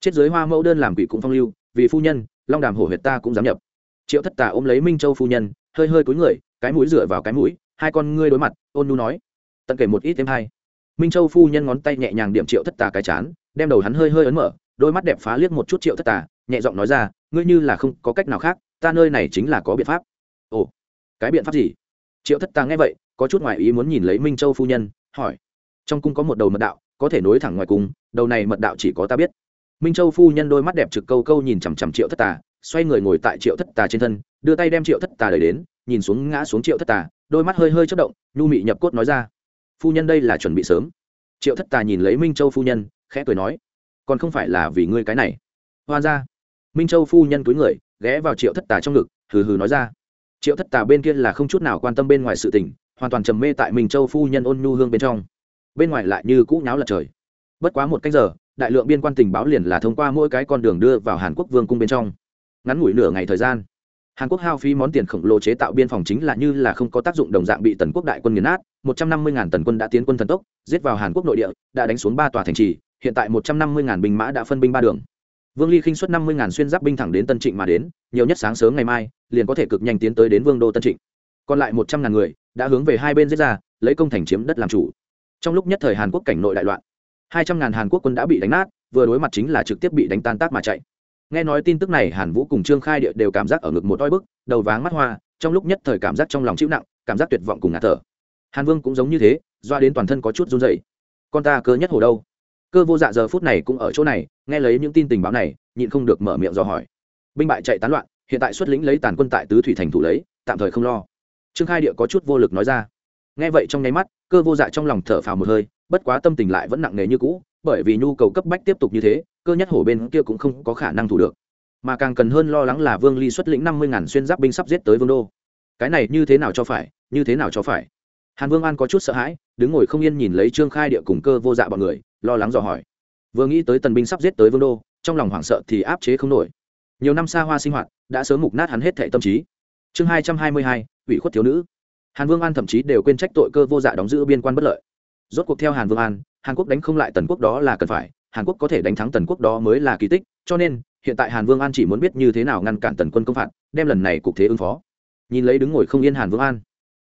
Chết giới hoa mẫu đơn làm quỷ cũng phong lưu, vì phu nhân, long đàm hổ huyệt ta cũng dám nhập. Triệu thất tà ôm lấy minh châu phu nhân, hơi hơi cúi người, cái mũi dựa vào cái mũi, hai con ngươi đối mặt, ôn nu nói, tận kể một ít thêm hai. Minh châu phu nhân ngón tay nhẹ nhàng điểm triệu thất tà cái chán, đem đầu hắn hơi hơi ấn mở, đôi mắt đẹp phá liếc một chút triệu thất tà nhẹ giọng nói ra, ngươi như là không có cách nào khác, ta nơi này chính là có biện pháp. Ồ, cái biện pháp gì? Triệu thất tà nghe vậy, có chút ngoại ý muốn nhìn lấy minh châu phu nhân, hỏi. Trong cung có một đầu mật đạo, có thể nối thẳng ngoài cung, đầu này mật đạo chỉ có ta biết. Minh châu phu nhân đôi mắt đẹp trực câu câu nhìn chằm chằm triệu thất tà, xoay người ngồi tại triệu thất tà trên thân, đưa tay đem triệu thất tà đẩy đến, nhìn xuống ngã xuống triệu thất tà, đôi mắt hơi hơi chất động, nhu mị nhập cốt nói ra. Phu nhân đây là chuẩn bị sớm. Triệu thất tà nhìn lấy minh châu phu nhân, khẽ cười nói. Còn không phải là vì ngươi cái này. Hoa ra minh châu phu nhân túi người, ghé vào triệu thất tà trong ngực, hừ hừ nói ra. Triệu thất tà bên kia là không chút nào quan tâm bên ngoài sự tình, hoàn toàn trầm mê tại minh châu phu nhân ôn nhu hương bên trong. Bên ngoài lại như cũ nháo lật trời. Bất quá một cách giờ, đại lượng biên quan tình báo liền là thông qua mỗi cái con đường đưa vào hàn quốc vương cung bên trong. Ngắn ngủi nửa ngày thời gian, hàn quốc hao phí món tiền khổng lồ chế tạo biên phòng chính là như là không có tác dụng đồng dạng bị tần quốc đại quân nghiền nát, một trăm năm mươi ngàn tần quân đã tiến quân thần tốc, giết vào hàn quốc nội địa, đã đánh xuống ba tòa thành trì, hiện tại một trăm năm mươi ngàn binh mã đã phân binh ba đường vương ly khinh xuất năm mươi ngàn xuyên giáp binh thẳng đến tân trịnh mà đến, nhiều nhất sáng sớm ngày mai, liền có thể cực nhanh tiến tới đến vương đô tân trịnh. Còn lại một trăm ngàn người đã hướng về hai bên giết ra, lấy công thành chiếm đất làm chủ. Trong lúc nhất thời hàn quốc cảnh nội đại loạn, hai trăm ngàn hàn quốc quân đã bị đánh nát, vừa đối mặt chính là trực tiếp bị đánh tan tác mà chạy. Nghe nói tin tức này, hàn vũ cùng trương khai địa đều cảm giác ở ngực một oi bức, đầu váng mắt hoa, trong lúc nhất thời cảm giác trong lòng chịu nặng, cảm giác tuyệt vọng cùng ngạt thở. Hàn vương cũng giống như thế, doa đến toàn thân có chút run dậy con ta cơ nhất hồ đâu? Cơ vô dạ giờ phút này cũng ở chỗ này, nghe lấy những tin tình báo này, nhịn không được mở miệng do hỏi. Binh bại chạy tán loạn, hiện tại xuất lĩnh lấy tàn quân tại tứ thủy thành thủ lấy, tạm thời không lo. Trương khai địa có chút vô lực nói ra. Nghe vậy trong nháy mắt, cơ vô dạ trong lòng thở phào một hơi, bất quá tâm tình lại vẫn nặng nề như cũ, bởi vì nhu cầu cấp bách tiếp tục như thế, cơ nhất hổ bên kia cũng không có khả năng thủ được. Mà càng cần hơn lo lắng là vương ly xuất lĩnh năm mươi ngàn xuyên giáp binh sắp giết tới vương đô. Cái này như thế nào cho phải, như thế nào cho phải? Hàn vương an có chút sợ hãi, đứng ngồi không yên nhìn lấy trương khai địa cùng cơ vô dạ bọn người lo lắng dò hỏi. Vừa nghĩ tới tần binh sắp giết tới vương đô, trong lòng hoảng sợ thì áp chế không nổi. Nhiều năm xa hoa sinh hoạt, đã sớm mục nát hắn hết thệ tâm trí. Chương hai trăm hai mươi hai, ủy khuất thiếu nữ. Hàn vương an thậm chí đều quên trách tội cơ vô dạ đóng giữ biên quan bất lợi. Rốt cuộc theo hàn vương an, hàn quốc đánh không lại tần quốc đó là cần phải, hàn quốc có thể đánh thắng tần quốc đó mới là kỳ tích, cho nên, hiện tại hàn vương an chỉ muốn biết như thế nào ngăn cản tần quân công phạt, đem lần này cục thế ứng phó. Nhìn lấy đứng ngồi không yên hàn vương an,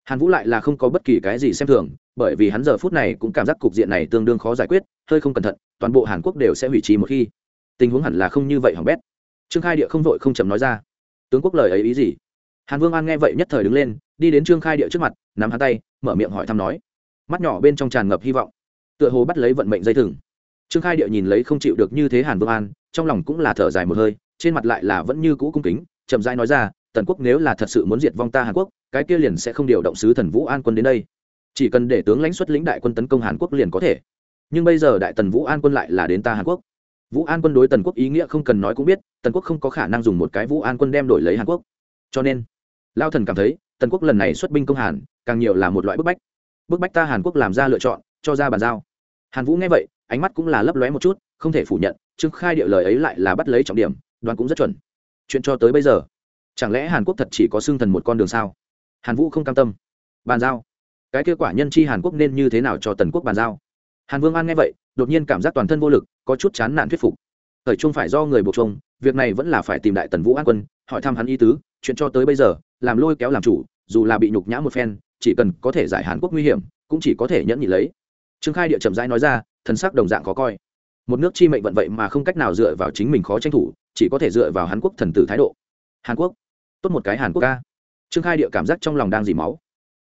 hàn vũ lại là không có bất kỳ cái gì xem thường bởi vì hắn giờ phút này cũng cảm giác cục diện này tương đương khó giải quyết, hơi không cẩn thận, toàn bộ hàn quốc đều sẽ hủy trì một khi. Tình huống hẳn là không như vậy hỏng bét. Trương khai địa không vội không chậm nói ra. Tướng quốc lời ấy ý gì? Hàn vương an nghe vậy nhất thời đứng lên, đi đến trương khai địa trước mặt, nắm hắn tay, mở miệng hỏi thăm nói. Mắt nhỏ bên trong tràn ngập hy vọng. Tựa hồ bắt lấy vận mệnh dây thừng. Trương khai địa nhìn lấy không chịu được như thế hàn vương an, trong lòng cũng là thở dài một hơi, trên mặt lại là vẫn như cũ cung kính, chậm rãi nói ra, tần quốc nếu là thật sự muốn diệt vong ta hàn quốc, cái kia liền sẽ không điều động sứ thần vũ an quân đến đây chỉ cần để tướng lãnh xuất lĩnh đại quân tấn công hàn quốc liền có thể. Nhưng bây giờ đại tần vũ an quân lại là đến ta hàn quốc. Vũ an quân đối tần quốc ý nghĩa không cần nói cũng biết, tần quốc không có khả năng dùng một cái vũ an quân đem đổi lấy hàn quốc. Cho nên, lao thần cảm thấy, tần quốc lần này xuất binh công hàn, càng nhiều là một loại bức bách. Bức bách ta hàn quốc làm ra lựa chọn, cho ra bàn giao. Hàn vũ nghe vậy, ánh mắt cũng là lấp lóe một chút, không thể phủ nhận, trương khai địa lời ấy lại là bắt lấy trọng điểm đoàn cũng rất chuẩn. Chuyện cho tới bây giờ, chẳng lẽ hàn quốc thật chỉ có xương thần một con đường sao? Hàn vũ không cam tâm. Bàn giao cái kia quả nhân chi hàn quốc nên như thế nào cho tần quốc bàn giao? Hàn vương an nghe vậy, đột nhiên cảm giác toàn thân vô lực, có chút chán nản thuyết phục. Thời trung phải do người buộc trông việc này vẫn là phải tìm đại tần vũ an quân, hỏi thăm hắn ý tứ, chuyện cho tới bây giờ, làm lôi kéo làm chủ, dù là bị nhục nhã một phen, chỉ cần có thể giải hàn quốc nguy hiểm, cũng chỉ có thể nhẫn nhị lấy. Trương khai địa chậm rãi nói ra, thần sắc đồng dạng khó coi. Một nước chi mệnh vận vậy mà không cách nào dựa vào chính mình khó tranh thủ, chỉ có thể dựa vào hàn quốc thần tử thái độ. Hàn quốc, tốt một cái hàn quốc ca. Trương khai địa cảm giác trong lòng đang dì máu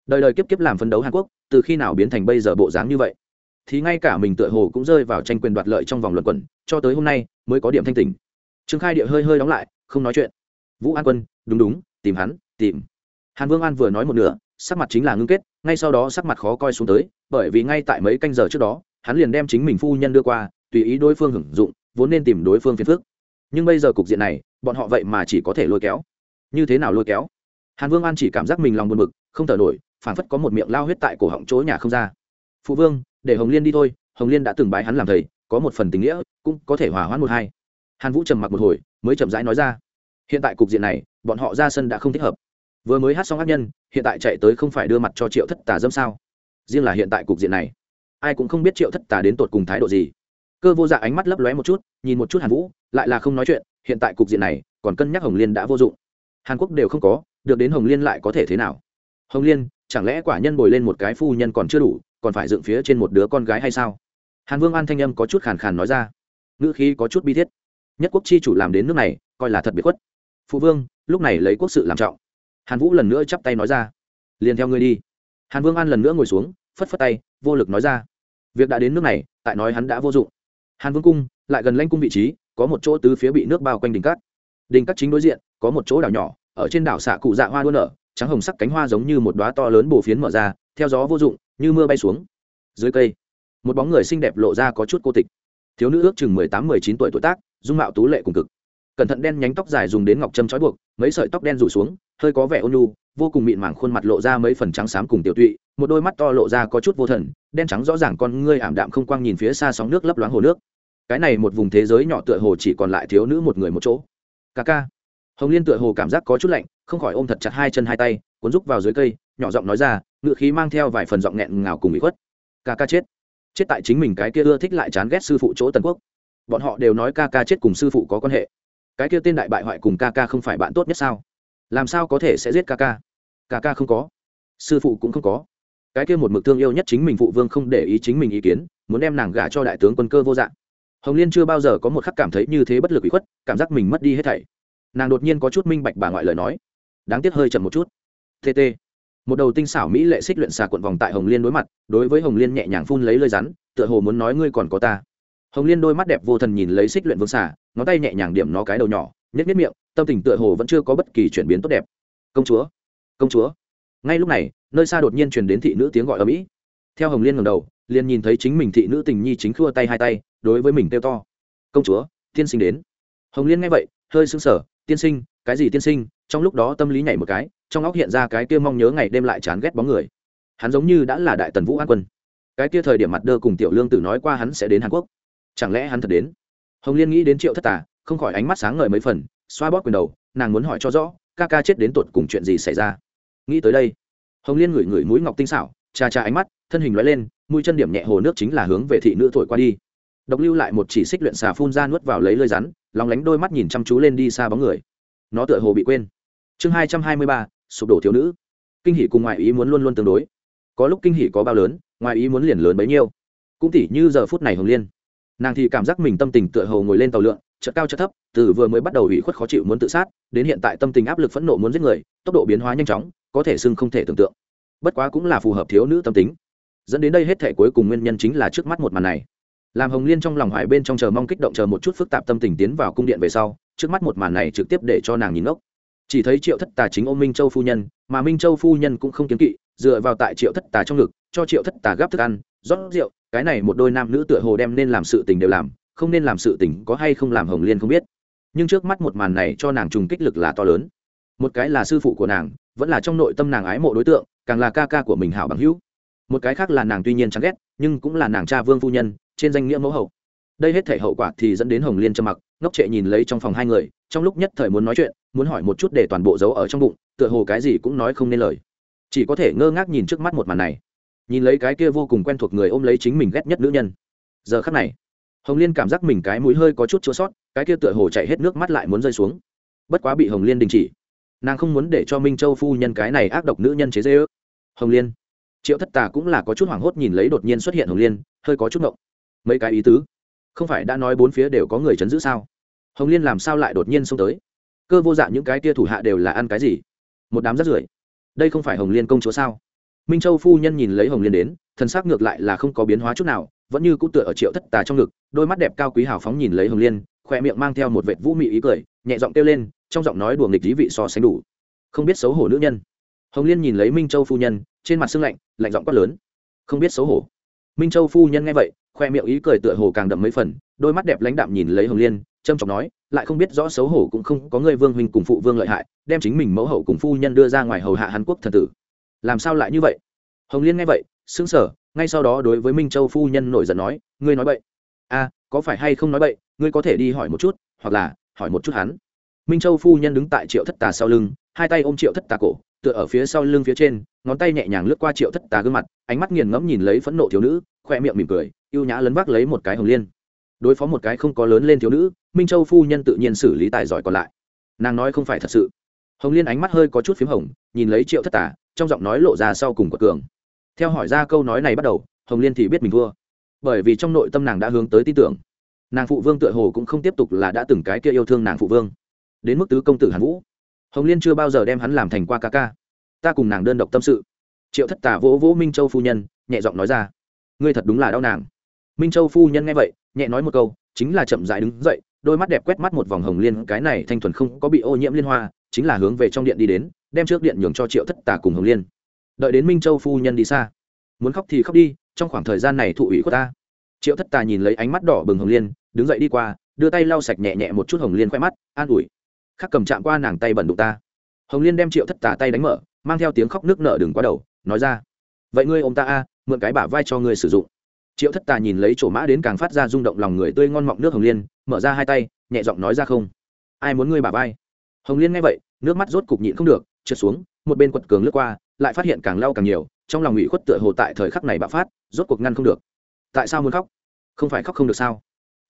đời đời kiếp kiếp làm phấn đấu hàn quốc, từ khi nào biến thành bây giờ bộ dáng như vậy? Thì ngay cả mình tựa hồ cũng rơi vào tranh quyền đoạt lợi trong vòng luận quẩn, cho tới hôm nay mới có điểm thanh tình trương khai địa hơi hơi đóng lại, không nói chuyện. Vũ an quân, đúng đúng, tìm hắn, tìm. Hàn vương an vừa nói một nửa, sắc mặt chính là ngưng kết, ngay sau đó sắc mặt khó coi xuống tới, bởi vì ngay tại mấy canh giờ trước đó, hắn liền đem chính mình phu nhân đưa qua, tùy ý đối phương hưởng dụng, vốn nên tìm đối phương phiền phức. Nhưng bây giờ cục diện này, bọn họ vậy mà chỉ có thể lôi kéo. Như thế nào lôi kéo? Hàn vương an chỉ cảm giác mình lòng buồn bực, không thở nổi phảng phất có một miệng lao huyết tại cổ họng chỗ nhà không ra. Phụ vương, để hồng liên đi thôi, hồng liên đã từng bái hắn làm thầy, có một phần tình nghĩa, cũng có thể hòa hoãn một hai. Hàn vũ trầm mặc một hồi, mới chậm rãi nói ra. Hiện tại cục diện này, bọn họ ra sân đã không thích hợp. Vừa mới hát xong ác nhân, hiện tại chạy tới không phải đưa mặt cho triệu thất tà dâm sao? Riêng là hiện tại cục diện này, ai cũng không biết triệu thất tà đến tột cùng thái độ gì. Cơ vô dạ ánh mắt lấp lóe một chút, nhìn một chút hàn vũ, lại là không nói chuyện, hiện tại cục diện này, còn cân nhắc hồng liên đã vô dụng. Hàn quốc đều không có, được đến hồng liên lại có thể thế nào? Hồng liên chẳng lẽ quả nhân bồi lên một cái phu nhân còn chưa đủ, còn phải dựng phía trên một đứa con gái hay sao? Hàn vương an thanh âm có chút khàn khàn nói ra. Ngữ khí có chút bi thiết. Nhất quốc chi chủ làm đến nước này, coi là thật biệt khuất. Phụ vương, lúc này lấy quốc sự làm trọng. Hàn vũ lần nữa chắp tay nói ra. Liền theo ngươi đi. Hàn vương an lần nữa ngồi xuống, phất phất tay, vô lực nói ra. Việc đã đến nước này, tại nói hắn đã vô dụng. Hàn vương cung, lại gần lanh cung vị trí, có một chỗ tứ phía bị nước bao quanh đỉnh cát. Đỉnh cát chính đối diện, có một chỗ đảo nhỏ, ở trên đảo xạ cụ dạ hoa đua nở trắng hồng sắc cánh hoa giống như một đoá to lớn bổ phiến mở ra, theo gió vô dụng, như mưa bay xuống. Dưới cây, một bóng người xinh đẹp lộ ra có chút cô tịch. Thiếu nữ ước chừng mười tám, mười chín tuổi tuổi tác, dung mạo tú lệ cùng cực. Cẩn thận đen nhánh tóc dài dùng đến ngọc châm trói buộc, mấy sợi tóc đen rủ xuống, hơi có vẻ ôn nhu, vô cùng mịn màng khuôn mặt lộ ra mấy phần trắng xám cùng tiểu tụy, một đôi mắt to lộ ra có chút vô thần, đen trắng rõ ràng con ngươi ảm đạm không quang nhìn phía xa sóng nước lấp loáng hồ nước. Cái này một vùng thế giới nhỏ tựa hồ chỉ còn lại thiếu nữ một người một chỗ. Ca ca. Hồng liên tựa hồ cảm giác có chút lạnh không khỏi ôm thật chặt hai chân hai tay, cuốn rúc vào dưới cây, nhỏ giọng nói ra, ngựa khí mang theo vài phần giọng nghẹn ngào cùng bị khuất. Ca ca chết. Chết tại chính mình cái kia ưa thích lại chán ghét sư phụ chỗ tần quốc. Bọn họ đều nói ca ca chết cùng sư phụ có quan hệ. Cái kia tên đại bại hoại cùng ca ca không phải bạn tốt nhất sao? Làm sao có thể sẽ giết ca ca? Ca ca không có. Sư phụ cũng không có. Cái kia một mực thương yêu nhất chính mình phụ vương không để ý chính mình ý kiến, muốn đem nàng gả cho đại tướng quân cơ vô dạng. Hồng liên chưa bao giờ có một khắc cảm thấy như thế bất lực bị khuất, cảm giác mình mất đi hết thảy. Nàng đột nhiên có chút minh bạch bà ngoại lời nói đáng tiếc hơi chậm một chút. Tt một đầu tinh xảo mỹ lệ xích luyện xà cuộn vòng tại hồng liên đối mặt đối với hồng liên nhẹ nhàng phun lấy lời rắn tựa hồ muốn nói ngươi còn có ta. Hồng liên đôi mắt đẹp vô thần nhìn lấy xích luyện vương xà ngón tay nhẹ nhàng điểm nó cái đầu nhỏ nhếch nhét miệng tâm tình tựa hồ vẫn chưa có bất kỳ chuyển biến tốt đẹp. Công chúa công chúa. Ngay lúc này nơi xa đột nhiên truyền đến thị nữ tiếng gọi ở mỹ. Theo hồng liên ngầm đầu liền nhìn thấy chính mình thị nữ tình nhi chính khua tay hai tay đối với mình kêu to. Công chúa tiên sinh đến. Hồng liên nghe vậy hơi sưng sờ, tiên sinh cái gì tiên sinh? Trong lúc đó tâm lý nhảy một cái, trong óc hiện ra cái kia mong nhớ ngày đêm lại chán ghét bóng người. Hắn giống như đã là đại tần vũ an quân. Cái kia thời điểm mặt đơ cùng tiểu lương tử nói qua hắn sẽ đến hàn quốc. Chẳng lẽ hắn thật đến? Hồng liên nghĩ đến triệu thất tà, không khỏi ánh mắt sáng ngời mấy phần, xoa bóp quyền đầu, nàng muốn hỏi cho rõ, ca ca chết đến tột cùng chuyện gì xảy ra? Nghĩ tới đây, hồng liên ngửi ngửi mũi ngọc tinh xảo, cha cha ánh mắt, thân hình loại lên, mũi chân điểm nhẹ hồ nước chính là hướng về thị nữ thổi qua đi. Độc lưu lại một chỉ xích luyện xà phun ra nuốt vào lấy lơi rắn lóng lánh đôi mắt nhìn chăm chú lên đi xa bóng người nó tựa hồ bị quên. Chương hai trăm hai mươi ba, sụp đổ thiếu nữ. Kinh hỷ cùng ngoại ý muốn luôn luôn tương đối. Có lúc kinh hỷ có bao lớn, ngoại ý muốn liền lớn bấy nhiêu. Cũng tỉ như giờ phút này hồng liên. Nàng thì cảm giác mình tâm tình tựa hồ ngồi lên tàu lượn, chợt cao chợt thấp, từ vừa mới bắt đầu ủy khuất khó chịu muốn tự sát, đến hiện tại tâm tình áp lực phẫn nộ muốn giết người, tốc độ biến hóa nhanh chóng, có thể xưng không thể tưởng tượng. Bất quá cũng là phù hợp thiếu nữ tâm tính. Dẫn đến đây hết thể cuối cùng nguyên nhân chính là trước mắt một màn này. Làm hồng liên trong lòng hoài bên trong chờ mong kích động chờ một chút phức tạp tâm tình tiến vào cung điện về sau trước mắt một màn này trực tiếp để cho nàng nhìn ngốc. Chỉ thấy triệu thất tà chính ôm minh châu phu nhân, mà minh châu phu nhân cũng không kiếm kỵ, dựa vào tại triệu thất tà trong ngực, cho triệu thất tà gắp thức ăn, rót rượu, cái này một đôi nam nữ tựa hồ đem nên làm sự tình đều làm, không nên làm sự tình có hay không làm hồng liên không biết. Nhưng trước mắt một màn này cho nàng trùng kích lực là to lớn. Một cái là sư phụ của nàng, vẫn là trong nội tâm nàng ái mộ đối tượng, càng là ca ca của mình hảo bằng hữu. Một cái khác là nàng tuy nhiên chán ghét, nhưng cũng là nàng cha vương phu nhân, trên danh nghĩa mẫu hậu đây hết thể hậu quả thì dẫn đến hồng liên trầm mặc, ngốc trệ nhìn lấy trong phòng hai người, trong lúc nhất thời muốn nói chuyện, muốn hỏi một chút để toàn bộ giấu ở trong bụng, tựa hồ cái gì cũng nói không nên lời. Chỉ có thể ngơ ngác nhìn trước mắt một màn này. Nhìn lấy cái kia vô cùng quen thuộc người ôm lấy chính mình ghét nhất nữ nhân. Giờ khắc này, hồng liên cảm giác mình cái mũi hơi có chút chua sót, cái kia tựa hồ chạy hết nước mắt lại muốn rơi xuống. Bất quá bị hồng liên đình chỉ. Nàng không muốn để cho minh châu phu nhân cái này ác độc nữ nhân chế dễ ước hồng liên. Triệu thất tà cũng là có chút hoảng hốt nhìn lấy đột nhiên xuất hiện hồng liên, hơi có chút ngộng. Mấy cái ý tứ không phải đã nói bốn phía đều có người chấn giữ sao? Hồng liên làm sao lại đột nhiên xông tới? Cơ vô dạng những cái tia thủ hạ đều là ăn cái gì? Một đám rắt rưởi. Đây không phải hồng liên công chúa sao? Minh châu phu nhân nhìn lấy hồng liên đến thân xác ngược lại là không có biến hóa chút nào, vẫn như cũng tựa ở triệu thất tà trong ngực, đôi mắt đẹp cao quý hào phóng nhìn lấy hồng liên khoe miệng mang theo một vệt vũ mị ý cười, nhẹ giọng kêu lên, trong giọng nói đùa nghịch lý vị so sánh đủ. Không biết xấu hổ nữ nhân. Hồng liên nhìn lấy minh châu phu nhân, trên mặt sưng lạnh lạnh giọng quát lớn. Không biết xấu hổ. Minh châu phu nhân nghe vậy khoe miệng ý cười tựa hồ càng đậm mấy phần, đôi mắt đẹp lãnh đạm nhìn lấy hồng liên, trâm trọng nói, lại không biết rõ xấu hổ cũng không có người vương huynh cùng phụ vương lợi hại, đem chính mình mẫu hậu cùng phu nhân đưa ra ngoài hầu hạ hàn quốc thần tử. Làm sao lại như vậy? Hồng liên nghe vậy xứng sở ngay sau đó đối với minh châu phu nhân nổi giận nói, ngươi nói vậy a à, có phải hay không nói vậy ngươi có thể đi hỏi một chút, hoặc là, hỏi một chút hắn. Minh châu phu nhân đứng tại triệu thất tà sau lưng, hai tay ôm triệu thất tà cổ, tựa ở phía sau lưng phía trên, ngón tay nhẹ nhàng lướt qua triệu thất tà gương mặt, ánh mắt nghiền ngẫm nhìn lấy phẫn nộ thiếu nữ, khoe miệng mỉm cười ưu nhã lấn vác lấy một cái hồng liên. Đối phó một cái không có lớn lên thiếu nữ, minh châu phu nhân tự nhiên xử lý tài giỏi còn lại. Nàng nói không phải thật sự. Hồng liên ánh mắt hơi có chút p h í m hồng, nhìn lấy triệu thất tả, trong giọng nói lộ ra sau cùng của cường. Theo hỏi ra câu nói này bắt đầu, hồng liên thì biết mình thua. Bởi vì trong nội tâm nàng đã hướng tới tin tưởng. Nàng phụ vương tựa hồ cũng không tiếp tục là đã từng cái kia yêu thương nàng phụ vương. Đến mức tứ công tử hàn vũ. Hồng liên chưa bao giờ đem hắn làm thành qua ca ca. Ta cùng nàng đơn độc tâm sự. Triệu thất tả vỗ vỗ minh châu phu nhân, nhẹ giọng nói ra. Ngươi thật đúng là đau nàng minh châu phu nhân nghe vậy, nhẹ nói một câu, chính là chậm dại đứng dậy, đôi mắt đẹp quét mắt một vòng hồng liên, cái này thanh thuần không có bị ô nhiễm liên hoa, chính là hướng về trong điện đi đến, đem trước điện nhường cho triệu thất tà cùng hồng liên. Đợi đến minh châu phu nhân đi xa. Muốn khóc thì khóc đi, trong khoảng thời gian này thụ ủy của ta. Triệu thất tà nhìn lấy ánh mắt đỏ bừng hồng liên, đứng dậy đi qua, đưa tay lau sạch nhẹ nhẹ một chút hồng liên khoe mắt, an ủi. Khắc cầm chạm qua nàng tay bẩn đụng ta. Hồng liên đem triệu thất tà tay đánh mở, mang theo tiếng khóc nước nở đừng qua đầu, nói ra. Vậy ngươi ô m ta a, mượn cái bả vai cho ngươi sử dụng triệu thất tà nhìn lấy chỗ mã đến càng phát ra rung động lòng người tươi ngon mọng nước hồng liên, mở ra hai tay, nhẹ giọng nói ra không. Ai muốn ngươi bà vai? Hồng liên nghe vậy, nước mắt rốt cục nhịn không được, trượt xuống, một bên quật cường lướt qua, lại phát hiện càng lau càng nhiều, trong lòng ủy khuất tựa hồ tại thời khắc này bạo phát, rốt cuộc ngăn không được. Tại sao muốn khóc? Không phải khóc không được sao?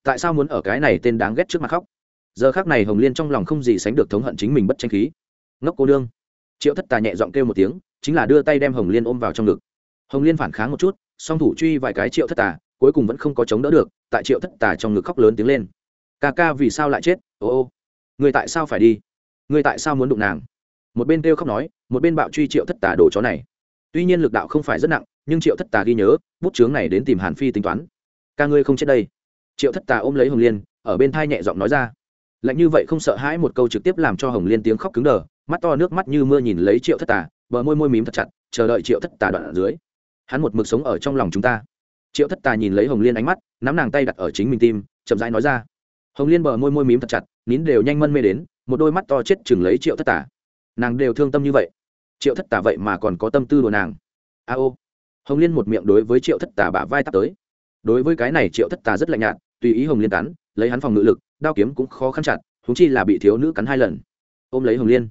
Tại sao muốn ở cái này tên đáng ghét trước mặt khóc? Giờ khác này hồng liên trong lòng không gì sánh được thống hận chính mình bất tranh khí. Ngốc cô nương. Triệu thất tà nhẹ giọng kêu một tiếng, chính là đưa tay đem hồng liên ôm vào trong ngực. Hồng liên phản kháng một chút song thủ truy vài cái triệu thất tà, cuối cùng vẫn không có chống đỡ được, tại triệu thất tà trong ngực khóc lớn tiếng lên. Ca ca vì sao lại chết? Ô ô, người tại sao phải đi? Người tại sao muốn đụng nàng? Một bên kêu khóc nói, một bên bạo truy triệu thất tà đổ chó này. Tuy nhiên lực đạo không phải rất nặng, nhưng triệu thất tà ghi nhớ, bút chướng này đến tìm hàn phi tính toán. Ca ngươi không chết đây. Triệu thất tà ôm lấy hồng liên, ở bên thai nhẹ giọng nói ra. Lạnh như vậy không sợ hãi một câu trực tiếp làm cho hồng liên tiếng khóc cứng đờ, mắt to nước mắt như mưa nhìn lấy triệu thất tà, bờ môi môi mím thật chặt, chờ đợi triệu thất tà đoạn ở dưới hắn một mực sống ở trong lòng chúng ta. Triệu thất tà nhìn lấy hồng liên ánh mắt, nắm nàng tay đặt ở chính mình tim, chậm rãi nói ra. Hồng liên bờ môi môi mím thật chặt, nín đều nhanh mân mê đến, một đôi mắt to chết chừng lấy triệu thất tà nàng đều thương tâm như vậy. Triệu thất tà vậy mà còn có tâm tư đồ nàng. A ô. Hồng liên một miệng đối với triệu thất tà bả vai tắt tới. Đối với cái này triệu thất tà rất lạnh nhạt, tùy ý hồng liên cắn, lấy hắn phòng ngự lực, đao kiếm cũng khó khăn chặt thúng chi là bị thiếu nữ cắn hai lần. Ôm lấy hồng liên.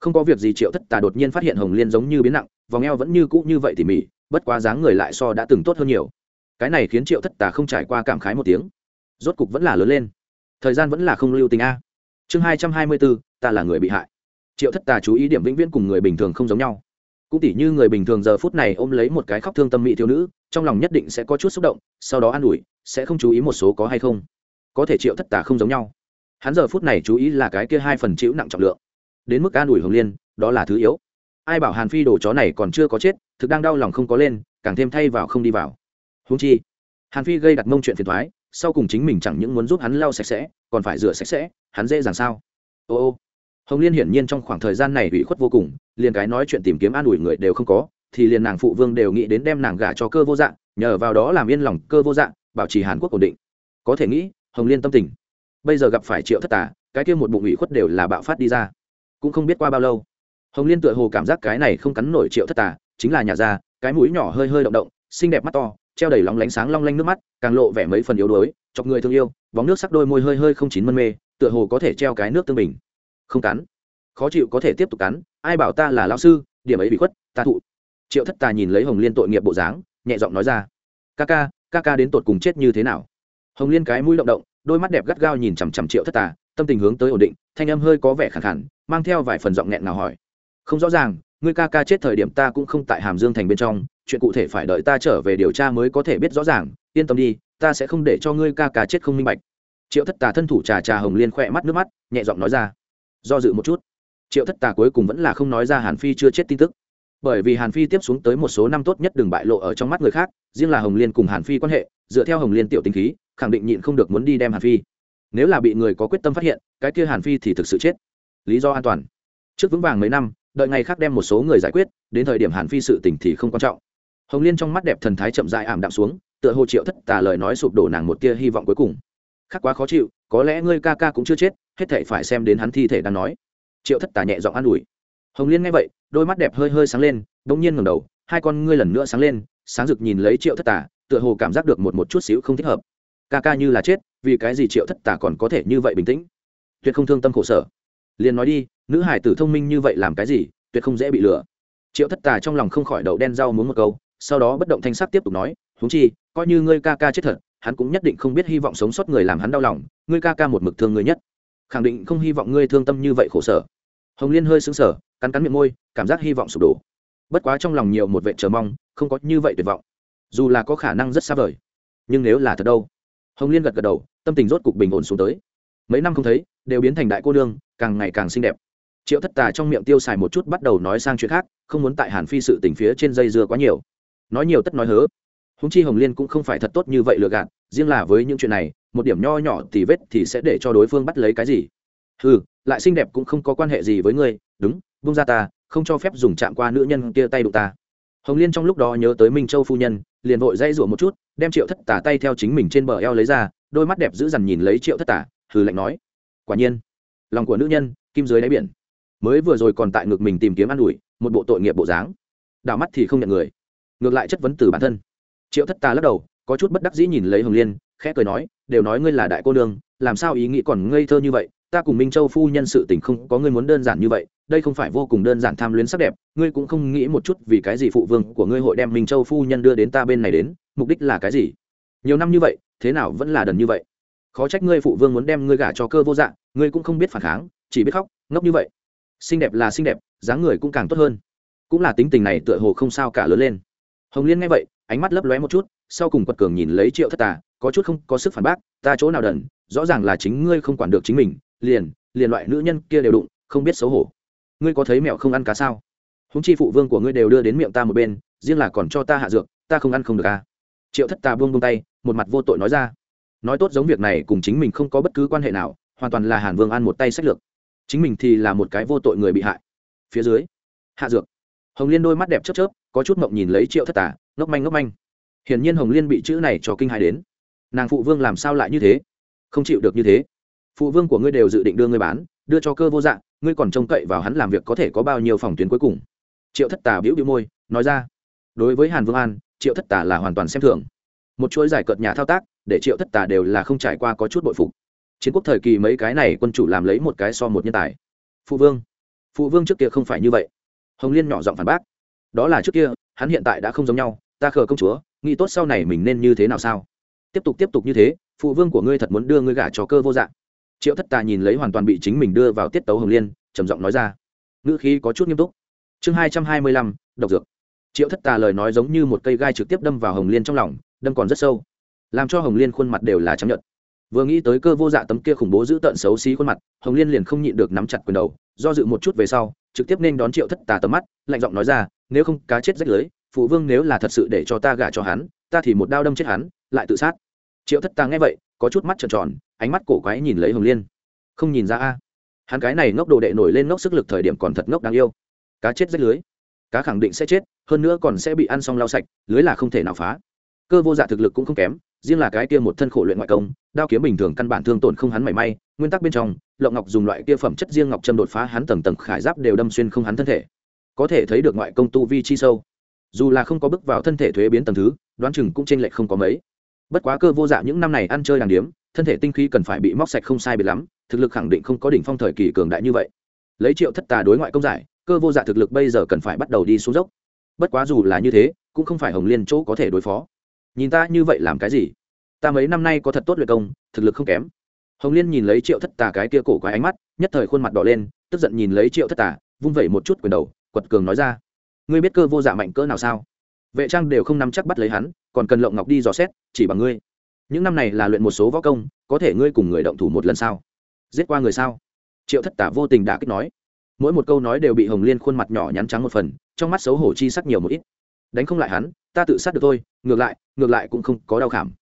Không có việc gì triệu thất tà đột nhiên phát hiện hồng liên giống như biến nặng, vòng eo vẫn như cũ như vậy tỉ mỉ bất quá dáng người lại so đã từng tốt hơn nhiều. Cái này khiến triệu thất tà không trải qua cảm khái một tiếng. Rốt cục vẫn là lớn lên. Thời gian vẫn là không lưu tình a. Chương hai trăm hai mươi bốn ta là người bị hại. Triệu thất tà chú ý điểm vĩnh viễn cùng người bình thường không giống nhau. Cũng tỉ như người bình thường giờ phút này ôm lấy một cái khóc thương tâm mỹ thiếu nữ, trong lòng nhất định sẽ có chút xúc động, sau đó an ủi, sẽ không chú ý một số có hay không. Có thể triệu thất tà không giống nhau. Hắn giờ phút này chú ý là cái kia hai phần chịu nặng trọng lượng. Đến mức an ủi hồng liên, đó là thứ yếu. Ai bảo hàn phi đồ chó này còn chưa có chết thực đang đau lòng không có lên, càng thêm thay vào không đi vào. Húng chi, hàn phi gây đặt mông chuyện phiền thoái sau cùng chính mình chẳng những muốn giúp hắn lau sạch sẽ, còn phải rửa sạch sẽ, hắn dễ dàng sao? Ô ô, hồng liên hiển nhiên trong khoảng thời gian này ủy khuất vô cùng, liền cái nói chuyện tìm kiếm an ủi người đều không có, thì liền nàng phụ vương đều nghĩ đến đem nàng gả cho cơ vô dạng, nhờ vào đó làm yên lòng cơ vô dạng, bảo trì hàn quốc ổn định. Có thể nghĩ, hồng liên tâm tình, bây giờ gặp phải triệu thất tả cái kia một bụng ủy khuất đều là bạo phát đi ra. Cũng không biết qua bao lâu, hồng liên tựa hồ cảm giác cái này không cắn nổi triệu thất tả chính là nhà ra cái mũi nhỏ hơi hơi động động, xinh đẹp mắt to, treo đầy lóng lánh sáng long lanh nước mắt, càng lộ vẻ mấy phần yếu đuối, chọc người thương yêu, bóng nước sắc đôi môi hơi hơi không chín mân mê, tựa hồ có thể treo cái nước tương bình. Không cắn. Khó chịu có thể tiếp tục cắn, ai bảo ta là lão sư, điểm ấy bị khuất, ta thụ. Triệu thất tà nhìn lấy hồng liên tội nghiệp bộ dáng, nhẹ giọng nói ra. Ca ca ca ca đến tột cùng chết như thế nào? Hồng liên cái mũi động động, đôi mắt đẹp gắt gao nhìn chằm chằm triệu thất tà tâm tình hướng tới ổn định, thanh âm hơi có vẻ khẳng khẳng mang theo vài phần giọng nghẹn nào hỏi. Không rõ ràng ngươi ca ca chết thời điểm ta cũng không tại hàm dương thành bên trong, chuyện cụ thể phải đợi ta trở về điều tra mới có thể biết rõ ràng. Yên tâm đi, ta sẽ không để cho ngươi ca ca chết không minh bạch. Triệu thất tà thân thủ trà trà hồng liên khỏe mắt nước mắt, nhẹ giọng nói ra. Do dự một chút, triệu thất tà cuối cùng vẫn là không nói ra hàn phi chưa chết tin tức. Bởi vì hàn phi tiếp xuống tới một số năm tốt nhất đừng bại lộ ở trong mắt người khác, riêng là hồng liên cùng hàn phi quan hệ, dựa theo hồng liên tiểu tình khí, khẳng định nhịn không được muốn đi đem hàn phi. Nếu là bị người có quyết tâm phát hiện, cái kia hàn phi thì thực sự chết. Lý do an toàn trước vững vàng mấy năm, đợi ngày khác đem một số người giải quyết, đến thời điểm hàn phi sự tình thì không quan trọng. Hồng liên trong mắt đẹp thần thái chậm dại ảm đạm xuống, tựa hồ triệu thất tà lời nói sụp đổ nàng một tia hy vọng cuối cùng. Khác quá khó chịu, có lẽ ngươi ca ca cũng chưa chết, hết thảy phải xem đến hắn thi thể đang nói. Triệu thất tà nhẹ giọng an ủi. Hồng liên nghe vậy, đôi mắt đẹp hơi hơi sáng lên đ ỗ n g nhiên ngầm đầu, hai con ngươi lần nữa sáng lên, sáng rực nhìn lấy triệu thất tà, tựa hồ cảm giác được một một chút xíu không thích hợp. Ca ca như là chết, vì cái gì triệu thất tà còn có thể như vậy bình tĩnh? Tuyệt không thương tâm khổ sở. Liền nói đi nữ hải tử thông minh như vậy làm cái gì tuyệt không dễ bị lừa. Triệu thất tà trong lòng không khỏi đậu đen rau muốn một câu sau đó bất động thanh sắc tiếp tục nói huống chi coi như ngươi ca ca chết thật hắn cũng nhất định không biết hy vọng sống sót người làm hắn đau lòng ngươi ca ca một mực thương ngươi nhất. Khẳng định không hy vọng ngươi thương tâm như vậy khổ sở. Hồng liên hơi sững sờ cắn cắn miệng môi cảm giác hy vọng sụp đổ. Bất quá trong lòng nhiều một vệ chờ mong không có như vậy tuyệt vọng. Dù là có khả năng rất xa vời nhưng nếu là thật đâu? Hồng liên gật gật đầu tâm tình rốt cục bình ổn xuống tới. Mấy năm không thấy đều biến thành đại cô đương, càng ngày càng xinh đẹp triệu thất tà trong miệng tiêu xài một chút bắt đầu nói sang chuyện khác, không muốn tại hàn phi sự tình phía trên dây dưa quá nhiều. Nói nhiều tất nói hớ. Húng chi hồng liên cũng không phải thật tốt như vậy lừa gạt, riêng là với những chuyện này, một điểm nho nhỏ thì vết thì sẽ để cho đối phương bắt lấy cái gì. Ừ lại xinh đẹp cũng không có quan hệ gì với ngươi, đúng bung ra ta, không cho phép dùng chạm qua nữ nhân kia tay đụng ta. Hồng liên trong lúc đó nhớ tới minh châu phu nhân, liền vội dây rụa một chút, đem triệu thất tả tay theo chính mình trên bờ eo lấy ra, đôi mắt đẹp giữ dằn nhìn lấy triệu thất tả hừ lạnh nói. Quả nhiên, lòng của nữ nhân, kim dưới đáy biển mới vừa rồi còn tại ngực mình tìm kiếm an ủi, một bộ tội nghiệp bộ dáng. Đảo mắt thì không nhận người. Ngược lại chất vấn từ bản thân. Triệu thất tà lắc đầu, có chút bất đắc dĩ nhìn lấy hồng liên, khẽ cười nói, đều nói ngươi là đại cô nương, làm sao ý nghĩ còn ngây thơ như vậy? Ta cùng minh châu phu nhân sự tình không có ngươi muốn đơn giản như vậy, đây không phải vô cùng đơn giản tham luyến sắc đẹp, ngươi cũng không nghĩ một chút vì cái gì phụ vương của ngươi hội đem minh châu phu nhân đưa đến ta bên này đến, mục đích là cái gì? Nhiều năm như vậy, thế nào vẫn là đần như vậy? Khó trách ngươi phụ vương muốn đem ngươi gả cho cơ vô dạng ngươi cũng không biết phản kháng, chỉ biết khóc, ngốc như vậy xinh đẹp là xinh đẹp, dáng người cũng càng tốt hơn. Cũng là tính tình này tựa hồ không sao cả lớn lên. Hồng liên nghe vậy, ánh mắt lấp lóe một chút, sau cùng quật cường nhìn lấy triệu thất tà, có chút không có sức phản bác, ta chỗ nào đần, rõ ràng là chính ngươi không quản được chính mình, liền liền loại nữ nhân kia đều đụng, không biết xấu hổ. Ngươi có thấy mẹo không ăn cá sao? Húng chi phụ vương của ngươi đều đưa đến miệng ta một bên, riêng là còn cho ta hạ dược, ta không ăn không được à? Triệu thất tà buông buông tay, một mặt vô tội nói ra. Nói tốt giống việc này cùng chính mình không có bất cứ quan hệ nào, hoàn toàn là hàn vương ăn một tay sách lược chính mình thì là một cái vô tội người bị hại. Phía dưới, hạ dược. Hồng liên đôi mắt đẹp chớp chớp, có chút mộng nhìn lấy triệu thất tà, ngốc manh ngốc manh. Hiển nhiên hồng liên bị chữ này cho kinh hại đến. Nàng phụ vương làm sao lại như thế? Không chịu được như thế. Phụ vương của ngươi đều dự định đưa ngươi bán, đưa cho cơ vô dạng ngươi còn trông cậy vào hắn làm việc có thể có bao nhiêu phòng tuyến cuối cùng? Triệu thất tà biểu biểu môi, nói ra. Đối với hàn vương an, triệu thất tà là hoàn toàn xem thường. Một chuỗi giải cợt nhà thao tác, để triệu thất tà đều là không trải qua có chút bội phục chiến quốc thời kỳ mấy cái này quân chủ làm lấy một cái so một nhân tài. Phụ vương phụ vương trước kia không phải như vậy. Hồng liên nhỏ giọng phản bác. Đó là trước kia, hắn hiện tại đã không giống nhau, ta khờ công chúa, nghĩ tốt sau này mình nên như thế nào sao? Tiếp tục tiếp tục như thế, phụ vương của ngươi thật muốn đưa ngươi gả cho cơ vô dạng. Triệu thất tà nhìn lấy hoàn toàn bị chính mình đưa vào tiết tấu hồng liên, trầm giọng nói ra. Ngữ khí có chút nghiêm túc. Chương hai trăm hai mươi lăm, độc dược. Triệu thất tà lời nói giống như một cây gai trực tiếp đâm vào hồng liên trong lòng, đâm còn rất sâu. Làm cho hồng liên khuôn mặt đều là trắng nhận vừa nghĩ tới cơ vô dạ tấm kia khủng bố giữ tận xấu xí khuôn mặt, hồng liên liền không nhịn được nắm chặt quyền đầu, do dự một chút về sau, trực tiếp nên đón triệu thất tà tầm mắt, lạnh giọng nói ra, nếu không, cá chết rách lưới, phụ vương nếu là thật sự để cho ta gả cho hắn, ta thì một đao đâm chết hắn, lại tự sát. Triệu thất tà nghe vậy, có chút mắt tròn tròn, ánh mắt cổ quái nhìn lấy hồng liên. Không nhìn ra a. Hắn cái này ngốc đồ đệ nổi lên ngốc sức lực thời điểm còn thật ngốc đáng yêu. Cá chết rách lưới. Cá khẳng định sẽ chết, hơn nữa còn sẽ bị ăn xong lau sạch, lưới là không thể nào phá cơ vô dạ thực lực cũng không kém, riêng là cái kia một thân khổ luyện ngoại công, đao kiếm bình thường căn bản thương tổn không hắn mảy may, nguyên tắc bên trong, lộng ngọc dùng loại kia phẩm chất riêng ngọc châm đột phá hắn tầng tầng khải giáp đều đâm xuyên không hắn thân thể. Có thể thấy được ngoại công tu vi chi sâu. Dù là không có bước vào thân thể thuế biến tầng thứ, đoán chừng cũng chênh lệch không có mấy. Bất quá cơ vô dạ những năm này ăn chơi đàng điếm, thân thể tinh khí cần phải bị móc sạch không sai biệt lắm, thực lực khẳng định không có đỉnh phong thời kỳ cường đại như vậy. Lấy triệu thất tà đối ngoại công giải, cơ vô dạ thực lực bây giờ cần phải bắt đầu đi xuống dốc. Bất quá dù là như thế, cũng không phải hồng liên chỗ có thể đối phó nhìn ta như vậy làm cái gì? Ta mấy năm nay có thật tốt luyện công, thực lực không kém. Hồng liên nhìn lấy triệu thất tà cái kia cổ quái ánh mắt, nhất thời khuôn mặt đỏ lên, tức giận nhìn lấy triệu thất tà, vung vẩy một chút quyền đầu, quật cường nói ra. Ngươi biết cơ vô dạ mạnh cỡ nào sao? Vệ trang đều không nắm chắc bắt lấy hắn, còn cần lộng ngọc đi dò xét, chỉ bằng ngươi. Những năm này là luyện một số võ công, có thể ngươi cùng người động thủ một lần sao? Giết qua người sao? Triệu thất tả vô tình đã kích nói. Mỗi một câu nói đều bị hồng liên khuôn mặt nhỏ nhắn trắng một phần, trong mắt xấu hổ chi sắc nhiều một ít. Đánh không lại hắn ta tự sát được thôi, ngược lại ngược lại cũng không có đau khảm.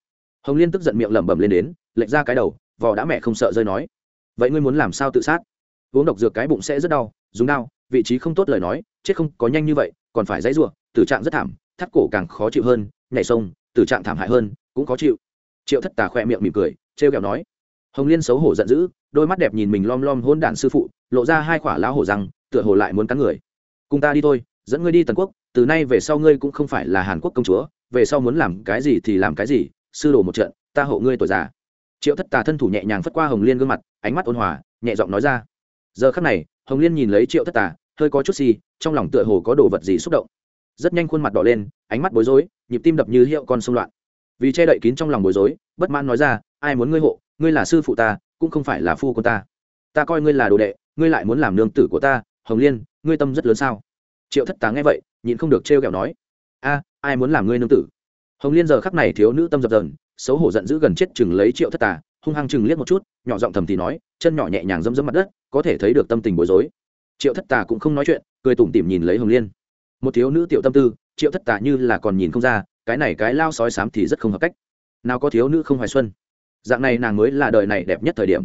Hồng liên tức giận miệng lẩm bẩm lên đến, lệch ra cái đầu, vò đã mẹ không sợ rơi nói. Vậy ngươi muốn làm sao tự sát? Uống độc dược cái bụng sẽ rất đau, dùng đau vị trí không tốt lời nói, chết không có nhanh như vậy, còn phải dãy ruộng tử trạng rất thảm, thắt cổ càng khó chịu hơn, nhảy sông, tử trạng thảm hại hơn, cũng khó chịu. Triệu thất tà khoe miệng mỉm cười, trêu kẹo nói. Hồng liên xấu hổ giận dữ, đôi mắt đẹp nhìn mình lom lom hôn đản sư phụ, lộ ra hai khỏa lão hổ răng, tựa hồ lại muốn cắn người. Cùng ta đi thôi dẫn ngươi đi tần quốc, từ nay về sau ngươi cũng không phải là hàn quốc công chúa, về sau muốn làm cái gì thì làm cái gì, sư đồ một trận, ta hộ ngươi tuổi già. Triệu thất tà thân thủ nhẹ nhàng phất qua hồng liên gương mặt, ánh mắt ôn hòa, nhẹ giọng nói ra. Giờ khắc này, hồng liên nhìn lấy triệu thất tà, hơi có chút xì, trong lòng tựa hồ có đồ vật gì xúc động. Rất nhanh khuôn mặt đỏ lên, ánh mắt bối rối, nhịp tim đập như hiệu con sông loạn. Vì che đậy kín trong lòng bối rối, bất mãn nói ra, ai muốn ngươi hộ, ngươi là sư phụ ta, cũng không phải là phu của ta. Ta coi ngươi là đồ đệ, ngươi lại muốn làm nương tử của ta, hồng liên, ngươi tâm rất lớn sao? Triệu thất tá nghe vậy, nhịn không được trêu ghẹo nói, a, ai muốn làm ngươi nương tử? Hồng liên giờ khắc này thiếu nữ tâm dập dần xấu hổ giận dữ gần chết chừng lấy triệu thất tà, hung hăng chừng liếc một chút, nhỏ giọng thầm thì nói, chân nhỏ nhẹ nhàng dâm dâm mặt đất, có thể thấy được tâm tình bối rối. Triệu thất tà cũng không nói chuyện, cười tủm tỉm nhìn lấy hồng liên. Một thiếu nữ tiểu tâm tư, triệu thất tà như là còn nhìn không ra, cái này cái lao sói sám thì rất không hợp cách. Nào có thiếu nữ không hoài xuân. Dạng này nàng mới là đời này đẹp nhất thời điểm.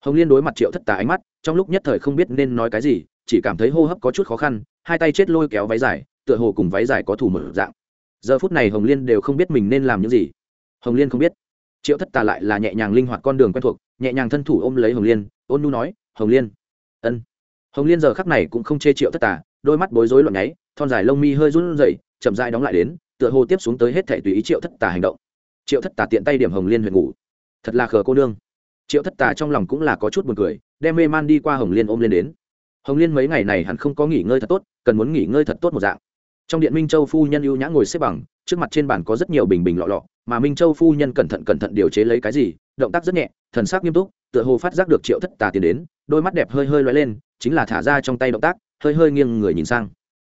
Hồng liên đối mặt triệu thất tà ánh mắt, trong lúc nhất thời không biết nên nói cái gì chỉ cảm thấy hô hấp có chút khó khăn, hai tay chết lôi kéo váy dài, tựa hồ cùng váy dài có thủ mở dạng. Giờ phút này hồng liên đều không biết mình nên làm những gì. Hồng liên không biết. Triệu thất tà lại là nhẹ nhàng linh hoạt con đường quen thuộc, nhẹ nhàng thân thủ ôm lấy hồng liên, ôn nu nói, hồng liên. Ân. Hồng liên giờ khắc này cũng không chê triệu thất tà, đôi mắt bối rối loạn nháy, thon dài lông mi hơi run rẩy, chậm dai đóng lại đến, tựa hồ tiếp xuống tới hết thể tùy ý triệu thất tà hành động. Triệu thất tà tiện tay điểm hồng liên huyện ngủ. Thật là khờ cô nương. Triệu thất tà trong lòng cũng là có chút buồn cười, đem mê man đi qua hồng liên ôm lên đến hồng liên mấy ngày này hẳn không có nghỉ ngơi thật tốt, cần muốn nghỉ ngơi thật tốt một dạng. Trong điện minh châu phu nhân ưu nhã ngồi xếp bằng, trước mặt trên bàn có rất nhiều bình bình lọ lọ, mà minh châu phu nhân cẩn thận cẩn thận điều chế lấy cái gì, động tác rất nhẹ, thần sắc nghiêm túc, tựa hồ phát giác được triệu thất tà tiến đến, đôi mắt đẹp hơi hơi loay lên, chính là thả ra trong tay động tác, hơi hơi nghiêng người nhìn sang.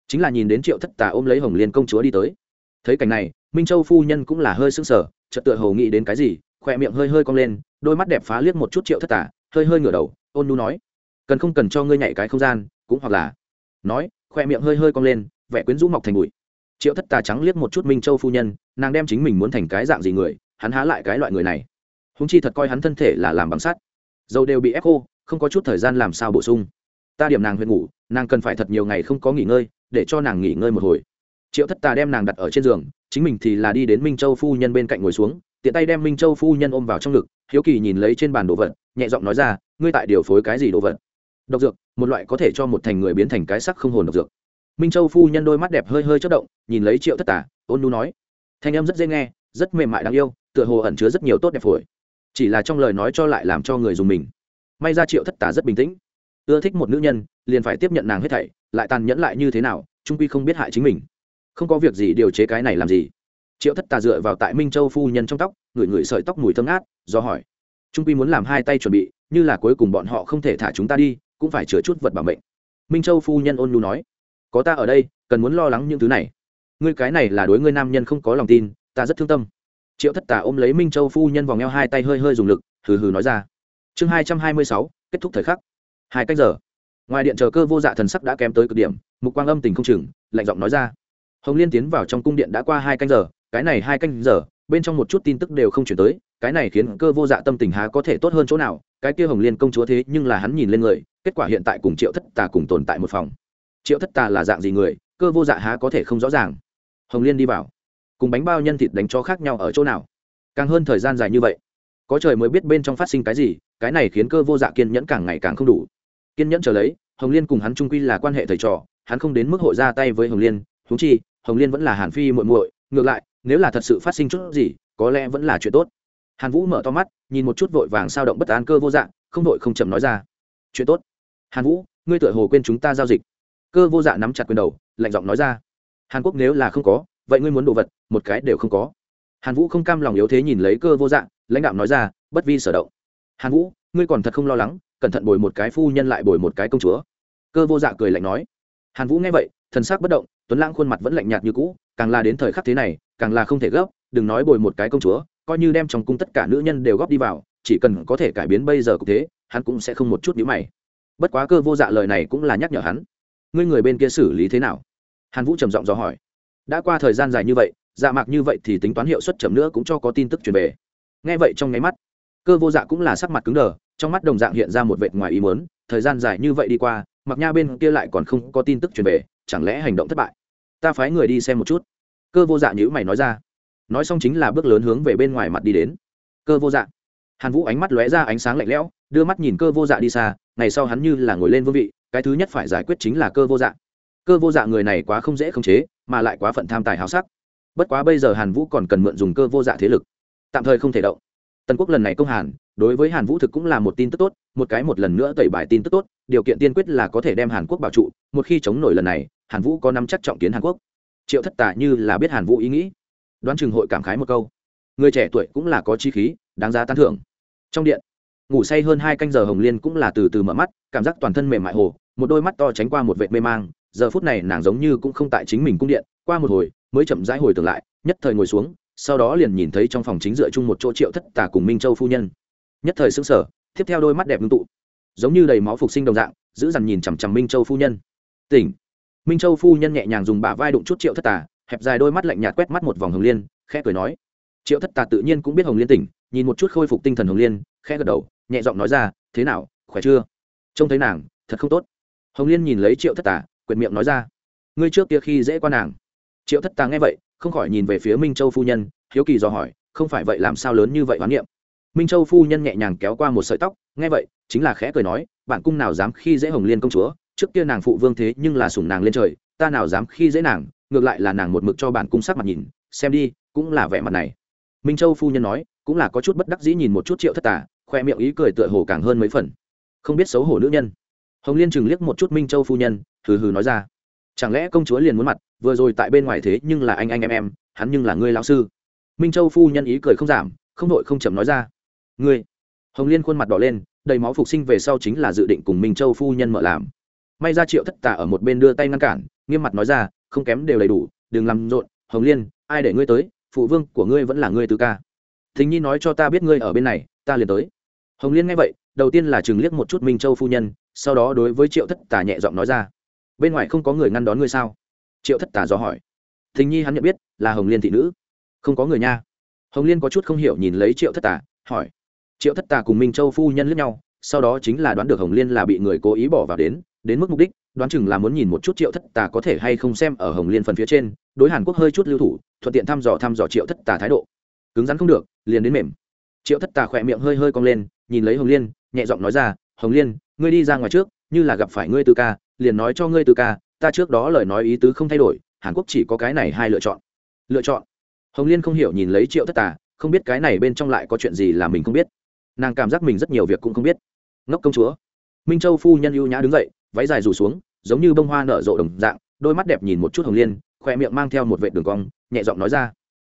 Chính là nhìn đến triệu thất tà ôm lấy hồng liên công chúa đi tới. Thấy cảnh này, minh châu phu nhân cũng là hơi sưng sở chợt tựa hồ nghĩ đến cái gì khỏe miệng hơi hơi cong lên, đôi mắt đẹp phá liếc một chút triệu thất tà, hơi hơi ngửa đầu, ôn nu nói cần không cần cho ngươi nhảy cái không gian, cũng hoặc là nói, khoe miệng hơi hơi cong lên, vẻ quyến rũ mọc thành bụi. Triệu thất tà trắng liếc một chút minh châu phu nhân, nàng đem chính mình muốn thành cái dạng gì người, hắn há lại cái loại người này. Húng chi thật coi hắn thân thể là làm bằng sắt. Dầu đều bị ép khô, không có chút thời gian làm sao bổ sung. Ta điểm nàng huyện ngủ, nàng cần phải thật nhiều ngày không có nghỉ ngơi, để cho nàng nghỉ ngơi một hồi. Triệu thất tà đem nàng đặt ở trên giường, chính mình thì là đi đến minh châu phu nhân bên cạnh ngồi xuống, tiện tay đem minh châu phu nhân ôm vào trong ngực, hiếu kỳ nhìn lấy trên bàn đồ vật, nhẹ giọng nói ra, ngươi tại điều phối cái gì đồ vật? Độc dược một loại có thể cho một thành người biến thành cái sắc không hồn độc dược. Minh châu phu nhân đôi mắt đẹp hơi hơi chất động nhìn lấy triệu thất Tả, ôn nu nói. Thanh em rất dễ nghe rất mềm mại đáng yêu tựa hồ ẩn chứa rất nhiều tốt đẹp phổi. Chỉ là trong lời nói cho lại làm cho người dùng mình. May ra triệu thất Tả rất bình tĩnh. Ưa thích một nữ nhân liền phải tiếp nhận nàng hết thảy lại tàn nhẫn lại như thế nào trung quy không biết hại chính mình. Không có việc gì điều chế cái này làm gì? Triệu thất tà dựa vào tại minh châu phu nhân trong tóc ngửi ngửi sợi tóc mùi thơm ngát do hỏi. Trung quy muốn làm hai tay chuẩn bị như là cuối cùng bọn họ không thể thả chúng ta đi cũng phải chứa chút vật bảo mệnh. Minh châu phu nhân ôn nhu nói, có ta ở đây, cần muốn lo lắng những thứ này. Ngươi cái này là đối ngươi nam nhân không có lòng tin, ta rất thương tâm. Triệu thất tà ôm lấy minh châu phu nhân vòng eo hai tay hơi hơi dùng lực, hừ hừ nói ra, chương hai trăm hai mươi sáu, kết thúc thời khắc. Hai cách giờ. Ngoài điện chờ cơ vô dạ thần sắc đã kém tới cực điểm, mục quang âm tình không chừng, lạnh giọng nói ra, hồng liên tiến vào trong cung điện đã qua hai canh giờ, cái này hai canh giờ, bên trong một chút tin tức đều không chuyển tới cái này khiến cơ vô dạ tâm tình há có thể tốt hơn chỗ nào, cái kia hồng liên công chúa thế nhưng là hắn nhìn lên người, kết quả hiện tại cùng triệu thất tà cùng tồn tại một phòng. Triệu thất tà là dạng gì người, cơ vô dạ há có thể không rõ ràng. Hồng liên đi vào, cùng bánh bao nhân thịt đánh cho khác nhau ở chỗ nào? Càng hơn thời gian dài như vậy, có trời mới biết bên trong phát sinh cái gì, cái này khiến cơ vô dạ kiên nhẫn càng ngày càng không đủ. Kiên nhẫn chờ lấy, hồng liên cùng hắn trung quy là quan hệ thầy trò, hắn không đến mức hội ra tay với hồng liên thú chi, hồng liên vẫn là hàn phi muội muội, ngược lại, nếu là thật sự phát sinh chút gì, có lẽ vẫn là chuyện tốt hàn vũ mở to mắt, nhìn một chút vội vàng sao động bất an cơ vô dạng không vội không chậm nói ra. Chuyện tốt. Hàn vũ, ngươi tựa hồ quên chúng ta giao dịch. Cơ vô dạ nắm chặt quyền đầu, lạnh giọng nói ra. Hàn quốc nếu là không có, vậy ngươi muốn đồ vật, một cái đều không có. Hàn vũ không cam lòng yếu thế nhìn lấy cơ vô dạng lãnh đạo nói ra, bất vi sở động. Hàn vũ, ngươi còn thật không lo lắng, cẩn thận bồi một cái phu nhân lại bồi một cái công chúa. Cơ vô dạ cười lạnh nói. Hàn vũ nghe vậy, thần sắc bất động, tuấn lãng khuôn mặt vẫn lạnh nhạt như cũ, càng là đến thời khắc thế này, càng là không thể gấp, đừng nói bồi một cái công chúa coi như đem trong cung tất cả nữ nhân đều góp đi vào, chỉ cần có thể cải biến bây giờ cũng thế, hắn cũng sẽ không một chút nhữ mày. Bất quá cơ vô dạ lời này cũng là nhắc nhở hắn. Ngươi người bên kia xử lý thế nào? Hàn vũ trầm giọng dò hỏi. Đã qua thời gian dài như vậy dạ mạc như vậy thì tính toán hiệu suất chậm nữa cũng cho có tin tức truyền về. Nghe vậy trong nháy mắt, cơ vô dạ cũng là sắc mặt cứng đờ, trong mắt đồng dạng hiện ra một vệt ngoài ý muốn, thời gian dài như vậy đi qua mặc nha bên kia lại còn không có tin tức truyền về, chẳng lẽ hành động thất bại? Ta phái người đi xem một chút. Cơ vô dạ nhữ mày nói ra nói xong chính là bước lớn hướng về bên ngoài mặt đi đến. Cơ vô dạ. Hàn vũ ánh mắt lóe ra ánh sáng lạnh lẽo, đưa mắt nhìn cơ vô dạ đi xa, ngày sau hắn như là ngồi lên vương vị, cái thứ nhất phải giải quyết chính là cơ vô dạ. Cơ vô dạ người này quá không dễ khống chế, mà lại quá phận tham tài háo sắc. Bất quá bây giờ hàn vũ còn cần mượn dùng cơ vô dạ thế lực. Tạm thời không thể động. Tần quốc lần này công hàn, đối với hàn vũ thực cũng là một tin tức tốt, một cái một lần nữa tẩy bài tin tức tốt, điều kiện tiên quyết là có thể đem hàn quốc bảo trụ, một khi chống nổi lần này, hàn vũ có năm chắc trọng kiến hàn quốc. Triệu thất tả như là biết hàn vũ ý nghĩ đoán chừng hội cảm khái một câu. Người trẻ tuổi cũng là có chi khí, đáng giá tán thưởng. Trong điện, ngủ say hơn hai canh giờ hồng liên cũng là từ từ mở mắt, cảm giác toàn thân mềm mại hồ, một đôi mắt to tránh qua một vệ mê mang, giờ phút này nàng giống như cũng không tại chính mình cung điện, qua một hồi, mới chậm rãi hồi tưởng lại, nhất thời ngồi xuống, sau đó liền nhìn thấy trong phòng chính dựa chung một chỗ triệu thất tà cùng minh châu phu nhân. Nhất thời xứng sở tiếp theo đôi mắt đẹp ngưng tụ, giống như đầy máu phục sinh đồng dạng, giữ dằn nhìn chằm chằm minh châu phu nhân. Tỉnh. Minh châu phu nhân nhẹ nhàng dùng bả vai đụng chút triệu thất tà hẹp dài đôi mắt lạnh nhạt quét mắt một vòng hồng liên, khẽ cười nói. Triệu thất tà tự nhiên cũng biết hồng liên tỉnh, nhìn một chút khôi phục tinh thần hồng liên, khẽ gật đầu, nhẹ giọng nói ra, thế nào, khỏe chưa? Trông thấy nàng, thật không tốt. Hồng liên nhìn lấy triệu thất tà, quyệt miệng nói ra, ngươi trước kia khi dễ qua nàng. Triệu thất tà nghe vậy, không khỏi nhìn về phía minh châu phu nhân, hiếu kỳ dò hỏi, không phải vậy làm sao lớn như vậy hoán niệm? Minh châu phu nhân nhẹ nhàng kéo qua một sợi tóc, nghe vậy, chính là khẽ cười nói, bạn cung nào dám khi dễ hồng liên công chúa? Trước kia nàng phụ vương thế nhưng là sủng nàng lên trời, ta nào dám khi dễ nàng? Ngược lại là nàng một mực cho bản cung sắc mặt nhìn, xem đi, cũng là vẻ mặt này. Minh châu phu nhân nói, cũng là có chút bất đắc dĩ nhìn một chút triệu thất tà, khoe miệng ý cười tựa hồ càng hơn mấy phần. Không biết xấu hổ nữ nhân. Hồng liên chừng liếc một chút minh châu phu nhân, hừ hừ nói ra. Chẳng lẽ công chúa liền muốn mặt, vừa rồi tại bên ngoài thế nhưng là anh anh em em, hắn nhưng là ngươi lão sư. Minh châu phu nhân ý cười không giảm, không đội không chậm nói ra. Ngươi. Hồng liên khuôn mặt đỏ lên, đầy máu phục sinh về sau chính là dự định cùng minh châu phu nhân mở làm. May ra triệu thất tà ở một bên đưa tay ngăn cản, nghiêm mặt nói ra không kém đều đầy đủ, đừng làm rộn, hồng liên, ai để ngươi tới, phụ vương của ngươi vẫn là ngươi tứ ca. Thính nhi nói cho ta biết ngươi ở bên này, ta liền tới. Hồng liên nghe vậy, đầu tiên là chừng liếc một chút minh châu phu nhân, sau đó đối với triệu thất tà nhẹ giọng nói ra. Bên ngoài không có người ngăn đón ngươi sao? Triệu thất tà dò hỏi. Thính nhi hắn nhận biết, là hồng liên thị nữ. Không có người nha. Hồng liên có chút không hiểu nhìn lấy triệu thất tà, hỏi. Triệu thất tà cùng minh châu phu nhân lướt nhau, sau đó chính là đoán được hồng liên là bị người cố ý bỏ vào đến đến mức mục đích, đoán chừng là muốn nhìn một chút triệu thất tà có thể hay không xem ở hồng liên phần phía trên, đối hàn quốc hơi chút lưu thủ, thuận tiện thăm dò thăm dò triệu thất tà thái độ. Cứng rắn không được, liền đến mềm. Triệu thất tà khỏe miệng hơi hơi cong lên, nhìn lấy hồng liên, nhẹ giọng nói ra, hồng liên, ngươi đi ra ngoài trước, như là gặp phải ngươi tư ca, liền nói cho ngươi tư ca, ta trước đó lời nói ý tứ không thay đổi, hàn quốc chỉ có cái này hai lựa chọn. Lựa chọn. Hồng liên không hiểu nhìn lấy triệu thất tà, không biết cái này bên trong lại có chuyện gì là mình không biết. Nàng cảm giác mình rất nhiều việc cũng không biết. Ngốc công chúa. Minh châu phu nhân ưu nhã đứng dậy váy dài rủ xuống, giống như bông hoa nở rộ đồng dạng, đôi mắt đẹp nhìn một chút hồng liên khoe miệng mang theo một vệ đường cong, nhẹ giọng nói ra.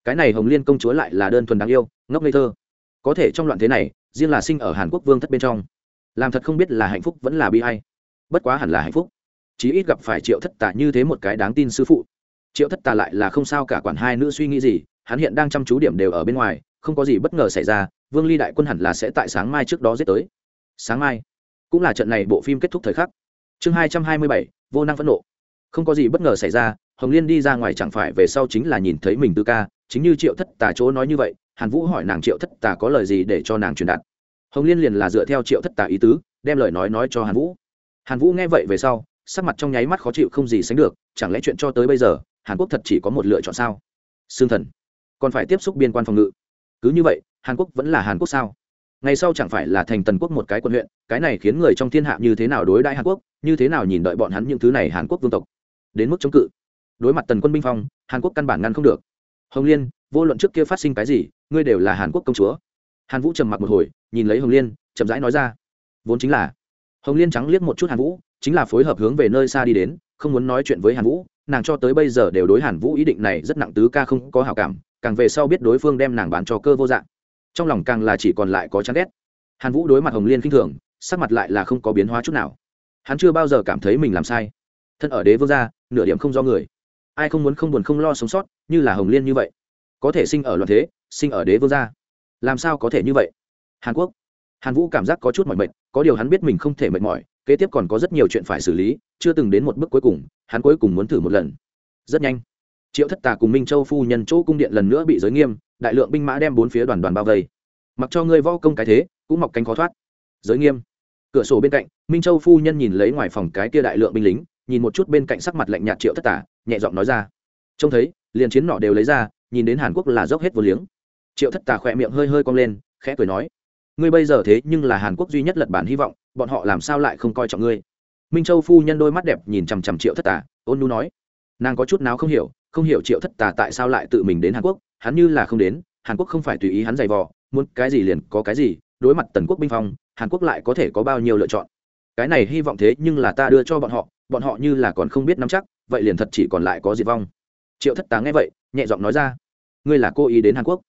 Cái này hồng liên công chúa lại là đơn thuần đáng yêu, ngốc ngây thơ. Có thể trong loạn thế này, riêng là sinh ở hàn quốc vương thất bên trong, làm thật không biết là hạnh phúc vẫn là bi hay bất quá hẳn là hạnh phúc. Chí ít gặp phải triệu thất tà như thế một cái đáng tin sư phụ. Triệu thất tà lại là không sao cả quản hai nữ suy nghĩ gì, hắn hiện đang chăm chú điểm đều ở bên ngoài, không có gì bất ngờ xảy ra, vương ly đại quân hẳn là sẽ tại sáng mai trước đó giết tới. Sáng mai, cũng là trận này bộ phim kết thúc thời khắc chương hai trăm hai mươi bảy, vô năng phẫn nộ. Không có gì bất ngờ xảy ra, hồng liên đi ra ngoài chẳng phải về sau chính là nhìn thấy mình tư ca, chính như triệu thất tà chỗ nói như vậy, hàn vũ hỏi nàng triệu thất tà có lời gì để cho nàng truyền đạt. Hồng liên liền là dựa theo triệu thất tà ý tứ, đem lời nói nói cho hàn vũ. Hàn vũ nghe vậy về sau, sắc mặt trong nháy mắt khó chịu không gì sánh được, chẳng lẽ chuyện cho tới bây giờ, hàn quốc thật chỉ có một lựa chọn sao? Xương thần, còn phải tiếp xúc biên quan phòng ngự. Cứ như vậy, hàn quốc vẫn là hàn quốc sao? Ngày sau chẳng phải là thành tần quốc một cái quận huyện, cái này khiến người trong thiên hạ như thế nào đối đãi hàn quốc, như thế nào nhìn đợi bọn hắn những thứ này hàn quốc vương tộc? Đến mức chống cự. Đối mặt tần quân binh phong, hàn quốc căn bản ngăn không được. Hồng liên, vô luận trước kia phát sinh cái gì, ngươi đều là hàn quốc công chúa. Hàn vũ trầm mặc một hồi, nhìn lấy hồng liên, chậm rãi nói ra. Vốn chính là, hồng liên trắng liếc một chút hàn vũ, chính là phối hợp hướng về nơi xa đi đến, không muốn nói chuyện với hàn vũ, nàng cho tới bây giờ đều đối hàn vũ ý định này rất nặng tứ ca không có hảo cảm, càng về sau biết đối phương đem nàng bán cho cơ vô dạng trong lòng càng là chỉ còn lại có chán ghét. Hàn vũ đối mặt hồng liên k i n h thường, sắc mặt lại là không có biến hóa chút nào. Hắn chưa bao giờ cảm thấy mình làm sai. Thân ở đế vương gia, nửa điểm không do người. Ai không muốn không buồn không lo sống sót, như là hồng liên như vậy. Có thể sinh ở loạn thế, sinh ở đế vương gia. Làm sao có thể như vậy? Hàn quốc. Hàn vũ cảm giác có chút mỏi mệt, có điều hắn biết mình không thể mệt mỏi, kế tiếp còn có rất nhiều chuyện phải xử lý, chưa từng đến một bước cuối cùng, hắn cuối cùng muốn thử một lần. Rất nhanh. Triệu thất tà cùng minh châu phu nhân chỗ cung điện lần nữa bị giới nghiêm đại lượng binh mã đem bốn phía đoàn đoàn bao vây. Mặc cho ngươi võ công cái thế, cũng mọc cánh khó thoát. Giới nghiêm. Cửa sổ bên cạnh, minh châu phu nhân nhìn lấy ngoài phòng cái kia đại lượng binh lính, nhìn một chút bên cạnh sắc mặt lạnh nhạt triệu thất tà nhẹ giọng nói ra. Trông thấy, liền chiến nọ đều lấy ra, nhìn đến hàn quốc là dốc hết vô liếng. Triệu thất tà khỏe miệng hơi hơi cong lên, khẽ cười nói, ngươi bây giờ thế nhưng là hàn quốc duy nhất lật bản hy vọng, bọn họ làm sao lại không coi trọng ngươi? Minh châu phu nhân đôi mắt đẹp nhìn chằm chằm triệu thất tà ôn nu nói, nàng có chút nào không hiểu không hiểu triệu thất tà tại sao lại tự mình đến hàn quốc hắn như là không đến, hàn quốc không phải tùy ý hắn giày vò, muốn cái gì liền có cái gì, đối mặt tần quốc binh phong, hàn quốc lại có thể có bao nhiêu lựa chọn. Cái này hy vọng thế nhưng là ta đưa cho bọn họ bọn họ như là còn không biết nắm chắc, vậy liền thật chỉ còn lại có diệt vong. Triệu thất tá nghe vậy, nhẹ giọng nói ra, ngươi là cô ý đến hàn quốc.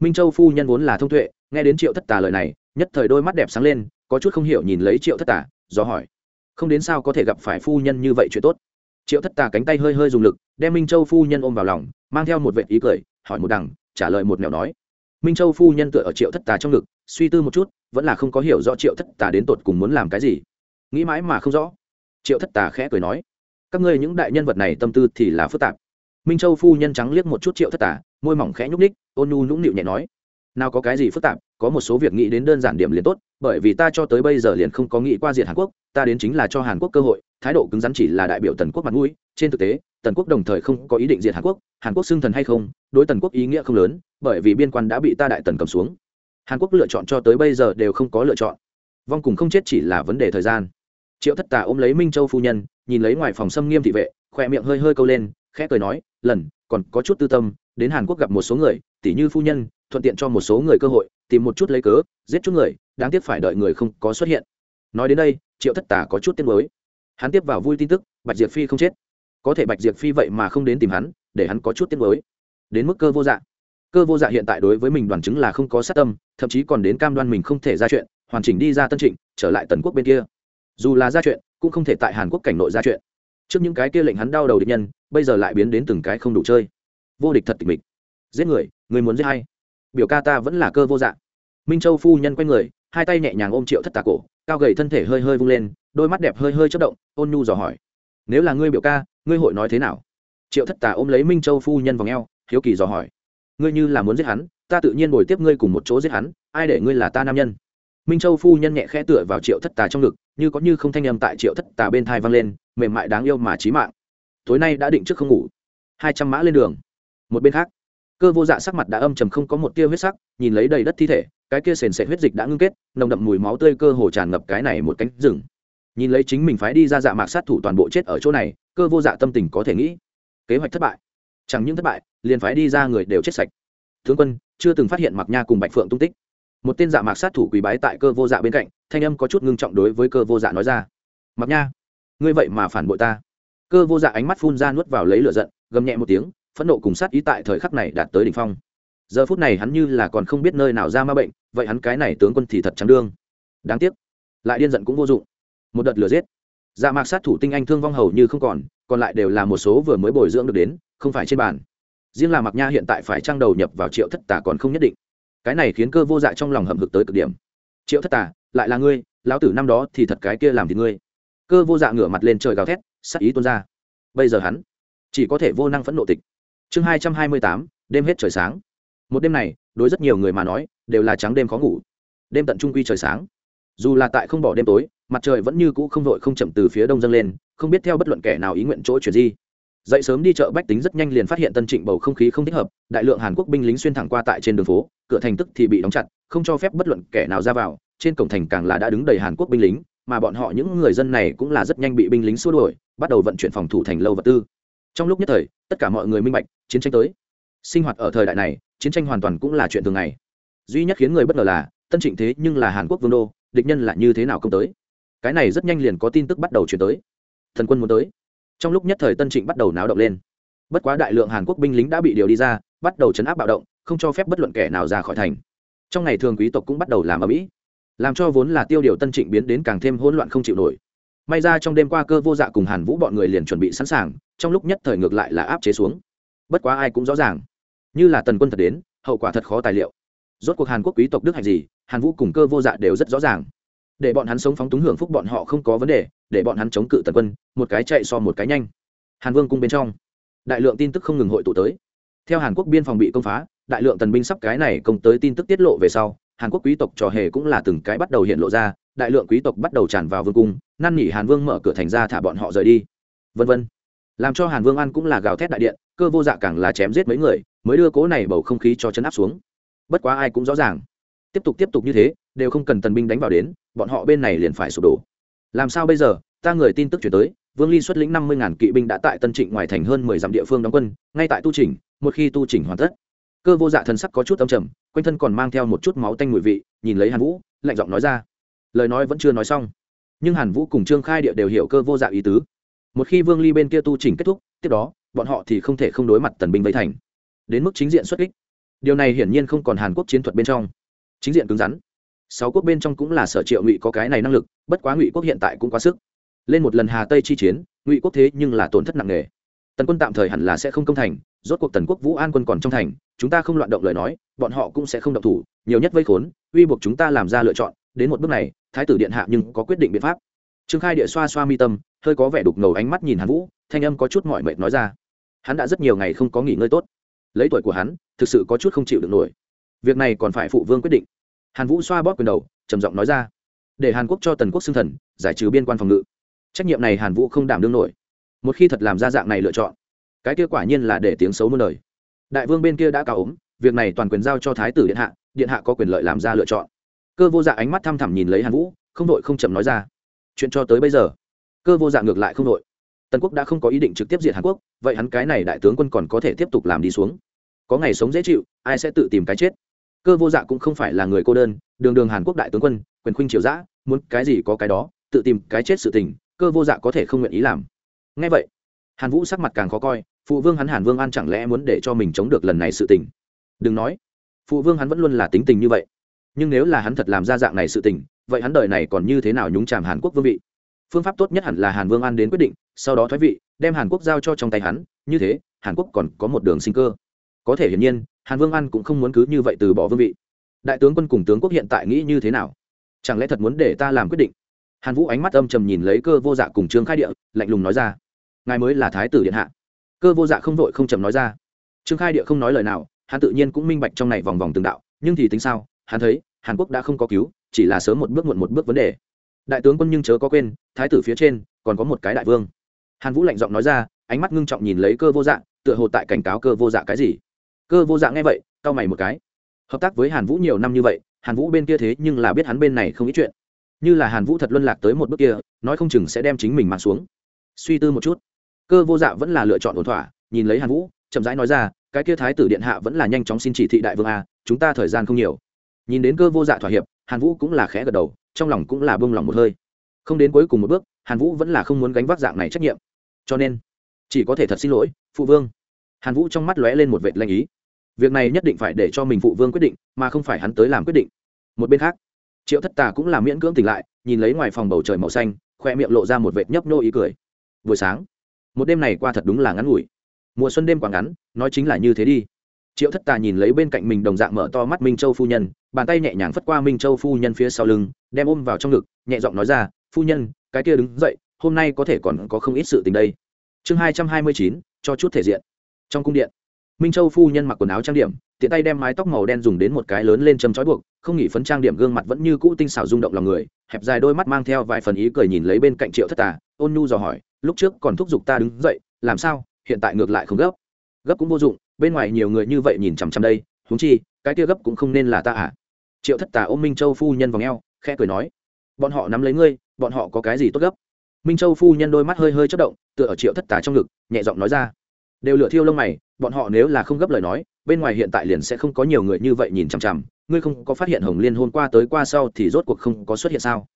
Minh châu phu nhân vốn là thông tuệ, nghe đến triệu thất tà lời này, nhất thời đôi mắt đẹp sáng lên, có chút không hiểu nhìn lấy triệu thất tà, do hỏi, không đến sao có thể gặp phải phu nhân như vậy chuyện tốt? Triệu thất tà cánh tay hơi hơi dùng lực, đem minh châu phu nhân ôm vào lòng, mang theo một vệ ý cười hỏi một đằng, trả lời một mẹo nói. Minh châu phu nhân tựa ở triệu thất tà trong ngực, suy tư một chút, vẫn là không có hiểu rõ triệu thất tà đến tột cùng muốn làm cái gì. Nghĩ mãi mà không rõ. Triệu thất tà khẽ cười nói, các ngươi những đại nhân vật này tâm tư thì là phức tạp. Minh châu phu nhân trắng liếc một chút triệu thất tà, môi mỏng khẽ nhúc ních ôn nhu nũng nịu nhẹ nói, nào có cái gì phức tạp? Có một số việc nghĩ đến đơn giản điểm liền tốt, bởi vì ta cho tới bây giờ liền không có nghĩ qua diệt hàn quốc, ta đến chính là cho hàn quốc cơ hội, thái độ cứng rắn chỉ là đại biểu tần quốc mặt mũi, trên thực tế, tần quốc đồng thời không có ý định diệt hàn quốc hàn quốc xưng thần hay không, đối tần quốc ý nghĩa không lớn, bởi vì biên quan đã bị ta đại tần cầm xuống. Hàn quốc lựa chọn cho tới bây giờ đều không có lựa chọn. Vong cùng không chết chỉ là vấn đề thời gian. Triệu thất tà ôm lấy minh châu phu nhân, nhìn lấy ngoài phòng xâm nghiêm thị vệ khoe miệng hơi hơi câu lên, khẽ cười nói, lần, còn có chút tư tâm, đến hàn quốc gặp một số người tỉ như phu nhân, thuận tiện cho một số người cơ hội, tìm một chút lấy cớ, giết chút người, đáng tiếc phải đợi người không có xuất hiện. Nói đến đây, triệu thất tà có chút tiếc mới hắn tiếp vào vui tin tức, bạch diệp phi không chết. Có thể bạch diệp phi vậy mà không đến tìm hắn, để hắn có chút tiếc mới đến mức cơ vô dạ. Cơ vô dạ hiện tại đối với mình đoàn chứng là không có sát tâm, thậm chí còn đến cam đoan mình không thể ra chuyện, hoàn chỉnh đi ra tân trịnh, trở lại tần quốc bên kia. Dù là ra chuyện, cũng không thể tại hàn quốc cảnh nội ra chuyện. Trước những cái kia lệnh hắn đau đầu địch nhân, bây giờ lại biến đến từng cái không đủ chơi. Vô địch thật tịch mịch giết người người muốn giết hay biểu ca ta vẫn là cơ vô dạng minh châu phu nhân quay người, hai tay nhẹ nhàng ôm triệu thất tà cổ, cao gầy thân thể hơi hơi vung lên, đôi mắt đẹp hơi hơi chất động, ôn nhu dò hỏi. Nếu là ngươi biểu ca, ngươi hội nói thế nào? Triệu thất tà ôm lấy minh châu phu nhân vào ngheo hiếu kỳ dò hỏi. Ngươi như là muốn giết hắn, ta tự nhiên bồi tiếp ngươi cùng một chỗ giết hắn, ai để ngươi là ta nam nhân? Minh châu phu nhân nhẹ khẽ tựa vào triệu thất tà trong ngực, như có như không thanh âm tại triệu thất tà bên thai vang lên, mềm mại đáng yêu mà trí mạng. Tối nay đã định trước không ngủ. Hai trăm mã lên đường. Một bên khác cơ vô dạ sắc mặt đã âm trầm không có một tia huyết sắc, nhìn lấy đầy đất thi thể, cái kia sền sệt huyết dịch đã ngưng kết, nồng đậm mùi máu tươi cơ hồ tràn ngập cái này một cánh rừng. Nhìn lấy chính mình phái đi ra dạ mạc sát thủ toàn bộ chết ở chỗ này, cơ vô dạ tâm tình có thể nghĩ, kế hoạch thất bại. Chẳng những thất bại, liền phái đi ra người đều chết sạch. Tướng quân, chưa từng phát hiện mặc nha cùng bạch phượng tung tích. Một tên dạ mạc sát thủ quỳ bái tại cơ vô dạ bên cạnh, thanh âm có chút ngưng trọng đối với cơ vô dạ nói ra. Mặc nha, ngươi vậy mà phản bội ta. Cơ vô dạ ánh mắt phun ra nuốt vào lấy lửa giận, gầm nhẹ một tiếng phẫn nộ cùng sát ý tại thời khắc này đạt tới đỉnh phong. Giờ phút này hắn như là còn không biết nơi nào ra ma bệnh, vậy hắn cái này tướng quân thì thật trắng đương. Đáng tiếc, lại điên giận cũng vô dụng. Một đợt lửa giết. Dạ mạc sát thủ tinh anh thương vong hầu như không còn còn lại đều là một số vừa mới bồi dưỡng được đến, không phải trên bàn. Riêng là mạc nha hiện tại phải trang đầu nhập vào triệu thất tà còn không nhất định. Cái này khiến cơ vô dạ trong lòng hậm hực tới cực điểm. Triệu thất tà, lại là ngươi, lão tử năm đó thì thật cái kia làm thì ngươi. Cơ vô dạ ngửa mặt lên trời gào thét sắc ý tuôn ra. Bây giờ hắn chỉ có thể vô năng phẫn nộ tịch chương hai trăm hai mươi tám, đêm hết trời sáng. Một đêm này, đối rất nhiều người mà nói, đều là trắng đêm khó ngủ. Đêm tận trung quy trời sáng. Dù là tại không bỏ đêm tối, mặt trời vẫn như cũ không vội không chậm từ phía đông dâng lên, không biết theo bất luận kẻ nào ý nguyện chỗ chuyển di. Dậy sớm đi chợ bách tính rất nhanh liền phát hiện tân trịnh bầu không khí không thích hợp, đại lượng hàn quốc binh lính xuyên thẳng qua tại trên đường phố, cửa thành tức thì bị đóng chặt, không cho phép bất luận kẻ nào ra vào, trên cổng thành càng là đã đứng đầy hàn quốc binh lính, mà bọn họ những người dân này cũng là rất nhanh bị binh lính xua đuổi, bắt đầu vận chuyển phòng thủ thành lâu vật tư trong lúc nhất thời, tất cả mọi người minh bạch, chiến tranh tới. Sinh hoạt ở thời đại này, chiến tranh hoàn toàn cũng là chuyện thường ngày. Duy nhất khiến người bất ngờ là, tân trịnh thế nhưng là hàn quốc vương đô, địch nhân là như thế nào công tới? Cái này rất nhanh liền có tin tức bắt đầu chuyển tới. Thần quân muốn tới. Trong lúc nhất thời tân trịnh bắt đầu náo động lên. Bất quá đại lượng hàn quốc binh lính đã bị điều đi ra, bắt đầu chấn áp bạo động, không cho phép bất luận kẻ nào ra khỏi thành. Trong ngày thường quý tộc cũng bắt đầu làm ở mỹ làm cho vốn là tiêu điều tân trịnh biến đến càng thêm hỗn loạn không chịu nổi may ra trong đêm qua cơ vô dạ cùng hàn vũ bọn người liền chuẩn bị sẵn sàng, trong lúc nhất thời ngược lại là áp chế xuống. Bất quá ai cũng rõ ràng, như là tần quân thật đến, hậu quả thật khó tài liệu. Rốt cuộc hàn quốc quý tộc đức hạnh gì, hàn vũ cùng cơ vô dạ đều rất rõ ràng. Để bọn hắn sống phóng túng hưởng phúc bọn họ không có vấn đề, để bọn hắn chống cự tần quân, một cái chạy so một cái nhanh. Hàn vương cung bên trong, đại lượng tin tức không ngừng hội tụ tới. Theo hàn quốc biên phòng bị công phá, đại lượng tần binh sắp cái này công tới tin tức tiết lộ về sau, hàn quốc quý tộc trò hề cũng là từng cái bắt đầu hiện lộ ra đại lượng quý tộc bắt đầu tràn vào vương cung, năn nỉ hàn vương mở cửa thành ra thả bọn họ rời đi. Vân vân. Làm cho hàn vương ăn cũng là gào thét đại điện, cơ vô dạ càng là chém giết mấy người, mới đưa cố này bầu không khí cho chấn áp xuống. Bất quá ai cũng rõ ràng. Tiếp tục tiếp tục như thế, đều không cần tần binh đánh vào đến, bọn họ bên này liền phải sụp đổ. Làm sao bây giờ? Ta người tin tức chuyển tới, vương ly xuất lĩnh năm mươi ngàn kỵ binh đã tại tân trịnh ngoài thành hơn mười dặm địa phương đóng quân, ngay tại tu trình một khi tu trình hoàn tất, cơ vô dạ thần sắc có chút âm trầm, quanh thân còn mang theo một chút máu tanh mùi vị, nhìn lấy hàn vũ, lạnh giọng nói ra lời nói vẫn chưa nói xong. Nhưng hàn vũ cùng trương khai địa đều hiểu cơ vô dạ ý tứ. Một khi vương ly bên kia tu trình kết thúc, tiếp đó, bọn họ thì không thể không đối mặt tần binh vây thành. Đến mức chính diện xuất kích. Điều này hiển nhiên không còn hàn quốc chiến thuật bên trong. Chính diện cứng rắn. Sáu quốc bên trong cũng là sở triệu ngụy có cái này năng lực, bất quá ngụy quốc hiện tại cũng quá sức. Lên một lần hà tây chi chiến, ngụy quốc thế nhưng là tổn thất nặng nề. Tần quân tạm thời hẳn là sẽ không công thành, rốt cuộc tần quốc vũ an quân còn trong thành, chúng ta không loạn động lời nói, bọn họ cũng sẽ không động thủ, nhiều nhất vây khốn, uy buộc chúng ta làm ra lựa chọn. Đến một bước này thái tử điện hạ nhưng có quyết định biện pháp. Trương khai địa xoa xoa mi tâm, hơi có vẻ đục ngầu ánh mắt nhìn hàn vũ, thanh âm có chút mỏi mệt nói ra. Hắn đã rất nhiều ngày không có nghỉ ngơi tốt. Lấy tuổi của hắn, thực sự có chút không chịu được nổi. Việc này còn phải phụ vương quyết định. Hàn vũ xoa bóp quyền đầu, trầm giọng nói ra. Để hàn quốc cho tần quốc xưng thần, giải trừ biên quan phòng ngự. Trách nhiệm này hàn vũ không đảm đương nổi. Một khi thật làm ra dạng này lựa chọn, cái kia quả nhiên là để tiếng xấu muôn đời. Đại vương bên kia đã cao ốm, việc này toàn quyền giao cho thái tử điện hạ điện hạ có quyền lợi làm ra lựa chọn cơ vô dạ ánh mắt thăm thẳm nhìn lấy hàn vũ, không đội không chậm nói ra. Chuyện cho tới bây giờ, cơ vô dạ ngược lại không đội. Tần quốc đã không có ý định trực tiếp diệt hàn quốc, vậy hắn cái này đại tướng quân còn có thể tiếp tục làm đi xuống. Có ngày sống dễ chịu, ai sẽ tự tìm cái chết? Cơ vô dạ cũng không phải là người cô đơn, đường đường hàn quốc đại tướng quân, quyền khuynh triều giã muốn cái gì có cái đó, tự tìm cái chết sự tình, cơ vô dạ có thể không nguyện ý làm. Ngay vậy, hàn vũ sắc mặt càng khó coi, phụ vương hắn hàn vương an chẳng lẽ muốn để cho mình chống được lần này sự tình? Đừng nói, phụ vương hắn vẫn luôn là tính tình như vậy nhưng nếu là hắn thật làm ra dạng này sự tình, vậy hắn đời này còn như thế nào nhúng chàm hàn quốc vương vị? Phương pháp tốt nhất hẳn là hàn vương an đến quyết định, sau đó thoái vị, đem hàn quốc giao cho trong tay hắn, như thế, hàn quốc còn có một đường sinh cơ. Có thể hiển nhiên, hàn vương an cũng không muốn cứ như vậy từ bỏ vương vị. Đại tướng quân cùng tướng quốc hiện tại nghĩ như thế nào? Chẳng lẽ thật muốn để ta làm quyết định? Hàn vũ ánh mắt âm trầm nhìn lấy cơ vô dạ cùng trương khai địa, lạnh lùng nói ra, ngài mới là thái tử điện hạ. Cơ vô dạ không vội không trầm nói ra, trương khai địa không nói lời nào, hắn tự nhiên cũng minh bạch trong này vòng vòng từng đạo, nhưng thì tính sao? Hắn thấy, hàn quốc đã không có cứu, chỉ là sớm một bước muộn một bước vấn đề. Đại tướng quân nhưng chớ có quên, thái tử phía trên còn có một cái đại vương. Hàn vũ lạnh giọng nói ra, ánh mắt ngưng trọng nhìn lấy cơ vô dạng tựa hồ tại cảnh cáo cơ vô dạ cái gì. Cơ vô dạng nghe vậy, cau mày một cái. Hợp tác với hàn vũ nhiều năm như vậy, hàn vũ bên kia thế nhưng là biết hắn bên này không ít chuyện. Như là hàn vũ thật luân lạc tới một bước kia, nói không chừng sẽ đem chính mình mang xuống. Suy tư một chút. Cơ vô dạ vẫn là lựa chọn ổn thỏa, nhìn lấy hàn vũ, chậm rãi nói ra, cái kia thái tử điện hạ vẫn là nhanh chóng xin chỉ thị đại vương a, chúng ta thời gian không nhiều nhìn đến cơ vô dạ thỏa hiệp, hàn vũ cũng là khẽ gật đầu, trong lòng cũng là bông lòng một hơi. Không đến cuối cùng một bước, hàn vũ vẫn là không muốn gánh vác dạng này trách nhiệm. Cho nên, chỉ có thể thật xin lỗi, phụ vương. Hàn vũ trong mắt lóe lên một vệt lanh ý. Việc này nhất định phải để cho mình phụ vương quyết định, mà không phải hắn tới làm quyết định. Một bên khác, triệu thất tà cũng là miễn cưỡng tỉnh lại, nhìn lấy ngoài phòng bầu trời màu xanh, khoe miệng lộ ra một vệt nhấp nhô ý cười. Buổi sáng, một đêm này qua thật đúng là ngắn ngủi. Mùa xuân đêm quá ngắn, nói chính là như thế đi triệu thất tà nhìn lấy bên cạnh mình đồng dạng mở to mắt minh châu phu nhân, bàn tay nhẹ nhàng phất qua minh châu phu nhân phía sau lưng, đem ôm vào trong ngực, nhẹ giọng nói ra, phu nhân, cái kia đứng dậy, hôm nay có thể còn có không ít sự tình đây. Chương hai trăm hai mươi chín, cho chút thể diện. Trong cung điện, minh châu phu nhân mặc quần áo trang điểm, tiện tay đem mái tóc màu đen dùng đến một cái lớn lên châm trói buộc, không nghỉ phấn trang điểm gương mặt vẫn như cũ tinh xảo rung động lòng người, hẹp dài đôi mắt mang theo vài phần ý cười nhìn lấy bên cạnh triệu thất tà, ôn nhu dò hỏi, lúc trước còn thúc giục ta đứng dậy, làm sao? Hiện tại ngược lại không gấp. Gấp cũng vô dụng bên ngoài nhiều người như vậy nhìn chằm chằm đây, huống chi, cái kia gấp cũng không nên là ta à? Triệu thất tà ôm minh châu phu nhân vào ngheo khẽ cười nói, bọn họ nắm lấy ngươi, bọn họ có cái gì tốt gấp? Minh châu phu nhân đôi mắt hơi hơi chất động, tựa ở triệu thất tà trong ngực, nhẹ giọng nói ra, đều lựa thiêu lông mày, bọn họ nếu là không gấp lời nói, bên ngoài hiện tại liền sẽ không có nhiều người như vậy nhìn chằm chằm, ngươi không có phát hiện hồng liên hôm qua tới qua sau thì rốt cuộc không có xuất hiện sao?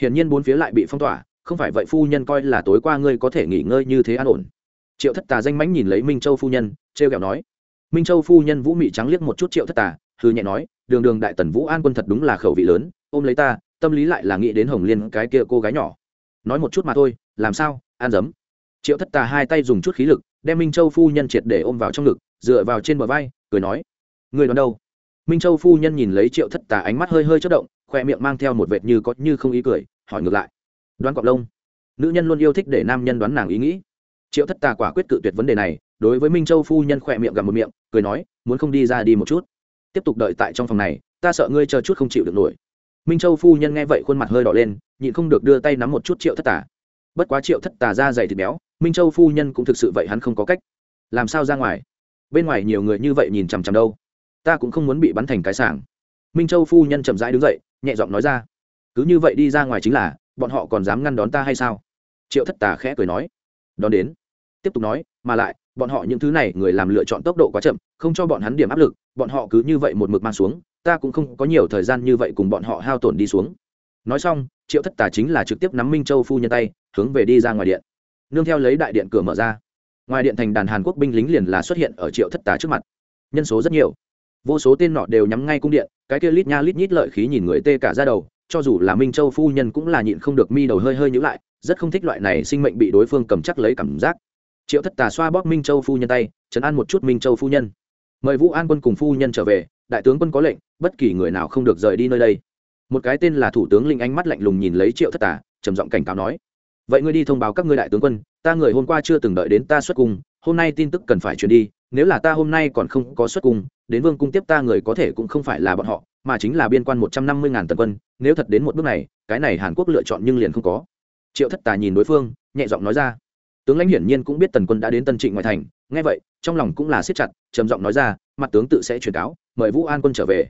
Hiển nhiên bốn phía lại bị phong tỏa, không phải vậy phu nhân coi là tối qua ngươi có thể nghỉ ngơi như thế an ổn triệu thất tà danh mãnh nhìn lấy minh châu phu nhân t r e o kẹo nói, minh châu phu nhân vũ mị trắng liếc một chút triệu thất tà hư nhẹ nói, đường đường đại tần vũ an quân thật đúng là khẩu vị lớn, ôm lấy ta, tâm lý lại là nghĩ đến hồng liên cái kia cô gái nhỏ. Nói một chút mà thôi, làm sao an dấm. Triệu thất tà hai tay dùng chút khí lực, đem minh châu phu nhân triệt để ôm vào trong ngực, dựa vào trên bờ vai, cười nói, người đón đâu? Minh châu phu nhân nhìn lấy triệu thất tà ánh mắt hơi hơi chất động, khoe miệng mang theo một vệt như có như không ý cười, hỏi ngược lại, đoán cọc lông? Nữ nhân luôn yêu thích để nam nhân đoán nàng ý nghĩ triệu thất tà quả quyết cự tuyệt vấn đề này, đối với minh châu phu nhân khỏe miệng gặp một miệng, cười nói, muốn không đi ra đi một chút. Tiếp tục đợi tại trong phòng này, ta sợ ngươi chờ chút không chịu được nổi. Minh châu phu nhân nghe vậy khuôn mặt hơi đỏ lên, nhịn không được đưa tay nắm một chút triệu thất tà. Bất quá triệu thất tà ra dày thịt béo, minh châu phu nhân cũng thực sự vậy hắn không có cách. Làm sao ra ngoài? Bên ngoài nhiều người như vậy nhìn chằm chằm đâu? Ta cũng không muốn bị bắn thành cái sảng. Minh châu phu nhân chậm rãi đứng dậy, nhẹ giọng nói ra, cứ như vậy đi ra ngoài chính là, bọn họ còn dám ngăn đón ta hay sao? Triệu thất tà khẽ cười nói đón đến. Tiếp tục nói, mà lại, bọn họ những thứ này người làm lựa chọn tốc độ quá chậm, không cho bọn hắn điểm áp lực, bọn họ cứ như vậy một mực mang xuống, ta cũng không có nhiều thời gian như vậy cùng bọn họ hao tổn đi xuống. Nói xong, triệu thất tà chính là trực tiếp nắm minh châu phu nhân tay, hướng về đi ra ngoài điện. Nương theo lấy đại điện cửa mở ra. Ngoài điện thành đàn hàn quốc binh lính liền là xuất hiện ở triệu thất tà trước mặt. Nhân số rất nhiều. Vô số tên nọ đều nhắm ngay cung điện, cái kia lít nha lít nhít lợi khí nhìn người tê cả ra đầu, cho dù là minh châu phu nhân cũng là nhịn không được mi đầu hơi hơi nhữ lại rất không thích loại này sinh mệnh bị đối phương cầm chắc lấy cảm giác. Triệu thất tà xoa bóp minh châu phu nhân tay chấn an một chút minh châu phu nhân. Mời vũ an quân cùng phu nhân trở về, đại tướng quân có lệnh, bất kỳ người nào không được rời đi nơi đây. Một cái tên là thủ tướng linh ánh mắt lạnh lùng nhìn lấy triệu thất tà, trầm giọng cảnh cáo nói, vậy ngươi đi thông báo các ngươi đại tướng quân, ta người hôm qua chưa từng đợi đến ta xuất cung, hôm nay tin tức cần phải truyền đi, nếu là ta hôm nay còn không có xuất cung, đến vương cung tiếp ta người có thể cũng không phải là bọn họ, mà chính là biên quan một trăm năm mươi ngàn tần quân, nếu thật đến một bước này, cái này hàn quốc lựa chọn nhưng liền không có triệu thất tà nhìn đối phương, nhẹ giọng nói ra. Tướng lãnh hiển nhiên cũng biết tần quân đã đến tân trịnh ngoại thành, nghe vậy, trong lòng cũng là siết chặt, trầm giọng nói ra, mặt tướng tự sẽ truyền cáo, mời vũ an quân trở về.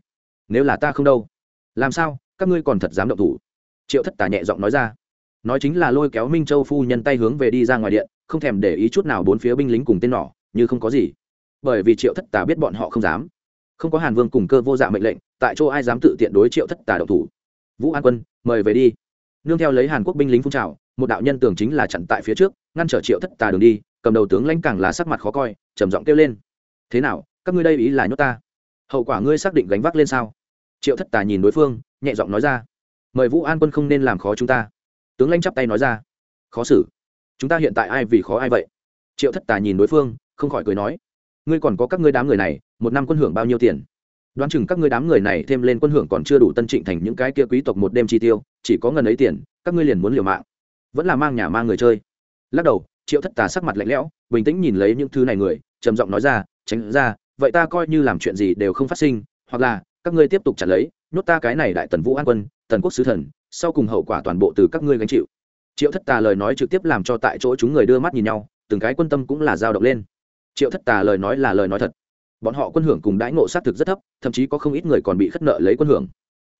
Nếu là ta không đâu, làm sao, các ngươi còn thật dám động thủ? Triệu thất tà nhẹ giọng nói ra. Nói chính là lôi kéo minh châu phu nhân tay hướng về đi ra ngoài điện, không thèm để ý chút nào bốn phía binh lính cùng tên nỏ, như không có gì. Bởi vì triệu thất tà biết bọn họ không dám. Không có hàn vương cùng cơ vô dạ mệnh lệnh, tại chỗ ai dám tự tiện đối triệu thất tà động thủ? Vũ an quân, mời về đi nương theo lấy hàn quốc binh lính phun trào, một đạo nhân tường chính là chặn tại phía trước, ngăn trở triệu thất tà đường đi, cầm đầu tướng lãnh càng là sắc mặt khó coi, trầm giọng kêu lên. Thế nào, các ngươi đây ý là nhốt ta? Hậu quả ngươi xác định gánh vác lên sao? Triệu thất tà nhìn đối phương, nhẹ giọng nói ra. Mời vũ an quân không nên làm khó chúng ta. Tướng lãnh chắp tay nói ra. Khó xử. Chúng ta hiện tại ai vì khó ai vậy? Triệu thất tà nhìn đối phương, không khỏi cười nói. Ngươi còn có các ngươi đám người này, một năm quân hưởng bao nhiêu tiền? Đoán chừng các ngươi đám người này thêm lên quân hưởng còn chưa đủ tân trịnh thành những cái kia quý tộc một đêm chi tiêu, chỉ có ngần ấy tiền, các ngươi liền muốn liều mạng. Vẫn là mang nhà mang người chơi. Lắc đầu, triệu thất tà sắc mặt lạnh lẽo, bình tĩnh nhìn lấy những thứ này người, trầm giọng nói ra, tránh ra, vậy ta coi như làm chuyện gì đều không phát sinh, hoặc là các ngươi tiếp tục trả lấy, nhốt ta cái này đại tần vũ an quân, tần quốc sứ thần, sau cùng hậu quả toàn bộ từ các ngươi gánh chịu. Triệu thất tà lời nói trực tiếp làm cho tại chỗ chúng người đưa mắt nhìn nhau, từng cái quân tâm cũng là dao động lên. Triệu thất tà lời nói là lời nói thật bọn họ quân hưởng cùng đãi ngộ xác thực rất thấp, thậm chí có không ít người còn bị khất nợ lấy quân hưởng.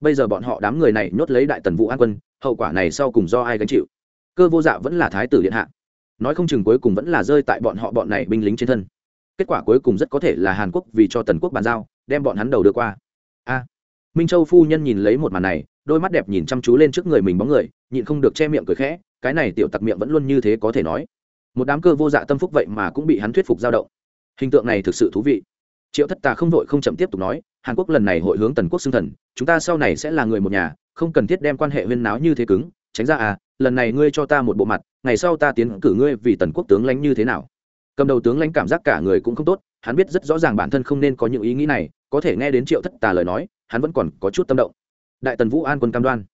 Bây giờ bọn họ đám người này nhốt lấy đại tần vũ an quân, hậu quả này sau cùng do ai gánh chịu? Cơ vô dạ vẫn là thái tử điện hạ. Nói không chừng cuối cùng vẫn là rơi tại bọn họ bọn này binh lính trên thân. Kết quả cuối cùng rất có thể là hàn quốc vì cho tần quốc bàn giao, đem bọn hắn đầu đưa qua. A. Minh châu phu nhân nhìn lấy một màn này, đôi mắt đẹp nhìn chăm chú lên trước người mình bóng người, nhịn không được che miệng cười khẽ, cái này tiểu tặc miệng vẫn luôn như thế có thể nói. Một đám cơ vô dạ tâm phúc vậy mà cũng bị hắn thuyết phục dao động. Hình tượng này thực sự thú vị triệu thất tà không vội không chậm tiếp tục nói, hàn quốc lần này hội hướng tần quốc xưng thần, chúng ta sau này sẽ là người một nhà, không cần thiết đem quan hệ huyên náo như thế cứng. Tránh ra à lần này ngươi cho ta một bộ mặt, ngày sau ta tiến cử ngươi vì tần quốc tướng lãnh như thế nào? Cầm đầu tướng lãnh cảm giác cả người cũng không tốt, hắn biết rất rõ ràng bản thân không nên có những ý nghĩ này, có thể nghe đến triệu thất tà lời nói, hắn vẫn còn có chút tâm động. Đại tần vũ an quân cam đoan.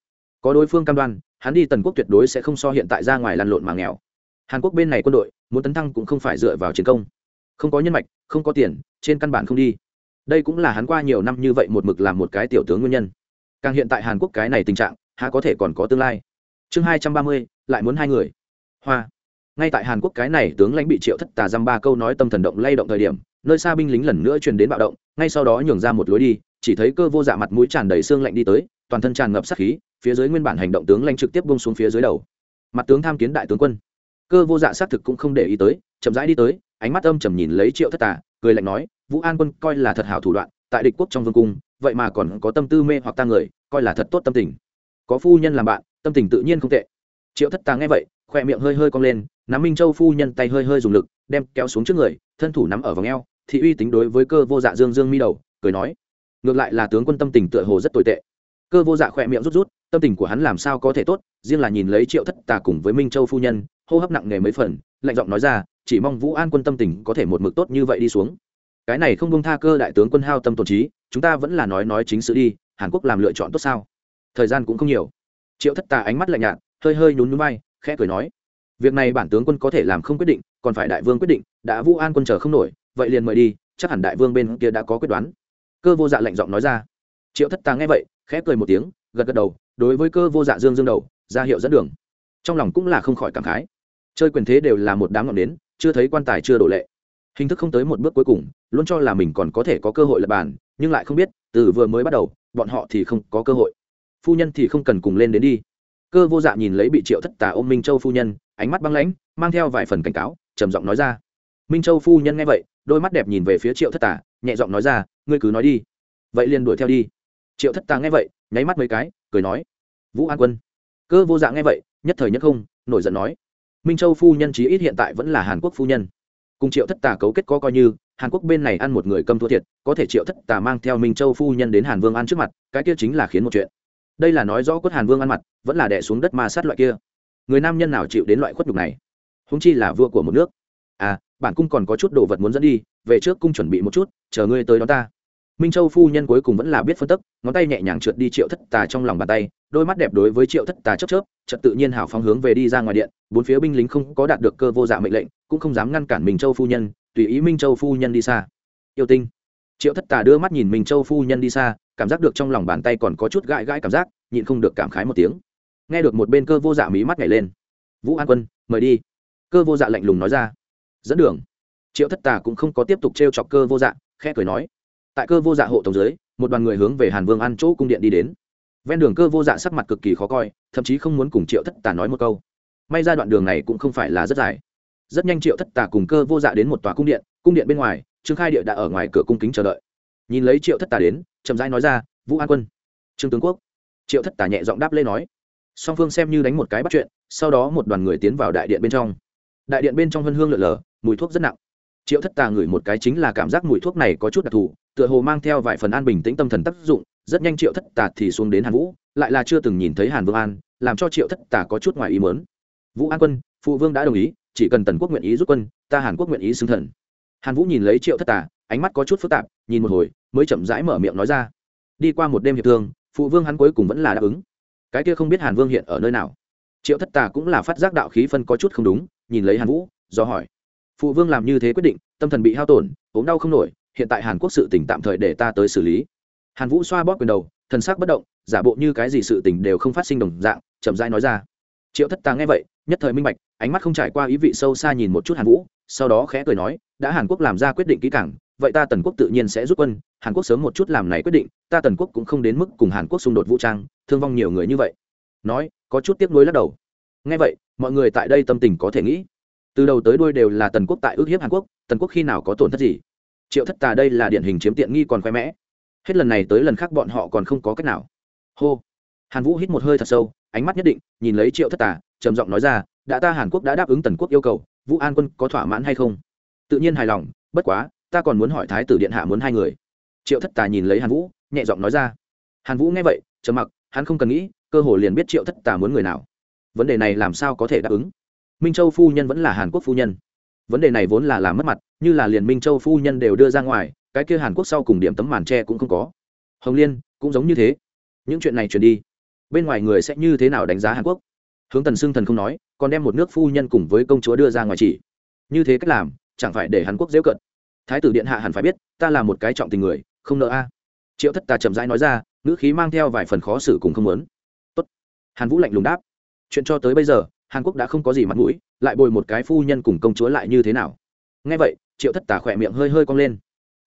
Có đối phương cam đoan, hắn đi tần quốc tuyệt đối sẽ không so hiện tại ra ngoài lăn lộn mà nghèo. Hàn quốc bên này quân đội, muốn tấn thăng cũng không phải dựa vào chiến công không có nhân mạch, không có tiền, trên căn bản không đi. Đây cũng là hắn qua nhiều năm như vậy một mực làm một cái tiểu tướng nguyên nhân. Càng hiện tại hàn quốc cái này tình trạng, há có thể còn có tương lai. Chương hai trăm ba mươi, lại muốn hai người. Hoa. Ngay tại hàn quốc cái này tướng lãnh bị triệu thất tà dăm ba câu nói tâm thần động lay động thời điểm, nơi xa binh lính lần nữa truyền đến bạo động, ngay sau đó nhường ra một lối đi, chỉ thấy cơ vô dạ mặt mũi tràn đầy xương lạnh đi tới, toàn thân tràn ngập sát khí, phía dưới nguyên bản hành động tướng lãnh trực tiếp bông xuống phía dưới đầu. Mặt tướng tham kiến đại tướng quân. Cơ vô dạ xác thực cũng không để ý tới, chậm rãi đi tới ánh mắt âm trầm nhìn lấy triệu thất tà, cười lạnh nói, vũ an quân coi là thật hảo thủ đoạn, tại địch quốc trong vương cung, vậy mà còn có tâm tư mê hoặc ta người, coi là thật tốt tâm tình. Có phu nhân làm bạn, tâm tình tự nhiên không tệ. Triệu thất tà nghe vậy khoe miệng hơi hơi cong lên, nắm minh châu phu nhân tay hơi hơi dùng lực, đem kéo xuống trước người, thân thủ nắm ở vòng eo, thị uy tính đối với cơ vô dạ dương dương mi đầu, cười nói, ngược lại là tướng quân tâm tình tựa hồ rất tồi tệ. Cơ vô dạ khoe miệng rút rút, tâm tình của hắn làm sao có thể tốt, riêng là nhìn lấy triệu thất tà cùng với minh châu phu nhân, hô hấp nặng nề mấy phần, lạnh giọng nói ra chỉ mong vũ an quân tâm tình có thể một mực tốt như vậy đi xuống. Cái này không bông tha cơ đại tướng quân hao tâm tổn trí, chúng ta vẫn là nói nói chính sự đi, hàn quốc làm lựa chọn tốt sao? Thời gian cũng không nhiều. Triệu thất tà ánh mắt lạnh nhạt, hơi hơi nhún núi bay khẽ cười nói, việc này bản tướng quân có thể làm không quyết định, còn phải đại vương quyết định, đã vũ an quân chờ không nổi, vậy liền mời đi, chắc hẳn đại vương bên kia đã có quyết đoán. Cơ vô dạ lạnh giọng nói ra. Triệu thất tà nghe vậy, khẽ cười một tiếng, gật gật đầu, đối với cơ vô dạ dương dương đầu, ra hiệu dẫn đường. Trong lòng cũng là không khỏi cảm khái. Chơi quyền thế đều là một đám ngọn đến chưa thấy quan tài chưa đổ lệ. Hình thức không tới một bước cuối cùng, luôn cho là mình còn có thể có cơ hội lập bàn, nhưng lại không biết, từ vừa mới bắt đầu, bọn họ thì không có cơ hội. Phu nhân thì không cần cùng lên đến đi. Cơ vô dạ nhìn lấy bị triệu thất tà ôm minh châu phu nhân, ánh mắt băng lãnh, mang theo vài phần cảnh cáo, trầm giọng nói ra. Minh châu phu nhân nghe vậy, đôi mắt đẹp nhìn về phía triệu thất tà, nhẹ giọng nói ra, ngươi cứ nói đi. Vậy liền đuổi theo đi. Triệu thất tà nghe vậy, nháy mắt mấy cái, cười nói, vũ an quân. Cơ vô dạ nghe vậy, nhất thời nhất không, nổi giận nói minh châu phu nhân chí ít hiện tại vẫn là hàn quốc phu nhân. Cùng triệu thất tà cấu kết có coi như, hàn quốc bên này ăn một người cầm thua thiệt, có thể triệu thất tà mang theo minh châu phu nhân đến hàn vương ăn trước mặt, cái kia chính là khiến một chuyện. Đây là nói rõ quất hàn vương ăn mặt, vẫn là đẻ xuống đất ma sát loại kia. Người nam nhân nào chịu đến loại khuất nhục này? Húng chi là vua của một nước. À bản cung còn có chút đồ vật muốn dẫn đi, về trước cung chuẩn bị một chút, chờ ngươi tới đó ta minh châu phu nhân cuối cùng vẫn là biết phân tức, ngón tay nhẹ nhàng trượt đi triệu thất tà trong lòng bàn tay, đôi mắt đẹp đối với triệu thất tà chớp chớp trật tự nhiên hào phóng hướng về đi ra ngoài điện, bốn phía binh lính không có đạt được cơ vô dạ mệnh lệnh, cũng không dám ngăn cản minh châu phu nhân, tùy ý minh châu phu nhân đi xa. Yêu tinh. Triệu thất tà đưa mắt nhìn minh châu phu nhân đi xa, cảm giác được trong lòng bàn tay còn có chút gãi gãi cảm giác, nhịn không được cảm khái một tiếng. Nghe được một bên cơ vô dạ mí mắt nhảy lên. Vũ an quân, mời đi. Cơ vô dạ lạnh lùng nói ra. Dẫn đường. Triệu thất tà cũng không có tiếp tục t r e o chọc cơ vô dạ khẽ cười nói tại cơ vô dạ hộ tổng dưới, một đoàn người hướng về hàn vương ăn chỗ cung điện đi đến. Ven đường cơ vô dạ sắc mặt cực kỳ khó coi, thậm chí không muốn cùng triệu thất tà nói một câu. May ra đoạn đường này cũng không phải là rất dài. Rất nhanh triệu thất tà cùng cơ vô dạ đến một tòa cung điện cung điện bên ngoài, trương khai địa đã ở ngoài cửa cung kính chờ đợi. Nhìn lấy triệu thất tà đến, chậm rãi nói ra, vũ an quân, trương tướng quốc. Triệu thất tà nhẹ giọng đáp lên nói. Song phương xem như đánh một cái bắt chuyện, sau đó một đoàn người tiến vào đại điện bên trong. Đại điện bên trong hân hương lợn lờ, mùi thuốc rất nặng. Triệu thất tà ngửi một cái chính là cảm giác mùi thuốc này có chút đặc thù tựa hồ mang theo vài phần an bình tĩnh tâm thần tác dụng, rất nhanh triệu thất tà thì xuống đến hàn vũ, lại là chưa từng nhìn thấy hàn vương an, làm cho triệu thất tà có chút ngoài ý mớn vũ an quân, phụ vương đã đồng ý, chỉ cần tần quốc nguyện ý rút quân, ta hàn quốc nguyện ý xưng thần. Hàn vũ nhìn lấy triệu thất tà, ánh mắt có chút phức tạp, nhìn một hồi, mới chậm rãi mở miệng nói ra. Đi qua một đêm hiệp thương, phụ vương hắn cuối cùng vẫn là đáp ứng. Cái kia không biết hàn vương hiện ở nơi nào. Triệu thất tà cũng là phát giác đạo khí phân có chút không đúng, nhìn lấy hàn vũ, do hỏi. Phụ vương làm như thế quyết định, tâm thần bị hao tổn, ốm đau không nổi hiện tại hàn quốc sự tỉnh tạm thời để ta tới xử lý. Hàn vũ xoa bóp quyền đầu, thần sắc bất động, giả bộ như cái gì sự tình đều không phát sinh đồng dạng, chậm rãi nói ra. Triệu thất Tàng nghe vậy, nhất thời minh bạch, ánh mắt không trải qua ý vị sâu xa nhìn một chút hàn vũ, sau đó khẽ cười nói, đã hàn quốc làm ra quyết định kỹ càng, vậy ta tần quốc tự nhiên sẽ rút quân, hàn quốc sớm một chút làm này quyết định, ta tần quốc cũng không đến mức cùng hàn quốc xung đột vũ trang, thương vong nhiều người như vậy. Nói, có chút tiếc nuối lắc đầu. Nghe vậy, mọi người tại đây tâm tình có thể nghĩ. Từ đầu tới đuôi đều là tần quốc tại ước hiếp hàn quốc, tần quốc khi nào có tổn thất gì? Triệu thất tà đây là điển hình chiếm tiện nghi còn khoe mẽ. Hết lần này tới lần khác bọn họ còn không có cách nào. Hô. Hàn vũ hít một hơi thật sâu, ánh mắt nhất định, nhìn lấy triệu thất tà, trầm giọng nói ra, đã ta hàn quốc đã đáp ứng tần quốc yêu cầu, vũ an quân có thỏa mãn hay không? Tự nhiên hài lòng, bất quá, ta còn muốn hỏi thái tử điện hạ muốn hai người. Triệu thất tà nhìn lấy hàn vũ, nhẹ giọng nói ra. Hàn vũ nghe vậy, trầm mặc, hắn không cần nghĩ, cơ hồ liền biết triệu thất tà muốn người nào. Vấn đề này làm sao có thể đáp ứng? Minh châu phu nhân vẫn là hàn quốc phu nhân vấn đề này vốn là làm mất mặt, như là liền minh châu phu nhân đều đưa ra ngoài, cái kia hàn quốc sau cùng điểm tấm màn tre cũng không có. Hồng liên, cũng giống như thế. Những chuyện này truyền đi, bên ngoài người sẽ như thế nào đánh giá hàn quốc? Hướng tần xương thần không nói, còn đem một nước phu nhân cùng với công chúa đưa ra ngoài chỉ. Như thế cách làm, chẳng phải để hàn quốc dễ cận thái tử điện hạ hẳn phải biết, ta là một cái trọng tình người, không nợ a. Triệu thất tà chậm rãi nói ra, ngữ khí mang theo vài phần khó xử cùng không muốn. Tốt. Hàn vũ lạnh lùng đáp. Chuyện cho tới bây giờ, hàn quốc đã không có gì mặt mũi lại bồi một cái phu nhân cùng công chúa lại như thế nào? Ngay vậy, triệu thất tà khỏe miệng hơi hơi cong lên.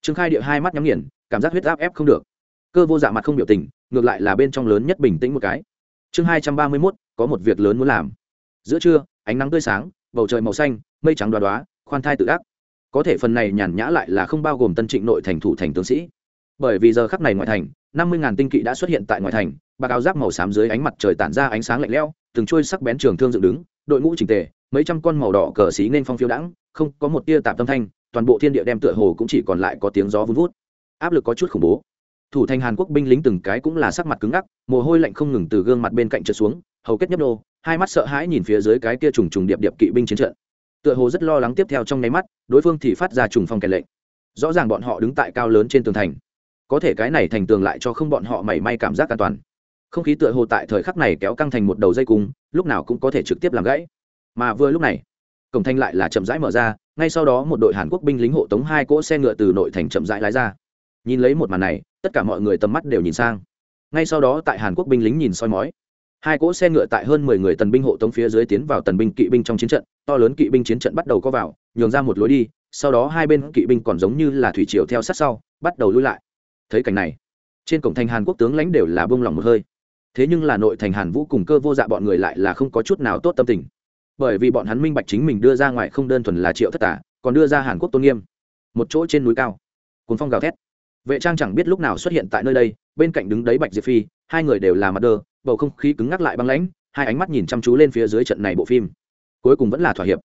Trương khai địa hai mắt nhắm nghiền, cảm giác huyết áp ép không được. Cơ vô dạ mặt không biểu tình, ngược lại là bên trong lớn nhất bình tĩnh một cái. Chương hai trăm ba mươi mốt, có một việc lớn muốn làm. Giữa trưa, ánh nắng tươi sáng, bầu trời màu xanh, mây trắng đoá đoá khoan thai tự ác có thể phần này nhàn nhã lại là không bao gồm tân trịnh nội thành thủ thành tướng sĩ. Bởi vì giờ khắc này ngoại thành, năm mươi ngàn tinh kỵ đã xuất hiện tại ngoại thành, bạc áo giáp màu xám dưới ánh mặt trời tản ra ánh sáng lạnh lẽo, từng trôi sắc bén trường thương dựng đứng, đội ngũ chỉnh tề mấy trăm con màu đỏ cờ xí nên phong phiêu đãng, không có một tia tạp tâm thanh, toàn bộ thiên địa đem tựa hồ cũng chỉ còn lại có tiếng gió vun vút. Áp lực có chút khủng bố. Thủ thành hàn quốc binh lính từng cái cũng là sắc mặt cứng ngắc, mồ hôi lạnh không ngừng từ gương mặt bên cạnh trượt xuống, hầu kết nhấp nô, hai mắt sợ hãi nhìn phía dưới cái kia trùng trùng điệp điệp kỵ binh chiến trận. Tựa hồ rất lo lắng tiếp theo trong nháy mắt, đối phương thì phát ra trùng phong kèn lệnh. Rõ ràng bọn họ đứng tại cao lớn trên tường thành. Có thể cái này thành tường lại cho không bọn họ mảy may cảm giác an toàn. Không khí tựa hồ tại thời khắc này kéo căng thành một đầu dây cung, lúc nào cũng có thể trực tiếp làm gãy mà vừa lúc này, cổng thanh lại là chậm rãi mở ra, ngay sau đó một đội hàn quốc binh lính hộ tống hai cỗ xe ngựa từ nội thành chậm rãi lái ra. Nhìn lấy một màn này, tất cả mọi người tầm mắt đều nhìn sang. Ngay sau đó tại hàn quốc binh lính nhìn soi mói, hai cỗ xe ngựa tại hơn mười người tần binh hộ tống phía dưới tiến vào tần binh kỵ binh trong chiến trận, to lớn kỵ binh chiến trận bắt đầu có vào, nhường ra một lối đi, sau đó hai bên kỵ binh còn giống như là thủy triều theo sát sau, bắt đầu lui lại. Thấy cảnh này, trên cổng thành hàn quốc tướng lãnh đều là bông lòng một hơi. Thế nhưng là nội thành hàn vũ cùng cơ vô dạ bọn người lại là không có chút nào tốt tâm tình bởi vì bọn hắn minh bạch chính mình đưa ra ngoài không đơn thuần là triệu thất tả, còn đưa ra hàn quốc tôn nghiêm. Một chỗ trên núi cao. Cuốn phong gào thét. Vệ trang chẳng biết lúc nào xuất hiện tại nơi đây, bên cạnh đứng đấy bạch diệp phi, hai người đều là mặt đơ bầu không khí cứng ngắc lại băng lãnh, hai ánh mắt nhìn chăm chú lên phía dưới trận này bộ phim. Cuối cùng vẫn là thỏa hiệp.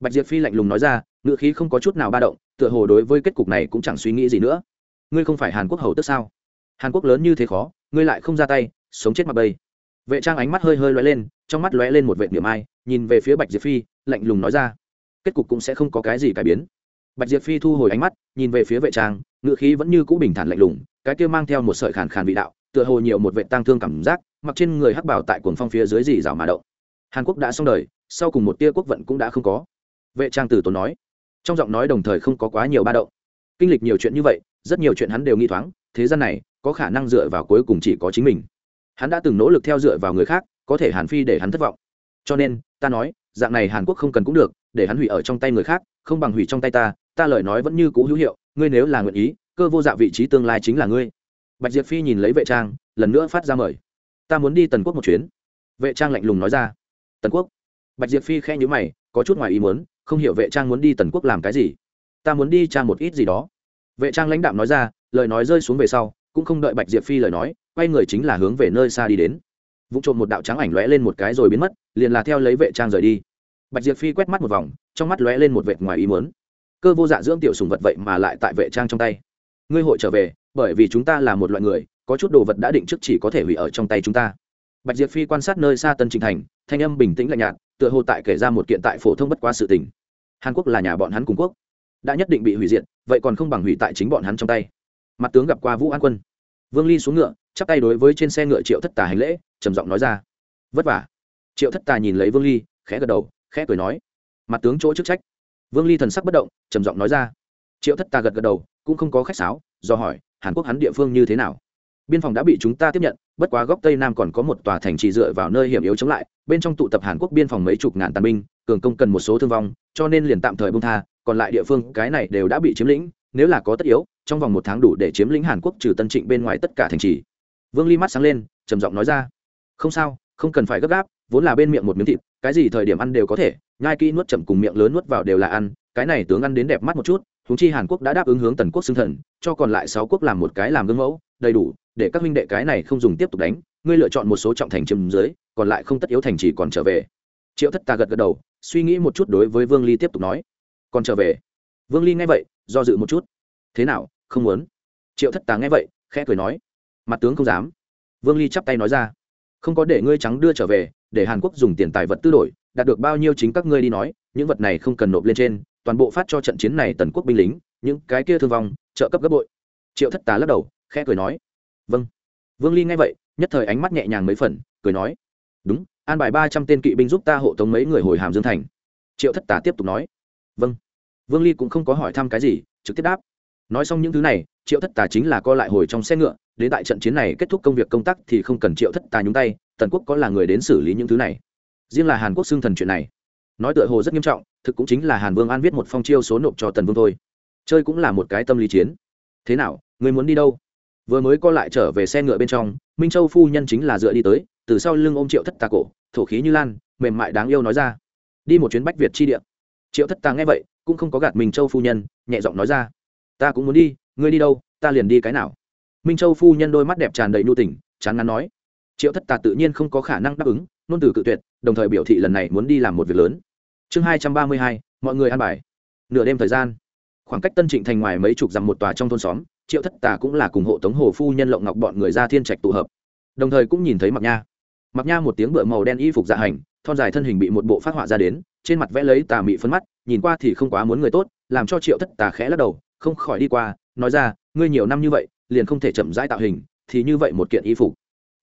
Bạch diệp phi lạnh lùng nói ra ngựa khí không có chút nào ba động, tựa hồ đối với kết cục này cũng chẳng suy nghĩ gì nữa. Ngươi không phải hàn quốc hầu tức sao? Hàn quốc lớn như thế khó, ngươi lại không ra tay, sống chết mặt bây. Vệ trang ánh mắt hơi hơi lóe lên, trong mắt lóe lên một vệ niệm ai nhìn về phía bạch diệp phi, lạnh lùng nói ra. Kết cục cũng sẽ không có cái gì cải biến. Bạch diệp phi thu hồi ánh mắt, nhìn về phía vệ trang ngự khí vẫn như cũ bình thản lạnh lùng, cái kia mang theo một sợi khàn khàn vị đạo, tựa hồ nhiều một vệ tang thương cảm giác, mặc trên người hắc bảo tại cuồng phong phía dưới dì rào mà động. Hàn quốc đã xong đời, sau cùng một tia quốc vận cũng đã không có. Vệ trang từ tốn nói, trong giọng nói đồng thời không có quá nhiều ba động. Kinh lịch nhiều chuyện như vậy, rất nhiều chuyện hắn đều nghi thoáng, thế gian này, có khả năng dựa vào cuối cùng chỉ có chính mình. Hắn đã từng nỗ lực theo dựa vào người khác, có thể hàn phi để hắn thất vọng. Cho nên ta nói, dạng này hàn quốc không cần cũng được, để hắn hủy ở trong tay người khác, không bằng hủy trong tay ta ta lời nói vẫn như cũ hữu hiệu, ngươi nếu là nguyện ý, cơ vô dạ vị trí tương lai chính là ngươi. Bạch diệp phi nhìn lấy vệ trang, lần nữa phát ra mời. Ta muốn đi tần quốc một chuyến. Vệ trang lạnh lùng nói ra. Tần quốc? Bạch diệp phi khe nhữ mày, có chút ngoài ý muốn, không hiểu vệ trang muốn đi tần quốc làm cái gì. Ta muốn đi tra một ít gì đó. Vệ trang lãnh đạm nói ra, lời nói rơi xuống về sau, cũng không đợi bạch diệp phi lời nói, quay người chính là hướng về nơi xa đi đến vụ trộm một đạo trắng ảnh lóe lên một cái rồi biến mất, liền là theo lấy vệ trang rời đi. Bạch diệp phi quét mắt một vòng, trong mắt lóe lên một vệt ngoài ý muốn. Cơ vô dạ dưỡng tiểu sùng vật vậy mà lại tại vệ trang trong tay. Ngươi hội trở về, bởi vì chúng ta là một loại người, có chút đồ vật đã định trước chỉ có thể hủy ở trong tay chúng ta. Bạch diệp phi quan sát nơi xa tân trình thành, thanh âm bình tĩnh lạnh nhạt, tựa hồ tại kể ra một kiện tại phổ thông bất quá sự tình. Hàn quốc là nhà bọn hắn cùng quốc. Đã nhất định bị hủy diệt, vậy còn không bằng hủy tại chính bọn hắn trong tay. Mặt tướng gặp qua vũ an quân vương ly xuống ngựa, chắp tay đối với trên xe ngựa triệu thất tà hành lễ, trầm giọng nói ra. Vất vả. Triệu thất tà nhìn lấy vương ly, khẽ gật đầu, khẽ cười nói. Mặt tướng chỗ chức trách. Vương ly thần sắc bất động, trầm giọng nói ra. Triệu thất tà gật gật đầu, cũng không có khách sáo, do hỏi, hàn quốc hắn địa phương như thế nào? Biên phòng đã bị chúng ta tiếp nhận, bất quá góc tây nam còn có một tòa thành trì dựa vào nơi hiểm yếu chống lại, bên trong tụ tập hàn quốc biên phòng mấy chục ngàn tàn binh, cường công cần một số thương vong, cho nên liền tạm thời bông tha, còn lại địa phương cái này đều đã bị chiếm lĩnh, nếu là có tất yếu trong vòng một tháng đủ để chiếm lĩnh hàn quốc trừ tân trịnh bên ngoài tất cả thành trì. Vương ly mắt sáng lên, trầm giọng nói ra, không sao, không cần phải gấp gáp, vốn là bên miệng một miếng thịt, cái gì thời điểm ăn đều có thể, nhai kỹ nuốt chậm cùng miệng lớn nuốt vào đều là ăn, cái này tướng ăn đến đẹp mắt một chút húng chi hàn quốc đã đáp ứng hướng tần quốc xưng thần, cho còn lại sáu quốc làm một cái làm gương mẫu, đầy đủ, để các huynh đệ cái này không dùng tiếp tục đánh, ngươi lựa chọn một số trọng thành chiếm dưới, còn lại không tất yếu thành chỉ còn trở về. Triệu thất tà gật gật đầu, suy nghĩ một chút đối với vương ly tiếp tục nói, còn trở về. Vương ly nghe vậy, do dự một chút, thế nào không muốn. Triệu thất tà nghe vậy, khẽ cười nói, mặt tướng không dám. Vương ly chắp tay nói ra, không có để ngươi trắng đưa trở về, để hàn quốc dùng tiền tài vật tư đổi, đạt được bao nhiêu chính các ngươi đi nói, những vật này không cần nộp lên trên, toàn bộ phát cho trận chiến này tần quốc binh lính, những cái kia thương vong, trợ cấp gấp bội. Triệu thất tà lắc đầu, khẽ cười nói vâng. Vương ly nghe vậy, nhất thời ánh mắt nhẹ nhàng mấy phần, cười nói, đúng, an bài ba trăm tên kỵ binh giúp ta hộ tống mấy người hồi hàm dương thành. Triệu thất tà tiếp tục nói vâng. Vương ly cũng không có hỏi thăm cái gì, trực tiếp đáp nói xong những thứ này, triệu thất tà chính là co lại hồi trong xe ngựa, đến tại trận chiến này kết thúc công việc công tác thì không cần triệu thất tà nhúng tay, tần quốc có là người đến xử lý những thứ này. Riêng là hàn quốc xưng thần chuyện này. Nói tựa hồ rất nghiêm trọng, thực cũng chính là hàn vương an viết một phong chiêu số nộp cho tần vương thôi. Chơi cũng là một cái tâm lý chiến. Thế nào, người muốn đi đâu? Vừa mới co lại trở về xe ngựa bên trong, minh châu phu nhân chính là dựa đi tới, từ sau lưng ôm triệu thất tà cổ, thổ khí như lan, mềm mại đáng yêu nói ra. Đi một chuyến bách việt chi địa. Triệu thất tà nghe vậy, cũng không có gạt minh châu phu nhân, nhẹ giọng nói ra ta cũng muốn đi, ngươi đi đâu, ta liền đi cái nào. Minh châu phu nhân đôi mắt đẹp tràn đầy nhu tình chán ngắn nói. Triệu thất tà tự nhiên không có khả năng đáp ứng, nôn từ cự tuyệt, đồng thời biểu thị lần này muốn đi làm một việc lớn. Chương hai trăm ba mươi hai, mọi người ăn bài. Nửa đêm thời gian, khoảng cách tân trịnh thành ngoài mấy chục dặm một tòa trong thôn xóm, triệu thất tà cũng là cùng hộ tống hồ phu nhân lộng ngọc bọn người ra thiên trạch tụ hợp. Đồng thời cũng nhìn thấy mặc nha. Mặc nha một tiếng bựa màu đen y phục dạ hành, thon dài thân hình bị một bộ phát họa ra đến, trên mặt vẽ lấy tà mị phấn mắt, nhìn qua thì không quá muốn người tốt, làm cho triệu thất tà khẽ lắc đầu không khỏi đi qua, nói ra, ngươi nhiều năm như vậy, liền không thể chậm rãi tạo hình, thì như vậy một kiện y phục.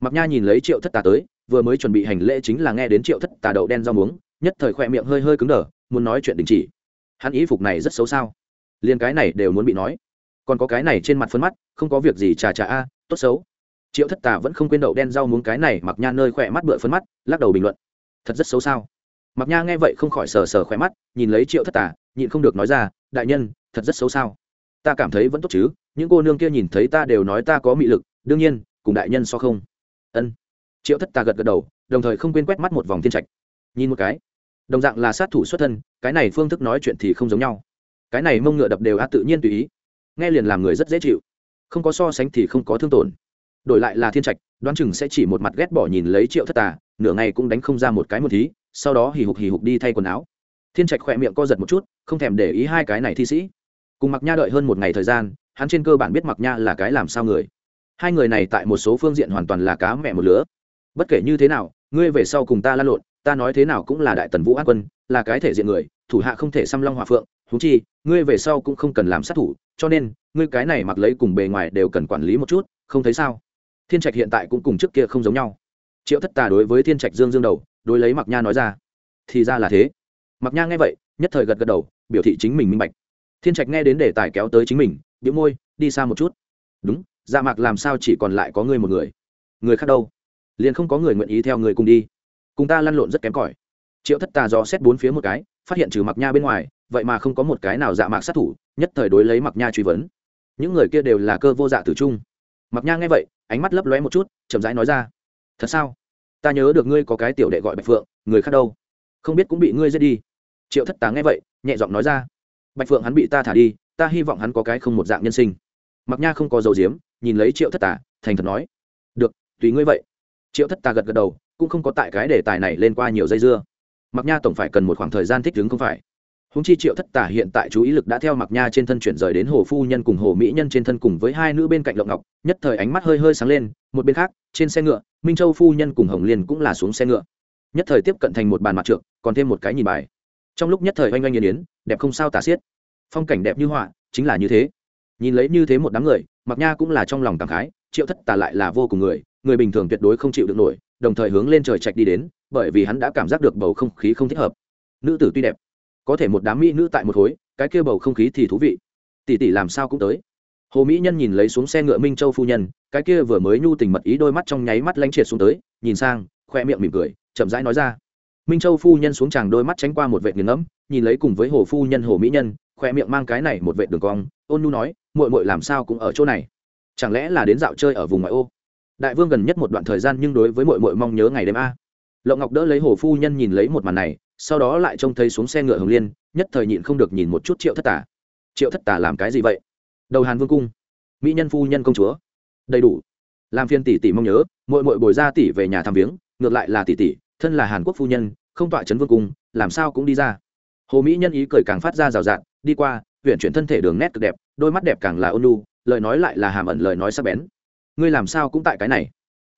Mặc nha nhìn lấy triệu thất tà tới, vừa mới chuẩn bị hành lễ chính là nghe đến triệu thất tà đậu đen rau muống, nhất thời khỏe miệng hơi hơi cứng đờ, muốn nói chuyện đình chỉ. Hắn y phục này rất xấu sao? Liền cái này đều muốn bị nói. Còn có cái này trên mặt phân mắt, không có việc gì chà chà a, tốt xấu. Triệu thất tà vẫn không quên đậu đen rau muống cái này mặc nha nơi khỏe mắt bựa phân mắt, lắc đầu bình luận. Thật rất xấu sao? Mặc nha nghe vậy không khỏi sờ sờ khỏe mắt, nhìn lấy triệu thất tà, nhịn không được nói ra, đại nhân, thật rất xấu sao? Ta cảm thấy vẫn tốt chứ, những cô nương kia nhìn thấy ta đều nói ta có mị lực, đương nhiên, cùng đại nhân so không. Ân. Triệu thất ta gật gật đầu, đồng thời không quên quét mắt một vòng thiên trạch. Nhìn một cái, đồng dạng là sát thủ xuất thân, cái này phương thức nói chuyện thì không giống nhau. Cái này mông ngựa đập đều á tự nhiên tùy ý, nghe liền làm người rất dễ chịu. Không có so sánh thì không có thương tổn. Đổi lại là thiên trạch, đoán chừng sẽ chỉ một mặt ghét bỏ nhìn lấy triệu thất tà, nửa ngày cũng đánh không ra một cái một thí sau đó hì hục hì hục đi thay quần áo. Thiên trạch khỏe miệng co giật một chút, không thèm để ý hai cái này thi sĩ cùng mặc nha đợi hơn một ngày thời gian, hắn trên cơ bản biết mặc nha là cái làm sao người. Hai người này tại một số phương diện hoàn toàn là cá mẹ một lứa. Bất kể như thế nào, ngươi về sau cùng ta lan lộn, ta nói thế nào cũng là đại tần vũ ác quân, là cái thể diện người, thủ hạ không thể xăm long hòa phượng thú chi, ngươi về sau cũng không cần làm sát thủ, cho nên, ngươi cái này mặc lấy cùng bề ngoài đều cần quản lý một chút, không thấy sao? Thiên trạch hiện tại cũng cùng trước kia không giống nhau. Triệu thất tà đối với thiên trạch dương dương đầu, đối lấy mặc nha nói ra, thì ra là thế. Mặc nha nghe vậy, nhất thời gật gật đầu, biểu thị chính mình minh bạch thiên trạch nghe đến đề tài kéo tới chính mình biếu môi, đi xa một chút. Đúng dạ mạc làm sao chỉ còn lại có ngươi một người? Người khác đâu? Liền không có người nguyện ý theo người cùng đi. Cùng ta lăn lộn rất kém cỏi. Triệu thất tà do xét bốn phía một cái, phát hiện trừ mặc nha bên ngoài, vậy mà không có một cái nào dạ mạc sát thủ, nhất thời đối lấy mặc nha truy vấn. Những người kia đều là cơ vô dạ tử trung. Mặc nha nghe vậy, ánh mắt lấp lóe một chút, chậm rãi nói ra. Thật sao? Ta nhớ được ngươi có cái tiểu đệ gọi bạch phượng, người khác đâu? Không biết cũng bị ngươi giết đi. Triệu thất tá nghe vậy, nhẹ giọng nói ra bạch phượng hắn bị ta thả đi, ta hy vọng hắn có cái không một dạng nhân sinh. Mặc nha không có dầu diếm nhìn lấy triệu thất tà, thành thật nói. Được, tùy ngươi vậy. Triệu thất tà gật gật đầu, cũng không có tại cái đề tài này lên qua nhiều dây dưa. Mặc nha tổng phải cần một khoảng thời gian thích ứng không phải. Húng chi triệu thất tả hiện tại chú ý lực đã theo mặc nha trên thân chuyển rời đến hồ phu nhân cùng hồ mỹ nhân trên thân cùng với hai nữ bên cạnh lộng ngọc, nhất thời ánh mắt hơi hơi sáng lên, một bên khác, trên xe ngựa, minh châu phu nhân cùng hồng liên cũng là xuống xe ngựa. Nhất thời tiếp cận thành một bàn mặt trượt còn thêm một cái nhìn bài trong lúc nhất thời oanh oanh yên yến, đẹp không sao tả xiết. Phong cảnh đẹp như họa, chính là như thế. Nhìn lấy như thế một đám người mặc nha cũng là trong lòng cảm khái, triệu thất tà lại là vô cùng người người bình thường tuyệt đối không chịu được nổi, đồng thời hướng lên trời trạch đi đến, bởi vì hắn đã cảm giác được bầu không khí không thích hợp. Nữ tử tuy đẹp, có thể một đám mỹ nữ tại một khối cái kia bầu không khí thì thú vị. Tỷ tỷ làm sao cũng tới. Hồ mỹ nhân nhìn lấy xuống xe ngựa minh châu phu nhân, cái kia vừa mới nhu tình mật ý đôi mắt trong nháy mắt lanh triệt xuống tới, nhìn sang, khoe miệng mỉm cười, chậm rãi nói ra minh châu phu nhân xuống chàng đôi mắt tránh qua một vệ nghiền ngẫm, nhìn lấy cùng với hồ phu nhân hồ mỹ nhân khoe miệng mang cái này một vệ đường cong, ôn nhu nói, muội muội làm sao cũng ở chỗ này? Chẳng lẽ là đến dạo chơi ở vùng ngoại ô? Đại vương gần nhất một đoạn thời gian nhưng đối với muội muội mong nhớ ngày đêm a. Lộng ngọc đỡ lấy hồ phu nhân nhìn lấy một màn này, sau đó lại trông thấy xuống xe ngựa hồng liên, nhất thời nhịn không được nhìn một chút triệu thất tả triệu thất tả làm cái gì vậy? Đầu hàn vương cung. Mỹ nhân phu nhân công chúa. Đầy đủ. Làm phiên tỷ tỷ mong nhớ, muội muội bồi ra tỷ về nhà thăm viếng, ngược lại là tỷ tỷ thân là hàn quốc phu nhân, không tọa chấn vương cung, làm sao cũng đi ra. Hồ mỹ nhân ý cười càng phát ra rào rạt, đi qua, huyện chuyển thân thể đường nét cực đẹp, đôi mắt đẹp càng là ôn lu lời nói lại là hàm ẩn lời nói sắc bén. Ngươi làm sao cũng tại cái này.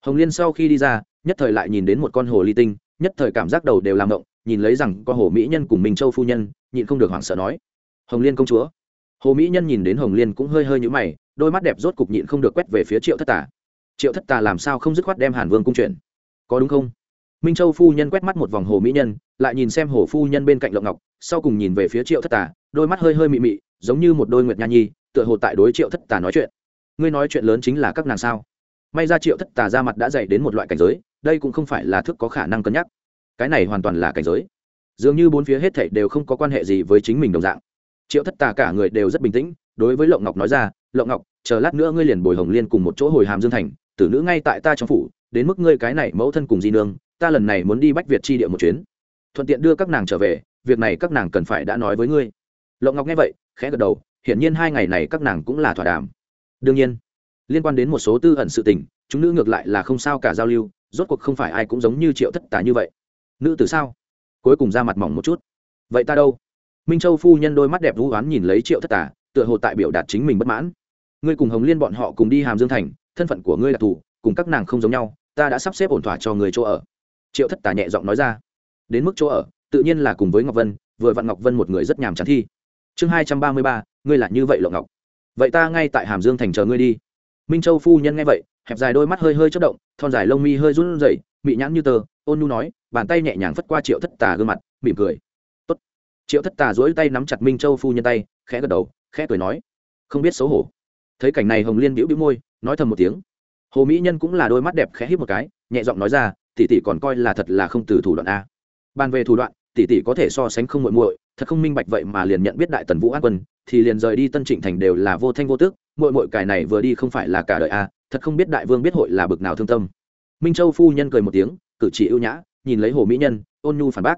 Hồng liên sau khi đi ra, nhất thời lại nhìn đến một con hồ ly tinh, nhất thời cảm giác đầu đều làm động, nhìn lấy rằng con hồ mỹ nhân cùng minh châu phu nhân, nhịn không được hoảng sợ nói. Hồng liên công chúa. Hồ mỹ nhân nhìn đến hồng liên cũng hơi hơi nhũ mày, đôi mắt đẹp rốt cục nhịn không được quét về phía triệu thất tà. Triệu thất tà làm sao không dứt khoát đem hàn vương cung chuyển? Có đúng không? Minh châu phu nhân quét mắt một vòng hồ mỹ nhân, lại nhìn xem hồ phu nhân bên cạnh lộng ngọc, sau cùng nhìn về phía triệu thất tà, đôi mắt hơi hơi mị mị, giống như một đôi nguyệt nha nhi, tựa hồ tại đối triệu thất tà nói chuyện. Ngươi nói chuyện lớn chính là các nàng sao? May ra triệu thất tà ra mặt đã dạy đến một loại cảnh giới, đây cũng không phải là thức có khả năng cân nhắc. Cái này hoàn toàn là cảnh giới. Dường như bốn phía hết thảy đều không có quan hệ gì với chính mình đồng dạng. Triệu thất tà cả người đều rất bình tĩnh, đối với lộng ngọc nói ra, lộng ngọc, chờ lát nữa ngươi liền bồi hồng liên cùng một chỗ hồi hàm dương thành, tử nữ ngay tại ta trong phủ, đến mức ngươi cái này mẫu thân cùng di nương ta lần này muốn đi bách việt chi địa một chuyến. Thuận tiện đưa các nàng trở về việc này các nàng cần phải đã nói với ngươi. Lộng ngọc nghe vậy khẽ gật đầu hiển nhiên hai ngày này các nàng cũng là thỏa đàm. Đương nhiên liên quan đến một số tư ẩn sự tình chúng nữ ngược lại là không sao cả giao lưu rốt cuộc không phải ai cũng giống như triệu thất Tả như vậy. Nữ từ sao? Cuối cùng ra mặt mỏng một chút. Vậy ta đâu? Minh châu phu nhân đôi mắt đẹp vũ oán nhìn lấy triệu thất Tả, tựa hồ tại biểu đạt chính mình bất mãn. Ngươi cùng hồng liên bọn họ cùng đi hàm dương thành thân phận của ngươi là thủ cùng các nàng không giống nhau ta đã sắp xếp ổn thỏa cho người chỗ ở triệu thất tà nhẹ giọng nói ra. Đến mức chỗ ở, tự nhiên là cùng với ngọc vân, vừa vặn ngọc vân một người rất nhàm chán thi. Chương hai trăm ba mươi ba, ngươi là như vậy lộ ngọc. Vậy ta ngay tại hàm dương thành chờ ngươi đi. Minh châu phu nhân nghe vậy, hẹp dài đôi mắt hơi hơi chất động, thon dài lông mi hơi run rẩy, mị nhãn như tờ ôn nu nói, bàn tay nhẹ nhàng phất qua triệu thất tà gương mặt, mỉm cười. Tốt. triệu thất tà dỗi tay nắm chặt minh châu phu nhân tay, khẽ gật đầu, khẽ cười nói. Không biết xấu hổ. Thấy cảnh này hồng liên bĩu bĩu môi, nói thầm một tiếng. Hồ mỹ nhân cũng là đôi mắt đẹp khẽ hít một cái, nhẹ giọng nói ra tỷ tỷ còn coi là thật là không từ thủ đoạn a. Bàn về thủ đoạn, tỷ tỷ có thể so sánh không muội muội, thật không minh bạch vậy mà liền nhận biết đại tần vũ an quân, thì liền rời đi tân trịnh thành đều là vô thanh vô tước, muội muội cài này vừa đi không phải là cả đời a, thật không biết đại vương biết hội là bực nào thương tâm. Minh châu phu nhân cười một tiếng, cử chỉ ưu nhã, nhìn lấy hồ mỹ nhân, ôn nhu phản bác.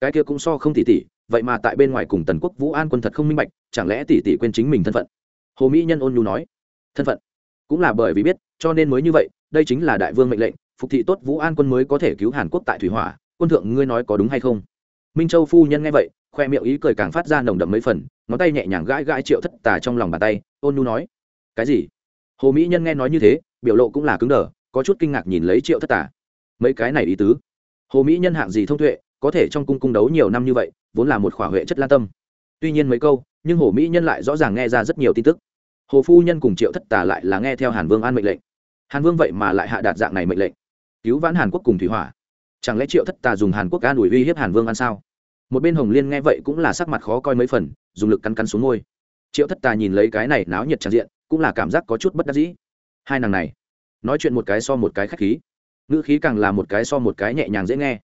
Cái kia cũng so không tỷ tỷ, vậy mà tại bên ngoài cùng tần quốc vũ an quân thật không minh bạch, chẳng lẽ tỷ tỷ quên chính mình thân phận? Hồ mỹ nhân ôn nhu nói. Thân phận? Cũng là bởi vì biết, cho nên mới như vậy, đây chính là đại vương mệnh lệnh phục thị tốt vũ an quân mới có thể cứu hàn quốc tại thủy hỏa, quân thượng ngươi nói có đúng hay không? Minh châu phu nhân nghe vậy, khoe miệng ý cười càng phát ra nồng đậm mấy phần, ngón tay nhẹ nhàng gãi gãi triệu thất tà trong lòng bàn tay, ôn nhu nói, cái gì? Hồ mỹ nhân nghe nói như thế, biểu lộ cũng là cứng đờ, có chút kinh ngạc nhìn lấy triệu thất tà. Mấy cái này ý tứ? Hồ mỹ nhân hạng gì thông tuệ, có thể trong cung cung đấu nhiều năm như vậy, vốn là một khỏa huệ chất lan tâm. Tuy nhiên mấy câu, nhưng hồ mỹ nhân lại rõ ràng nghe ra rất nhiều tin tức. Hồ phu nhân cùng triệu thất tà lại là nghe theo hàn vương an mệnh lệnh. Hàn vương vậy mà lại hạ đạt dạng này mệnh lệnh cứu vãn hàn quốc cùng thủy hỏa. Chẳng lẽ triệu thất tà dùng hàn quốc an ủi uy hiếp hàn vương ăn sao? Một bên hồng liên nghe vậy cũng là sắc mặt khó coi mấy phần, dùng lực cắn cắn xuống môi. Triệu thất tà nhìn lấy cái này náo nhiệt tràn diện, cũng là cảm giác có chút bất đắc dĩ. Hai nàng này, nói chuyện một cái so một cái khách khí. Ngữ khí càng là một cái so một cái nhẹ nhàng dễ nghe.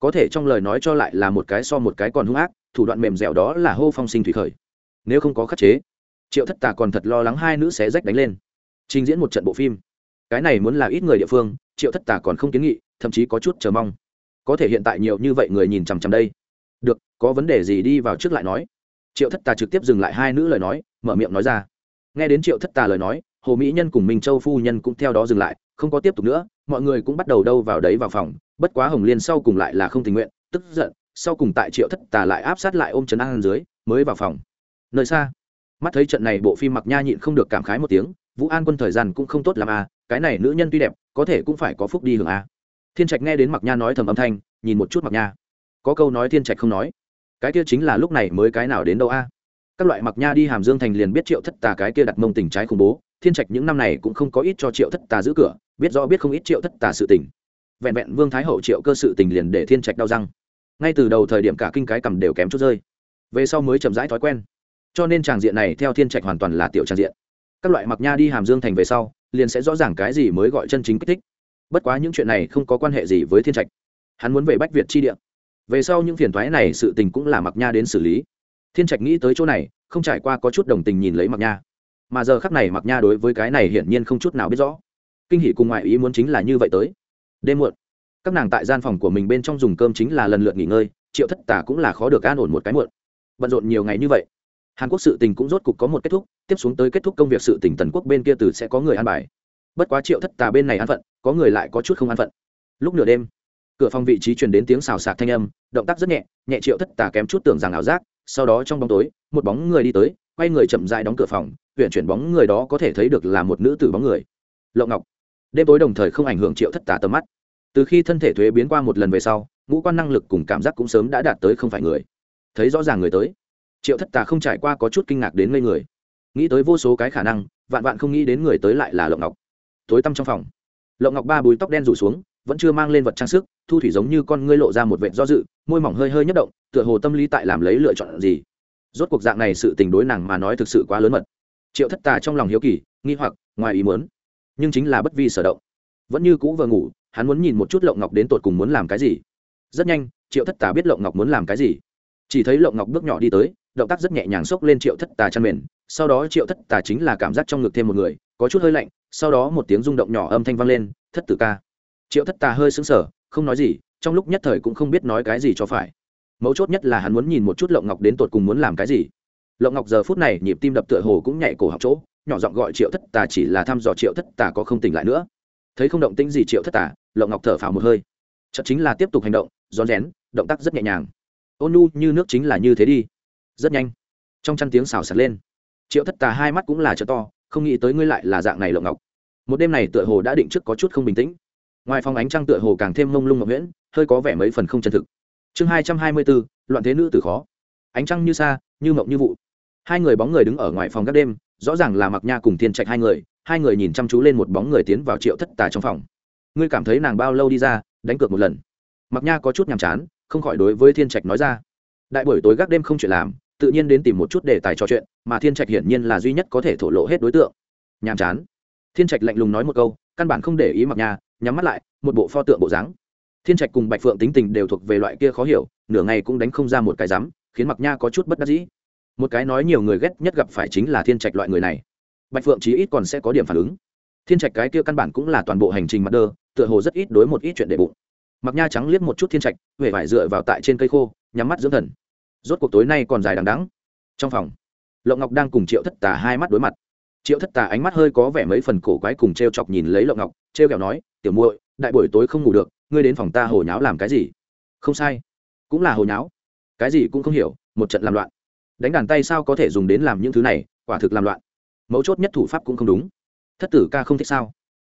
Có thể trong lời nói cho lại là một cái so một cái còn hung ác, thủ đoạn mềm dẻo đó là hô phong sinh thủy khởi. Nếu không có khắc chế, triệu thất tà còn thật lo lắng hai nữ xé rách đánh lên. Trình diễn một trận bộ phim cái này muốn là ít người địa phương, triệu thất tà còn không kiến nghị, thậm chí có chút chờ mong. Có thể hiện tại nhiều như vậy người nhìn chằm chằm đây. Được, có vấn đề gì đi vào trước lại nói. Triệu thất tà trực tiếp dừng lại hai nữ lời nói, mở miệng nói ra. Nghe đến triệu thất tà lời nói, hồ mỹ nhân cùng minh châu phu nhân cũng theo đó dừng lại, không có tiếp tục nữa, mọi người cũng bắt đầu đâu vào đấy vào phòng, bất quá hồng liên sau cùng lại là không tình nguyện, tức giận, sau cùng tại triệu thất tà lại áp sát lại ôm trấn an dưới, mới vào phòng. Nơi xa, mắt thấy trận này bộ phim mặc nha nhịn không được cảm khái một tiếng, vũ an quân thời gian cũng không tốt làm à cái này nữ nhân tuy đẹp, có thể cũng phải có phúc đi hưởng à thiên trạch nghe đến mặc nha nói thầm âm thanh, nhìn một chút mặc nha. Có câu nói thiên trạch không nói. Cái kia chính là lúc này mới cái nào đến đâu a? Các loại mặc nha đi hàm dương thành liền biết triệu thất tà cái kia đặt mông tình trái khủng bố, thiên trạch những năm này cũng không có ít cho triệu thất tà giữ cửa, biết rõ biết không ít triệu thất tà sự tình. Vẹn vẹn vương thái hậu triệu cơ sự tình liền để thiên trạch đau răng. Ngay từ đầu thời điểm cả kinh cái cầm đều kém chút rơi. Về sau mới chậm rãi thói quen. Cho nên tràng diện này theo thiên trạch hoàn toàn là tiểu tràng diện. Các loại mặc nha đi hàm dương thành về sau liền sẽ rõ ràng cái gì mới gọi chân chính kích thích. Bất quá những chuyện này không có quan hệ gì với thiên trạch. Hắn muốn về bách việt chi địa. Về sau những phiền thoái này sự tình cũng là mặc nha đến xử lý. Thiên trạch nghĩ tới chỗ này, không trải qua có chút đồng tình nhìn lấy mặc nha. Mà giờ khắc này mặc nha đối với cái này hiển nhiên không chút nào biết rõ. Kinh hỷ cùng ngoại ý muốn chính là như vậy tới. Đêm muộn, các nàng tại gian phòng của mình bên trong dùng cơm chính là lần lượt nghỉ ngơi, triệu thất tả cũng là khó được an ổn một cái muộn. Bận rộn nhiều ngày như vậy hàn quốc sự tình cũng rốt cục có một kết thúc, tiếp xuống tới kết thúc công việc sự tình tần quốc bên kia từ sẽ có người an bài. Bất quá triệu thất tà bên này an phận, có người lại có chút không an phận. Lúc nửa đêm, cửa phòng vị trí truyền đến tiếng xào xạc thanh âm, động tác rất nhẹ nhẹ triệu thất tà kém chút tưởng rằng ảo giác, sau đó trong bóng tối, một bóng người đi tới, quay người chậm dại đóng cửa phòng huyện chuyển bóng người đó có thể thấy được là một nữ tử bóng người. Lộng ngọc. Đêm tối đồng thời không ảnh hưởng triệu thất tà tầm mắt. Từ khi thân thể thuế biến qua một lần về sau, ngũ quan năng lực cùng cảm giác cũng sớm đã đạt tới không phải người. Thấy rõ ràng người tới triệu thất tà không trải qua có chút kinh ngạc đến ngây người. Nghĩ tới vô số cái khả năng, vạn vạn không nghĩ đến người tới lại là lộng ngọc. Tối tăm trong phòng, lộng ngọc ba bùi tóc đen rủ xuống, vẫn chưa mang lên vật trang sức, thu thủy giống như con ngươi lộ ra một vệt do dự, môi mỏng hơi hơi nhất động, tựa hồ tâm lý tại làm lấy lựa chọn gì. Rốt cuộc dạng này sự tình đối nàng mà nói thực sự quá lớn mật. Triệu thất tà trong lòng hiếu kỳ, nghi hoặc, ngoài ý muốn. Nhưng chính là bất vi sở động. Vẫn như cũ vừa ngủ, hắn muốn nhìn một chút lộng ngọc đến tột cùng muốn làm cái gì. Rất nhanh, triệu thất tà biết lộng ngọc muốn làm cái gì. Chỉ thấy lộng ngọc bước nhỏ đi tới động tác rất nhẹ nhàng xốc lên triệu thất tà chăn mền, sau đó triệu thất tà chính là cảm giác trong ngực thêm một người, có chút hơi lạnh, sau đó một tiếng rung động nhỏ âm thanh vang lên, thất tử ca. Triệu thất tà hơi xứng sờ, không nói gì, trong lúc nhất thời cũng không biết nói cái gì cho phải. Mấu chốt nhất là hắn muốn nhìn một chút lộng ngọc đến tột cùng muốn làm cái gì. Lộng ngọc giờ phút này nhịp tim đập tựa hồ cũng nhảy cổ học chỗ, nhỏ giọng gọi triệu thất tà chỉ là thăm dò triệu thất tà có không tỉnh lại nữa. Thấy không động tĩnh gì triệu thất tà, lộng ngọc thở phào một hơi. Chợt chính là tiếp tục hành động, rón rén, động tác rất nhẹ nhàng. Ôn nhu như nước chính là như thế đi rất nhanh. Trong chăn tiếng xào sạt lên. Triệu thất tà hai mắt cũng là chợ to, không nghĩ tới ngươi lại là dạng này lộng ngọc. Một đêm này tựa hồ đã định trước có chút không bình tĩnh. Ngoài phòng ánh trăng tựa hồ càng thêm mông lung ngọc nguyễn hơi có vẻ mấy phần không chân thực. Chương hai trăm hai mươi bốn, loạn thế nữ tử khó. Ánh trăng như xa như mộng như vụ. Hai người bóng người đứng ở ngoài phòng các đêm, rõ ràng là mặc nha cùng thiên trạch hai người hai người nhìn chăm chú lên một bóng người tiến vào triệu thất tà trong phòng. Ngươi cảm thấy nàng bao lâu đi ra, đánh cược một lần? Mặc nha có chút nhàm chán, không khỏi đối với thiên trạch nói ra. Đại buổi tối gác đêm không chuyện làm tự nhiên đến tìm một chút đề tài trò chuyện, mà thiên trạch hiển nhiên là duy nhất có thể thổ lộ hết đối tượng. Nhàm chán. Thiên trạch lạnh lùng nói một câu, căn bản không để ý mặc nha nhắm mắt lại, một bộ pho tượng bộ dáng. Thiên trạch cùng bạch phượng tính tình đều thuộc về loại kia khó hiểu, nửa ngày cũng đánh không ra một cái rắm khiến mặc nha có chút bất đắc dĩ. Một cái nói nhiều người ghét nhất gặp phải chính là thiên trạch loại người này. Bạch phượng chí ít còn sẽ có điểm phản ứng. Thiên trạch cái kia căn bản cũng là toàn bộ hành trình mặt đơ, tựa hồ rất ít đối một ít chuyện để bụng. Mặc nha trắng liếc một chút thiên trạch huệ vải dựa vào tại trên cây khô, nhắm mắt dưỡng thần rốt cuộc tối nay còn dài đằng đắng trong phòng, lộng ngọc đang cùng triệu thất tà hai mắt đối mặt. Triệu thất tà ánh mắt hơi có vẻ mấy phần cổ quái cùng t r e o chọc nhìn lấy lộng ngọc t r e o kẹo nói, tiểu muội, đại buổi tối không ngủ được, ngươi đến phòng ta hồ nháo làm cái gì? Không sai, cũng là hồ nháo. Cái gì cũng không hiểu, một trận làm loạn. Đánh đàn tay sao có thể dùng đến làm những thứ này, quả thực làm loạn. Mấu chốt nhất thủ pháp cũng không đúng. Thất tử ca không thích sao?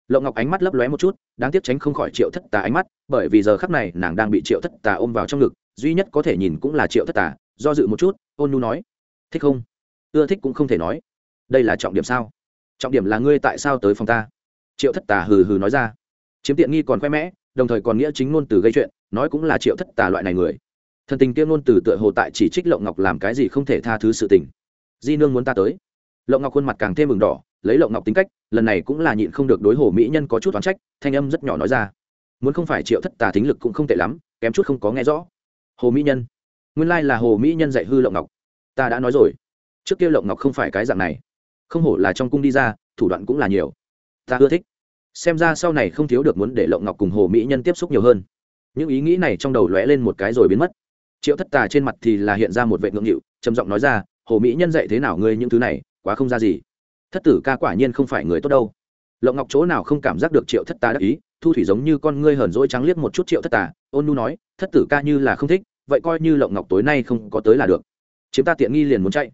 Lộng ngọc ánh mắt lấp lóe một chút, đáng tiếc tránh không khỏi triệu thất tà ánh mắt, bởi vì giờ khắc này nàng đang bị triệu thất tà ôm vào trong ngực, duy nhất có thể nhìn cũng là triệu thất tà do dự một chút, ôn nu nói, thích không? Ưa thích cũng không thể nói. Đây là trọng điểm sao? Trọng điểm là ngươi tại sao tới phòng ta? Triệu thất tà hừ hừ nói ra. Chiếm tiện nghi còn khoe mẽ, đồng thời còn nghĩa chính ngôn từ gây chuyện, nói cũng là triệu thất tà loại này người. Thần tình kia ngôn từ tựa hồ tại chỉ trích lộng ngọc làm cái gì không thể tha thứ sự tình. Di nương muốn ta tới. Lộng ngọc khuôn mặt càng thêm mừng đỏ, lấy lộng ngọc tính cách, lần này cũng là nhịn không được đối hồ mỹ nhân có chút toán trách, thanh âm rất nhỏ nói ra. Muốn không phải triệu thất tà thính lực cũng không tệ lắm, kém chút không có nghe rõ. Hồ mỹ nhân? Nguyên lai là hồ mỹ nhân dạy hư lộng ngọc. Ta đã nói rồi. Trước kia lộng ngọc không phải cái dạng này. Không hổ là trong cung đi ra, thủ đoạn cũng là nhiều. Ta ưa thích. Xem ra sau này không thiếu được muốn để lộng ngọc cùng hồ mỹ nhân tiếp xúc nhiều hơn. Những ý nghĩ này trong đầu lóe lên một cái rồi biến mất. Triệu thất tà trên mặt thì là hiện ra một vệ ngưỡng nghịu, trầm giọng nói ra, hồ mỹ nhân dạy thế nào ngươi những thứ này, quá không ra gì. Thất tử ca quả nhiên không phải người tốt đâu. Lộng ngọc chỗ nào không cảm giác được triệu thất tà đắc ý, thu thủy giống như con ngươi hờn dỗi trắng liếc một chút triệu thất tà, ôn nu nói, thất tử ca như là không thích vậy coi như lộng ngọc tối nay không có tới là được. Chiếm ta tiện nghi liền muốn chạy.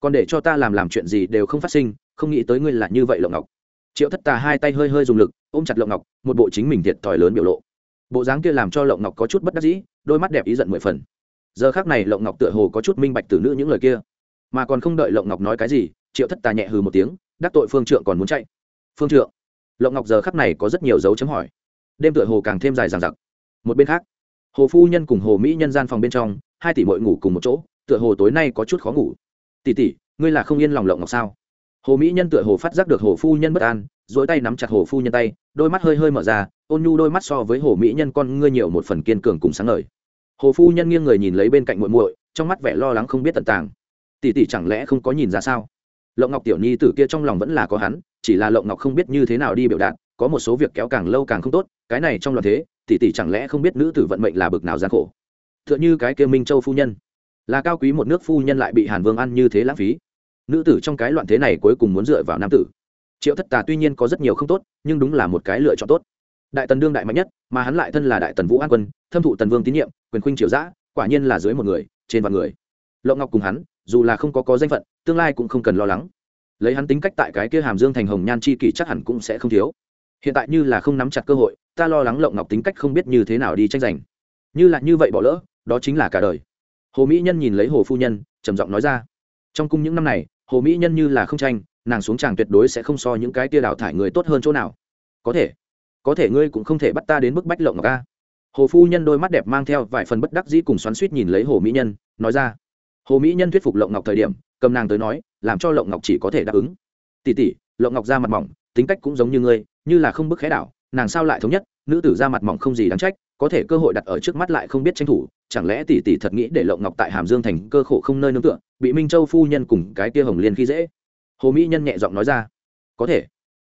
Còn để cho ta làm làm chuyện gì đều không phát sinh, không nghĩ tới ngươi là như vậy lộng ngọc. Triệu thất tà hai tay hơi hơi dùng lực, ôm chặt lộng ngọc, một bộ chính mình thiệt thòi lớn biểu lộ. Bộ dáng kia làm cho lộng ngọc có chút bất đắc dĩ, đôi mắt đẹp ý giận mười phần. Giờ khác này lộng ngọc tựa hồ có chút minh bạch từ nữ những lời kia. Mà còn không đợi lộng ngọc nói cái gì, triệu thất tà nhẹ hừ một tiếng, đắc tội phương trượng còn muốn chạy. Phương trượng, lộng ngọc giờ khắc này có rất nhiều dấu chấm hỏi. Đêm tựa hồ càng thêm dài dằng dặc. Một bên khác hồ phu nhân cùng hồ mỹ nhân gian phòng bên trong, hai tỷ mội ngủ cùng một chỗ, tựa hồ tối nay có chút khó ngủ. Tỷ tỷ, ngươi là không yên lòng lộng ngọc sao? Hồ mỹ nhân tựa hồ phát giác được hồ phu nhân bất an dỗi tay nắm chặt hồ phu nhân tay, đôi mắt hơi hơi mở ra, ôn nhu đôi mắt so với hồ mỹ nhân con ngươi nhiều một phần kiên cường cùng sáng ngời. Hồ phu nhân nghiêng người nhìn lấy bên cạnh muội muội, trong mắt vẻ lo lắng không biết tận tàng. Tỷ tỷ chẳng lẽ không có nhìn ra sao? Lộng ngọc tiểu nhi tử kia trong lòng vẫn là có hắn, chỉ là lộng ngọc không biết như thế nào đi biểu đạt có một số việc kéo càng lâu càng không tốt, cái này trong loạn thế, tỷ tỷ chẳng lẽ không biết nữ tử vận mệnh là bực nào gian khổ? T h ư ợ n h ư cái kia minh châu phu nhân, là cao quý một nước phu nhân lại bị hàn vương ăn như thế lãng phí. Nữ tử trong cái loạn thế này cuối cùng muốn dựa vào nam tử. Triệu thất tà tuy nhiên có rất nhiều không tốt, nhưng đúng là một cái lựa chọn tốt. Đại tần đương đại mạnh nhất, mà hắn lại thân là đại tần vũ an quân, thâm thụ tần vương tín nhiệm, quyền khuynh triều giã quả nhiên là dưới một người, trên vạn người. Lộng ngọc cùng hắn, dù là không có có danh phận, tương lai cũng không cần lo lắng. Lấy hắn tính cách tại cái kia hàm dương thành hồng nhan chi kỷ chắc hẳn cũng sẽ không thiếu hiện tại như là không nắm chặt cơ hội, ta lo lắng lộng ngọc tính cách không biết như thế nào đi tranh giành. Như là như vậy bỏ lỡ, đó chính là cả đời. Hồ mỹ nhân nhìn lấy hồ phu nhân, trầm giọng nói ra. Trong cung những năm này, hồ mỹ nhân như là không tranh, nàng xuống tràng tuyệt đối sẽ không so những cái tia đào thải người tốt hơn chỗ nào. Có thể có thể ngươi cũng không thể bắt ta đến bức bách lộng ngọc ca hồ phu nhân đôi mắt đẹp mang theo vài phần bất đắc dĩ cùng xoắn suýt nhìn lấy hồ mỹ nhân, nói ra. Hồ mỹ nhân thuyết phục lộng ngọc thời điểm, cầm nàng tới nói, làm cho lộng ngọc chỉ có thể đáp ứng. Tỉ tỉ lộng ngọc ra mặt mỏng tính cách cũng giống như ngươi, như là không bức khẽ đảo, nàng sao lại thống nhất, nữ tử ra mặt mỏng không gì đáng trách, có thể cơ hội đặt ở trước mắt lại không biết tranh thủ, chẳng lẽ tỷ tỷ thật nghĩ để lộng ngọc tại hàm dương thành cơ khổ không nơi nương tựa, bị minh châu phu nhân cùng cái tia hồng liên khi dễ? Hồ mỹ nhân nhẹ giọng nói ra. Có thể,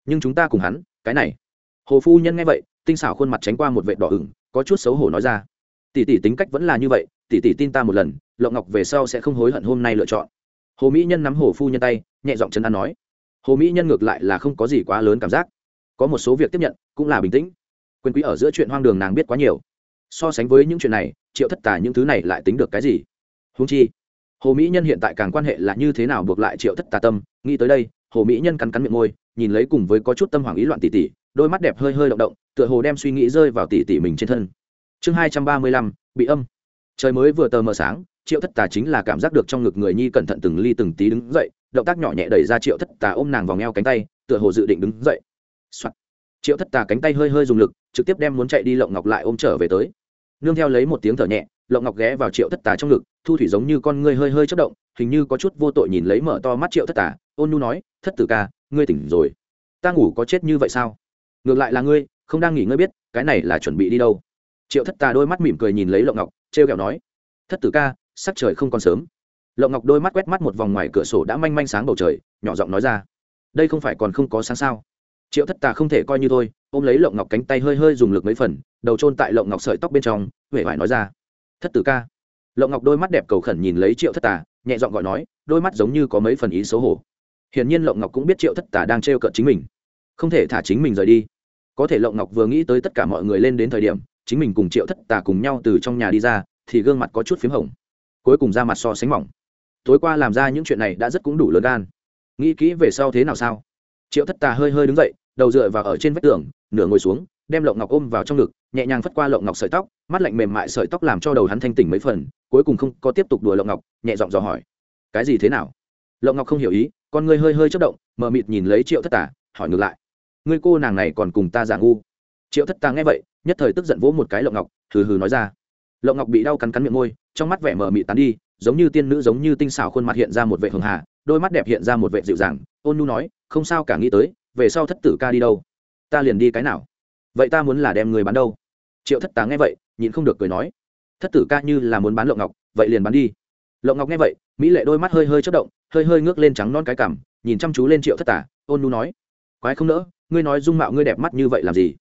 nhưng chúng ta cùng hắn, cái này. Hồ phu nhân nghe vậy, tinh xảo khuôn mặt tránh qua một vệ đỏ ửng, có chút xấu hổ nói ra. Tỷ tỷ tính cách vẫn là như vậy, tỷ tỷ tin ta một lần, lộng ngọc về sau sẽ không hối hận hôm nay lựa chọn. Hồ mỹ nhân nắm hồ phu nhân tay, nhẹ giọng chân an nói hồ mỹ nhân ngược lại là không có gì quá lớn cảm giác. Có một số việc tiếp nhận, cũng là bình tĩnh. Quyền quý ở giữa chuyện hoang đường nàng biết quá nhiều. So sánh với những chuyện này, triệu thất tà những thứ này lại tính được cái gì? Húng chi, hồ mỹ nhân hiện tại càng quan hệ là như thế nào buộc lại triệu thất tà tâm? Nghĩ tới đây, hồ mỹ nhân cắn cắn miệng môi, nhìn lấy cùng với có chút tâm hoàng ý loạn tỉ tỉ đôi mắt đẹp hơi hơi động động, tựa hồ đem suy nghĩ rơi vào tỉ tỉ mình trên thân. Chương hai trăm ba mươi lăm, bị âm. Trời mới vừa tờ mờ sáng triệu thất tà chính là cảm giác được trong ngực người nhi cẩn thận từng ly từng tí đứng dậy, động tác nhỏ nhẹ đẩy ra triệu thất tà ôm nàng vào ngheo cánh tay, tựa hồ dự định đứng dậy、Soạn. triệu thất tà cánh tay hơi hơi dùng lực, trực tiếp đem muốn chạy đi lộng ngọc lại ôm trở về tới. Nương theo lấy một tiếng thở nhẹ, lộng ngọc ghé vào triệu thất tà trong ngực, thu thủy giống như con ngươi hơi hơi chất động, hình như có chút vô tội nhìn lấy mở to mắt triệu thất tà, ôn nu nói, thất tử ca, ngươi tỉnh rồi. Ta ngủ có chết như vậy sao? Ngược lại là ngươi, không đang nghỉ ngơi biết, cái này là chuẩn bị đi đâu. Triệu thất tà đôi mắt mỉm cười nhìn lấy lộng ngọc t r e o kẹo nói, thất tử ca sắc trời không còn sớm. Lộng ngọc đôi mắt quét mắt một vòng ngoài cửa sổ đã manh manh sáng bầu trời, nhỏ giọng nói ra, đây không phải còn không có sáng sao? Triệu thất tà không thể coi như thôi, ôm lấy lộng ngọc cánh tay hơi hơi dùng lực mấy phần, đầu trôn tại lộng ngọc sợi tóc bên trong huệ vải nói ra, thất tử ca. Lộng ngọc đôi mắt đẹp cầu khẩn nhìn lấy triệu thất tà, nhẹ giọng gọi nói, đôi mắt giống như có mấy phần ý xấu hổ. Hiển nhiên lộng ngọc cũng biết triệu thất tà đang trêu cợt chính mình. Không thể thả chính mình rời đi. Có thể lộng ngọc vừa nghĩ tới tất cả mọi người lên đến thời điểm, chính mình cùng triệu thất tà cùng nhau từ trong nhà đi ra, thì gương mặt có chút p h í m hồng cuối cùng ra mặt so sánh mỏng. Tối qua làm ra những chuyện này đã rất cũng đủ lớn gan. Nghĩ kỹ về sau thế nào sao? Triệu thất tà hơi hơi đứng dậy, đầu dựa vào ở trên vách tường, nửa ngồi xuống, đem lộng ngọc ôm vào trong ngực, nhẹ nhàng phất qua lộng ngọc sợi tóc, mắt lạnh mềm mại sợi tóc làm cho đầu hắn thanh tỉnh mấy phần, cuối cùng không có tiếp tục đùa lộng ngọc, nhẹ giọng dò hỏi, cái gì thế nào? Lộng ngọc không hiểu ý, con ngươi hơi hơi chất động, mờ mịt nhìn lấy triệu thất tà, hỏi ngược lại, ngươi cô nàng này còn cùng ta giả ngu? Triệu thất tà nghe vậy, nhất thời tức giận vỗ một cái lộng ngọc, hừ hừ nói ra lộng ngọc bị đau cắn cắn miệng môi, trong mắt vẻ mờ mị tán đi, giống như tiên nữ giống như tinh xảo khuôn mặt hiện ra một vệ hường hà, đôi mắt đẹp hiện ra một vệ dịu dàng. Ôn nu nói, không sao cả, nghĩ tới, về sau thất tử ca đi đâu? Ta liền đi cái nào? Vậy ta muốn là đem người bán đâu? Triệu thất tá nghe vậy, nhịn không được cười nói, thất tử ca như là muốn bán lộng ngọc, vậy liền bán đi. Lộng ngọc nghe vậy, mỹ lệ đôi mắt hơi hơi chất động, hơi hơi ngước lên trắng non cái cằm, nhìn chăm chú lên triệu thất tả ôn nu nói, quái không nỡ, ngươi nói dung mạo ngươi đẹp mắt như vậy làm gì?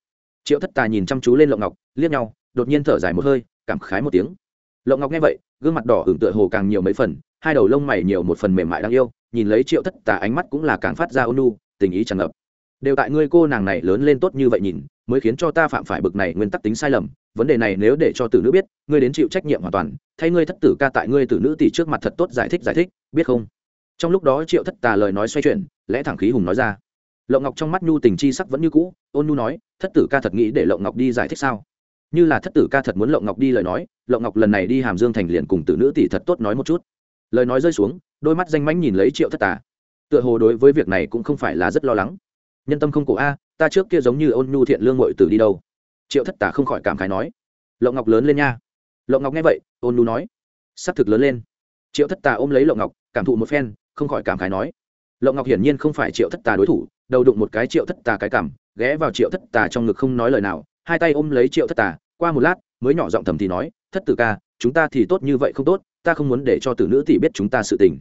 Triệu thất tà nhìn chăm chú lên lộng ngọc, liếc nhau, đột nhiên thở dài một hơi cảm khái một tiếng. Lộng ngọc nghe vậy, gương mặt đỏ hưởng tựa hồ càng nhiều mấy phần, hai đầu lông mày nhiều một phần mềm mại đáng yêu, nhìn lấy triệu thất tà ánh mắt cũng là càng phát ra ôn nu tình ý tràn ngập. Đều tại ngươi cô nàng này lớn lên tốt như vậy nhìn, mới khiến cho ta phạm phải bực này nguyên tắc tính sai lầm, vấn đề này nếu để cho tử nữ biết, ngươi đến chịu trách nhiệm hoàn toàn, thay ngươi thất tử ca tại ngươi tử nữ tỷ trước mặt thật tốt giải thích giải thích, biết không? Trong lúc đó triệu thất tà lời nói xoay chuyển, lẽ thẳng khí hùng nói ra. Lộng ngọc trong mắt nhu tình chi sắc vẫn như cũ, ôn nhu nói, thất tử ca thật nghĩ để lộng ngọc đi giải thích sao? Như là thất tử ca thật muốn lộng ngọc đi lời nói, lộng ngọc lần này đi hàm dương thành liền cùng tử nữ tỷ thật tốt nói một chút. Lời nói rơi xuống, đôi mắt danh mãnh nhìn lấy triệu thất tà. Tựa hồ đối với việc này cũng không phải là rất lo lắng. Nhân tâm không cổ a, ta trước kia giống như ôn nhu thiện lương ngội tử đi đâu. Triệu thất tà không khỏi cảm khái nói. Lộng ngọc lớn lên nha. Lộng ngọc nghe vậy, ôn nhu nói. S ắ c thực lớn lên. Triệu thất tà ôm lấy lộng ngọc, cảm thụ một phen, không khỏi cảm khái nói. Lộng ngọc hiển nhiên không phải triệu thất tà đối thủ, đầu đụng một cái triệu thất tà cái cảm, ghé vào triệu thất tà trong ngực không nói lời nào hai tay ôm lấy triệu thất tà, qua một lát, mới nhỏ giọng thầm thì nói, thất tử ca, chúng ta thì tốt như vậy không tốt, ta không muốn để cho tử nữ tỷ biết chúng ta sự tình.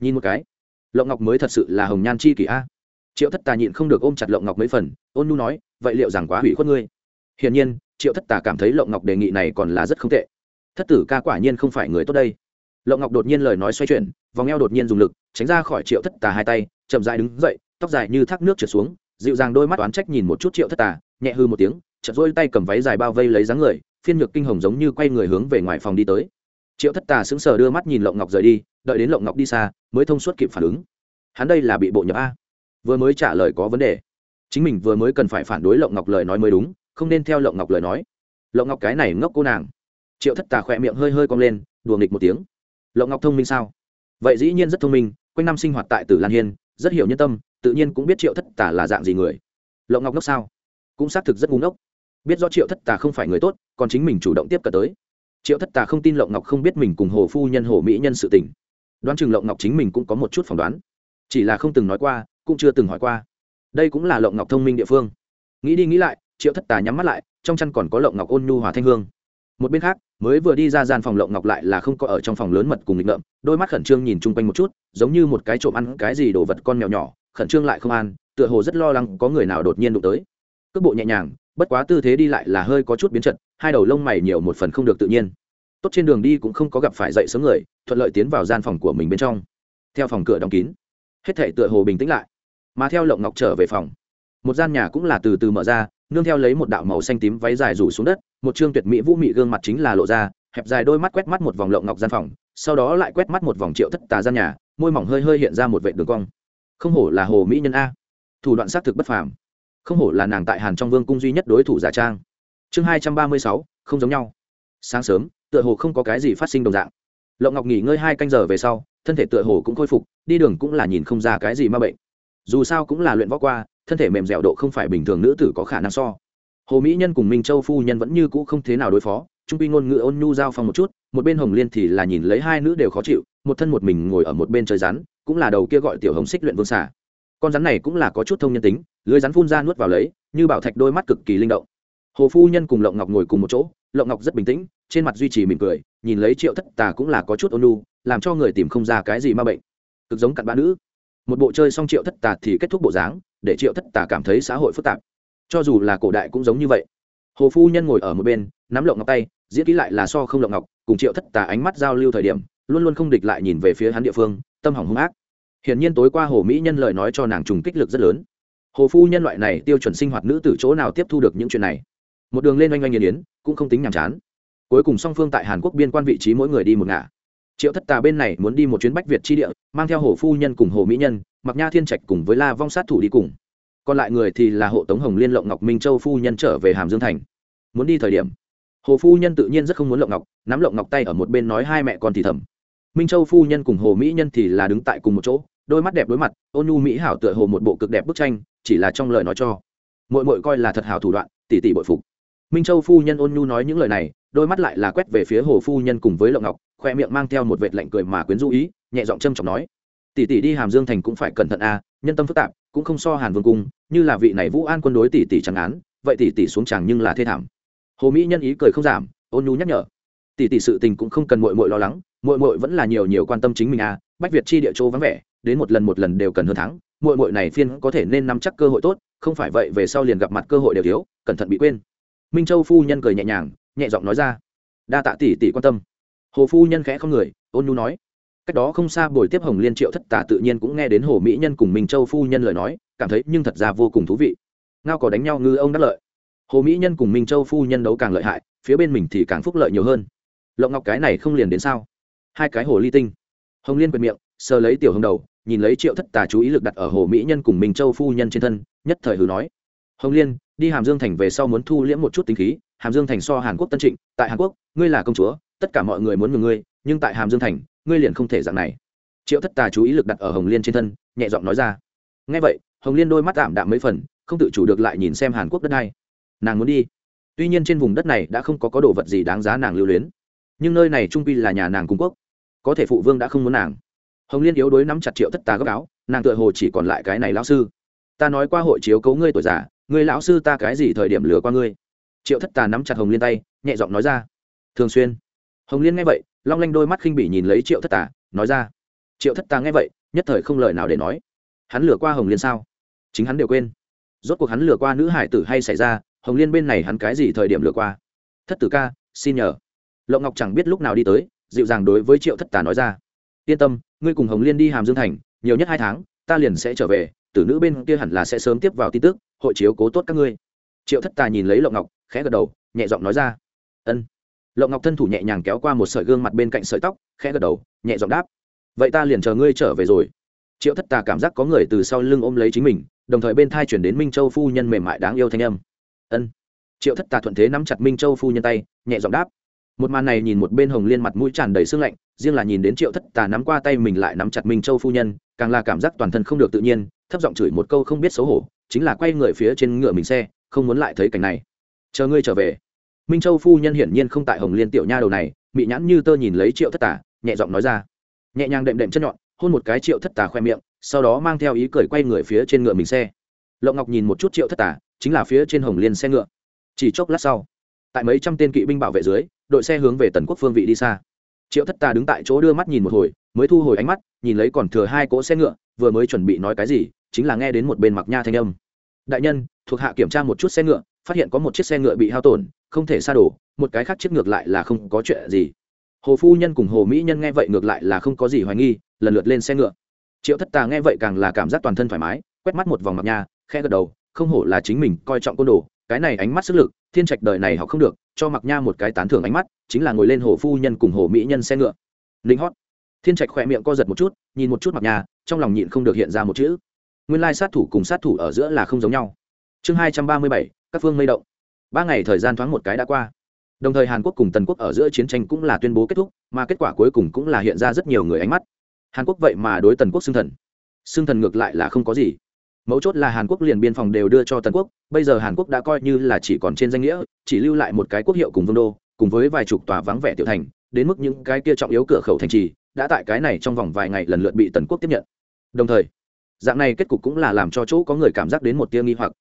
Nhìn một cái, lộng ngọc mới thật sự là hồng nhan chi kỷ a. Triệu thất tà nhịn không được ôm chặt lộng ngọc mấy phần, ôn nu nói, vậy liệu rằng quá hủy khuất ngươi? Hiển nhiên, triệu thất tà cảm thấy lộng ngọc đề nghị này còn là rất không tệ. Thất tử ca quả nhiên không phải người tốt đây. Lộng ngọc đột nhiên lời nói xoay chuyển, vòng eo đột nhiên dùng lực, tránh ra khỏi triệu thất tà hai tay, chậm dại đứng dậy, tóc dài như thác nước trượt xuống, dịu dàng đôi mắt oán trách nhìn một chút triệu thất tà, nhẹ hư một tiếng chợt rôi tay cầm váy dài bao vây lấy dáng người, phiên nhược kinh hồng giống như quay người hướng về ngoài phòng đi tới. Triệu thất tà sững sờ đưa mắt nhìn lộng ngọc rời đi, đợi đến lộng ngọc đi xa, mới thông suốt kịp phản ứng. Hắn đây là bị bộ nhập a. Vừa mới trả lời có vấn đề. Chính mình vừa mới cần phải phản đối lộng ngọc lời nói mới đúng, không nên theo lộng ngọc lời nói. Lộng ngọc cái này ngốc cô nàng. Triệu thất tà khỏe miệng hơi hơi cong lên, đùa nghịch một tiếng. Lộng ngọc thông minh sao? Vậy dĩ nhiên rất thông minh, quanh năm sinh hoạt tại tử lan hiên, rất hiểu nhân tâm, tự nhiên cũng biết triệu thất tà là dạng gì người. Lộng ngọc ngốc sao? Cũng xác thực rất ngu ngốc biết do triệu thất tà không phải người tốt, còn chính mình chủ động tiếp cận tới. Triệu thất tà không tin lộng ngọc không biết mình cùng hồ phu nhân, hồ mỹ nhân sự tình. Đoán chừng lộng ngọc chính mình cũng có một chút phỏng đoán. Chỉ là không từng nói qua, cũng chưa từng hỏi qua. Đây cũng là lộng ngọc thông minh địa phương. Nghĩ đi nghĩ lại, triệu thất tà nhắm mắt lại, trong chăn còn có lộng ngọc ôn nhu hòa thanh hương. Một bên khác, mới vừa đi ra gian phòng lộng ngọc lại là không có ở trong phòng lớn mật cùng nghịch ngợm, đôi mắt khẩn trương nhìn chung quanh một chút, giống như một cái trộm ăn cái gì đồ vật con mèo nhỏ, khẩn trương lại không an, tựa hồ rất lo lắng có người nào đột nhiên đụng tới. Cước bộ nhẹ nhàng bất quá tư thế đi lại là hơi có chút biến trận hai đầu lông mày nhiều một phần không được tự nhiên. Tốt trên đường đi cũng không có gặp phải dậy sớm người, thuận lợi tiến vào gian phòng của mình bên trong. Theo phòng cửa đóng kín, hết thể tựa hồ bình tĩnh lại. Mà theo lộng ngọc trở về phòng, một gian nhà cũng là từ từ mở ra, nương theo lấy một đạo màu xanh tím váy dài rủ xuống đất, một chương tuyệt mỹ vũ mị gương mặt chính là lộ ra, hẹp dài đôi mắt quét mắt một vòng lộng ngọc gian phòng, sau đó lại quét mắt một vòng triệu thất tà gian nhà, môi mỏng hơi hơi hiện ra một vệ đường cong. Không hổ là hồ mỹ nhân a. Thủ đoạn xác thực bất phàm không hổ là nàng tại hàn trong vương cung duy nhất đối thủ giả trang. Chương hai trăm ba mươi sáu, không giống nhau. Sáng sớm, tựa hồ không có cái gì phát sinh đồng dạng. Lộng ngọc nghỉ ngơi hai canh giờ về sau, thân thể tựa hồ cũng khôi phục, đi đường cũng là nhìn không ra cái gì ma bệnh. Dù sao cũng là luyện võ qua, thân thể mềm dẻo độ không phải bình thường nữ tử có khả năng so. Hồ mỹ nhân cùng minh châu phu nhân vẫn như cũ không thế nào đối phó, trung quy ngôn ngữ ôn nhu giao phong một chút, một bên hồng liên thì là nhìn lấy hai nữ đều khó chịu, một thân một mình ngồi ở một bên trời rắn, cũng là đầu kia gọi tiểu hồng xích luyện vương xả con rắn này cũng là có chút thông nhân tính, lưới rắn phun ra nuốt vào lấy, như bảo thạch đôi mắt cực kỳ linh động. Hồ phu nhân cùng lộng ngọc ngồi cùng một chỗ, lộng ngọc rất bình tĩnh, trên mặt duy trì mỉm cười, nhìn lấy triệu thất tà cũng là có chút ôn nhu, làm cho người tìm không ra cái gì ma bệnh. Cực giống cặn bã nữ. Một bộ chơi xong triệu thất tà thì kết thúc bộ dáng, để triệu thất tà cảm thấy xã hội phức tạp. Cho dù là cổ đại cũng giống như vậy. Hồ phu nhân ngồi ở một bên, nắm lộng ngọc tay, diễn kỹ lại là so không lộng ngọc, cùng triệu thất tà ánh mắt giao lưu thời điểm, luôn luôn không địch lại nhìn về phía hắn địa phương, tâm hỏng hung ác hiển nhiên tối qua hồ mỹ nhân lời nói cho nàng trùng kích lực rất lớn. Hồ phu nhân loại này tiêu chuẩn sinh hoạt nữ từ chỗ nào tiếp thu được những chuyện này? Một đường lên oanh oanh nghiền yến, cũng không tính nhàm chán. Cuối cùng song phương tại hàn quốc biên quan vị trí mỗi người đi một ngả. Triệu thất tà bên này muốn đi một chuyến bách việt tri địa, mang theo hồ phu nhân cùng hồ mỹ nhân mặc nha thiên trạch cùng với la vong sát thủ đi cùng. Còn lại người thì là hộ tống hồng liên lộng ngọc minh châu phu nhân trở về hàm dương thành. Muốn đi thời điểm, hồ phu nhân tự nhiên rất không muốn lộng ngọc, nắm lộng ngọc tay ở một bên nói hai mẹ con thì thầm. Minh châu phu nhân cùng hồ mỹ nhân thì là đứng tại cùng một chỗ đôi mắt đẹp đối mặt, ôn nhu mỹ hảo tựa hồ một bộ cực đẹp bức tranh, chỉ là trong lời nói cho. Mội mội coi là thật hảo thủ đoạn, tỷ tỷ bội phục. Minh châu phu nhân ôn nhu nói những lời này, đôi mắt lại là quét về phía hồ phu nhân cùng với lộng ngọc, khoe miệng mang theo một vệt lạnh cười mà quyến rũ ý, nhẹ giọng trâm trọng nói. Tỷ tỷ đi hàm dương thành cũng phải cẩn thận a, nhân tâm phức tạp, cũng không so hàn vương cung, như là vị này vũ an quân đối tỷ tỷ chẳng án, vậy tỷ tỷ xuống chẳng nhưng là thê thảm. Hồ mỹ nhân ý cười không giảm, ôn nhu nhắc nhở. Tỷ tỷ sự tình cũng không cần mội mội lo lắng mội mội vẫn là nhiều nhiều quan tâm chính mình a bách việt chi địa châu vắng vẻ, đến một lần một lần đều cần hơn thắng mội mội này phiên có thể nên nắm chắc cơ hội tốt, không phải vậy về sau liền gặp mặt cơ hội đều thiếu, cẩn thận bị quên. Minh châu phu nhân cười nhẹ nhàng, nhẹ giọng nói ra. Đa tạ tỷ tỷ quan tâm. Hồ phu nhân khẽ không người, ôn nhu nói. Cách đó không xa buổi tiếp hồng liên triệu thất tả tự nhiên cũng nghe đến hồ mỹ nhân cùng minh châu phu nhân lời nói, cảm thấy nhưng thật ra vô cùng thú vị. Ngao có đánh nhau ngư ông đắc lợi. Hồ mỹ nhân cùng minh châu phu nhân đấu càng lợi hại, phía bên mình thì càng phúc lợi nhiều hơn. Lộng ngọc cái này không liền đến sao? Hai cái hồ ly tinh hồng liên quệt miệng, sờ lấy tiểu hồng đầu, nhìn lấy triệu thất tà chú ý lực đặt ở hồ mỹ nhân cùng minh châu phu nhân trên thân, nhất thời hừ nói. Hồng liên, đi hàm dương thành về sau muốn thu liễm một chút tính khí, hàm dương thành so hàn quốc tân trịnh, tại hàn quốc, ngươi là công chúa, tất cả mọi người muốn ngừng ngươi, nhưng tại hàm dương thành, ngươi liền không thể dạng này. Triệu thất tà chú ý lực đặt ở hồng liên trên thân, nhẹ giọng nói ra. Ngay vậy, hồng liên đôi mắt tạm đạm mấy phần, không tự chủ được lại nhìn xem hàn quốc đất này. Nàng muốn đi. Tuy nhiên trên vùng đất này đã không có có đồ vật gì đáng giá nàng lưu luyến. Nhưng nơi này trung pi là nhà nàng cung quốc có thể phụ vương đã không muốn nàng. Hồng liên yếu đuối nắm chặt triệu thất tà góc áo, nàng tựa hồ chỉ còn lại cái này lão sư. Ta nói qua hội chiếu cấu ngươi tuổi già, ngươi lão sư ta cái gì thời điểm lừa qua ngươi? Triệu thất tà nắm chặt hồng liên tay, nhẹ giọng nói ra. Thường xuyên. Hồng liên nghe vậy, long lanh đôi mắt khinh bỉ nhìn lấy triệu thất tà, nói ra. Triệu thất tà nghe vậy, nhất thời không lời nào để nói. Hắn lừa qua hồng liên sao? Chính hắn đều quên. Rốt cuộc hắn lừa qua nữ hải tử hay xảy ra, hồng liên bên này hắn cái gì thời điểm lừa qua? Thất tử ca, xin nhờ. Lộng ngọc chẳng biết lúc nào đi tới dịu dàng đối với triệu thất tà nói ra. Yên tâm, ngươi cùng hồng liên đi hàm dương thành, nhiều nhất hai tháng, ta liền sẽ trở về, tử nữ bên kia hẳn là sẽ sớm tiếp vào tin tức, hội chiếu cố tốt các ngươi. Triệu thất tà nhìn lấy lộng ngọc, khẽ gật đầu, nhẹ giọng nói ra. Ân. Lộng ngọc thân thủ nhẹ nhàng kéo qua một sợi gương mặt bên cạnh sợi tóc, khẽ gật đầu, nhẹ giọng đáp. Vậy ta liền chờ ngươi trở về rồi. Triệu thất tà cảm giác có người từ sau lưng ôm lấy chính mình, đồng thời bên thai chuyển đến minh châu phu nhân mềm mại đáng yêu thanh âm. Ân. Triệu thất tà thuận thế nắm chặt minh châu phu nhân tay, nhẹ giọng đáp một màn này nhìn một bên hồng liên mặt mũi tràn đầy sương lạnh, riêng là nhìn đến triệu thất tà nắm qua tay mình lại nắm chặt minh châu phu nhân, càng là cảm giác toàn thân không được tự nhiên, thấp giọng chửi một câu không biết xấu hổ, chính là quay người phía trên ngựa mình xe, không muốn lại thấy cảnh này. Chờ ngươi trở về. Minh châu phu nhân hiển nhiên không tại hồng liên tiểu nha đầu này, mị nhãn như tơ nhìn lấy triệu thất tà, nhẹ giọng nói ra. Nhẹ nhàng đệm đệm chất nhọn, hôn một cái triệu thất tà khoe miệng, sau đó mang theo ý cười quay người phía trên ngựa mình xe. Lộng ngọc nhìn một chút triệu thất tà, chính là phía trên hồng liên xe ngựa. Chỉ chốc lát sau, tại mấy trăm tên kỵ binh bảo vệ dưới đội xe hướng về tần quốc phương vị đi xa. Triệu thất tà đứng tại chỗ đưa mắt nhìn một hồi, mới thu hồi ánh mắt, nhìn lấy còn thừa hai cỗ xe ngựa, vừa mới chuẩn bị nói cái gì, chính là nghe đến một bên mặc nha thanh âm. Đại nhân, thuộc hạ kiểm tra một chút xe ngựa, phát hiện có một chiếc xe ngựa bị hao tổn, không thể xa đổ, một cái khác chiếc ngược lại là không có chuyện gì. Hồ phu nhân cùng hồ mỹ nhân nghe vậy ngược lại là không có gì hoài nghi, lần lượt lên xe ngựa. Triệu thất tà nghe vậy càng là cảm giác toàn thân thoải mái, quét mắt một vòng mặc nha khe gật đầu không hổ là chính mình coi trọng côn đồ, cái này ánh mắt sức lực, thiên trạch đời này họ không được, cho mặc nha một cái tán thưởng ánh mắt, chính là ngồi lên hồ phu nhân cùng hồ mỹ nhân xe ngựa. Linh hót. Thiên trạch khỏe miệng co giật một chút, nhìn một chút mặc nha, trong lòng nhịn không được hiện ra một chữ. Nguyên lai sát thủ cùng sát thủ ở giữa là không giống nhau. Chương hai trăm ba mươi bảy, các phương mây động. Ba ngày thời gian thoáng một cái đã qua. Đồng thời hàn quốc cùng tần quốc ở giữa chiến tranh cũng là tuyên bố kết thúc, mà kết quả cuối cùng cũng là hiện ra rất nhiều người ánh mắt. Hàn quốc vậy mà đối tần quốc xưng thần. Xưng thần ngược lại là không có gì mấu chốt là hàn quốc liền biên phòng đều đưa cho tần quốc, bây giờ hàn quốc đã coi như là chỉ còn trên danh nghĩa, chỉ lưu lại một cái quốc hiệu cùng vương đô, cùng với vài chục tòa vắng vẻ tiểu thành, đến mức những cái kia trọng yếu cửa khẩu thành trì, đã tại cái này trong vòng vài ngày lần lượt bị tần quốc tiếp nhận. Đồng thời, dạng này kết cục cũng là làm cho chỗ có người cảm giác đến một tia nghi hoặc.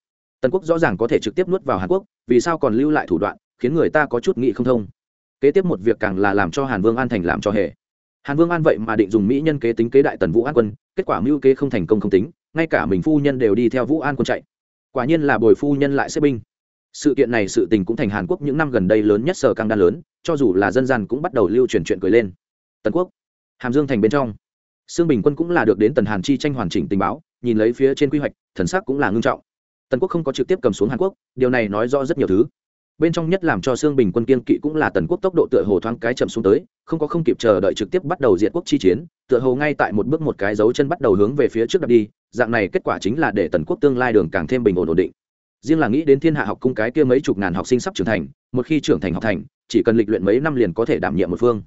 Tần quốc rõ ràng có thể trực tiếp nuốt vào hàn quốc, vì sao còn lưu lại thủ đoạn, khiến người ta có chút nghĩ không thông. Kế tiếp một việc càng là làm cho hàn vương an thành làm cho hề. Hàn vương an vậy mà định dùng mỹ nhân kế tính kế đại tần vũ an quân, kết quả mưu kế không thành công không tính ngay cả mình phu nhân đều đi theo vũ an quân chạy. Quả nhiên là bồi phu nhân lại xếp binh. Sự kiện này sự tình cũng thành hàn quốc những năm gần đây lớn nhất sở căng đan lớn, cho dù là dân gian cũng bắt đầu lưu truyền chuyện cười lên. Tần quốc, hàm dương thành bên trong. Sương bình quân cũng là được đến tần hàn chi tranh hoàn chỉnh tình báo, nhìn lấy phía trên quy hoạch, thần sắc cũng là ngưng trọng. Tần quốc không có trực tiếp cầm xuống hàn quốc, điều này nói rõ rất nhiều thứ. Bên trong nhất làm cho xương bình quân kiên kỵ cũng là tần quốc tốc độ tựa hồ thoáng cái chậm xuống tới, không có không kịp chờ đợi trực tiếp bắt đầu diệt quốc chi chiến tựa hồ ngay tại một bước một cái dấu chân bắt đầu hướng về phía trước đặt đi, dạng này kết quả chính là để tần quốc tương lai đường càng thêm bình ổn ổn định. Riêng là nghĩ đến thiên hạ học cung cái kia mấy chục ngàn học sinh sắp trưởng thành, một khi trưởng thành học thành, chỉ cần lịch luyện mấy năm liền có thể đảm nhiệm một phương.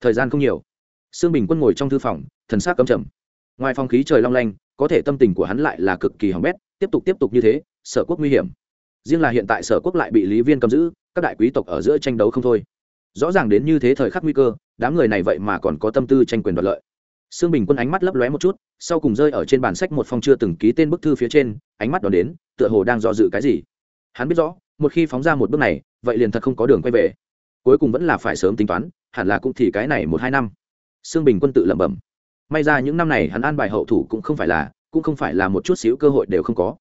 Thời gian không nhiều. Xương bình quân ngồi trong thư phòng, thần sắc cấm trầm. Ngoài phong khí trời long lanh, có thể tâm tình của hắn lại là cực kỳ hỏng bét, tiếp tục tiếp tục như thế, sở quốc nguy hiểm. Riêng là hiện tại sở quốc lại bị lý viên cầm giữ, các đại quý tộc ở giữa tranh đấu không thôi. Rõ ràng đến như thế thời khắc nguy cơ, đám người này vậy mà còn có tâm tư tranh quyền đoạt lợi. Sương Bình Quân ánh mắt lấp lóe một chút, sau cùng rơi ở trên bản sách một phong chưa từng ký tên bức thư phía trên, ánh mắt đón đến, tựa hồ đang dò dự cái gì. Hắn biết rõ, một khi phóng ra một bước này, vậy liền thật không có đường quay về. Cuối cùng vẫn là phải sớm tính toán, hẳn là cũng thì cái này một hai năm. Sương Bình Quân tự lẩm bẩm. May ra những năm này hắn an bài hậu thủ cũng không phải là, cũng không phải là một chút xíu cơ hội đều không có.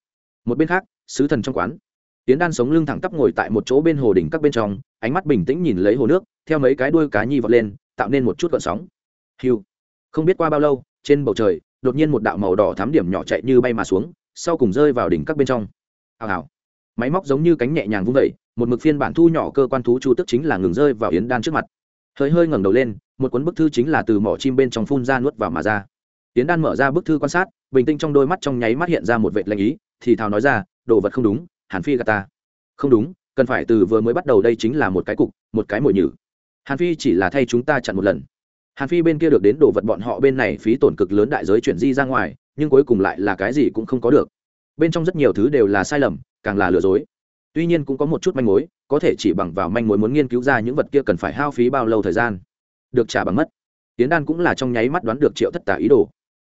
Một bên khác, sứ thần trong quán, tiến đan sống lưng thẳng tắp ngồi tại một chỗ bên hồ đỉnh các bên trong ánh mắt bình tĩnh nhìn lấy hồ nước theo mấy cái đuôi cá nhi vọt lên tạo nên một chút gợn sóng hiu không biết qua bao lâu, trên bầu trời, đột nhiên một đạo màu đỏ thám điểm nhỏ chạy như bay mà xuống, sau cùng rơi vào đỉnh các bên trong. Hào hào. Máy móc giống như cánh nhẹ nhàng vung vẩy một mực phiên bản thu nhỏ cơ quan thú chu tức chính là ngừng rơi vào yến đan trước mặt. Hơi hơi ngẩng đầu lên, một cuốn bức thư chính là từ mỏ chim bên trong phun ra nuốt vào mà ra. Yến đan mở ra bức thư quan sát, bình tĩnh trong đôi mắt trong nháy mắt hiện ra một vệ lệnh ý, thì thào nói ra, đồ vật không đúng, hàn phi gà ta. Không đúng, cần phải từ vừa mới bắt đầu đây chính là một cái cục, một cái mồi nhử. Hàn phi chỉ là thay chúng ta chặn một lần hàn phi bên kia được đến đồ vật bọn họ bên này phí tổn cực lớn đại giới chuyển di ra ngoài, nhưng cuối cùng lại là cái gì cũng không có được. Bên trong rất nhiều thứ đều là sai lầm, càng là lừa dối. Tuy nhiên cũng có một chút manh mối, có thể chỉ bằng vào manh mối muốn nghiên cứu ra những vật kia cần phải hao phí bao lâu thời gian. Được trả bằng mất. Tiến đan cũng là trong nháy mắt đoán được triệu thất tả ý đồ.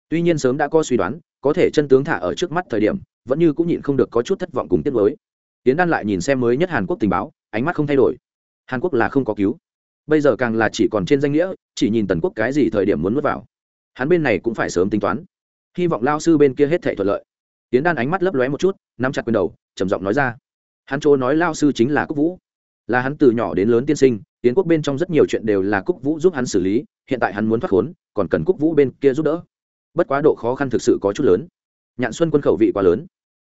Tuy nhiên sớm đã có suy đoán, có thể chân tướng thả ở trước mắt thời điểm, vẫn như cũng nhịn không được có chút thất vọng cùng tiếc mới tiến đan lại nhìn xem mới nhất hàn quốc tình báo, ánh mắt không thay đổi. Hàn quốc là không có cứu bây giờ càng là chỉ còn trên danh nghĩa, chỉ nhìn tần quốc cái gì thời điểm muốn mất vào. Hắn bên này cũng phải sớm tính toán. Hy vọng lao sư bên kia hết thể thuận lợi. Tiến đan ánh mắt lấp lóe một chút, nắm chặt quyền đầu, trầm giọng nói ra. Hắn chỗ nói lao sư chính là cúc vũ. Là hắn từ nhỏ đến lớn tiên sinh, tiến quốc bên trong rất nhiều chuyện đều là cúc vũ giúp hắn xử lý, hiện tại hắn muốn thoát khốn, còn cần cúc vũ bên kia giúp đỡ. Bất quá độ khó khăn thực sự có chút lớn. Nhạn xuân quân khẩu vị quá lớn.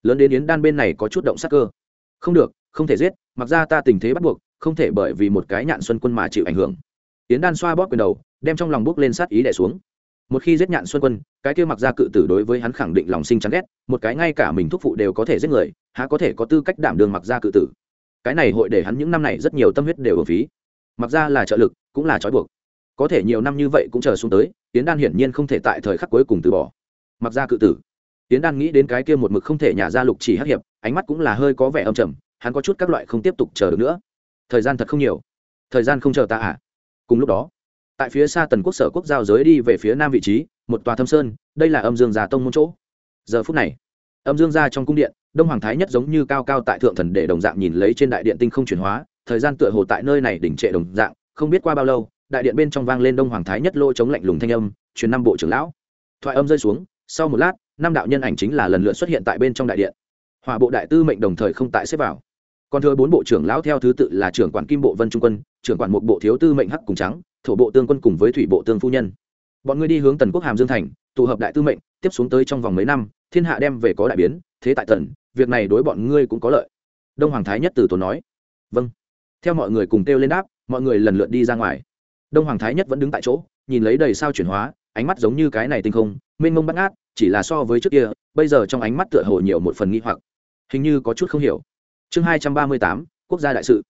Lớn đến yến đan bên này có chút động sắc cơ. Không được, không thể giết, mặc ra ta tình thế bắt buộc không thể bởi vì một cái nhạn xuân quân mà chịu ảnh hưởng. Tiến đan xoa bóp quyền đầu, đem trong lòng bước lên sát ý đẻ xuống. Một khi giết nhạn xuân quân, cái kia mặc ra cự tử đối với hắn khẳng định lòng sinh chán ghét, một cái ngay cả mình thúc phụ đều có thể giết người, há có thể có tư cách đảm đường mặc ra cự tử. Cái này hội để hắn những năm này rất nhiều tâm huyết đều ở phí. Mặc ra là trợ lực, cũng là trói buộc. Có thể nhiều năm như vậy cũng chờ xuống tới, tiến đan hiển nhiên không thể tại thời khắc cuối cùng từ bỏ. Mặc ra cự tử. Tiến đan nghĩ đến cái kia một mực không thể nhả ra lục chỉ hắc hiệp, ánh mắt cũng là hơi có vẻ âm trầm, hắn có chút các loại không tiếp tục chờ được nữa thời gian thật không nhiều. Thời gian không chờ ta à? Cùng lúc đó, tại phía xa tần quốc sở quốc giao giới đi về phía nam vị trí, một tòa thâm sơn, đây là âm dương già tông môn chỗ. Giờ phút này, âm dương gia trong cung điện, đông hoàng thái nhất giống như cao cao tại thượng thần để đồng dạng nhìn lấy trên đại điện tinh không chuyển hóa, thời gian tựa hồ tại nơi này đỉnh trệ đồng dạng, không biết qua bao lâu, đại điện bên trong vang lên đông hoàng thái nhất lô chống lạnh lùng thanh âm, truyền năm bộ trưởng lão. Thoại âm rơi xuống, sau một lát, năm đạo nhân ảnh chính là lần lượt xuất hiện tại bên trong đại điện. Hòa bộ đại tư mệnh đồng thời không tại xếp vào còn thừa bốn bộ trưởng lão theo thứ tự là trưởng quản kim bộ vân trung quân, trưởng quản một bộ thiếu tư mệnh hắc cùng trắng, thổ bộ tương quân cùng với thủy bộ tương phu nhân. Bọn ngươi đi hướng tần quốc hàm dương thành, tụ hợp đại tư mệnh, tiếp xuống tới trong vòng mấy năm, thiên hạ đem về có đại biến, thế tại tần, việc này đối bọn ngươi cũng có lợi. Đông hoàng thái nhất từ tốn nói. Vâng. Theo mọi người cùng kêu lên đáp, mọi người lần lượt đi ra ngoài. Đông hoàng thái nhất vẫn đứng tại chỗ, nhìn lấy đầy sao chuyển hóa, ánh mắt giống như cái này tinh không, mênh mông bắt ngát, chỉ là so với trước kia, bây giờ trong ánh mắt tựa hồ nhiều một phần nghi hoặc. Hình như có chút không hiểu chương hai trăm ba mươi tám, quốc gia đại sự.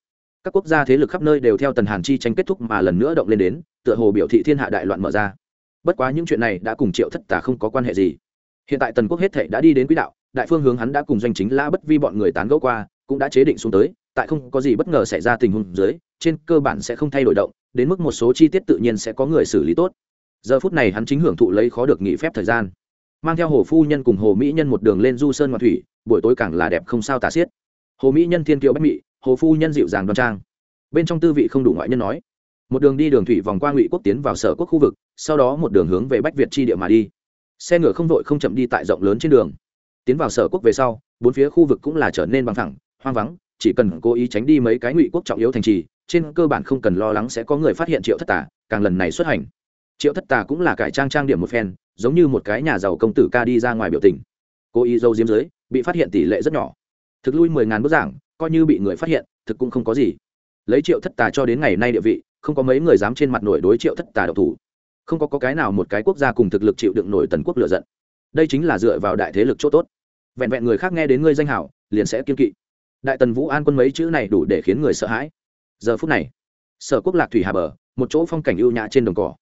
Các quốc gia thế lực khắp nơi đều theo tần hàn chi tranh kết thúc mà lần nữa động lên đến, tựa hồ biểu thị thiên hạ đại loạn mở ra. Bất quá những chuyện này đã cùng triệu thất tà không có quan hệ gì. Hiện tại tần quốc hết thệ đã đi đến quỹ đạo, đại phương hướng hắn đã cùng doanh chính la bất vi bọn người tán gẫu qua, cũng đã chế định xuống tới, tại không có gì bất ngờ xảy ra tình huống dưới, trên cơ bản sẽ không thay đổi động, đến mức một số chi tiết tự nhiên sẽ có người xử lý tốt. Giờ phút này hắn chính hưởng thụ lấy khó được nghỉ phép thời gian. Mang theo hồ phu nhân cùng hồ mỹ nhân một đường lên du sơn ngoại thủy, buổi tối càng là đẹp không sao tả xiết hồ mỹ nhân thiên kiều bách mỹ hồ phu nhân dịu dàng đoan trang. Bên trong tư vị không đủ ngoại nhân nói, một đường đi đường thủy vòng qua ngụy quốc tiến vào sở quốc khu vực, sau đó một đường hướng về bách việt tri địa mà đi. Xe ngựa không vội không chậm đi tại rộng lớn trên đường. Tiến vào sở quốc về sau, bốn phía khu vực cũng là trở nên bằng thẳng hoang vắng, chỉ cần cố ý tránh đi mấy cái ngụy quốc trọng yếu thành trì, trên cơ bản không cần lo lắng sẽ có người phát hiện triệu thất tà, càng lần này xuất hành. Triệu thất tà cũng là cải trang trang điểm một phen, giống như một cái nhà giàu công tử ca đi ra ngoài biểu tình. Cố ý dâu diếm dưới, bị phát hiện tỷ lệ rất nhỏ thực lui mười ngàn bức giảng coi như bị người phát hiện thực cũng không có gì. Lấy triệu thất tà cho đến ngày nay địa vị không có mấy người dám trên mặt nổi đối triệu thất tà độc thủ. Không có, có cái nào một cái quốc gia cùng thực lực chịu đựng nổi tần quốc lựa giận. Đây chính là dựa vào đại thế lực chỗ tốt. Vẹn vẹn người khác nghe đến ngươi danh hảo liền sẽ kiên kỵ. Đại tần vũ an quân mấy chữ này đủ để khiến người sợ hãi. Giờ phút này sở quốc lạc thủy hà bờ một chỗ phong cảnh ưu nhã trên đồng cỏ.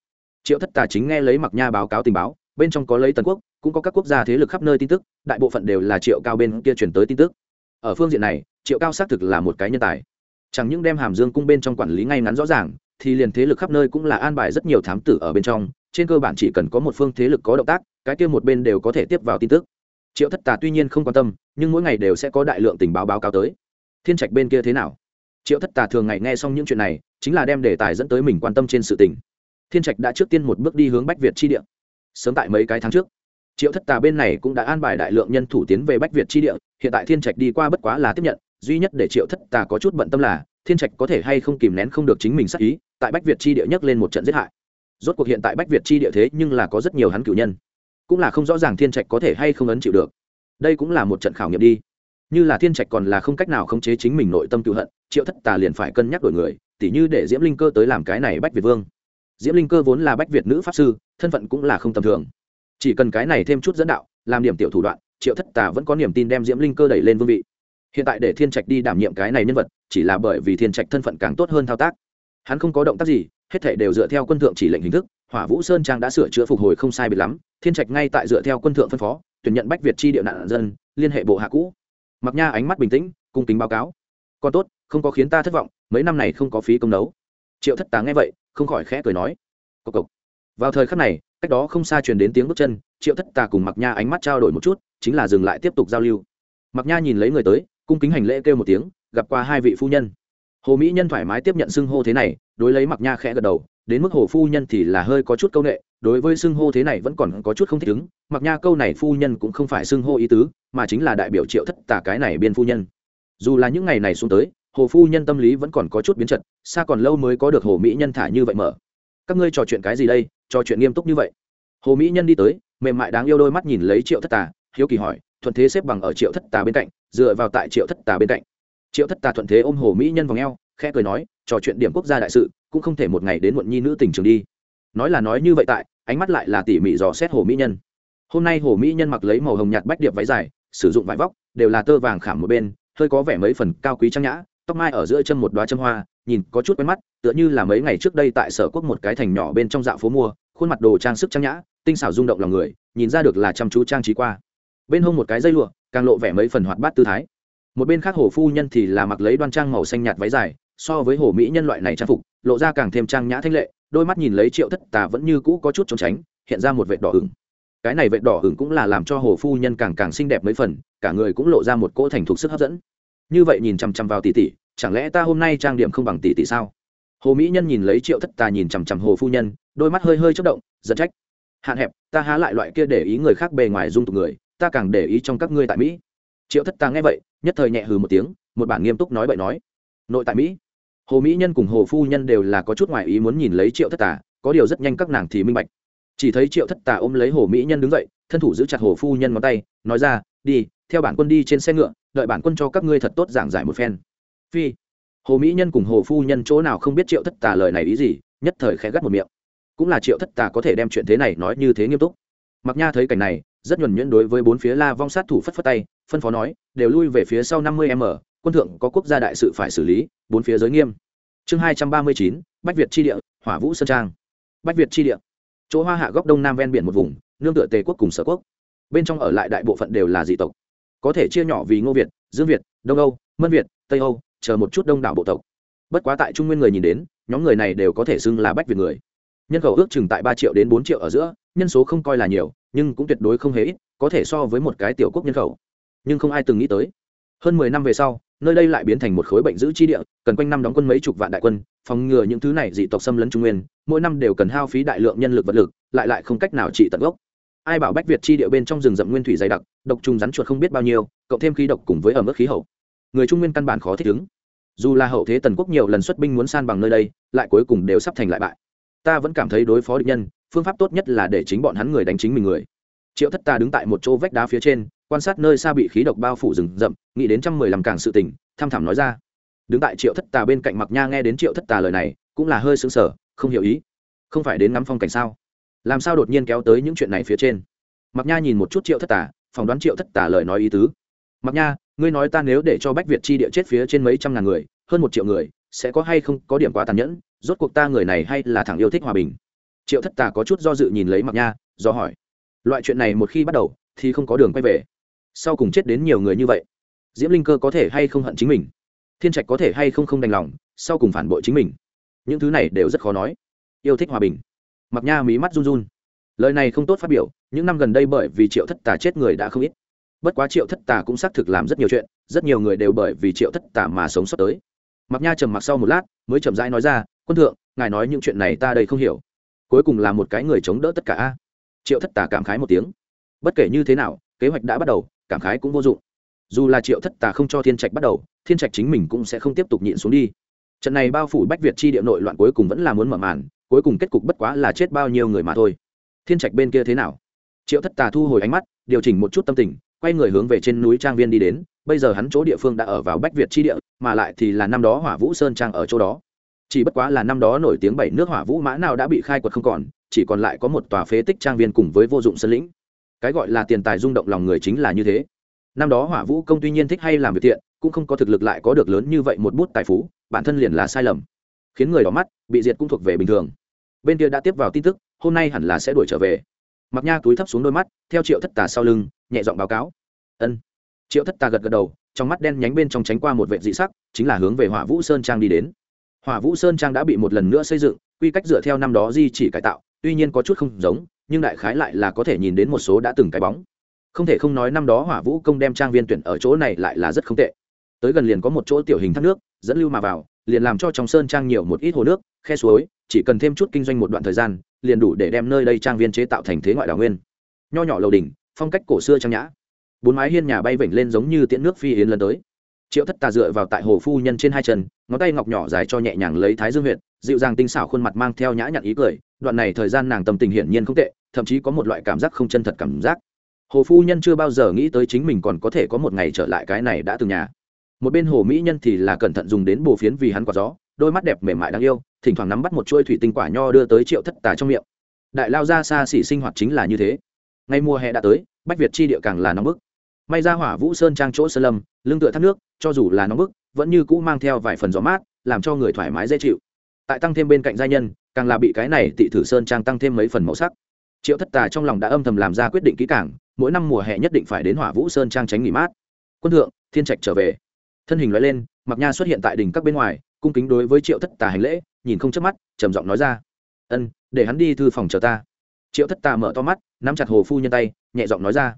Triệu thất tà chính nghe lấy mặc nha báo cáo tình báo bên trong có lấy tần quốc cũng có các quốc gia thế lực khắp nơi tin tức đại bộ phận đều là triệu cao bên kia chuyển tới tin tức ở phương diện này, triệu cao xác thực là một cái nhân tài. Chẳng những đem hàm dương cung bên trong quản lý ngay ngắn rõ ràng, thì liền thế lực khắp nơi cũng là an bài rất nhiều thám tử ở bên trong, trên cơ bản chỉ cần có một phương thế lực có động tác, cái kia một bên đều có thể tiếp vào tin tức. Triệu thất tà tuy nhiên không quan tâm, nhưng mỗi ngày đều sẽ có đại lượng tình báo báo cáo tới. Thiên trạch bên kia thế nào? Triệu thất tà thường ngày nghe xong những chuyện này, chính là đem đề tài dẫn tới mình quan tâm trên sự tình. Thiên trạch đã trước tiên một bước đi hướng bách việt chi địa. Sớm tại mấy cái tháng trước, triệu thất tà bên này cũng đã an bài đại lượng nhân thủ tiến về bách việt chi địa hiện tại thiên trạch đi qua bất quá là tiếp nhận, duy nhất để triệu thất tà có chút bận tâm là, thiên trạch có thể hay không kìm nén không được chính mình sắc ý, tại bách việt chi địa nhấc lên một trận giết hại. Rốt cuộc hiện tại bách việt chi địa thế nhưng là có rất nhiều hắn cử nhân. Cũng là không rõ ràng thiên trạch có thể hay không ấn chịu được. Đây cũng là một trận khảo nghiệm đi. Như là thiên trạch còn là không cách nào khống chế chính mình nội tâm cựu hận, triệu thất tà liền phải cân nhắc đổi người, tỉ như để diễm linh cơ tới làm cái này bách việt vương. Diễm linh cơ vốn là bách việt nữ pháp sư, thân phận cũng là không tầm thường. Chỉ cần cái này thêm chút dẫn đạo, làm điểm tiểu thủ đoạn triệu thất tà vẫn có niềm tin đem diễm linh cơ đẩy lên vương vị. Hiện tại để thiên trạch đi đảm nhiệm cái này nhân vật, chỉ là bởi vì thiên trạch thân phận càng tốt hơn thao tác. Hắn không có động tác gì, hết thể đều dựa theo quân thượng chỉ lệnh hình thức, hỏa vũ sơn trang đã sửa chữa phục hồi không sai biệt lắm, thiên trạch ngay tại dựa theo quân thượng phân phó, tuyển nhận bách việt chi địa nạn dân, liên hệ bộ hạ cũ. Mặc nha ánh mắt bình tĩnh, cung kính báo cáo. Còn tốt, không có khiến ta thất vọng, mấy năm này không có phí công đấu. Triệu thất tá nghe vậy, không khỏi khẽ cười nói. Cộc cộc. Vào thời khắc này, cách đó không xa truyền đến tiếng bước chân, triệu thất tà cùng mặc nha ánh mắt trao đổi một chút chính là dừng lại tiếp tục giao lưu. Mặc nha nhìn lấy người tới, cung kính hành lễ kêu một tiếng, gặp qua hai vị phu nhân. Hồ mỹ nhân thoải mái tiếp nhận xưng hô thế này, đối lấy mặc nha khẽ gật đầu, đến mức hồ phu nhân thì là hơi có chút c â u n ệ đối với xưng hô thế này vẫn còn có chút không thích ứng mặc nha câu này phu nhân cũng không phải xưng hô ý tứ, mà chính là đại biểu triệu thất Tả cái này biên phu nhân. Dù là những ngày này xuống tới, hồ phu nhân tâm lý vẫn còn có chút biến trật xa còn lâu mới có được hồ mỹ nhân thả như vậy mở. Các ngươi trò chuyện cái gì đây, trò chuyện nghiêm túc như vậy? Hồ mỹ nhân đi tới, mềm mại đáng yêu đôi mắt nhìn lấy triệu thất Tả hiếu kỳ hỏi, thuận thế xếp bằng ở triệu thất tà bên cạnh, dựa vào tại triệu thất tà bên cạnh? Triệu thất tà thuận thế ôm hồ mỹ nhân v ò khẽ cười nói, trò chuyện điểm quốc gia đại sự, cũng không thể một ngày đến muộn nhi nữ tình trường đi. Nói là nói như vậy tại, ánh mắt lại là tỉ mỉ dò xét hồ mỹ nhân. Hôm nay hồ mỹ nhân mặc lấy màu hồng nhạt bách điệp váy dài, sử dụng vải vóc, đều là tơ vàng khảm một bên, hơi có vẻ mấy phần cao quý trang nhã, tóc mai ở giữa chân một đoá châm hoa, nhìn có chút quen mắt, tựa như là mấy ngày trước đây tại sở quốc một cái thành nhỏ bên trong dạo phố mua, khuôn mặt đồ trang sức trang nhã, tinh xảo rung động lòng người, nhìn ra được là chăm chú trang trí qua bên hông một cái dây lụa, càng lộ vẻ mấy phần hoạt bát tư thái. Một bên khác hồ phu nhân thì là mặc lấy đoan trang màu xanh nhạt váy dài, so với hồ mỹ nhân loại này trang phục, lộ ra càng thêm trang nhã thanh lệ, đôi mắt nhìn lấy triệu thất tà vẫn như cũ có chút trốn tránh, hiện ra một vệt đỏ ửng. Cái này vệt đỏ ửng cũng là làm cho hồ phu nhân càng càng xinh đẹp mấy phần, cả người cũng lộ ra một cỗ thành thục sức hấp dẫn. Như vậy nhìn chằm chằm vào tỷ tỷ, chẳng lẽ ta hôm nay trang điểm không bằng tỷ tỷ sao? Hồ mỹ nhân nhìn lấy triệu thất tà nhìn chằm chằm hồ phu nhân, đôi mắt hơi hơi chất động, giật trách. Hạn hẹp, ta há lại loại kia để ý người khác bề ngoài dung tục người ta càng để ý trong các ngươi tại mỹ. Triệu thất ta nghe vậy, nhất thời nhẹ hừ một tiếng, một bản nghiêm túc nói bậy nói. Nội tại mỹ. Hồ mỹ nhân cùng hồ phu nhân đều là có chút ngoại ý muốn nhìn lấy triệu thất tà có điều rất nhanh các nàng thì minh bạch. Chỉ thấy triệu thất tà ôm lấy hồ mỹ nhân đứng dậy, thân thủ giữ chặt hồ phu nhân ngón tay, nói ra, đi, theo bản quân đi trên xe ngựa, đợi bản quân cho các ngươi thật tốt giảng giải một phen. Phi. Hồ mỹ nhân cùng hồ phu nhân chỗ nào không biết triệu thất tà lời này ý gì, nhất thời khẽ gắt một miệng. Cũng là triệu thất tà có thể đem chuyện thế này nói như thế nghiêm túc. Mặc nha thấy cảnh này rất nhuần nhuyễn đối với bốn phía la vong sát thủ phất phất tay, phân phó nói, đều lui về phía sau năm mươi m, quân thượng có quốc gia đại sự phải xử lý, bốn phía giới nghiêm. Chương hai trăm ba mươi chín, bách việt tri địa, hỏa vũ sơn trang. Bách việt tri địa. Chỗ hoa hạ góc đông nam ven biển một vùng, nương tựa tề quốc cùng sở quốc. Bên trong ở lại đại bộ phận đều là dị tộc. Có thể chia nhỏ vì ngô việt, dương việt, đông âu, mân việt, tây âu, chờ một chút đông đảo bộ tộc. Bất quá tại trung nguyên người nhìn đến, nhóm người này đều có thể xưng là bách việt người. Nhân khẩu ước chừng tại ba triệu đến bốn triệu ở giữa, nhân số không coi là nhiều nhưng cũng tuyệt đối không hề ít, có thể so với một cái tiểu quốc nhân khẩu. Nhưng không ai từng nghĩ tới. Hơn mười năm về sau, nơi đây lại biến thành một khối bệnh giữ chi địa, cần quanh năm đóng quân mấy chục vạn đại quân, phòng ngừa những thứ này dị tộc xâm lấn trung nguyên, mỗi năm đều cần hao phí đại lượng nhân lực vật lực, lại lại không cách nào trị tận gốc. Ai bảo bách việt chi địa bên trong rừng rậm nguyên thủy dày đặc, độc trùng rắn chuột không biết bao nhiêu, cộng thêm khí độc cùng với ở mức khí hậu. Người trung nguyên căn bản khó thích ứng. Dù là hậu thế tần quốc nhiều lần xuất binh muốn san bằng nơi đây, lại cuối cùng đều sắp thành lại bại. Ta vẫn cảm thấy đối phó địch nhân phương pháp tốt nhất là để chính bọn hắn người đánh chính mình người. Triệu thất ta đứng tại một chỗ vách đá phía trên, quan sát nơi xa bị khí độc bao phủ rừng rậm, nghĩ đến trăm mười làm càng sự tình, tham thảm nói ra. Đứng tại triệu thất tà bên cạnh mặc nha nghe đến triệu thất tà lời này, cũng là hơi xứng sở không hiểu ý. Không phải đến ngắm phong cảnh sao? Làm sao đột nhiên kéo tới những chuyện này phía trên? Mặc nha nhìn một chút triệu thất tà phỏng đoán triệu thất tà lời nói ý tứ. Mặc nha, ngươi nói ta nếu để cho bách việt chi địa chết phía trên mấy trăm ngàn người, hơn một triệu người, sẽ có hay không có điểm quá tàn nhẫn? Rốt cuộc ta người này hay là thằng yêu thích hòa bình? Triệu thất tà có chút do dự nhìn lấy mặc nha, do hỏi, loại chuyện này một khi bắt đầu thì không có đường quay về. Sau cùng chết đến nhiều người như vậy, diễm linh cơ có thể hay không hận chính mình? Thiên trạch có thể hay không không đành lòng, sau cùng phản bội chính mình? Những thứ này đều rất khó nói. Yêu thích hòa bình. Mặc nha mí mắt run run. Lời này không tốt phát biểu, những năm gần đây bởi vì triệu thất tà chết người đã không ít. Bất quá triệu thất tà cũng xác thực làm rất nhiều chuyện, rất nhiều người đều bởi vì triệu thất tà mà sống sót tới. Mặc nha trầm mặc sau một lát, mới chậm rãi nói ra, quân thượng, ngài nói những chuyện này ta đây không hiểu cuối cùng là một cái người chống đỡ tất cả a. Triệu thất tà cảm khái một tiếng. Bất kể như thế nào, kế hoạch đã bắt đầu, cảm khái cũng vô dụng. Dù là triệu thất tà không cho thiên trạch bắt đầu, thiên trạch chính mình cũng sẽ không tiếp tục nhịn xuống đi. Trận này bao phủ bách việt chi địa nội loạn cuối cùng vẫn là muốn mở màn, cuối cùng kết cục bất quá là chết bao nhiêu người mà thôi. Thiên trạch bên kia thế nào? Triệu thất tà thu hồi ánh mắt, điều chỉnh một chút tâm tình, quay người hướng về trên núi trang viên đi đến. Bây giờ hắn chỗ địa phương đã ở vào bách việt chi địa, mà lại thì là năm đó hỏa vũ sơn trang ở chỗ đó chỉ bất quá là năm đó nổi tiếng bảy nước hỏa vũ mã nào đã bị khai quật không còn, chỉ còn lại có một tòa phế tích trang viên cùng với vô dụng sân lĩnh. Cái gọi là tiền tài rung động lòng người chính là như thế. Năm đó hỏa vũ công tuy nhiên thích hay làm việc thiện, cũng không có thực lực lại có được lớn như vậy một bút tài phú, bản thân liền là sai lầm. Khiến người đỏ mắt, bị diệt cũng thuộc về bình thường. Bên kia đã tiếp vào tin tức, hôm nay hẳn là sẽ đuổi trở về. Mặc nha túi thấp xuống đôi mắt, theo triệu thất tà sau lưng, nhẹ giọng báo cáo. Ân. Triệu thất tà gật gật đầu, trong mắt đen nhánh bên trong tránh qua một vệ dị sắc, chính là hướng về hỏa vũ sơn trang đi đến hỏa vũ sơn trang đã bị một lần nữa xây dựng, quy cách dựa theo năm đó di chỉ cải tạo, tuy nhiên có chút không giống, nhưng đại khái lại là có thể nhìn đến một số đã từng cái bóng. Không thể không nói năm đó hỏa vũ công đem trang viên tuyển ở chỗ này lại là rất không tệ. Tới gần liền có một chỗ tiểu hình thác nước, dẫn lưu mà vào, liền làm cho trong sơn trang nhiều một ít hồ nước, khe suối, chỉ cần thêm chút kinh doanh một đoạn thời gian, liền đủ để đem nơi đây trang viên chế tạo thành thế ngoại đảo nguyên. Nho nhỏ lầu đỉnh, phong cách cổ xưa trang nhã. Bốn mái hiên nhà bay vểnh lên giống như tiễn nước phi yến lần tới triệu thất tà dựa vào tại hồ phu nhân trên hai chân, ngón tay ngọc nhỏ dài cho nhẹ nhàng lấy thái dương huyện dịu dàng tinh xảo khuôn mặt mang theo nhã nhặn ý cười, đoạn này thời gian nàng tâm tình hiển nhiên không tệ, thậm chí có một loại cảm giác không chân thật cảm giác. Hồ phu nhân chưa bao giờ nghĩ tới chính mình còn có thể có một ngày trở lại cái này đã từng nhà. Một bên hồ mỹ nhân thì là cẩn thận dùng đến bồ phiến vì hắn quả gió, đôi mắt đẹp mềm mại đáng yêu, thỉnh thoảng nắm bắt một chuôi thủy tinh quả nho đưa tới triệu thất tà trong miệng. Đại lao ra xa xỉ sinh hoạt chính là như thế. Ngay mùa hè đã tới, bách việt chi địa càng là nóng bức may ra hỏa vũ sơn trang chỗ sơn lâm, lưng tựa thác nước, cho dù là nóng bức, vẫn như cũ mang theo vài phần gió mát, làm cho người thoải mái dễ chịu. Tại tăng thêm bên cạnh gia nhân, càng là bị cái này tị thử sơn trang tăng thêm mấy phần màu sắc. Triệu thất tà trong lòng đã âm thầm làm ra quyết định kỹ càng, mỗi năm mùa hè nhất định phải đến hỏa vũ sơn trang tránh nghỉ mát. Quân thượng, thiên trạch trở về. Thân hình loại lên, mặc nha xuất hiện tại đỉnh các bên ngoài, cung kính đối với triệu thất tà hành lễ, nhìn không chớp mắt, trầm giọng nói ra. Ân, để hắn đi thư phòng chờ ta. Triệu thất tà mở to mắt, nắm chặt hồ phu nhân tay, nhẹ giọng nói ra.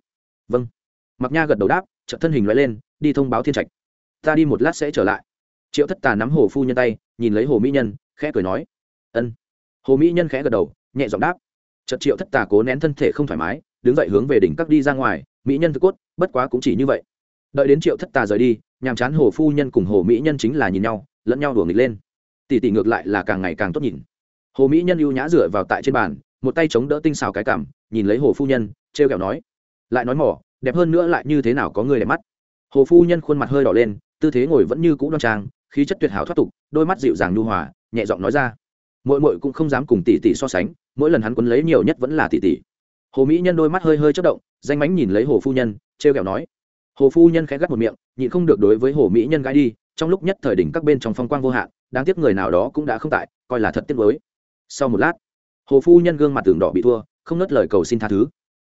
Vâng mặc nha gật đầu đáp, chợt thân hình loại lên, đi thông báo thiên trạch. Ta đi một lát sẽ trở lại. Triệu thất tà nắm hồ phu nhân tay, nhìn lấy hồ mỹ nhân, khẽ cười nói, ân. Hồ mỹ nhân khẽ gật đầu, nhẹ giọng đáp. Chợt triệu thất tà cố nén thân thể không thoải mái, đứng dậy hướng về đỉnh các đi ra ngoài, mỹ nhân thực cốt, bất quá cũng chỉ như vậy. Đợi đến triệu thất tà rời đi, nhàm chán hồ phu nhân cùng hồ mỹ nhân chính là nhìn nhau, lẫn nhau đùa nghịch lên. Tỷ tỷ ngược lại là càng ngày càng tốt nhìn. Hồ mỹ nhân ưu nhã dựa vào tại trên bàn, một tay chống đỡ tinh xào cái cảm, nhìn lấy hồ phu nhân t r e o kẹo nói, lại nói mỏ đẹp hơn nữa lại như thế nào có người đẹp mắt. Hồ phu nhân khuôn mặt hơi đỏ lên, tư thế ngồi vẫn như cũ đoan trang, khí chất tuyệt hảo thoát tục, đôi mắt dịu dàng nhu hòa, nhẹ giọng nói ra. Mỗi mỗi cũng không dám cùng tỷ tỷ so sánh, mỗi lần hắn quấn lấy nhiều nhất vẫn là tỷ tỷ. Hồ mỹ nhân đôi mắt hơi hơi chất động, danh mánh nhìn lấy hồ phu nhân t r e o kẹo nói. Hồ phu nhân khẽ gắt một miệng, nhịn không được đối với hồ mỹ nhân gái đi, trong lúc nhất thời đỉnh các bên trong phong quang vô hạn, đáng tiếc người nào đó cũng đã không tại, coi là thật tiếc mới sau một lát, hồ phu nhân gương mặt tường đỏ bị thua, không nớt lời cầu xin tha thứ.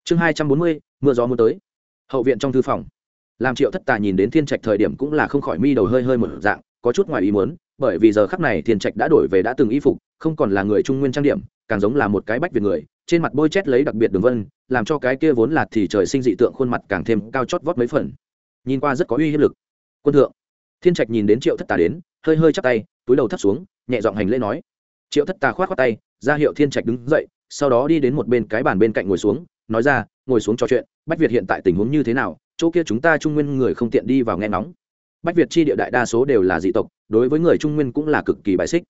Chương hai trăm bốn mươi, mưa gió muốn tới hậu viện trong thư phòng. Làm triệu thất tà nhìn đến thiên trạch thời điểm cũng là không khỏi mi đầu hơi hơi một dạng, có chút ngoài ý muốn, bởi vì giờ khắp này thiên trạch đã đổi về đã từng y phục, không còn là người trung nguyên trang điểm, càng giống là một cái bách việt người, trên mặt bôi chét lấy đặc biệt đường vân, làm cho cái kia vốn là thì trời sinh dị tượng khuôn mặt càng thêm cao chót vót mấy phần. Nhìn qua rất có uy hiếp lực. Quân thượng. Thiên trạch nhìn đến triệu thất tà đến, hơi hơi chắp tay, túi đầu thắt xuống, nhẹ giọng hành lễ nói. Triệu thất tà khoát khoát tay, ra hiệu thiên trạch đứng dậy, sau đó đi đến một bên cái bàn bên cạnh ngồi xuống, nói ra ngồi xuống trò chuyện, bách việt hiện tại tình huống như thế nào? Chỗ kia chúng ta trung nguyên người không tiện đi vào nghe nóng bách việt chi địa đại đa số đều là dị tộc, đối với người trung nguyên cũng là cực kỳ bài xích.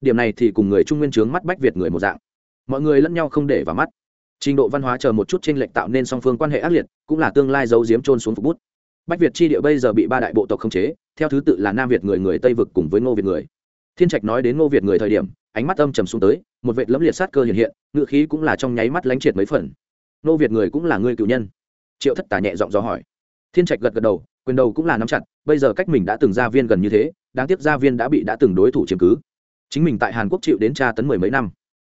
Điểm này thì cùng người trung nguyên chướng mắt bách việt người một dạng. Mọi người lẫn nhau không để vào mắt. Trình độ văn hóa chờ một chút t r ê n lệch tạo nên song phương quan hệ ác liệt, cũng là tương lai giấu giếm trôn xuống phục bút. Bách việt chi địa bây giờ bị ba đại bộ tộc khống chế, theo thứ tự là nam việt người người tây vực cùng với ngô việt người. Thiên trạch nói đến ngô việt người thời điểm, ánh mắt âm trầm xuống tới, một vệ lẫm liệt sát cơ hiện hiện ngự khí cũng là trong nháy mắt lánh triệt mấy phần. Nô việt người cũng là người cựu nhân. Triệu thất tả nhẹ giọng do hỏi. Thiên trạch gật gật đầu, quyền đầu cũng là nắm chặt, bây giờ cách mình đã từng gia viên gần như thế, đáng tiếc gia viên đã bị đã từng đối thủ chiếm cứ. Chính mình tại hàn quốc chịu đến tra tấn mười mấy năm,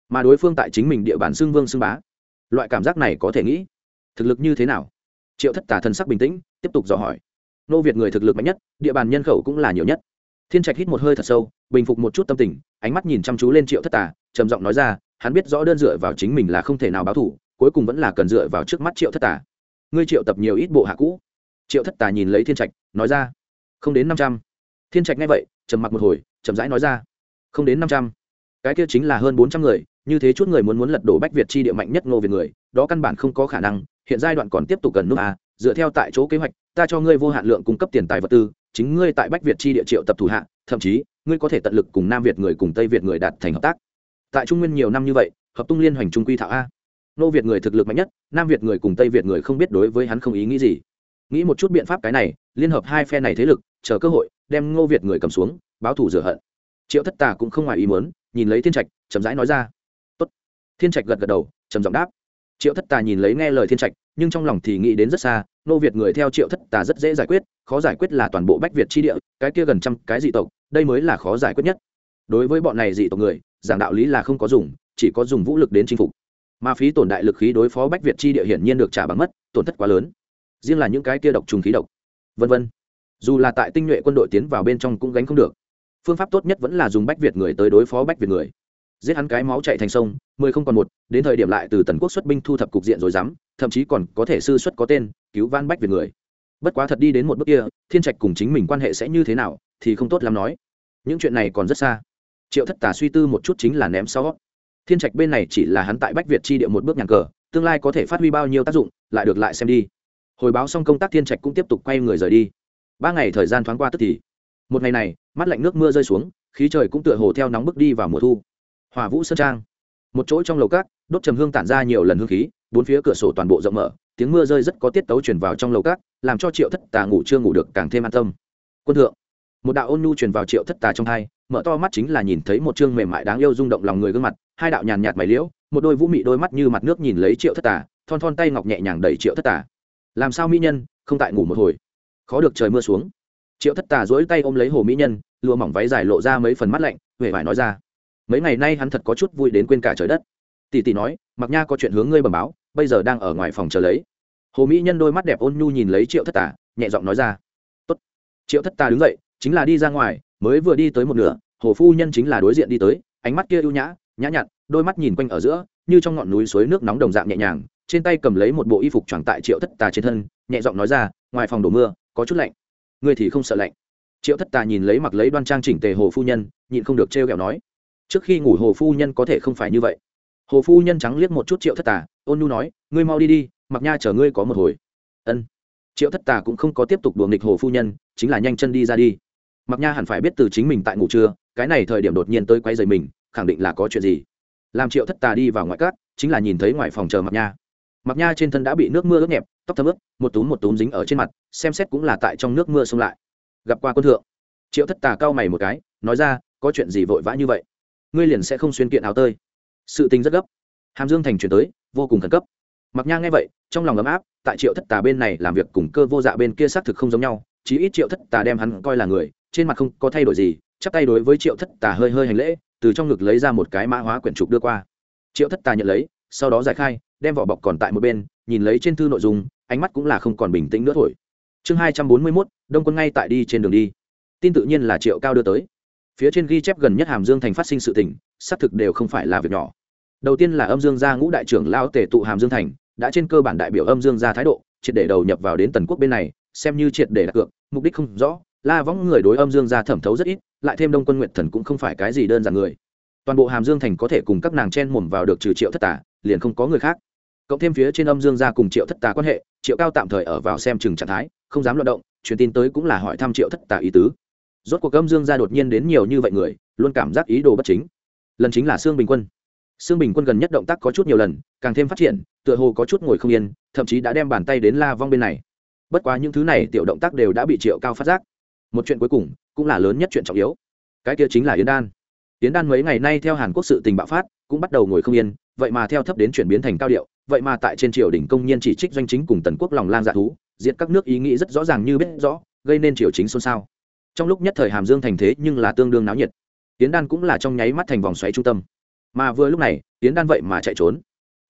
mà đối phương tại chính mình địa bàn xưng vương xưng bá. Loại cảm giác này có thể nghĩ, thực lực như thế nào? Triệu thất tả thân sắc bình tĩnh, tiếp tục dò hỏi. Nô việt người thực lực mạnh nhất, địa bàn nhân khẩu cũng là nhiều nhất. Thiên trạch hít một hơi thật sâu, bình phục một chút tâm tình, ánh mắt nhìn chăm chú lên triệu thất tả trầm giọng nói ra, hắn biết rõ đơn dựa vào chính mình là không thể nào báo thủ cuối cùng vẫn là cần dựa vào trước mắt triệu thất tà. ngươi triệu tập nhiều ít bộ hạ cũ. Triệu thất tà nhìn lấy thiên trạch, nói ra, không đến năm trăm. Thiên trạch nghe vậy, trầm mặc một hồi, chậm rãi nói ra, không đến năm trăm. Cái kia chính là hơn bốn trăm người, như thế chút người muốn muốn lật đổ bách việt chi địa mạnh nhất ngô về người, đó căn bản không có khả năng, hiện giai đoạn còn tiếp tục cần nước a, dựa theo tại chỗ kế hoạch, ta cho ngươi vô hạn lượng cung cấp tiền tài vật tư, chính ngươi tại bách việt chi địa triệu tập thủ hạ, thậm chí, ngươi có thể tận lực cùng nam việt người cùng tây việt người đạt thành hợp tác. Tại trung nguyên nhiều năm như vậy, hợp tung liên hoành trung quy thảo a nô việt người thực lực mạnh nhất, nam việt người cùng tây việt người không biết đối với hắn không ý nghĩ gì. Nghĩ một chút biện pháp cái này, liên hợp hai phe này thế lực, chờ cơ hội, đem ngô việt người cầm xuống, báo thù rửa hận. Triệu thất tà cũng không ngoài ý muốn, nhìn lấy thiên trạch, chậm rãi nói ra. Tốt. thiên trạch gật gật đầu, trầm giọng đáp. Triệu thất tà nhìn lấy nghe lời thiên trạch, nhưng trong lòng thì nghĩ đến rất xa, Ngô việt người theo triệu thất tà rất dễ giải quyết, khó giải quyết là toàn bộ bách việt tri địa, cái kia gần trăm cái dị tộc, đây mới là khó giải quyết nhất. Đối với bọn này dị tộc người, giảng đạo lý là không có dùng, chỉ có dùng vũ lực đến chinh phục ma phí tổn đại lực khí đối phó bách việt chi địa hiển nhiên được trả bằng mất, tổn thất quá lớn. Riêng là những cái kia độc trùng khí độc, vân vân. Dù là tại tinh nhuệ quân đội tiến vào bên trong cũng gánh không được. Phương pháp tốt nhất vẫn là dùng bách việt người tới đối phó bách việt người. Giết hắn cái máu chạy thành sông, mười không còn một, đến thời điểm lại từ tần quốc xuất binh thu thập cục diện rồi dám, thậm chí còn có thể sư xuất có tên, cứu van bách việt người. Bất quá thật đi đến một bước kia, thiên trạch cùng chính mình quan hệ sẽ như thế nào, thì không tốt lắm nói. Những chuyện này còn rất xa. Triệu thất tả suy tư một chút chính là ném sau thiên trạch bên này chỉ là hắn tại bách việt chi địa một bước nhàn cờ, tương lai có thể phát huy bao nhiêu tác dụng, lại được lại xem đi. Hồi báo xong công tác thiên trạch cũng tiếp tục quay người rời đi. Ba ngày thời gian thoáng qua tức thì, một ngày này, mắt lạnh nước mưa rơi xuống, khí trời cũng tựa hồ theo nóng bức đi vào mùa thu. Hòa vũ sơn trang, một chỗ trong lầu cát, đốt trầm hương tản ra nhiều lần hương khí, bốn phía cửa sổ toàn bộ rộng mở, tiếng mưa rơi rất có tiết tấu truyền vào trong lầu cát, làm cho triệu thất tà ngủ chưa ngủ được càng thêm an tâm. Quân thượng, một đạo ôn nhu truyền vào triệu thất tà trong hai, mở to mắt chính là nhìn thấy một chương mềm mại đáng yêu rung động lòng người gương mặt hai đạo nhàn nhạt mày liễu, một đôi vũ mị đôi mắt như mặt nước nhìn lấy triệu thất tà, thon thon tay ngọc nhẹ nhàng đẩy triệu thất tà. Làm sao mỹ nhân, không tại ngủ một hồi? Khó được trời mưa xuống. Triệu thất tà dỗi tay ôm lấy hồ mỹ nhân, lụa mỏng váy dài lộ ra mấy phần mắt lạnh huệ vải nói ra. Mấy ngày nay hắn thật có chút vui đến quên cả trời đất. Tỷ tỷ nói, mặc nha có chuyện hướng ngươi bẩm báo, bây giờ đang ở ngoài phòng chờ lấy. Hồ mỹ nhân đôi mắt đẹp ôn nhu nhìn lấy triệu thất tà, nhẹ giọng nói ra. Tốt. triệu thất tà đứng dậy, chính là đi ra ngoài, mới vừa đi tới một nửa, hồ phu nhân chính là đối diện đi tới, ánh mắt kia ưu nhã nhã nhặn, đôi mắt nhìn quanh ở giữa, như trong ngọn núi suối nước nóng đồng dạng nhẹ nhàng, trên tay cầm lấy một bộ y phục tròn tại triệu thất tà trên thân, nhẹ giọng nói ra, ngoài phòng đổ mưa, có chút lạnh. Ngươi thì không sợ lạnh. Triệu thất tà nhìn lấy mặc lấy đoan trang chỉnh tề hồ phu nhân, nhịn không được trêu ghẹo nói, trước khi ngủ hồ phu nhân có thể không phải như vậy. Hồ phu nhân trắng liếc một chút triệu thất tà, ôn nhu nói, ngươi mau đi đi, mặc nha chờ ngươi có một hồi. Ân. Triệu thất tà cũng không có tiếp tục đùa nghịch hồ phu nhân, chính là nhanh chân đi ra đi. Mặc nha hẳn phải biết từ chính mình tại ngủ trưa, cái này thời điểm đột nhiên tới quay dày mình khẳng định là có chuyện gì. Làm triệu thất tà đi vào ngoại cát, chính là nhìn thấy ngoài phòng chờ mặc nha. Mặc nha trên thân đã bị nước mưa ướt nhẹp, tóc thấm ướt, một túm một túm dính ở trên mặt, xem xét cũng là tại trong nước mưa xông lại. Gặp qua quân thượng, triệu thất tà cau mày một cái, nói ra, có chuyện gì vội vã như vậy? Ngươi liền sẽ không xuyên kiện áo tơi. Sự tình rất gấp. Hàm dương thành chuyển tới, vô cùng khẩn cấp. Mặc nha nghe vậy, trong lòng ấm áp, tại triệu thất tà bên này làm việc cùng cơ vô dạ bên kia xác thực không giống nhau, chí ít triệu thất tà đem hắn coi là người, trên mặt không có thay đổi gì, chắp tay đối với triệu thất tà hơi hơi hành lễ từ trong ngực lấy ra một cái mã hóa quyển trục đưa qua. Triệu thất tà nhận lấy, sau đó giải khai, đem vỏ bọc còn tại một bên, nhìn lấy trên thư nội dung, ánh mắt cũng là không còn bình tĩnh nữa thổi chương hai trăm bốn mươi mốt, đông quân ngay tại đi trên đường đi. Tin tự nhiên là triệu cao đưa tới. Phía trên ghi chép gần nhất hàm dương thành phát sinh sự tình, xác thực đều không phải là việc nhỏ. Đầu tiên là âm dương gia ngũ đại trưởng lao tề tụ hàm dương thành, đã trên cơ bản đại biểu âm dương gia thái độ, triệt để đầu nhập vào đến tần quốc bên này, xem như triệt để đặt cược, mục đích không rõ, la võng người đối âm dương gia thẩm thấu rất ít lại thêm đông quân nguyện thần cũng không phải cái gì đơn giản người. Toàn bộ hàm dương thành có thể cùng các nàng chen mồm vào được trừ triệu thất tả liền không có người khác. Cộng thêm phía trên âm dương gia cùng triệu thất tà quan hệ, triệu cao tạm thời ở vào xem chừng trạng thái, không dám loạt động, truyền tin tới cũng là hỏi thăm triệu thất tà ý tứ. Rốt cuộc âm dương gia đột nhiên đến nhiều như vậy người, luôn cảm giác ý đồ bất chính. Lần chính là sương bình quân. Sương bình quân gần nhất động tác có chút nhiều lần, càng thêm phát triển, tựa hồ có chút ngồi không yên, thậm chí đã đem bàn tay đến la vong bên này. Bất quá những thứ này tiểu động tác đều đã bị triệu cao phát giác một chuyện cuối cùng cũng là lớn nhất chuyện trọng yếu. Cái kia chính là yến đan. Yến đan mấy ngày nay theo hàn quốc sự tình bạo phát, cũng bắt đầu ngồi không yên, vậy mà theo thấp đến chuyển biến thành cao điệu, vậy mà tại trên triều đình công nhiên chỉ trích doanh chính cùng tần quốc lòng lang dạ thú, diệt các nước ý nghĩ rất rõ ràng như biết rõ, gây nên triều chính xôn xao. Trong lúc nhất thời hàm dương thành thế nhưng là tương đương náo nhiệt. Tiến đan cũng là trong nháy mắt thành vòng xoáy trung tâm. Mà vừa lúc này tiến đan vậy mà chạy trốn.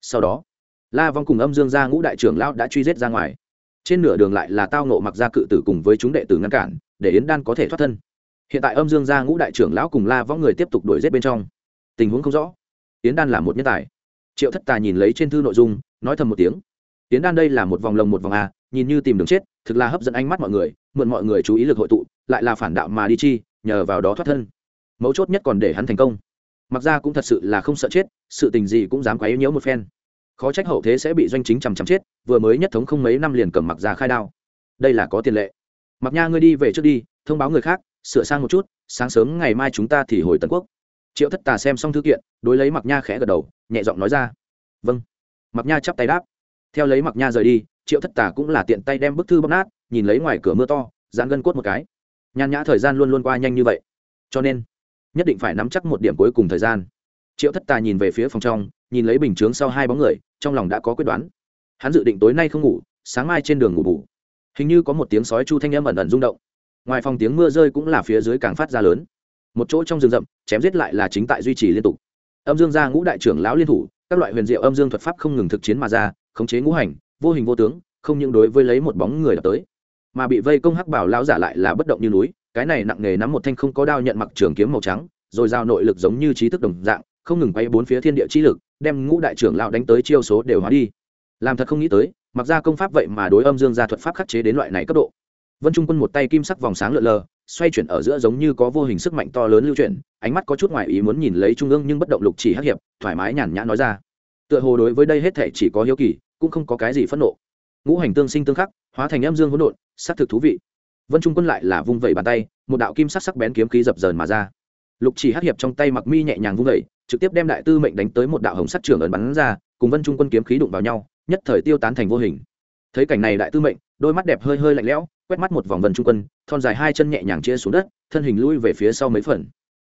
Sau đó, la vong cùng âm dương gia ngũ đại trưởng lão đã truy giết ra ngoài. Trên nửa đường lại là tao nộ mặc ra cự tử cùng với chúng đệ tử ngăn cản để yến đan có thể thoát thân hiện tại âm dương gia ngũ đại trưởng lão cùng la vong người tiếp tục đuổi giết bên trong tình huống không rõ yến đan là một nhân tài triệu thất tà nhìn lấy trên thư nội dung nói thầm một tiếng Yến đan đây là một vòng lồng một vòng a nhìn như tìm đường chết thực là hấp dẫn ánh mắt mọi người mượn mọi người chú ý lực hội tụ lại là phản đạo mà đi chi nhờ vào đó thoát thân mấu chốt nhất còn để hắn thành công mặc ra cũng thật sự là không sợ chết sự tình gì cũng dám quấy nhiễu một phen khó trách hậu thế sẽ bị doanh chính chằm chằm chết vừa mới nhất thống không mấy năm liền cầm mặc ra khai đao đây là có tiền lệ mặc nha ngươi đi về trước đi, thông báo người khác, sửa sang một chút, sáng sớm ngày mai chúng ta thì hồi tần quốc. Triệu thất tà xem xong thư kiện, đối lấy mặc nha khẽ gật đầu, nhẹ giọng nói ra. Vâng. Mặc nha chắp tay đáp. Theo lấy mặc nha rời đi, triệu thất tà cũng là tiện tay đem bức thư bóc nát, nhìn lấy ngoài cửa mưa to dán gân cốt một cái. Nhàn nhã thời gian luôn luôn qua nhanh như vậy. Cho nên, nhất định phải nắm chắc một điểm cuối cùng thời gian. Triệu thất tà nhìn về phía phòng trong, nhìn lấy bình chướng sau hai bóng người, trong lòng đã có quyết đoán. Hắn dự định tối nay không ngủ, sáng mai trên đường ngủ bù hình như có một tiếng sói chu thanh âm ẩn ẩn rung động. Ngoài phòng tiếng mưa rơi cũng là phía dưới càng phát ra lớn. Một chỗ trong rừng rậm, chém giết lại là chính tại duy trì liên tục. Âm dương gia ngũ đại trưởng lão liên thủ, các loại huyền diệu âm dương thuật pháp không ngừng thực chiến mà ra, khống chế ngũ hành, vô hình vô tướng, không những đối với lấy một bóng người đập tới, mà bị vây công hắc bảo lão giả lại là bất động như núi, cái này nặng nghề nắm một thanh không có đao nhận mặc trường kiếm màu trắng, rồi giao nội lực giống như trí thức đồng dạng, không ngừng quay bốn phía thiên địa chi lực, đem ngũ đại trưởng lão đánh tới chiêu số đều hóa đi. Làm thật không nghĩ tới mặc ra công pháp vậy mà đối âm dương gia thuật pháp khắc chế đến loại này cấp độ. Vân trung quân một tay kim sắc vòng sáng lượn lờ, xoay chuyển ở giữa giống như có vô hình sức mạnh to lớn lưu chuyển, ánh mắt có chút ngoài ý muốn nhìn lấy trung ương nhưng bất động lục chỉ hắc hiệp, thoải mái nhàn nhã nói ra. Tựa hồ đối với đây hết thể chỉ có hiếu kỳ, cũng không có cái gì phẫn nộ. Ngũ hành tương sinh tương khắc, hóa thành âm dương hỗn độn xác thực thú vị. Vân trung quân lại là vung vẩy bàn tay, một đạo kim sắc sắc bén kiếm khí dập dờn mà ra. Lục chỉ hắc hiệp trong tay mặc mi nhẹ nhàng vung vẩy, trực tiếp đem đại tư mệnh đánh tới một đạo hồng sắt trưởng ấn bắn ra, cùng vân trung quân kiếm khí đụng vào nhau nhất thời tiêu tán thành vô hình. Thấy cảnh này đại tư mệnh, đôi mắt đẹp hơi hơi lạnh lẽo, quét mắt một vòng vân trung quân, thon dài hai chân nhẹ nhàng chia xuống đất, thân hình lui về phía sau mấy phần.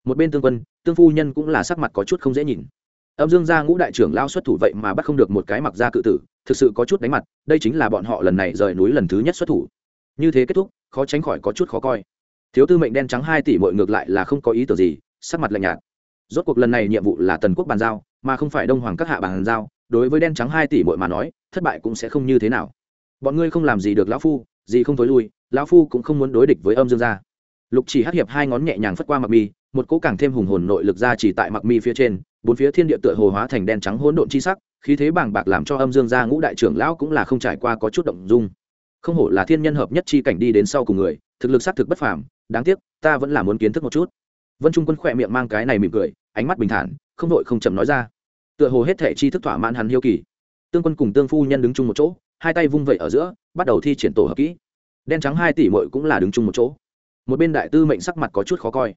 Một bên tương quân, tương phu nhân cũng là sắc mặt có chút không dễ nhìn. Âm dương gia ngũ đại trưởng lao xuất thủ vậy mà bắt không được một cái mặc ra cự tử, thực sự có chút đánh mặt, đây chính là bọn họ lần này rời núi lần thứ nhất xuất thủ. Như thế kết thúc, khó tránh khỏi có chút khó coi. Thiếu tư mệnh đen trắng hai tỷ mọi ngược lại là không có ý tưởng gì, sắc mặt lạnh nhạt. Rốt cuộc lần này nhiệm vụ là tần quốc bàn giao, mà không phải đông hoàng các hạ bàn giao đối với đen trắng hai tỷ muội mà nói, thất bại cũng sẽ không như thế nào. Bọn ngươi không làm gì được lão phu, gì không thối lui, lão phu cũng không muốn đối địch với âm dương gia. Lục chỉ hất hiệp hai ngón nhẹ nhàng phất qua mặc mi, một cỗ càng thêm hùng hồn nội lực ra chỉ tại mặc mi phía trên, bốn phía thiên địa tựa hồ hóa thành đen trắng hỗn độn chi sắc, khí thế bàng bạc làm cho âm dương gia ngũ đại trưởng lão cũng là không trải qua có chút động dung. Không hổ là thiên nhân hợp nhất chi cảnh đi đến sau cùng người, thực lực xác thực bất phàm, đáng tiếc, ta vẫn là muốn kiến thức một chút. Vân trung quân khỏe miệng mang cái này mỉm cười, ánh mắt bình thản, không đội không chậm nói ra tựa hồ hết thể chi thức thỏa mãn hắn hiếu kỳ. Tương quân cùng tương phu nhân đứng chung một chỗ, hai tay vung vẩy ở giữa, bắt đầu thi triển tổ hợp kỹ. Đen trắng hai tỷ mội cũng là đứng chung một chỗ. Một bên đại tư mệnh sắc mặt có chút khó coi.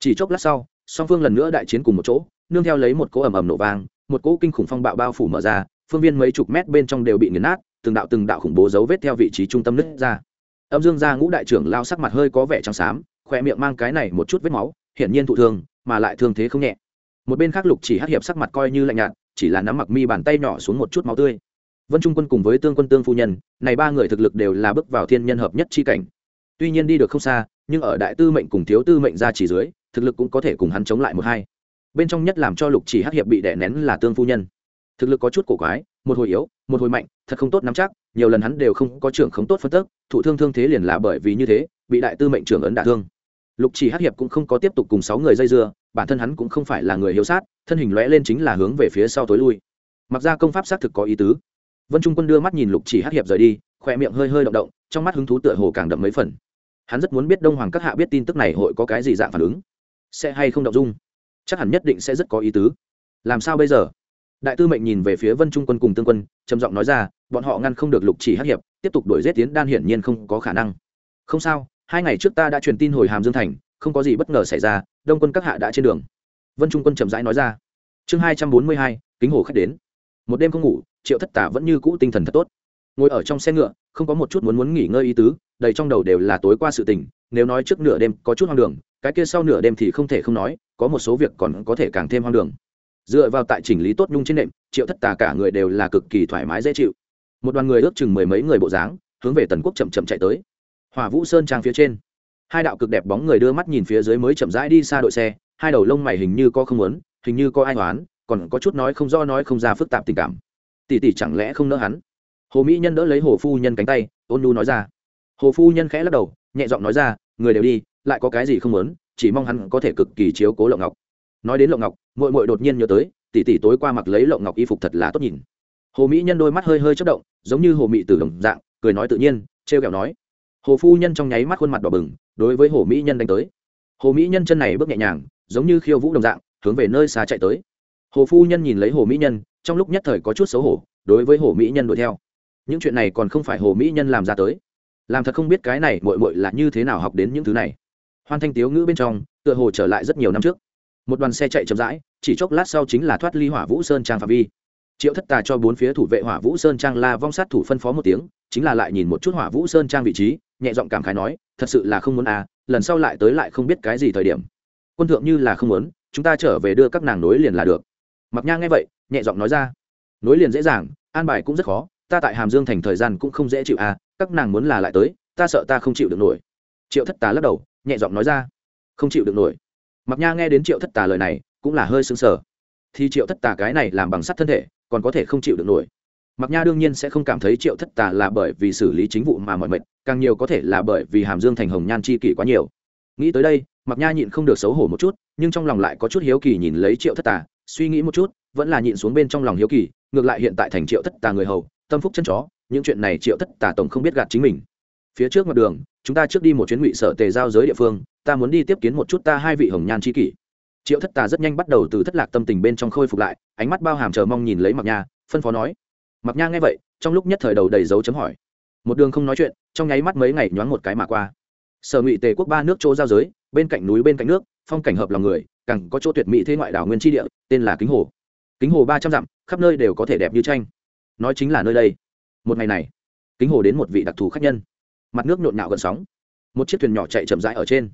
Chỉ chốc lát sau, song phương lần nữa đại chiến cùng một chỗ, nương theo lấy một cỗ ầm ầm nổ vang, một cỗ kinh khủng phong bạo bao phủ mở ra, phương viên mấy chục mét bên trong đều bị nghiền nát, từng đạo từng đạo khủng bố dấu vết theo vị trí trung tâm nứt ra. Âm dương gia ngũ đại trưởng lao sắc mặt hơi có vẻ trắng xám khoe miệng mang cái này một chút vết máu, hiển nhiên thụ thương, mà lại thương thế không nhẹ một bên khác lục chỉ hát hiệp sắc mặt coi như lạnh nhạt, chỉ là nắm mặc mi bàn tay nhỏ xuống một chút máu tươi. Vân trung quân cùng với tương quân tương phu nhân, này ba người thực lực đều là bước vào thiên nhân hợp nhất chi cảnh. Tuy nhiên đi được không xa, nhưng ở đại tư mệnh cùng thiếu tư mệnh ra chỉ dưới, thực lực cũng có thể cùng hắn chống lại một hai. Bên trong nhất làm cho lục chỉ hắc hiệp bị đè nén là tương phu nhân. Thực lực có chút cổ quái, một hồi yếu, một hồi mạnh, thật không tốt nắm chắc, nhiều lần hắn đều không có trưởng không tốt phân tức, thụ thương thương thế liền là bởi vì như thế, bị đại tư mệnh trưởng ấn đả thương. Lục chỉ hắc hiệp cũng không có tiếp tục cùng sáu người dây dưa bản thân hắn cũng không phải là người hiếu sát, thân hình lõe lên chính là hướng về phía sau tối lui. Mặc ra công pháp xác thực có ý tứ. Vân trung quân đưa mắt nhìn lục chỉ hắc hiệp rời đi khoe miệng hơi hơi động động, trong mắt hứng thú tựa hồ càng đậm mấy phần. Hắn rất muốn biết đông hoàng các hạ biết tin tức này hội có cái gì dạng phản ứng. Sẽ hay không động dung? Chắc hẳn nhất định sẽ rất có ý tứ. Làm sao bây giờ? Đại tư mệnh nhìn về phía vân trung quân cùng tương quân, trầm giọng nói ra, bọn họ ngăn không được lục chỉ hắc hiệp, tiếp tục đổi giết tiến đan hiển nhiên không có khả năng. Không sao, hai ngày trước ta đã truyền tin hồi hàm dương thành, không có gì bất ngờ xảy ra đông quân các hạ đã trên đường. Vân trung quân chậm rãi nói ra. Chương hai trăm bốn mươi hai, kính hồ khách đến. Một đêm không ngủ, triệu thất tả vẫn như cũ tinh thần thật tốt. Ngồi ở trong xe ngựa, không có một chút muốn muốn nghỉ ngơi ý tứ, đầy trong đầu đều là tối qua sự tình, nếu nói trước nửa đêm có chút hoang đường, cái kia sau nửa đêm thì không thể không nói, có một số việc còn có thể càng thêm hoang đường. Dựa vào tại chỉnh lý tốt nhung trên nệm, triệu thất tà cả người đều là cực kỳ thoải mái dễ chịu. Một đoàn người ước chừng mười mấy người bộ dáng, hướng về tần quốc chậm chậm chạy tới. Hỏa vũ sơn trang phía trên hai đạo cực đẹp bóng người đưa mắt nhìn phía dưới mới chậm rãi đi xa đội xe, hai đầu lông mày hình như có không muốn, hình như có ai oán còn có chút nói không do nói không ra phức tạp tình cảm. Tỷ tỷ chẳng lẽ không nỡ hắn? Hồ mỹ nhân đỡ lấy hồ phu nhân cánh tay, ôn nu nói ra. Hồ phu nhân khẽ lắc đầu, nhẹ giọng nói ra, người đều đi, lại có cái gì không muốn, chỉ mong hắn có thể cực kỳ chiếu cố lộng ngọc. Nói đến lộng ngọc mội mội đột nhiên nhớ tới, tỷ tỷ tối qua mặc lấy lộng ngọc y phục thật là tốt nhìn. Hồ mỹ nhân đôi mắt hơi hơi chất động, giống như hồ mị từ đồng dạng, cười nói tự nhiên, trêu kẹo nói. Hồ phu nhân trong nháy mắt khuôn mặt đỏ bừng đối với hồ mỹ nhân đánh tới. Hồ mỹ nhân chân này bước nhẹ nhàng, giống như khiêu vũ đồng dạng, hướng về nơi xa chạy tới. Hồ phu nhân nhìn lấy hồ mỹ nhân, trong lúc nhất thời có chút xấu hổ, đối với hồ mỹ nhân đuổi theo. Những chuyện này còn không phải hồ mỹ nhân làm ra tới. Làm thật không biết cái này mội mội là như thế nào học đến những thứ này. Hoan thanh tiếu ngữ bên trong, tựa hồ trở lại rất nhiều năm trước. Một đoàn xe chạy chậm rãi, chỉ chốc lát sau chính là thoát ly hỏa vũ sơn trang phạm vi. Triệu thất tà cho bốn phía thủ vệ hỏa vũ sơn trang la vong sát thủ phân phó một tiếng, chính là lại nhìn một chút hỏa vũ sơn trang vị trí, nhẹ giọng cảm khái nói thật sự là không muốn à lần sau lại tới lại không biết cái gì thời điểm. Quân thượng như là không muốn, chúng ta trở về đưa các nàng nối liền là được. Mặc nha nghe vậy, nhẹ giọng nói ra. Nối liền dễ dàng, an bài cũng rất khó, ta tại hàm dương thành thời gian cũng không dễ chịu à các nàng muốn là lại tới, ta sợ ta không chịu được nổi. Triệu thất tà lắc đầu, nhẹ giọng nói ra. Không chịu được nổi. Mặc nha nghe đến triệu thất tà lời này, cũng là hơi sững sờ. Thì triệu thất tà cái này làm bằng sắt thân thể, còn có thể không chịu được nổi. Mạc nha đương nhiên sẽ không cảm thấy triệu thất tà là bởi vì xử lý chính vụ mà mọi mệt, càng nhiều có thể là bởi vì hàm dương thành hồng nhan chi kỷ quá nhiều. Nghĩ tới đây Mạc nha nhịn không được xấu hổ một chút, nhưng trong lòng lại có chút hiếu kỳ nhìn lấy triệu thất tà, suy nghĩ một chút, vẫn là nhịn xuống bên trong lòng hiếu kỳ, ngược lại hiện tại thành triệu thất tà người hầu, tâm phúc chân chó, những chuyện này triệu thất tà tổng không biết gạt chính mình. Phía trước mặt đường, chúng ta trước đi một chuyến ngụy sở tề giao giới địa phương, ta muốn đi tiếp kiến một chút ta hai vị hồng nhan chi kỷ. Triệu thất tà rất nhanh bắt đầu từ thất lạc tâm tình bên trong khôi phục lại, ánh mắt bao hàm chờ mong nhìn lấy Mạc nha, phân phó nói mặc nha nghe vậy, trong lúc nhất thời đầu đầy dấu chấm hỏi. Một đường không nói chuyện, trong nháy mắt mấy ngày nhoáng một cái mà qua. Sở ngụy tề quốc ba nước chỗ giao giới, bên cạnh núi bên cạnh nước, phong cảnh hợp lòng người, càng có chỗ tuyệt mỹ thế ngoại đảo nguyên tri địa, tên là kính hồ. Kính hồ ba trăm dặm, khắp nơi đều có thể đẹp như tranh. Nói chính là nơi đây. Một ngày này, kính hồ đến một vị đặc thù khách nhân. Mặt nước nhộn nhạo gần sóng. Một chiếc thuyền nhỏ chạy chậm rãi ở trên.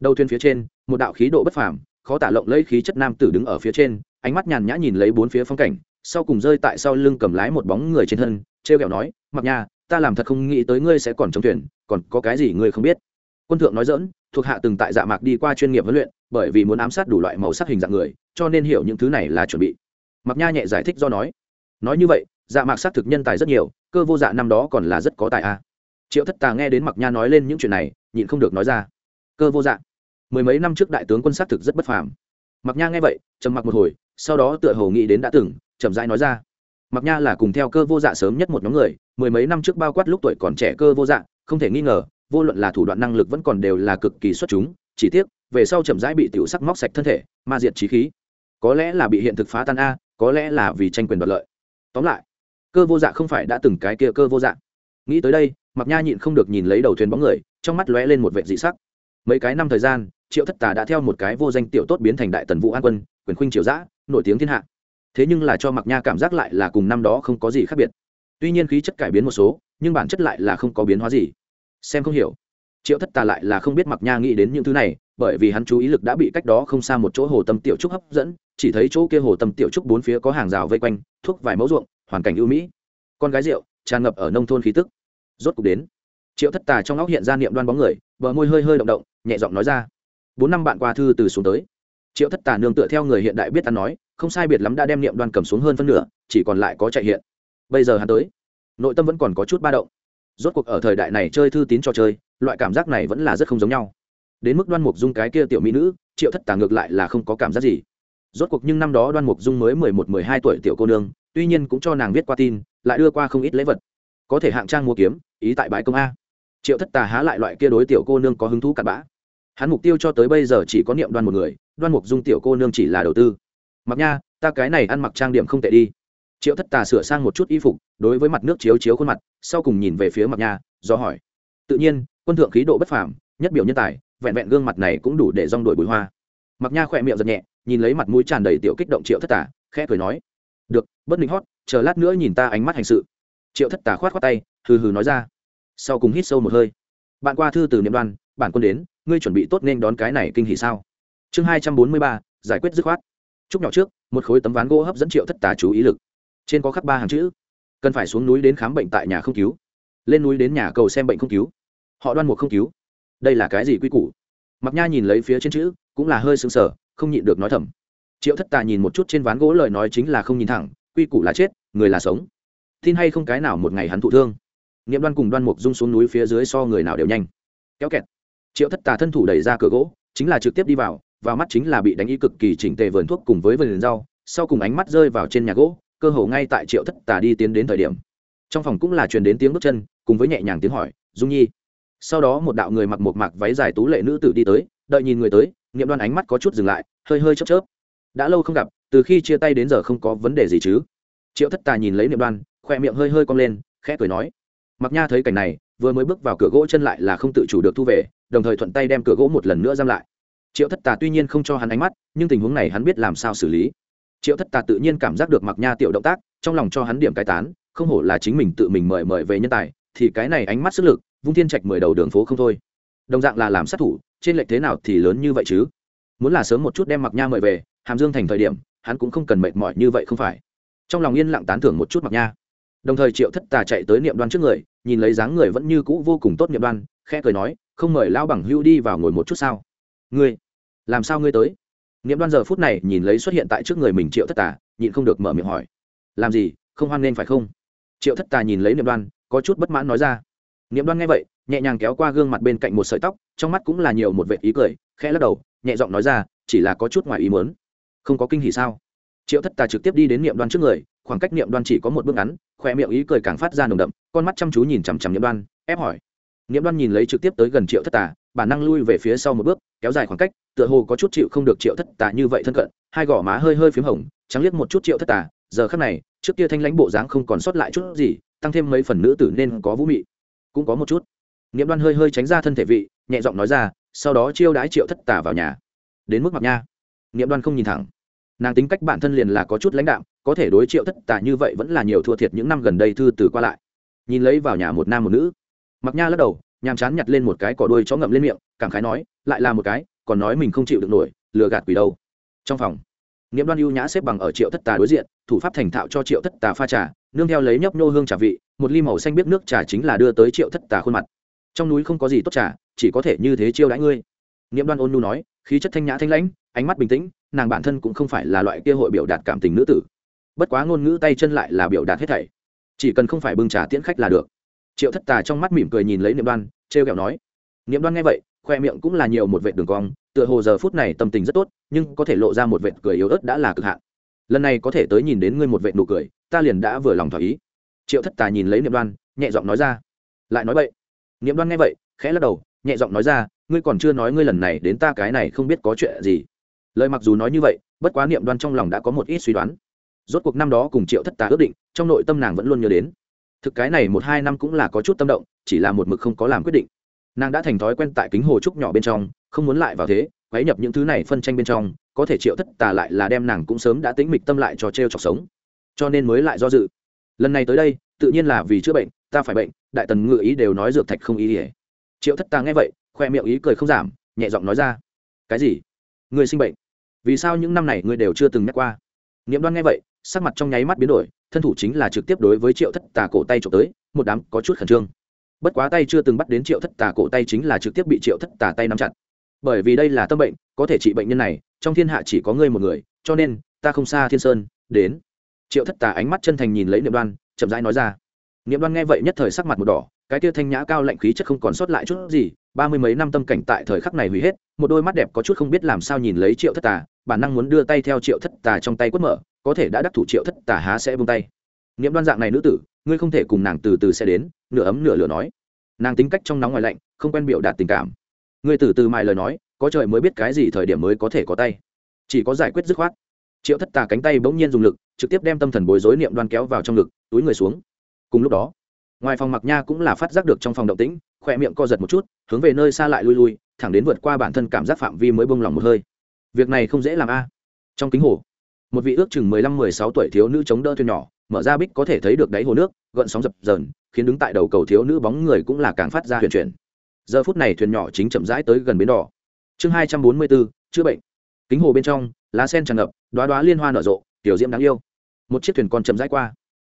Đầu thuyền phía trên, một đạo khí độ bất phàm, khó tả lộng lấy khí chất nam tử đứng ở phía trên, ánh mắt nhàn nhã nhìn lấy bốn phía phong cảnh sau cùng rơi tại sau lưng cầm lái một bóng người trên thân, trêu ghẹo nói, mặc nha, ta làm thật không nghĩ tới ngươi sẽ còn chống thuyền, còn có cái gì ngươi không biết? Quân thượng nói dỡn thuộc hạ từng tại dạ mạc đi qua chuyên nghiệp huấn luyện, bởi vì muốn ám sát đủ loại màu sắc hình dạng người, cho nên hiểu những thứ này là chuẩn bị. Mặc nha nhẹ giải thích do nói nói như vậy dạ mạc xác thực nhân tài rất nhiều, cơ vô dạ năm đó còn là rất có tài a. Triệu thất tà nghe đến mặc nha nói lên những chuyện này, nhịn không được nói ra, cơ vô dạ mười mấy năm trước đại tướng quân xác thực rất bất phàm. Mặc nha nghe vậy, trầm mặc một hồi, sau đó tựa hồ nghĩ đến đã từng chậm rãi nói ra. Mặc nha là cùng theo cơ vô dạ sớm nhất một nhóm người, mười mấy năm trước bao quát lúc tuổi còn trẻ cơ vô dạ không thể nghi ngờ, vô luận là thủ đoạn năng lực vẫn còn đều là cực kỳ xuất chúng, chỉ tiếc, về sau chậm rãi bị tiểu sắc móc sạch thân thể, ma diệt trí khí. Có lẽ là bị hiện thực phá tan a, có lẽ là vì tranh quyền đoạt lợi. Tóm lại, cơ vô dạ không phải đã từng cái kia cơ vô dạ. Nghĩ tới đây, mặc nha nhịn không được nhìn lấy đầu thuyền bóng người, trong mắt lóe lên một vệ dị sắc. Mấy cái năm thời gian, triệu thất tà đã theo một cái vô danh tiểu tốt biến thành đại tần vũ an quân, quyền khuynh triều giã, nổi tiếng thiên hạ thế nhưng là cho mặc nha cảm giác lại là cùng năm đó không có gì khác biệt. Tuy nhiên khí chất cải biến một số, nhưng bản chất lại là không có biến hóa gì. Xem không hiểu. Triệu thất tà lại là không biết mặc nha nghĩ đến những thứ này, bởi vì hắn chú ý lực đã bị cách đó không xa một chỗ hồ tâm tiểu trúc hấp dẫn, chỉ thấy chỗ kia hồ tâm tiểu trúc bốn phía có hàng rào vây quanh, thuốc vài mẫu ruộng, hoàn cảnh ưu mỹ. Con gái rượu, tràn ngập ở nông thôn khí tức. Rốt cục đến. Triệu thất tà trong óc hiện ra niệm đoan bóng người, bờ môi hơi hơi động động, nhẹ giọng nói ra. Bốn năm bạn qua thư từ xuống tới triệu thất tà nương tựa theo người hiện đại biết ta nói, không sai biệt lắm đã đem niệm đoan cầm xuống hơn phân nửa, chỉ còn lại có chạy hiện. Bây giờ hắn tới, nội tâm vẫn còn có chút ba động. Rốt cuộc ở thời đại này chơi thư tín trò chơi, loại cảm giác này vẫn là rất không giống nhau. Đến mức đoan mục dung cái kia tiểu mỹ nữ, triệu thất tà ngược lại là không có cảm giác gì. Rốt cuộc nhưng năm đó đoan mục dung mới mười một, mười hai tuổi tiểu cô nương, tuy nhiên cũng cho nàng viết qua tin, lại đưa qua không ít lễ vật. Có thể hạng trang mua kiếm, ý tại bãi công a. Triệu thất tà há lại loại kia đối tiểu cô nương có hứng thú cặn bã hắn mục tiêu cho tới bây giờ chỉ có niệm đoan một người, đoan mục dung tiểu cô nương chỉ là đầu tư. Mặc nha, ta cái này ăn mặc trang điểm không tệ đi. Triệu thất tà sửa sang một chút y phục, đối với mặt nước chiếu chiếu khuôn mặt, sau cùng nhìn về phía mặc nha, do hỏi. Tự nhiên, quân thượng khí độ bất phàm, nhất biểu nhân tài, vẹn vẹn gương mặt này cũng đủ để rong đổi bùi hoa. Mặc nha khỏe miệng giật nhẹ, nhìn lấy mặt mũi tràn đầy tiểu kích động triệu thất tà, khẽ cười nói. Được, bất định hót, chờ lát nữa nhìn ta ánh mắt hành sự. Triệu thất tà khoát khoát tay, hừ hừ nói ra. Sau cùng hít sâu một hơi. Bạn qua thư từ niệm đoan, bản quân đến ngươi chuẩn bị tốt nên đón cái này kinh hỉ sao? Chương hai trăm bốn mươi ba, giải quyết dứt khoát. Chúc nhỏ trước, một khối tấm ván gỗ hấp dẫn triệu thất tà chú ý lực. Trên có khắc ba hàng chữ. Cần phải xuống núi đến khám bệnh tại nhà không cứu. Lên núi đến nhà cầu xem bệnh không cứu. Họ đoan một không cứu. Đây là cái gì quy củ? Mặc nha nhìn lấy phía trên chữ, cũng là hơi sưng sờ, không nhịn được nói thầm. Triệu thất tà nhìn một chút trên ván gỗ lời nói chính là không nhìn thẳng, quy củ là chết, người là sống. Tin hay không cái nào một ngày hắn thụ thương. Nghiệm đoan cùng đoan mục rung xuống núi phía dưới so người nào đều nhanh. Kéo kẹt triệu thất tà thân thủ đẩy ra cửa gỗ, chính là trực tiếp đi vào vào mắt chính là bị đánh ý cực kỳ chỉnh tề vườn thuốc cùng với vườn rau, sau cùng ánh mắt rơi vào trên nhà gỗ, cơ hồ ngay tại triệu thất tà đi tiến đến thời điểm. Trong phòng cũng là truyền đến tiếng bước chân, cùng với nhẹ nhàng tiếng hỏi, dung nhi. Sau đó một đạo người mặc một mặc váy dài tú lệ nữ tử đi tới, đợi nhìn người tới, nghiệm đoan ánh mắt có chút dừng lại, hơi hơi chớp chớp. Đã lâu không gặp, từ khi chia tay đến giờ không có vấn đề gì chứ? Triệu thất tà nhìn lấy niệm đoan, khoe miệng hơi hơi cong lên, khẽ cười nói mặc nha thấy cảnh này vừa mới bước vào cửa gỗ chân lại là không tự chủ được thu về, đồng thời thuận tay đem cửa gỗ một lần nữa giam lại. Triệu thất tà tuy nhiên không cho hắn ánh mắt, nhưng tình huống này hắn biết làm sao xử lý. Triệu thất tà tự nhiên cảm giác được mặc nha tiểu động tác, trong lòng cho hắn điểm cai tán, không hổ là chính mình tự mình mời mời về nhân tài, thì cái này ánh mắt sức lực, vung thiên trạch mười đầu đường phố không thôi. Đồng dạng là làm sát thủ, trên lệch thế nào thì lớn như vậy chứ? Muốn là sớm một chút đem mặc nha mời về, hàm dương thành thời điểm, hắn cũng không cần mệt mỏi như vậy không phải. Trong lòng yên lặng tán thưởng một chút mặc nha. Đồng thời triệu thất tà chạy tới niệm đoan trước người nhìn lấy dáng người vẫn như cũ vô cùng tốt nghiệp đoan, khẽ cười nói, không mời lao bằng hưu đi vào ngồi một chút sao? Ngươi, làm sao ngươi tới? Nghiệm đoan giờ phút này nhìn lấy xuất hiện tại trước người mình triệu thất tà, nhịn không được mở miệng hỏi. Làm gì, không hoan nên phải không? Triệu thất tà nhìn lấy nghiệm đoan, có chút bất mãn nói ra. Nghiệm đoan nghe vậy, nhẹ nhàng kéo qua gương mặt bên cạnh một sợi tóc, trong mắt cũng là nhiều một vệ ý cười, khẽ lắc đầu, nhẹ giọng nói ra, chỉ là có chút ngoài ý muốn. Không có kinh hỉ sao? Triệu thất tà trực tiếp đi đến niệm đoan trước người, khoảng cách niệm đoan chỉ có một bước ngắn khoe miệng ý cười càng phát ra nồng đậm, con mắt chăm chú nhìn chằm chằm niệm đoan, ép hỏi. Niệm đoan nhìn lấy trực tiếp tới gần triệu thất tà, bản năng lui về phía sau một bước, kéo dài khoảng cách, tựa hồ có chút chịu không được triệu thất tà như vậy thân cận, hai gò má hơi hơi p h í m hồng, trắng liếc một chút triệu thất tà, giờ khắc này, trước kia thanh lãnh bộ dáng không còn sót lại chút gì, tăng thêm mấy phần nữ tử nên có vũ mị. Cũng có một chút. Niệm đoan hơi hơi tránh ra thân thể vị, nhẹ giọng nói ra, sau đó chiêu đái triệu thất tà vào nhà. Đến mức mặc nha. Niệm đoan không nhìn thẳng nàng tính cách bản thân liền là có chút lãnh đạm, có thể đối triệu thất tà như vậy vẫn là nhiều thua thiệt những năm gần đây thư từ qua lại. Nhìn lấy vào nhà một nam một nữ, mặc nha lắc đầu, nhàm chán nhặt lên một cái cỏ đuôi chó ngậm lên miệng, cảm khái nói, lại là một cái, còn nói mình không chịu được nổi, lừa gạt quỷ đâu. Trong phòng, niệm đoan ưu nhã xếp bằng ở triệu thất tà đối diện, thủ pháp thành thạo cho triệu thất tà pha trà, nương theo lấy nhấp nhô hương trà vị, một ly màu xanh biết nước trà chính là đưa tới triệu thất tà khuôn mặt. Trong núi không có gì tốt trà, chỉ có thể như thế chiêu đãi ngươi. Niệm đoan ôn nu nói khí chất thanh nhã thanh lãnh, ánh mắt bình tĩnh, nàng bản thân cũng không phải là loại kia hội biểu đạt cảm tình nữ tử. Bất quá ngôn ngữ tay chân lại là biểu đạt hết thảy. Chỉ cần không phải bưng trà tiễn khách là được. Triệu thất tà trong mắt mỉm cười nhìn lấy niệm đoan, trêu kẹo nói, niệm đoan nghe vậy, khoe miệng cũng là nhiều một vệ đường cong, tựa hồ giờ phút này tâm tình rất tốt, nhưng có thể lộ ra một vệ cười yếu ớt đã là cực hạn. Lần này có thể tới nhìn đến ngươi một vệ nụ cười, ta liền đã vừa lòng thỏa ý. Triệu thất tà nhìn lấy niệm đoan, nhẹ giọng nói ra. Lại nói vậy. Niệm đoan nghe vậy, khẽ lắc đầu, nhẹ giọng nói ra ngươi còn chưa nói ngươi lần này đến ta cái này không biết có chuyện gì. Lời mặc dù nói như vậy, bất quá niệm đoan trong lòng đã có một ít suy đoán. Rốt cuộc năm đó cùng triệu thất tà ước định, trong nội tâm nàng vẫn luôn nhớ đến. Thực cái này một hai năm cũng là có chút tâm động, chỉ là một mực không có làm quyết định. Nàng đã thành thói quen tại kính hồ trúc nhỏ bên trong, không muốn lại vào thế, quấy nhập những thứ này phân tranh bên trong, có thể triệu thất tà lại là đem nàng cũng sớm đã tính mịch tâm lại cho t r e o chọc sống. Cho nên mới lại do dự. Lần này tới đây, tự nhiên là vì chữa bệnh, ta phải bệnh, đại tần ngự ý đều nói dược thạch không ý ỉa triệu thất tà nghe vậy khoe miệng ý cười không giảm, nhẹ giọng nói ra. Cái gì? Người sinh bệnh? Vì sao những năm này ngươi đều chưa từng nhắc qua? Niệm đoan nghe vậy, sắc mặt trong nháy mắt biến đổi, thân thủ chính là trực tiếp đối với triệu thất tà cổ tay trộm tới, một đám có chút khẩn trương. Bất quá tay chưa từng bắt đến triệu thất tà cổ tay chính là trực tiếp bị triệu thất tà tay nắm chặt. Bởi vì đây là tâm bệnh, có thể trị bệnh nhân này, trong thiên hạ chỉ có ngươi một người, cho nên, ta không xa thiên sơn, đến. Triệu thất tà ánh mắt chân thành nhìn lấy niệm đoan, chậm rãi nói ra. Niệm đoan nghe vậy nhất thời sắc mặt một đỏ cái tia thanh nhã cao lạnh khí chất không còn sót lại chút gì, ba mươi mấy năm tâm cảnh tại thời khắc này hủy hết, một đôi mắt đẹp có chút không biết làm sao nhìn lấy triệu thất tà, bản năng muốn đưa tay theo triệu thất tà trong tay quất mở, có thể đã đắc thủ triệu thất tà há sẽ bung tay. Nghiệm đoan dạng này nữ tử, ngươi không thể cùng nàng từ từ sẽ đến, nửa ấm nửa lửa nói. Nàng tính cách trong nóng ngoài lạnh, không quen biểu đạt tình cảm. Ngươi từ từ mài lời nói, có trời mới biết cái gì thời điểm mới có thể có tay. Chỉ có giải quyết dứt khoát. Triệu thất tà cánh tay bỗng nhiên dùng lực, trực tiếp đem tâm thần bối rối niệm đoan kéo vào trong ngực, túi người xuống. Cùng lúc đó ngoài phòng mặc nha cũng là phát giác được trong phòng động tĩnh khỏe miệng co giật một chút, hướng về nơi xa lại lui lui, thẳng đến vượt qua bản thân cảm giác phạm vi mới bông lòng một hơi. Việc này không dễ làm a. À. Trong kính hồ, một vị ước chừng mười lăm mười sáu tuổi thiếu nữ chống đỡ thuyền nhỏ, mở ra bích có thể thấy được đáy hồ nước, gợn sóng dập dờn, khiến đứng tại đầu cầu thiếu nữ bóng người cũng là càng phát ra thuyền chuyển. Giờ phút này thuyền nhỏ chính chậm rãi tới gần bến đỏ. Chương hai trăm bốn mươi bốn chữa bệnh. Kính hồ bên trong, lá sen tràn ngập đoá đoá liên hoa nở rộ, tiểu diễm đáng yêu. Một chiếc thuyền còn chậm rãi qua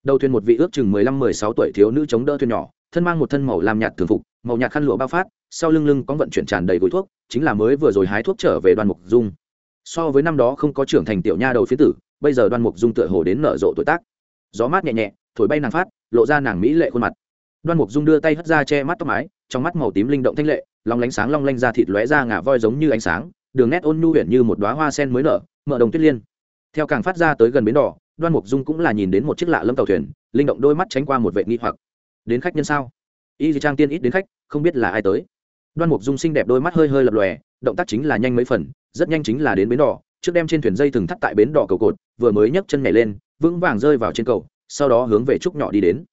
đầu thuyền một vị ước chừng mười lăm, mười sáu tuổi thiếu nữ chống đỡ thuyền nhỏ, thân mang một thân màu làm nhạt thường phục, màu nhạt khăn lụa bao phát, sau lưng lưng có vận chuyển tràn đầy gối thuốc, chính là mới vừa rồi hái thuốc trở về đoàn mục dung. So với năm đó không có trưởng thành tiểu nha đầu phía tử, bây giờ đoan mục dung tựa hồ đến nở rộ tuổi tác. Gió mát nhẹ nhẹ, thổi bay nàng phát, lộ ra nàng mỹ lệ khuôn mặt. Đoan mục dung đưa tay hất ra che mắt tóc mái, trong mắt màu tím linh động thanh lệ lòng lánh sáng long lanh ra thịt lóe ra ngả voi giống như ánh sáng, đường nét ôn nhu huyền như một đoá hoa sen mới nở, mở đồng tuyết liên. Theo càng phát ra tới gần bến đỏ đoan mục dung cũng là nhìn đến một chiếc lạ lâm tàu thuyền, linh động đôi mắt tránh qua một vệ nghi hoặc. Đến khách nhân sao? Y Di trang tiên ít đến khách, không biết là ai tới. Đoan mục dung xinh đẹp đôi mắt hơi hơi lập lòe, động tác chính là nhanh mấy phần, rất nhanh chính là đến bến đỏ, trước đem trên thuyền dây thừng thắt tại bến đỏ cầu cột, vừa mới nhấc chân nhảy lên, vững vàng rơi vào trên cầu, sau đó hướng về trúc nhỏ đi đến.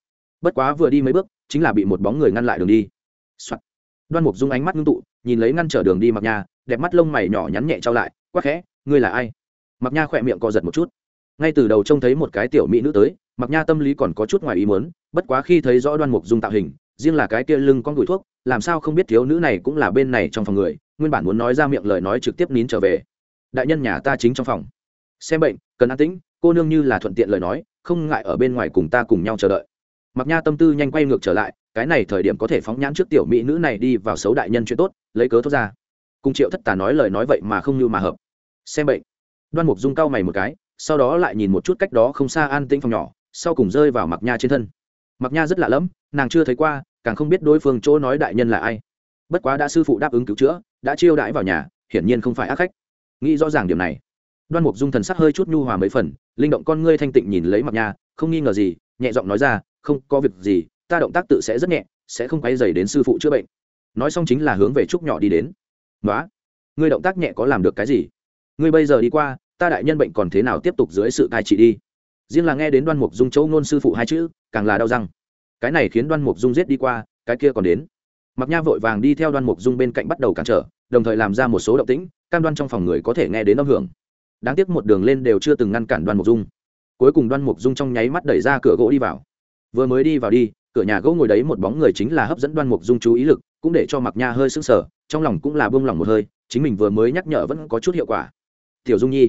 Bất quá vừa đi mấy bước, chính là bị một bóng người ngăn lại đường đi、Soạn. đoan mục dung ánh mắt ngưng tụ, nhìn lấy ngăn trở đường đi mặc nha, đẹp mắt lông mày nhỏ nhắn nhẹ trao lại, quắc khẽ, ngươi là ai? Mặc nha khỏe miệng co giật một chút ngay từ đầu trông thấy một cái tiểu mỹ nữ tới mặc nha tâm lý còn có chút ngoài ý muốn, bất quá khi thấy rõ đoan mục dung tạo hình, riêng là cái kia lưng con đùi thuốc, làm sao không biết thiếu nữ này cũng là bên này trong phòng người, nguyên bản muốn nói ra miệng lời nói trực tiếp nín trở về. Đại nhân nhà ta chính trong phòng. Xem bệnh, cần an tĩnh, cô nương như là thuận tiện lời nói, không ngại ở bên ngoài cùng ta cùng nhau chờ đợi. Mặc nha tâm tư nhanh quay ngược trở lại, cái này thời điểm có thể phóng nhãn trước tiểu mỹ nữ này đi vào xấu đại nhân chuyện tốt, lấy cớ thốt ra. Cùng triệu thất tà nói lời nói vậy mà không như mà hợp. Xem bệnh. Đoan mục dung cao mày một cái sau đó lại nhìn một chút cách đó không xa an tĩnh phòng nhỏ, sau cùng rơi vào mặc nha trên thân. Mặc nha rất lạ lẫm, nàng chưa thấy qua, càng không biết đối phương chỗ nói đại nhân là ai. Bất quá đã sư phụ đáp ứng cứu chữa, đã chiêu đãi vào nhà, hiển nhiên không phải ác khách. Nghĩ rõ ràng điểm này, đoan mục dung thần sắc hơi chút nhu hòa mấy phần, linh động con ngươi thanh tịnh nhìn lấy mặc nha, không nghi ngờ gì, nhẹ giọng nói ra, không có việc gì, ta động tác tự sẽ rất nhẹ, sẽ không quay dày đến sư phụ chữa bệnh. Nói xong chính là hướng về trúc nhỏ đi đến. Nói ngươi động tác nhẹ có làm được cái gì? Ngươi bây giờ đi qua ta đại nhân bệnh còn thế nào tiếp tục dưới sự cai trị đi. Riêng là nghe đến đoan mục dung châu ngôn sư phụ hai chữ, càng là đau răng. Cái này khiến đoan mục dung giết đi qua, cái kia còn đến. Mặc nha vội vàng đi theo đoan mục dung bên cạnh bắt đầu cản trở, đồng thời làm ra một số động tĩnh, cam đoan trong phòng người có thể nghe đến âm hưởng. Đáng tiếc một đường lên đều chưa từng ngăn cản đoan mục dung. Cuối cùng đoan mục dung trong nháy mắt đẩy ra cửa gỗ đi vào. Vừa mới đi vào đi, cửa nhà gỗ ngồi đấy một bóng người chính là hấp dẫn đoan mục dung chú ý lực, cũng để cho mặc nha hơi sưng sờ, trong lòng cũng là buông lỏng một hơi, chính mình vừa mới nhắc nhở vẫn có chút hiệu quả. Tiểu dung nhi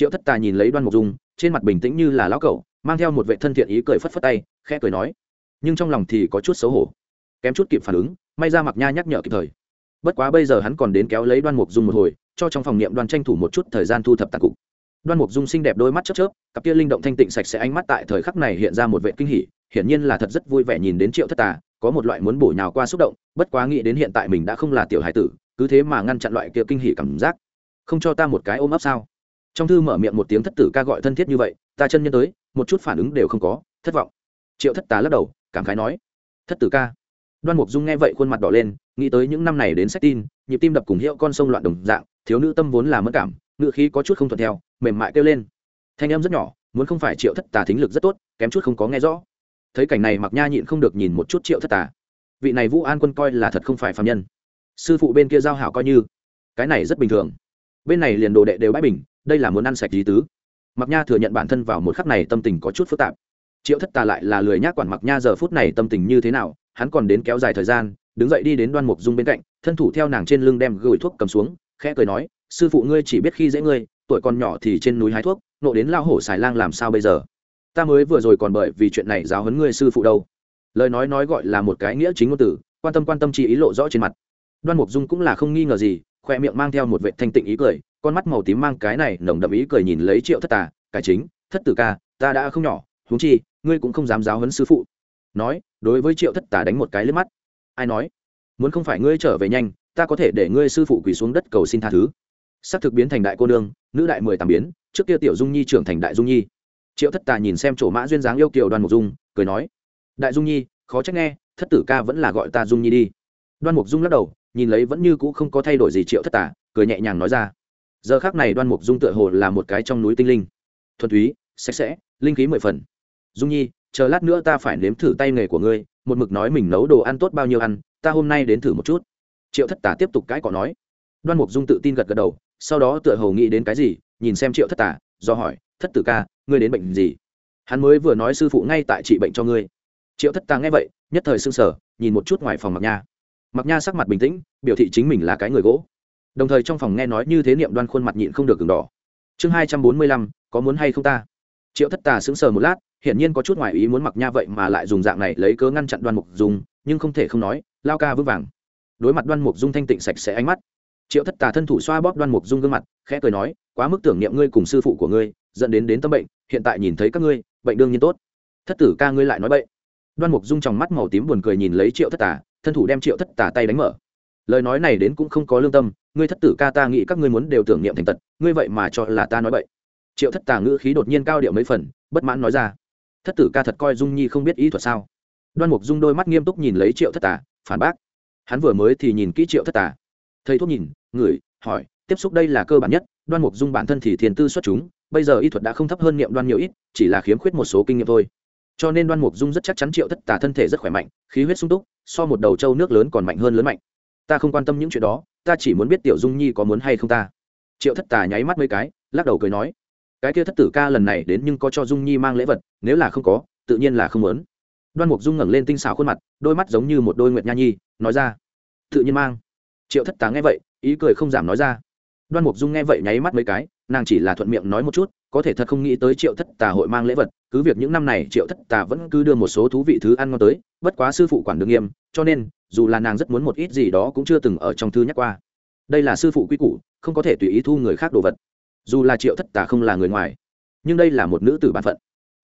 triệu thất tà nhìn lấy đoan mục dung, trên mặt bình tĩnh như là lão cẩu, mang theo một vệ thân thiện ý cười phất phất tay, khẽ cười nói. Nhưng trong lòng thì có chút xấu hổ. Kém chút kịp phản ứng, may ra mặc nha nhắc nhở kịp thời. Bất quá bây giờ hắn còn đến kéo lấy đoan mục dung một hồi, cho trong phòng niệm đoan tranh thủ một chút thời gian thu thập tàn cục. Đoan mục dung xinh đẹp đôi mắt chớp chớp, cặp kia linh động thanh tịnh sạch sẽ ánh mắt tại thời khắc này hiện ra một vệ kinh hỉ, hiển nhiên là thật rất vui vẻ nhìn đến triệu thất tà, có một loại muốn bổ nhào qua xúc động, bất quá nghĩ đến hiện tại mình đã không là tiểu hải tử, cứ thế mà ngăn chặn loại kia kinh hỉ cảm giác. Không cho ta một cái ôm ấp sao? Trong thư mở miệng một tiếng thất tử ca gọi thân thiết như vậy, ta chân nhân tới, một chút phản ứng đều không có, thất vọng. Triệu thất tà lắc đầu, cảm khái nói, thất tử ca. Đoan mục dung nghe vậy khuôn mặt đỏ lên, nghĩ tới những năm này đến sách tin, nhịp tim đập cùng hiệu con sông loạn đồng dạng, thiếu nữ tâm vốn là mất cảm ngự khí có chút không thuận theo, mềm mại kêu lên. Thanh em rất nhỏ, muốn không phải triệu thất tà thính lực rất tốt, kém chút không có nghe rõ. Thấy cảnh này mặc nha nhịn không được nhìn một chút triệu thất tà. Vị này vũ an quân coi là thật không phải phạm nhân. Sư phụ bên kia giao hảo coi như. Cái này rất bình thường. Bên này liền đồ đệ đều bãi bình đây là muốn ăn sạch lý tứ. Mặc nha thừa nhận bản thân vào một khắc này tâm tình có chút phức tạp. Triệu thất tà lại là lười nhác quản mặc nha giờ phút này tâm tình như thế nào, hắn còn đến kéo dài thời gian, đứng dậy đi đến đoan mục dung bên cạnh, thân thủ theo nàng trên lưng đem gửi thuốc cầm xuống, khẽ cười nói, sư phụ ngươi chỉ biết khi dễ ngươi, tuổi còn nhỏ thì trên núi hái thuốc, nộ đến lao hổ xài lang làm sao bây giờ? Ta mới vừa rồi còn bởi vì chuyện này giáo huấn ngươi sư phụ đâu. Lời nói nói gọi là một cái nghĩa chính ngôn tử quan tâm quan tâm chỉ ý lộ rõ trên mặt. Đoan mục dung cũng là không nghi ngờ gì, khoe miệng mang theo một vệ thanh tịnh ý cười con mắt màu tím mang cái này nồng đậm ý cười nhìn lấy triệu thất tà cái chính, thất tử ca, ta đã không nhỏ, huống chi, ngươi cũng không dám giáo huấn sư phụ. Nói, đối với triệu thất tà đánh một cái lên mắt. Ai nói? Muốn không phải ngươi trở về nhanh, ta có thể để ngươi sư phụ quỳ xuống đất cầu xin tha thứ. Sắc thực biến thành đại cô nương, nữ đại mười tám biến, trước kia tiểu dung nhi trưởng thành đại dung nhi. Triệu thất tà nhìn xem chỗ mã duyên dáng yêu kiều đoan mục dung, cười nói, đại dung nhi, khó trách nghe, thất tử ca vẫn là gọi ta dung nhi đi. Đoan mục dung lắc đầu, nhìn lấy vẫn như cũ không có thay đổi gì triệu thất tà, cười nhẹ nhàng nói ra giờ khác này đoan mục dung tựa hồ là một cái trong núi tinh linh. Thuần túy, sạch sẽ, linh khí mười phần. Dung nhi, chờ lát nữa ta phải nếm thử tay nghề của ngươi, một mực nói mình nấu đồ ăn tốt bao nhiêu ăn, ta hôm nay đến thử một chút. Triệu thất tả tiếp tục cãi cọ nói. Đoan mục dung tự tin gật gật đầu, sau đó tựa hồ nghĩ đến cái gì, nhìn xem triệu thất tả do hỏi, thất tử ca, ngươi đến bệnh gì? Hắn mới vừa nói sư phụ ngay tại trị bệnh cho ngươi. Triệu thất tả nghe vậy, nhất thời sưng sở nhìn một chút ngoài phòng mặc nha. Mặc nha sắc mặt bình tĩnh, biểu thị chính mình là cái người gỗ đồng thời trong phòng nghe nói như thế niệm đoan khuôn mặt nhịn không được gừng đỏ. Chương hai trăm bốn mươi lăm, có muốn hay không ta? Triệu thất tà sững sờ một lát, hiển nhiên có chút ngoài ý muốn mặc nha vậy mà lại dùng dạng này lấy cớ ngăn chặn đoan mục dung, nhưng không thể không nói, lao ca vững vàng. Đối mặt đoan mục dung thanh tịnh sạch sẽ ánh mắt, triệu thất tà thân thủ xoa bóp đoan mục dung gương mặt, khẽ cười nói, quá mức tưởng niệm ngươi cùng sư phụ của ngươi, dẫn đến đến tâm bệnh, hiện tại nhìn thấy các ngươi, bệnh đương nhiên tốt. Thất tử ca ngươi lại nói bệnh đoan mục dung trong mắt màu tím buồn cười nhìn lấy triệu thất tà, thân thủ đem triệu thất tà tay đánh mở lời nói này đến cũng không có lương tâm, ngươi thất tử ca ta nghĩ các ngươi muốn đều tưởng niệm thành tật, ngươi vậy mà cho là ta nói vậy triệu thất tà ngữ khí đột nhiên cao điệu mấy phần, bất mãn nói ra. Thất tử ca thật coi dung nhi không biết ý thuật sao? Đoan mục dung đôi mắt nghiêm túc nhìn lấy triệu thất tà, phản bác. Hắn vừa mới thì nhìn kỹ triệu thất tà. Thầy thuốc nhìn, ngửi, hỏi, tiếp xúc đây là cơ bản nhất, đoan mục dung bản thân thì thiền tư xuất chúng, bây giờ y thuật đã không thấp hơn niệm đoan nhiều ít, chỉ là khiếm khuyết một số kinh nghiệm thôi. Cho nên đoan mục dung rất chắc chắn triệu thất tà thân thể rất khỏe mạnh, khí huyết sung túc, so một đầu trâu nước lớn còn mạnh hơn lớn mạnh ta không quan tâm những chuyện đó, ta chỉ muốn biết tiểu dung nhi có muốn hay không ta. Triệu thất tà nháy mắt mấy cái, lắc đầu cười nói, cái kia thất tử ca lần này đến nhưng có cho dung nhi mang lễ vật, nếu là không có, tự nhiên là không muốn. Đoan mục dung ngẩng lên tinh xảo khuôn mặt, đôi mắt giống như một đôi nguyệt nha nhi, nói ra, tự nhiên mang. Triệu thất tá nghe vậy, ý cười không giảm nói ra đoan mục dung nghe vậy nháy mắt mấy cái, nàng chỉ là thuận miệng nói một chút, có thể thật không nghĩ tới triệu thất tà hội mang lễ vật, cứ việc những năm này triệu thất tà vẫn cứ đưa một số thú vị thứ ăn ngon tới, bất quá sư phụ quản đường nghiêm, cho nên, dù là nàng rất muốn một ít gì đó cũng chưa từng ở trong thư nhắc qua. Đây là sư phụ quy củ, không có thể tùy ý thu người khác đồ vật. Dù là triệu thất tà không là người ngoài, nhưng đây là một nữ tử bản phận.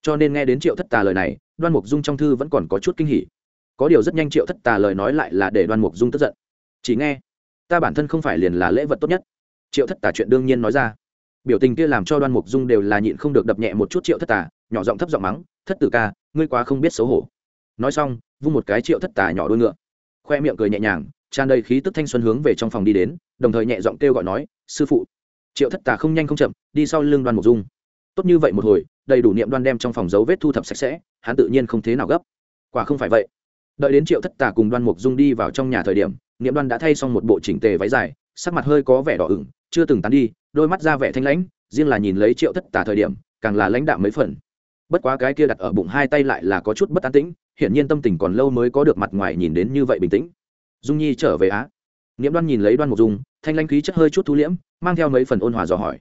Cho nên nghe đến triệu thất tà lời này, đoan mục dung trong thư vẫn còn có chút kinh hỉ. Có điều rất nhanh triệu thất tà lời nói lại là để đoan mục dung tức giận. Chỉ nghe, ta bản thân không phải liền là lễ vật tốt nhất triệu thất tà chuyện đương nhiên nói ra. Biểu tình kia làm cho đoan mục dung đều là nhịn không được đập nhẹ một chút triệu thất tà, nhỏ giọng thấp giọng mắng, thất tử ca, ngươi quá không biết xấu hổ. Nói xong, vung một cái triệu thất tà nhỏ đôi ngựa. Khoe miệng cười nhẹ nhàng, tràn đầy khí tức thanh xuân hướng về trong phòng đi đến, đồng thời nhẹ giọng kêu gọi nói, sư phụ. Triệu thất tà không nhanh không chậm, đi sau lưng đoan mục dung. Tốt như vậy một hồi, đầy đủ niệm đoan đem trong phòng dấu vết thu thập sạch sẽ, hắn tự nhiên không thế nào gấp. Quả không phải vậy. Đợi đến triệu thất tà cùng đoan mục dung đi vào trong nhà thời điểm, niệm đoan đã thay xong một bộ chỉnh tề váy dài, sắc mặt hơi có vẻ đỏ ửng chưa từng tán đi, đôi mắt ra vẻ thanh lãnh, riêng là nhìn lấy triệu thất tả thời điểm, càng là lãnh đạo mấy phần. Bất quá cái kia đặt ở bụng hai tay lại là có chút bất an tĩnh, hiển nhiên tâm tình còn lâu mới có được mặt ngoài nhìn đến như vậy bình tĩnh. Dung nhi trở về á. Niệm đoan nhìn lấy đoan mục dung, thanh lãnh khí chất hơi chút thu liễm, mang theo mấy phần ôn hòa dò hỏi.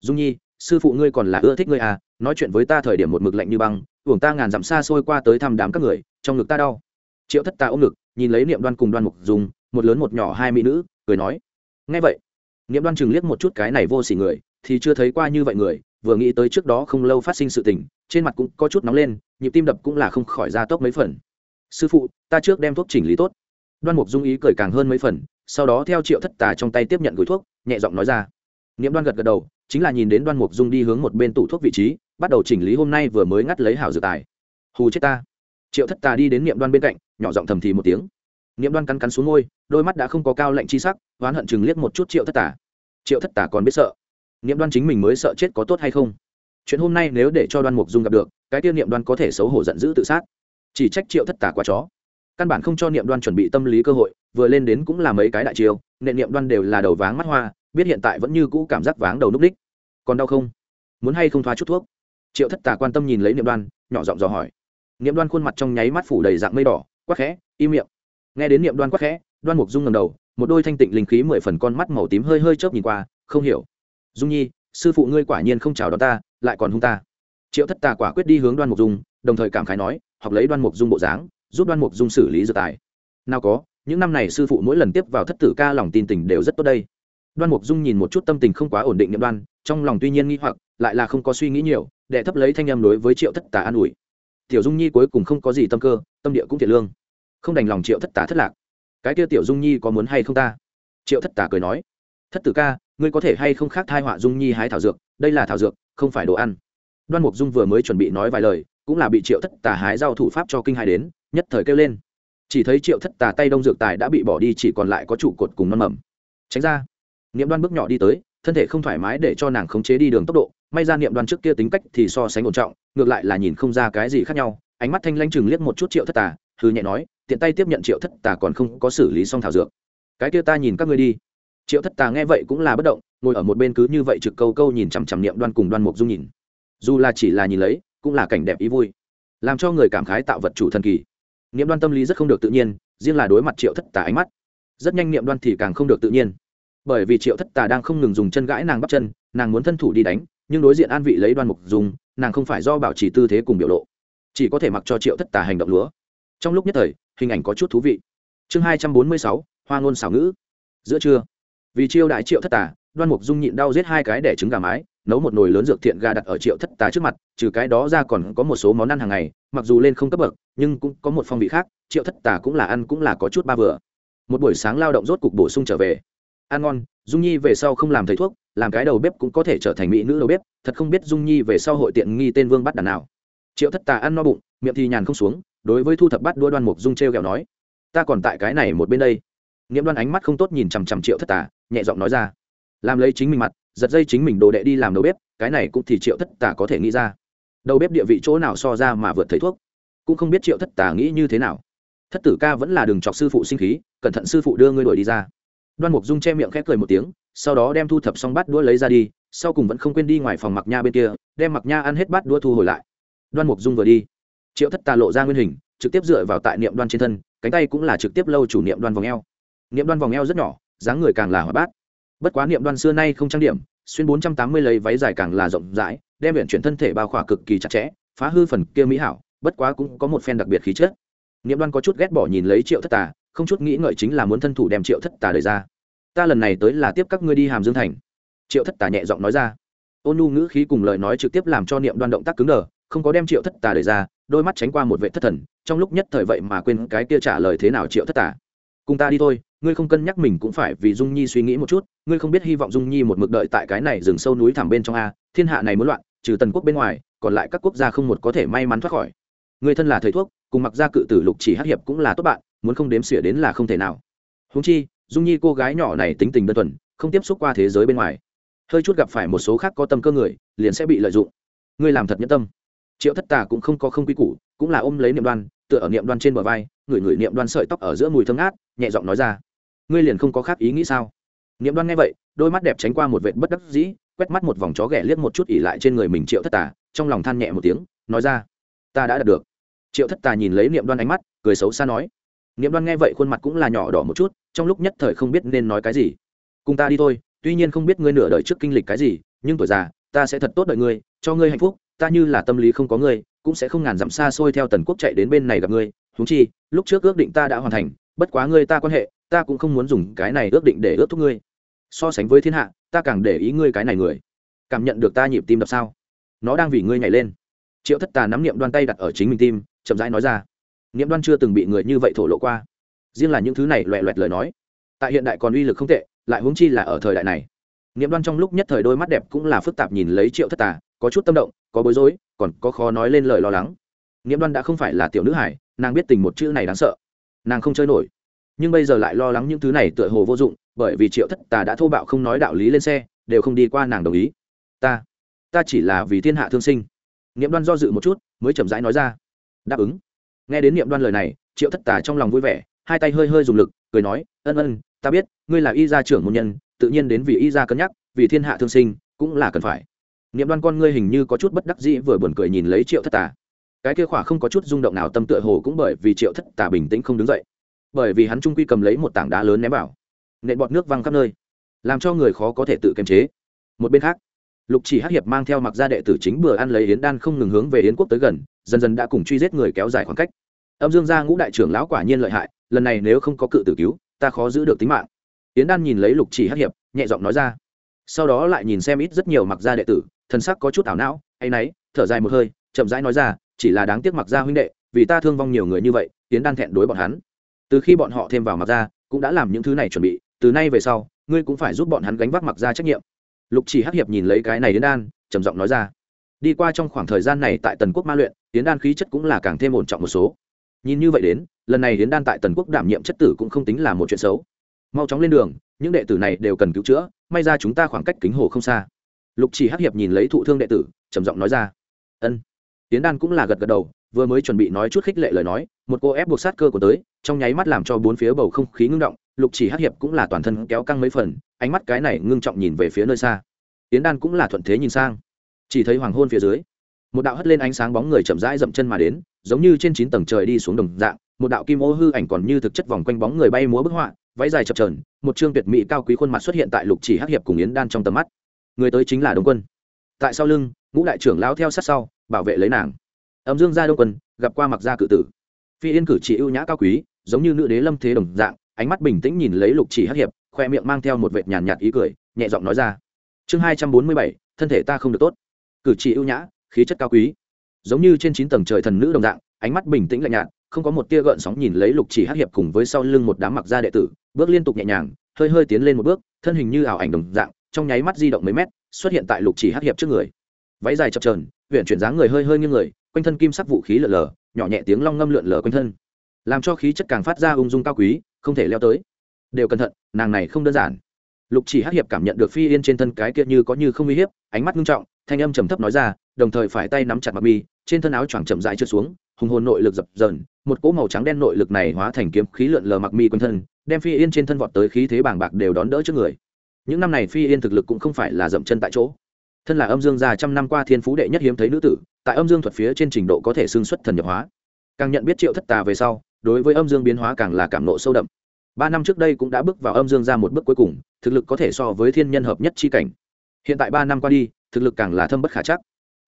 Dung nhi, sư phụ ngươi còn là ưa thích ngươi à nói chuyện với ta thời điểm một mực lạnh như băng, uổng ta ngàn dặm xa xôi qua tới thăm đám các người, trong ngực ta đau. Triệu thất ta ôm ngực, nhìn lấy niệm đoan cùng đoan mục dung, một lớn một nhỏ hai mỹ nữ, cười nói. Ngay vậy niệm đoan chừng liếc một chút cái này vô s ỉ người, thì chưa thấy qua như vậy người, vừa nghĩ tới trước đó không lâu phát sinh sự tình, trên mặt cũng có chút nóng lên, nhịp tim đập cũng là không khỏi ra tốc mấy phần. Sư phụ, ta trước đem thuốc chỉnh lý tốt. Đoan mục dung ý cười càng hơn mấy phần, sau đó theo triệu thất tà trong tay tiếp nhận gửi thuốc, nhẹ giọng nói ra. Niệm đoan gật gật đầu, chính là nhìn đến đoan mục dung đi hướng một bên tủ thuốc vị trí, bắt đầu chỉnh lý hôm nay vừa mới ngắt lấy hảo dược tài. Hù chết ta. Triệu thất tà đi đến niệm đoan bên cạnh, nhỏ giọng thầm thì một tiếng niệm đoan cắn cắn xuống ngôi, đôi mắt đã không có cao lạnh chi sắc, oán hận chừng liếc một chút triệu thất tà. Triệu thất tà còn biết sợ. Niệm đoan chính mình mới sợ chết có tốt hay không? Chuyện hôm nay nếu để cho đoan mục dung gặp được, cái tiêu niệm đoan có thể xấu hổ giận dữ tự sát. Chỉ trách triệu thất tà quá chó. Căn bản không cho niệm đoan chuẩn bị tâm lý cơ hội, vừa lên đến cũng là mấy cái đại chiêu nên niệm đoan đều là đầu váng mắt hoa, biết hiện tại vẫn như cũ cảm giác váng đầu núp đích. Còn đau không? Muốn hay không thoa chút thuốc? Triệu thất tà quan tâm nhìn lấy niệm đoan, nhỏ giọng dò hỏi. Niệm đoan khuôn mặt trong nháy mắt phủ đầy dạng mây đỏ, quắc khẽ, im miệng nghe đến niệm đoan quắc khẽ, đoan mục dung ngầm đầu, một đôi thanh tịnh linh khí mười phần con mắt màu tím hơi hơi chớp nhìn qua, không hiểu. Dung nhi, sư phụ ngươi quả nhiên không chào đón ta, lại còn hung ta. Triệu thất tà quả quyết đi hướng đoan mục dung, đồng thời cảm khái nói, học lấy đoan mục dung bộ dáng, giúp đoan mục dung xử lý dự tài. Nào có, những năm này sư phụ mỗi lần tiếp vào thất tử ca lòng tin tình đều rất tốt đây. Đoan mục dung nhìn một chút tâm tình không quá ổn định nhậm đoan, trong lòng tuy nhiên nghĩ hoặc, lại là không có suy nghĩ nhiều để thấp lấy thanh em đối với triệu thất tà an ủi. Tiểu dung nhi cuối cùng không có gì tâm cơ, tâm địa cũng thiệt lương không đành lòng triệu thất tà thất lạc. Cái kia tiểu dung nhi có muốn hay không ta? Triệu thất tà cười nói, thất tử ca, ngươi có thể hay không khác thai họa dung nhi hái thảo dược, đây là thảo dược, không phải đồ ăn. Đoan mục dung vừa mới chuẩn bị nói vài lời, cũng là bị triệu thất tà hái giao thủ pháp cho kinh hai đến, nhất thời kêu lên. Chỉ thấy triệu thất tà tay đông dược tài đã bị bỏ đi, chỉ còn lại có trụ cột cùng non mầm. Tránh ra. Niệm đoan bước nhỏ đi tới, thân thể không thoải mái để cho nàng khống chế đi đường tốc độ, may ra niệm đoan trước kia tính cách thì so sánh ổn trọng, ngược lại là nhìn không ra cái gì khác nhau, ánh mắt thanh lanh chừng liếc một chút triệu thất tà thư nhẹ nói tiện tay tiếp nhận triệu thất tà còn không có xử lý xong thảo dược. Cái kia ta nhìn các ngươi đi. Triệu thất tà nghe vậy cũng là bất động, ngồi ở một bên cứ như vậy trực câu câu nhìn chằm chằm niệm đoan cùng đoan mục dung nhìn. Dù là chỉ là nhìn lấy, cũng là cảnh đẹp ý vui. Làm cho người cảm khái tạo vật chủ thần kỳ. Niệm đoan tâm lý rất không được tự nhiên, riêng là đối mặt triệu thất tà ánh mắt. Rất nhanh niệm đoan thì càng không được tự nhiên. Bởi vì triệu thất tà đang không ngừng dùng chân gãi nàng bắt chân, nàng muốn thân thủ đi đánh, nhưng đối diện an vị lấy đoan mục dùng nàng không phải do bảo trì tư thế cùng biểu lộ. Chỉ có thể mặc cho triệu thất tà hành động lúa. Trong lúc nhất thời hình ảnh có chút thú vị. Chương hai trăm bốn mươi sáu, hoa ngôn xảo ngữ. Giữa trưa, vì chiêu đại triệu thất tà, đoan mục dung nhịn đau giết hai cái để trứng gà mái, nấu một nồi lớn dược thiện gà đặt ở triệu thất tà trước mặt, trừ cái đó ra còn có một số món ăn hàng ngày, mặc dù lên không cấp bậc, nhưng cũng có một phong vị khác, triệu thất tà cũng là ăn cũng là có chút ba vừa. Một buổi sáng lao động rốt cục bổ sung trở về. Ăn ngon, dung nhi về sau không làm thầy thuốc, làm cái đầu bếp cũng có thể trở thành mỹ nữ đầu bếp, thật không biết dung nhi về sau hội tiện nghi tên vương bắt đàn nào triệu thất tà ăn no bụng, miệng thì nhàn không xuống, đối với thu thập bắt đua đoan mục dung t r e o kẹo nói, ta còn tại cái này một bên đây. Nghiễm đoan ánh mắt không tốt nhìn chằm chằm triệu thất tà, nhẹ giọng nói ra, làm lấy chính mình mặt, giật dây chính mình đồ đệ đi làm đầu bếp, cái này cũng thì triệu thất tà có thể nghĩ ra. Đầu bếp địa vị chỗ nào so ra mà vượt thầy thuốc, cũng không biết triệu thất tà nghĩ như thế nào. Thất tử ca vẫn là đường chọc sư phụ sinh khí, cẩn thận sư phụ đưa ngươi đuổi đi ra. Đoan mục dung che miệng khẽ cười một tiếng, sau đó đem thu thập xong bát đũa lấy ra đi, sau cùng vẫn không quên đi ngoài phòng mặc nha bên kia, đem mặc nha ăn hết bát đũa thu hồi lại đoan mục dung vừa đi, triệu thất tà lộ ra nguyên hình, trực tiếp dựa vào tại niệm đoan trên thân, cánh tay cũng là trực tiếp lâu chủ niệm đoan vòng eo. Niệm đoan vòng eo rất nhỏ, dáng người càng là hỏa bát. Bất quá niệm đoan xưa nay không trang điểm, xuyên bốn trăm tám mươi lấy váy dài càng là rộng rãi, đem viện chuyển thân thể bao khỏa cực kỳ chặt chẽ, phá hư phần kia mỹ hảo, bất quá cũng có một phen đặc biệt khí chất. Niệm đoan có chút ghét bỏ nhìn lấy triệu thất tà, không chút nghĩ ngợi chính là muốn thân thủ đem triệu thất tà đời ra. Ta lần này tới là tiếp các ngươi đi hàm dương thành. Triệu thất tà nhẹ giọng nói ra. Ôn nhu ngữ khí cùng lời nói trực tiếp làm cho niệm đoan động tác cứng đờ không có đem triệu thất tà đẩy ra, đôi mắt tránh qua một vệ thất thần, trong lúc nhất thời vậy mà quên cái kia trả lời thế nào triệu thất tà. Cùng ta đi thôi, ngươi không cân nhắc mình cũng phải vì dung nhi suy nghĩ một chút, ngươi không biết hy vọng dung nhi một mực đợi tại cái này rừng sâu núi thẳm bên trong a, thiên hạ này muốn loạn, trừ tần quốc bên ngoài, còn lại các quốc gia không một có thể may mắn thoát khỏi. Người thân là thầy thuốc, cùng mặc gia cự tử lục chỉ hát hiệp cũng là tốt bạn, muốn không đếm xỉa đến là không thể nào. Húng chi, dung nhi cô gái nhỏ này tính tình đơn thuần, không tiếp xúc qua thế giới bên ngoài. Hơi chút gặp phải một số khác có tâm cơ người, liền sẽ bị lợi dụng. Ngươi làm thật nhẫn tâm triệu thất tà cũng không có không quy củ, cũng là ôm lấy niệm đoan, tựa ở niệm đoan trên bờ vai người người niệm đoan sợi tóc ở giữa mùi thơm ngát, nhẹ giọng nói ra, ngươi liền không có khác ý nghĩ sao? Niệm đoan nghe vậy, đôi mắt đẹp tránh qua một vệt bất đắc dĩ, quét mắt một vòng chó ghẻ liếc một chút ỉ lại trên người mình triệu thất tà, trong lòng than nhẹ một tiếng, nói ra, ta đã đạt được. Triệu thất tà nhìn lấy niệm đoan ánh mắt, cười xấu xa nói, niệm đoan nghe vậy khuôn mặt cũng là nhỏ đỏ một chút, trong lúc nhất thời không biết nên nói cái gì. Cùng ta đi thôi, tuy nhiên không biết ngươi nửa đời trước kinh lịch cái gì, nhưng tuổi già, ta sẽ thật tốt đợi ngươi, cho ngươi hạnh phúc ta như là tâm lý không có ngươi, cũng sẽ không ngàn dặm xa xôi theo tần quốc chạy đến bên này gặp ngươi. Húng chi, lúc trước ước định ta đã hoàn thành, bất quá ngươi ta quan hệ, ta cũng không muốn dùng cái này ước định để ước thúc ngươi. So sánh với thiên hạ, ta càng để ý ngươi cái này người. Cảm nhận được ta nhịp tim đập sao? Nó đang vì ngươi nhảy lên. Triệu thất tà nắm niệm đoan tay đặt ở chính mình tim, chậm rãi nói ra. Niệm đoan chưa từng bị người như vậy thổ lộ qua. Riêng là những thứ này loẹ loẹt lời nói. Tại hiện đại còn uy lực không tệ, lại huống chi là ở thời đại này. Niệm đoan trong lúc nhất thời đôi mắt đẹp cũng là phức tạp nhìn lấy triệu thất tà có chút tâm động, có bối rối, còn có khó nói lên lời lo lắng. Niệm đoan đã không phải là tiểu nữ hải nàng biết tình một chữ này đáng sợ. Nàng không chơi nổi. Nhưng bây giờ lại lo lắng những thứ này tựa hồ vô dụng, bởi vì triệu thất tà đã thô bạo không nói đạo lý lên xe, đều không đi qua nàng đồng ý. Ta ta chỉ là vì thiên hạ thương sinh. Niệm đoan do dự một chút, mới chậm rãi nói ra. Đáp ứng. Nghe đến niệm đoan lời này, triệu thất tà trong lòng vui vẻ, hai tay hơi hơi dùng lực, cười nói, ân ân, ta biết, ngươi là y gia trưởng môn nhân, tự nhiên đến vì y gia cân nhắc, vì thiên hạ thương sinh cũng là cần phải niệm đoan con ngươi hình như có chút bất đắc dĩ vừa buồn cười nhìn lấy triệu thất tà. Cái kia khỏa không có chút rung động nào tâm tựa hồ cũng bởi vì triệu thất tà bình tĩnh không đứng dậy. Bởi vì hắn trung quy cầm lấy một tảng đá lớn ném vào. Nện bọt nước văng khắp nơi. Làm cho người khó có thể tự kiềm chế. Một bên khác, lục chỉ hắc hiệp mang theo mặc gia đệ tử chính bừa ăn lấy yến đan không ngừng hướng về yến quốc tới gần, dần dần đã cùng truy giết người kéo dài khoảng cách. Âm dương gia ngũ đại trưởng lão quả nhiên lợi hại, lần này nếu không có cự tử cứu, ta khó giữ được tính mạng. Yến đan nhìn lấy lục chỉ hắc hiệp, nhẹ giọng nói ra. Sau đó lại nhìn xem ít rất nhiều mặc gia đệ tử Thần sắc có chút ảo não hay náy, thở dài một hơi, chậm rãi nói ra, chỉ là đáng tiếc mặc gia huynh đệ, vì ta thương vong nhiều người như vậy, yến đan thẹn đối bọn hắn. Từ khi bọn họ thêm vào mặc gia, cũng đã làm những thứ này chuẩn bị, từ nay về sau, ngươi cũng phải giúp bọn hắn gánh vác mặc gia trách nhiệm. Lục chỉ hắc hiệp nhìn lấy cái này đến đan, trầm giọng nói ra. Đi qua trong khoảng thời gian này tại tần quốc ma luyện tiến đan khí chất cũng là càng thêm ổn trọng một số. Nhìn như vậy đến, lần này hiến đan tại tần quốc đảm nhiệm chất tử cũng không tính là một chuyện xấu. Mau chóng lên đường, những đệ tử này đều cần cứu chữa, may ra chúng ta khoảng cách kính hồ không xa lục chỉ hắc hiệp nhìn lấy thụ thương đệ tử, trầm giọng nói ra. Ân. Tiến đan cũng là gật gật đầu, vừa mới chuẩn bị nói chút khích lệ lời nói, một cô ép buộc sát cơ của tới, trong nháy mắt làm cho bốn phía bầu không khí ngưng động, lục chỉ hắc hiệp cũng là toàn thân kéo căng mấy phần, ánh mắt cái này ngưng trọng nhìn về phía nơi xa. Tiến đan cũng là thuận thế nhìn sang. Chỉ thấy hoàng hôn phía dưới, một đạo hất lên ánh sáng bóng người chậm rãi dậm chân mà đến, giống như trên chín tầng trời đi xuống đồng dạng, một đạo kim ô hư ảnh còn như thực chất vòng quanh bóng người bay múa bức họa, váy dài chập trờn một chương tuyệt mỹ cao quý khuôn mặt xuất hiện tại lục chỉ hắc hiệp cùng yến đan trong tầm mắt người tới chính là đông quân tại sau lưng ngũ đại trưởng lao theo sát sau bảo vệ lấy nàng âm dương gia đông quân gặp qua mặc gia cự tử phi yên cử chỉ ưu nhã cao quý giống như nữ đế lâm thế đồng dạng ánh mắt bình tĩnh nhìn lấy lục chỉ hắc hiệp khoe miệng mang theo một vệt nhàn nhạt ý cười nhẹ giọng nói ra chương hai trăm bốn mươi bảy thân thể ta không được tốt cử chỉ ưu nhã khí chất cao quý giống như trên chín tầng trời thần nữ đồng dạng ánh mắt bình tĩnh lạnh nhạt không có một tia gợn sóng nhìn lấy lục chỉ hắc hiệp cùng với sau lưng một đám mặc gia đệ tử bước liên tục nhẹ nhàng hơi hơi tiến lên một bước thân hình như ảo ảnh đồng dạng trong nháy mắt di động mấy mét, xuất hiện tại lục chỉ hắc hiệp trước người. Váy dài chập trờn huyện chuyển dáng người hơi hơi như người, quanh thân kim sắc vũ khí lượn lờ, nhỏ nhẹ tiếng long ngâm lượn lờ quanh thân. Làm cho khí chất càng phát ra ung dung cao quý, không thể leo tới. Đều cẩn thận, nàng này không đơn giản. Lục chỉ hắc hiệp cảm nhận được phi yên trên thân cái kia như có như không uy hiếp, ánh mắt nghiêm trọng, thanh âm trầm thấp nói ra, đồng thời phải tay nắm chặt mặc mi, trên thân áo choàng chậm rãi trượt xuống, hùng hồn nội lực dập dờn, một cỗ màu trắng đen nội lực này hóa thành kiếm khí lượn lờ mặc mi quanh thân, đem phi yên trên thân vọt tới khí thế bàng bạc đều đón đỡ trước người những năm này phi yên thực lực cũng không phải là dậm chân tại chỗ. Thân là âm dương già trăm năm qua thiên phú đệ nhất hiếm thấy nữ tử, tại âm dương thuật phía trên trình độ có thể xương xuất thần nhập hóa. Càng nhận biết triệu thất tà về sau, đối với âm dương biến hóa càng là cảm nộ sâu đậm. Ba năm trước đây cũng đã bước vào âm dương ra một bước cuối cùng, thực lực có thể so với thiên nhân hợp nhất chi cảnh. Hiện tại ba năm qua đi, thực lực càng là thâm bất khả chắc.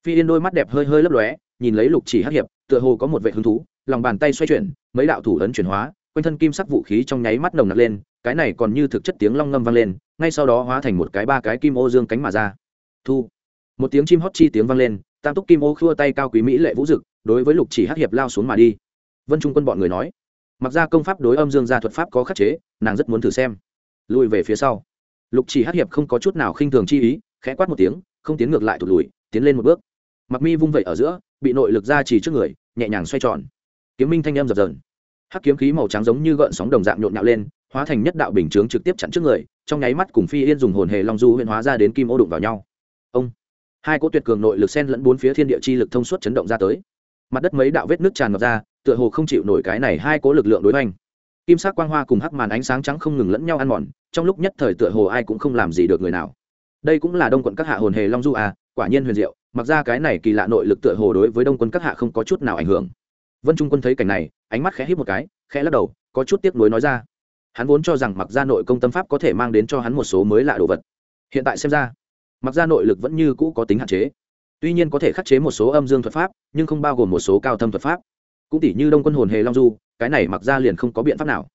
Phi yên đôi mắt đẹp hơi hơi lấp lóe, nhìn lấy lục chỉ hắc hiệp, tựa hồ có một vệ hứng thú, lòng bàn tay xoay chuyển, mấy đạo thủ ấn chuyển hóa, quanh thân kim sắc vũ khí trong nháy mắt nồng nặc lên, cái này còn như thực chất tiếng long ngâm vang lên ngay sau đó hóa thành một cái ba cái kim ô dương cánh mà ra. Thu. Một tiếng chim hót chi tiếng vang lên, tam túc kim ô khua tay cao quý mỹ lệ vũ dực, đối với lục chỉ hắc hiệp lao xuống mà đi. Vân trung quân bọn người nói, mặc ra công pháp đối âm dương gia thuật pháp có khắc chế, nàng rất muốn thử xem. Lùi về phía sau. Lục chỉ hát hiệp không có chút nào khinh thường chi ý, khẽ quát một tiếng, không tiến ngược lại thụt lùi, tiến lên một bước. Mặc mi vung vẩy ở giữa, bị nội lực ra chỉ trước người, nhẹ nhàng xoay tròn. Kiếm minh thanh âm dập dờn. Hắc kiếm khí màu trắng giống như gợn sóng đồng dạng nhộn nhạo lên hóa thành nhất đạo bình chướng trực tiếp chặn trước người, trong nháy mắt cùng phi yên dùng hồn hề long du huyện hóa ra đến kim ô đụng vào nhau. Ông, hai cỗ tuyệt cường nội lực sen lẫn bốn phía thiên địa chi lực thông suốt chấn động ra tới. Mặt đất mấy đạo vết nước tràn ngập ra, tựa hồ không chịu nổi cái này hai cỗ lực lượng đối hoành. Kim sắc quang hoa cùng hắc màn ánh sáng trắng không ngừng lẫn nhau ăn mòn, trong lúc nhất thời tựa hồ ai cũng không làm gì được người nào. Đây cũng là đông quận các hạ hồn hề long du à quả nhiên huyền diệu, mặc ra cái này kỳ lạ nội lực tựa hồ đối với đông quân các hạ không có chút nào ảnh hưởng. Vân trung quân thấy cảnh này, ánh mắt khẽ hít một cái, khẽ lắc đầu, có chút tiếc nuối nói ra hắn vốn cho rằng mặc gia nội công tâm pháp có thể mang đến cho hắn một số mới lạ đồ vật. Hiện tại xem ra, mặc gia nội lực vẫn như cũ có tính hạn chế. Tuy nhiên có thể khắc chế một số âm dương thuật pháp, nhưng không bao gồm một số cao thâm thuật pháp. Cũng tỷ như đông quân hồn hề long du, cái này mặc ra liền không có biện pháp nào.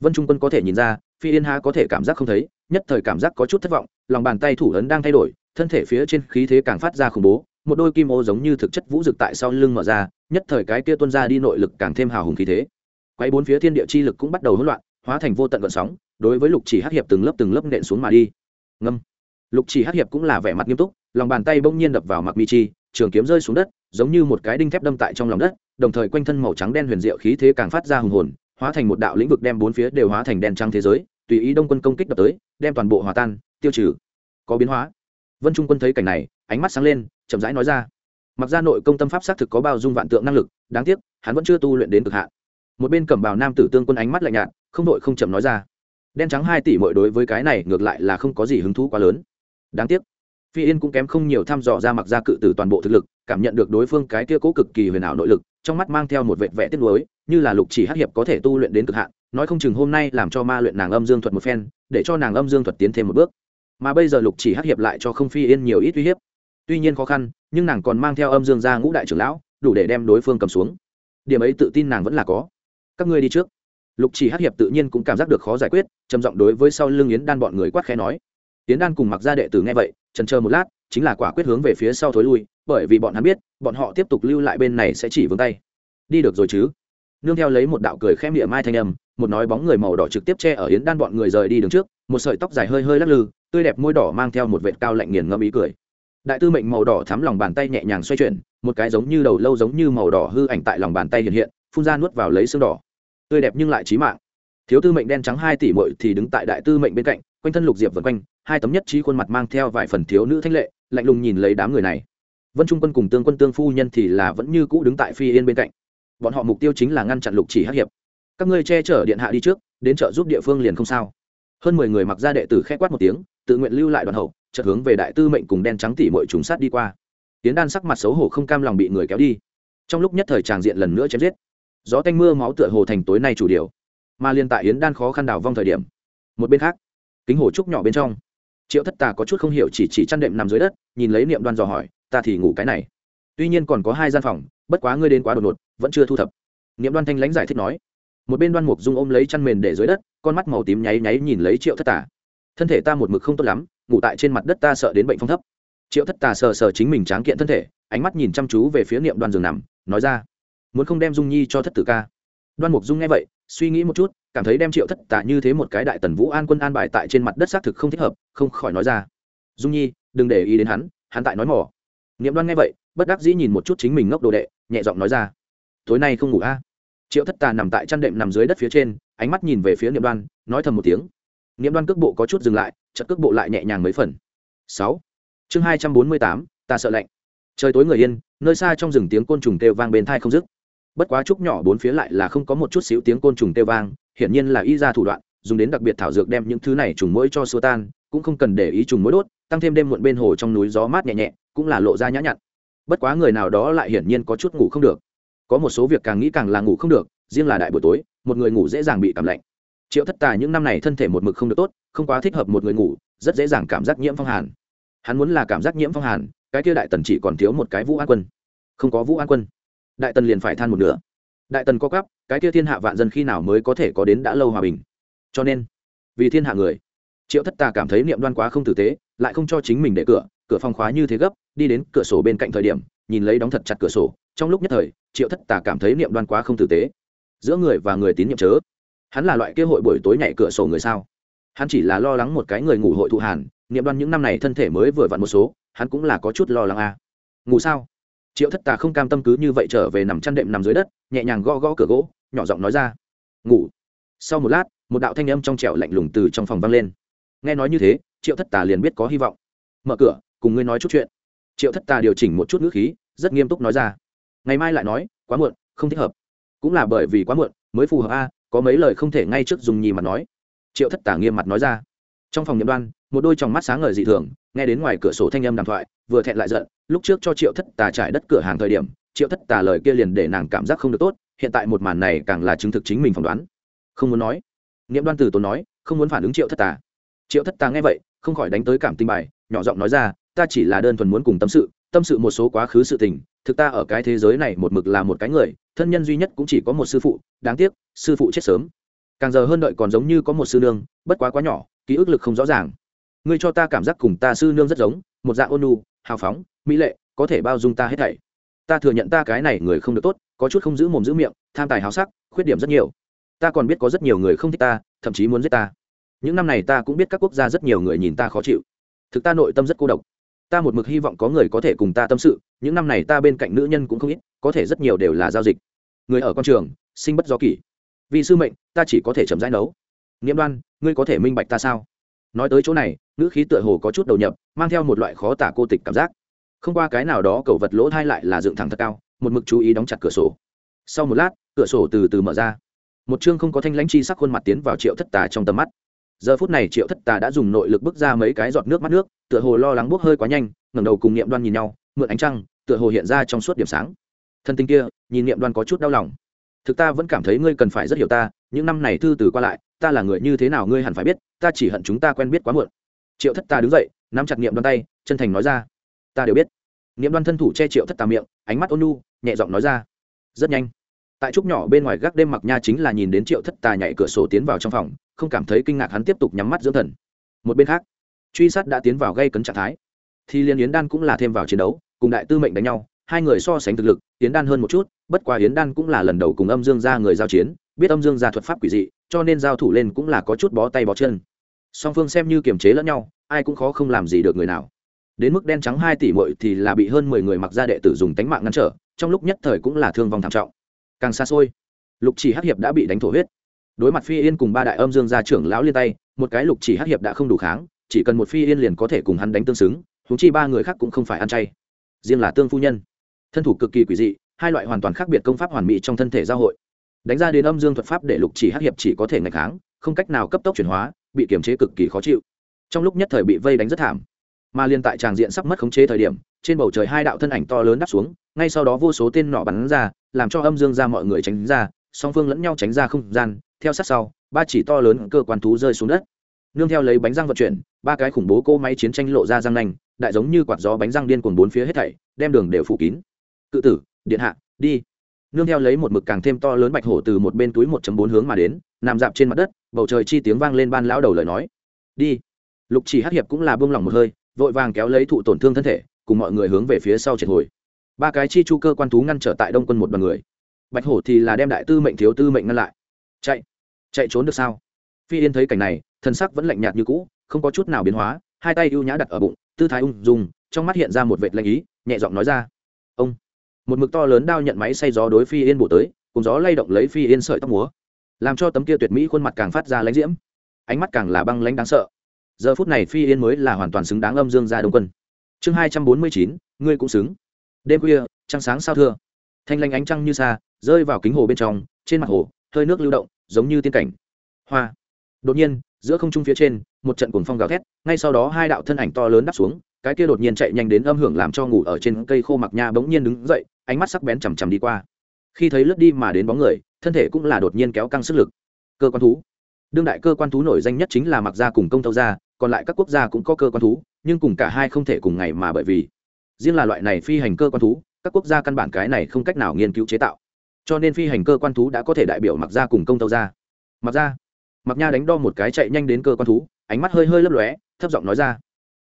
Vân trung quân có thể nhìn ra, phi yên ha có thể cảm giác không thấy, nhất thời cảm giác có chút thất vọng, lòng bàn tay thủ ấn đang thay đổi, thân thể phía trên khí thế càng phát ra khủng bố, một đôi kim ô giống như thực chất vũ rực tại sau lưng mở ra, nhất thời cái kia tuân ra đi nội lực càng thêm hào hùng khí thế. Quay bốn phía thiên địa chi lực cũng bắt đầu hỗn loạn hóa thành vô tận gợn sóng, đối với lục chỉ hát hiệp từng lớp từng lớp nện xuống mà đi. Ngâm. Lục chỉ hát hiệp cũng là vẻ mặt nghiêm túc, lòng bàn tay bỗng nhiên đập vào mặc mi chi, trường kiếm rơi xuống đất, giống như một cái đinh thép đâm tại trong lòng đất, đồng thời quanh thân màu trắng đen huyền diệu khí thế càng phát ra hùng hồn, hóa thành một đạo lĩnh vực đem bốn phía đều hóa thành đen trắng thế giới, tùy ý đông quân công kích đập tới, đem toàn bộ hòa tan, tiêu trừ. Có biến hóa. Vân trung quân thấy cảnh này, ánh mắt sáng lên, chậm rãi nói ra. Mặc ra nội công tâm pháp xác thực có bao dung vạn tượng năng lực, đáng tiếc, hắn vẫn chưa tu luyện đến cực hạn. Một bên cẩm bào nam tử tương quân ánh mắt lạnh nhạt không đội không chậm nói ra. Đen trắng hai tỷ mỗi đối với cái này ngược lại là không có gì hứng thú quá lớn. Đáng tiếc, phi yên cũng kém không nhiều thăm dò ra mặc ra cự tử toàn bộ thực lực, cảm nhận được đối phương cái kia cố cực kỳ huyền ảo nội lực, trong mắt mang theo một vệt vẽ tiết lối như là lục chỉ hắc hiệp có thể tu luyện đến cực hạn, nói không chừng hôm nay làm cho ma luyện nàng âm dương thuật một phen, để cho nàng âm dương thuật tiến thêm một bước. Mà bây giờ lục chỉ hắc hiệp lại cho không phi yên nhiều ít uy hiếp. Tuy nhiên khó khăn, nhưng nàng còn mang theo âm dương ra ngũ đại trưởng lão, đủ để đem đối phương cầm xuống. Điểm ấy tự tin nàng vẫn là có. Các ngươi đi trước lục chỉ hát hiệp tự nhiên cũng cảm giác được khó giải quyết, trầm giọng đối với sau lưng yến đan bọn người quát khẽ nói. Yến đan cùng mặc ra đệ tử nghe vậy, trần chờ một lát, chính là quả quyết hướng về phía sau thối lui, bởi vì bọn hắn biết, bọn họ tiếp tục lưu lại bên này sẽ chỉ vướng tay. Đi được rồi chứ? Nương theo lấy một đạo cười khẽ địa mai thanh âm, một nói bóng người màu đỏ trực tiếp che ở yến đan bọn người rời đi đứng trước, một sợi tóc dài hơi hơi lắc lư, tươi đẹp môi đỏ mang theo một vệt cao lạnh nghiền ngâm ý cười. Đại tư mệnh màu đỏ thắm lòng bàn tay nhẹ nhàng xoay chuyển, một cái giống như đầu lâu giống như màu đỏ hư ảnh tại lòng bàn tay hiện hiện, phun ra nuốt vào lấy xương đỏ tươi đẹp nhưng lại trí mạng. Thiếu tư mệnh đen trắng hai tỷ mội thì đứng tại đại tư mệnh bên cạnh, quanh thân lục diệp vân quanh, hai tấm nhất trí khuôn mặt mang theo vài phần thiếu nữ thanh lệ, lạnh lùng nhìn lấy đám người này. Vân trung quân cùng tương quân tương phu nhân thì là vẫn như cũ đứng tại phi yên bên cạnh. Bọn họ mục tiêu chính là ngăn chặn lục chỉ hắc hiệp. Các ngươi che chở điện hạ đi trước, đến trợ giúp địa phương liền không sao. Hơn mười người mặc ra đệ tử khẽ quát một tiếng, tự nguyện lưu lại đoàn hậu, chợt hướng về đại tư mệnh cùng đen trắng tỉ mọi trùng sát đi qua. Tiến đan sắc mặt xấu hổ không cam lòng bị người kéo đi. Trong lúc nhất thời tràng diện lần nữa chém giết gió tanh mưa máu tựa hồ thành tối nay chủ điều, mà liên tại yến đan khó khăn đào vong thời điểm, một bên khác, kính hồ trúc nhỏ bên trong, triệu thất tà có chút không hiểu chỉ chỉ chăn đệm nằm dưới đất, nhìn lấy niệm đoan dò hỏi, ta thì ngủ cái này. Tuy nhiên còn có hai gian phòng, bất quá ngươi đến quá đột ngột, vẫn chưa thu thập. Niệm đoan thanh lãnh giải thích nói. Một bên đoan mục dung ôm lấy chăn mền để dưới đất, con mắt màu tím nháy nháy nhìn lấy triệu thất tà. Thân thể ta một mực không tốt lắm, ngủ tại trên mặt đất ta sợ đến bệnh phong thấp. Triệu thất tà sờ sờ chính mình tráng kiện thân thể, ánh mắt nhìn chăm chú về phía niệm đoan giường nằm, nói ra muốn không đem dung nhi cho thất tử ca. Đoan mục dung nghe vậy, suy nghĩ một chút, cảm thấy đem triệu thất tả như thế một cái đại tần vũ an quân an bài tại trên mặt đất xác thực không thích hợp, không khỏi nói ra. Dung nhi, đừng để ý đến hắn hắn tại nói mỏ. Niệm đoan nghe vậy, bất đắc dĩ nhìn một chút chính mình ngốc đồ đệ, nhẹ giọng nói ra. Tối nay không ngủ a? Triệu thất tà nằm tại chăn đệm nằm dưới đất phía trên, ánh mắt nhìn về phía niệm đoan, nói thầm một tiếng. Niệm đoan cước bộ có chút dừng lại chật cước bộ lại nhẹ nhàng mấy phần. Sáu. Chương hai trăm bốn mươi tám, ta sợ lạnh. Trời tối người yên, nơi xa trong rừng tiếng côn trùng kêu vang bên thai không dứt bất quá trúc nhỏ bốn phía lại là không có một chút xíu tiếng côn trùng kêu vang, hiển nhiên là y ra thủ đoạn, dùng đến đặc biệt thảo dược đem những thứ này trùng mũi cho xua tan, cũng không cần để ý trùng mũi đốt, tăng thêm đêm muộn bên hồ trong núi gió mát nhẹ nhẹ, cũng là lộ ra nhã nhặn. Bất quá người nào đó lại hiển nhiên có chút ngủ không được. Có một số việc càng nghĩ càng là ngủ không được, riêng là đại buổi tối, một người ngủ dễ dàng bị cảm lạnh. Triệu thất tà những năm này thân thể một mực không được tốt, không quá thích hợp một người ngủ, rất dễ dàng cảm giác nhiễm phong hàn. Hắn muốn là cảm giác nhiễm phong hàn, cái kia đại tần chỉ còn thiếu một cái vũ an quân. Không có vũ an quân đại tần liền phải than một nửa. Đại tần có cắp, cái kia thiên hạ vạn dân khi nào mới có thể có đến đã lâu hòa bình? Cho nên, vì thiên hạ người, triệu thất tà cảm thấy niệm đoan quá không tử tế, lại không cho chính mình để cửa cửa phòng khóa như thế gấp, đi đến cửa sổ bên cạnh thời điểm, nhìn lấy đóng thật chặt cửa sổ, trong lúc nhất thời, triệu thất tà cảm thấy niệm đoan quá không tử tế. Giữa người và người tín nhiệm chớ. Hắn là loại kế hội buổi tối nhảy cửa sổ người sao? Hắn chỉ là lo lắng một cái người ngủ hội thụ hàn, niệm đoan những năm này thân thể mới vừa vặn một số, hắn cũng là có chút lo lắng à. ngủ sao? Triệu thất tà không cam tâm cứ như vậy trở về nằm chăn đệm nằm dưới đất, nhẹ nhàng gõ gõ cửa gỗ, nhỏ giọng nói ra, ngủ. Sau một lát, một đạo thanh âm trong trẻo lạnh lùng từ trong phòng vang lên. Nghe nói như thế, triệu thất tà liền biết có hy vọng. Mở cửa, cùng ngươi nói chút chuyện. Triệu thất tà điều chỉnh một chút ngữ khí, rất nghiêm túc nói ra, ngày mai lại nói, quá muộn, không thích hợp. Cũng là bởi vì quá muộn, mới phù hợp a, có mấy lời không thể ngay trước dùng nhì mặt nói. Triệu thất tả nghiêm mặt nói ra, trong phòng nhậm đoan, một đôi tròng mắt sáng ngời dị thường, nghe đến ngoài cửa sổ thanh âm đàm thoại vừa thẹn lại giận, lúc trước cho triệu thất tà trải đất cửa hàng thời điểm, triệu thất tà lời kia liền để nàng cảm giác không được tốt, hiện tại một màn này càng là chứng thực chính mình phỏng đoán. Không muốn nói. Niệm đoan từ tốn nói, không muốn phản ứng triệu thất tà. Triệu thất tà nghe vậy, không khỏi đánh tới cảm tinh bài, nhỏ giọng nói ra, ta chỉ là đơn thuần muốn cùng tâm sự tâm sự một số quá khứ sự tình, thực ta ở cái thế giới này một mực là một cái người, thân nhân duy nhất cũng chỉ có một sư phụ, đáng tiếc, sư phụ chết sớm. Càng giờ hơn đợi còn giống như có một sư nương, bất quá quá nhỏ, ký ức lực không rõ ràng. Ngươi cho ta cảm giác cùng ta sư nương rất giống, một dạng ôn nu hào phóng, mỹ lệ, có thể bao dung ta hết thảy. Ta thừa nhận ta cái này người không được tốt, có chút không giữ mồm giữ miệng, tham tài háo sắc, khuyết điểm rất nhiều. Ta còn biết có rất nhiều người không thích ta, thậm chí muốn giết ta. Những năm này ta cũng biết các quốc gia rất nhiều người nhìn ta khó chịu. Thực ta nội tâm rất cô độc. Ta một mực hy vọng có người có thể cùng ta tâm sự, những năm này ta bên cạnh nữ nhân cũng không ít, có thể rất nhiều đều là giao dịch. Người ở con trường, sinh bất do kỷ. Vì sư mệnh, ta chỉ có thể chậm rãi nấu. Nghiễm đoan, ngươi có thể minh bạch ta sao? Nói tới chỗ này ngữ khí tựa hồ có chút đầu nhập, mang theo một loại khó tả cô tịch cảm giác. Không qua cái nào đó cầu vật lỗ thai lại là dựng thẳng thật cao, một mực chú ý đóng chặt cửa sổ. Sau một lát, cửa sổ từ từ mở ra. Một chương không có thanh lãnh chi sắc khuôn mặt tiến vào triệu thất tà trong tầm mắt. Giờ phút này triệu thất tà đã dùng nội lực bước ra mấy cái giọt nước mắt nước, tựa hồ lo lắng bốc hơi quá nhanh, ngẩng đầu cùng niệm đoan nhìn nhau, mượn ánh trăng, tựa hồ hiện ra trong suốt điểm sáng. Thân tình kia, nhìn niệm đoan có chút đau lòng. Thực ta vẫn cảm thấy ngươi cần phải rất hiểu ta, những năm này thư từ qua lại, ta là người như thế nào ngươi hẳn phải biết, ta chỉ hận chúng ta quen biết quá muộn triệu thất ta đứng dậy, nắm chặt niệm đoan tay, chân thành nói ra. Ta đều biết. Niệm đoan thân thủ che triệu thất tà miệng, ánh mắt ôn nu nhẹ giọng nói ra. Rất nhanh. Tại trúc nhỏ bên ngoài gác đêm mặc nha chính là nhìn đến triệu thất tà nhảy cửa sổ tiến vào trong phòng, không cảm thấy kinh ngạc hắn tiếp tục nhắm mắt dưỡng thần. Một bên khác, truy sát đã tiến vào gây cấn trạng thái. Thì liên yến đan cũng là thêm vào chiến đấu, cùng đại tư mệnh đánh nhau, hai người so sánh thực lực, yến đan hơn một chút, bất quá yến đan cũng là lần đầu cùng âm dương ra người giao chiến, biết âm dương ra thuật pháp quỷ dị, cho nên giao thủ lên cũng là có chút bó tay bó chân song phương xem như kiềm chế lẫn nhau, ai cũng khó không làm gì được người nào. Đến mức đen trắng hai tỷ mội thì là bị hơn mười người mặc ra đệ tử dùng tánh mạng ngăn trở, trong lúc nhất thời cũng là thương vong thảm trọng. Càng xa xôi, lục chỉ hắc hiệp đã bị đánh thổ huyết. Đối mặt phi yên cùng ba đại âm dương gia trưởng lão liên tay, một cái lục chỉ hắc hiệp đã không đủ kháng, chỉ cần một phi yên liền có thể cùng hắn đánh tương xứng thú chi ba người khác cũng không phải ăn chay. Riêng là tương phu nhân. Thân thủ cực kỳ quỷ dị, hai loại hoàn toàn khác biệt công pháp hoàn mỹ trong thân thể giao hội. Đánh ra đến âm dương thuật pháp để lục chỉ hắc hiệp chỉ có thể ngày kháng, không cách nào cấp tốc chuyển hóa bị kiềm chế cực kỳ khó chịu. Trong lúc nhất thời bị vây đánh rất thảm. Mà liên tại tràng diện sắp mất khống chế thời điểm, trên bầu trời hai đạo thân ảnh to lớn đáp xuống, ngay sau đó vô số tên nọ bắn ra, làm cho âm dương ra mọi người tránh ra, song phương lẫn nhau tránh ra không gian, theo sát sau, ba chỉ to lớn cơ quan thú rơi xuống đất. Nương theo lấy bánh răng vận chuyển, ba cái khủng bố cỗ máy chiến tranh lộ ra răng nanh, đại giống như quạt gió bánh răng điên cuồng bốn phía hết thảy, đem đường đều phủ kín. Cự tử, điện hạ, đi. Nương theo lấy một mực càng thêm to lớn bạch hổ từ một bên túi một bốn hướng mà đến nằm dạp trên mặt đất, bầu trời chi tiếng vang lên ban lão đầu lời nói. Đi. Lục chỉ hắc hiệp cũng là buông lỏng một hơi, vội vàng kéo lấy thụ tổn thương thân thể, cùng mọi người hướng về phía sau triệt hồi. Ba cái chi chu cơ quan thú ngăn trở tại đông quân một đoàn người. Bạch hổ thì là đem đại tư mệnh thiếu tư mệnh ngăn lại. Chạy. Chạy trốn được sao? Phi yên thấy cảnh này, thân sắc vẫn lạnh nhạt như cũ, không có chút nào biến hóa, hai tay ưu nhã đặt ở bụng, tư thái ung dung, trong mắt hiện ra một vệt lạnh ý, nhẹ giọng nói ra. Ông. Một mực to lớn đao nhận máy xay gió đối phi yên bổ tới, cùng gió lay động lấy phi yên sợi tóc múa làm cho tấm kia tuyệt mỹ khuôn mặt càng phát ra lãnh diễm. Ánh mắt càng là băng lãnh đáng sợ. Giờ phút này phi yên mới là hoàn toàn xứng đáng âm dương gia đông quân. Chương hai trăm bốn mươi chín, ngươi cũng xứng. Đêm khuya, trăng sáng sao thưa. Thanh lanh ánh trăng như xa rơi vào kính hồ bên trong, trên mặt hồ, hơi nước lưu động, giống như tiên cảnh. Hoa. Đột nhiên, giữa không trung phía trên, một trận cuồng phong gào thét, ngay sau đó hai đạo thân ảnh to lớn đắp xuống, cái kia đột nhiên chạy nhanh đến âm hưởng làm cho ngủ ở trên cây khô mặc nha bỗng nhiên đứng dậy, ánh mắt sắc bén chằm chằm đi qua khi thấy lướt đi mà đến bóng người, thân thể cũng là đột nhiên kéo căng sức lực. Cơ quan thú. Đương đại cơ quan thú nổi danh nhất chính là mặc gia cùng công tâu gia, còn lại các quốc gia cũng có cơ quan thú, nhưng cùng cả hai không thể cùng ngày mà bởi vì riêng là loại này phi hành cơ quan thú, các quốc gia căn bản cái này không cách nào nghiên cứu chế tạo. Cho nên phi hành cơ quan thú đã có thể đại biểu mặc gia cùng công tâu gia. Mặc gia. Mặc nha đánh đo một cái chạy nhanh đến cơ quan thú, ánh mắt hơi hơi lấp lóe, thấp giọng nói ra.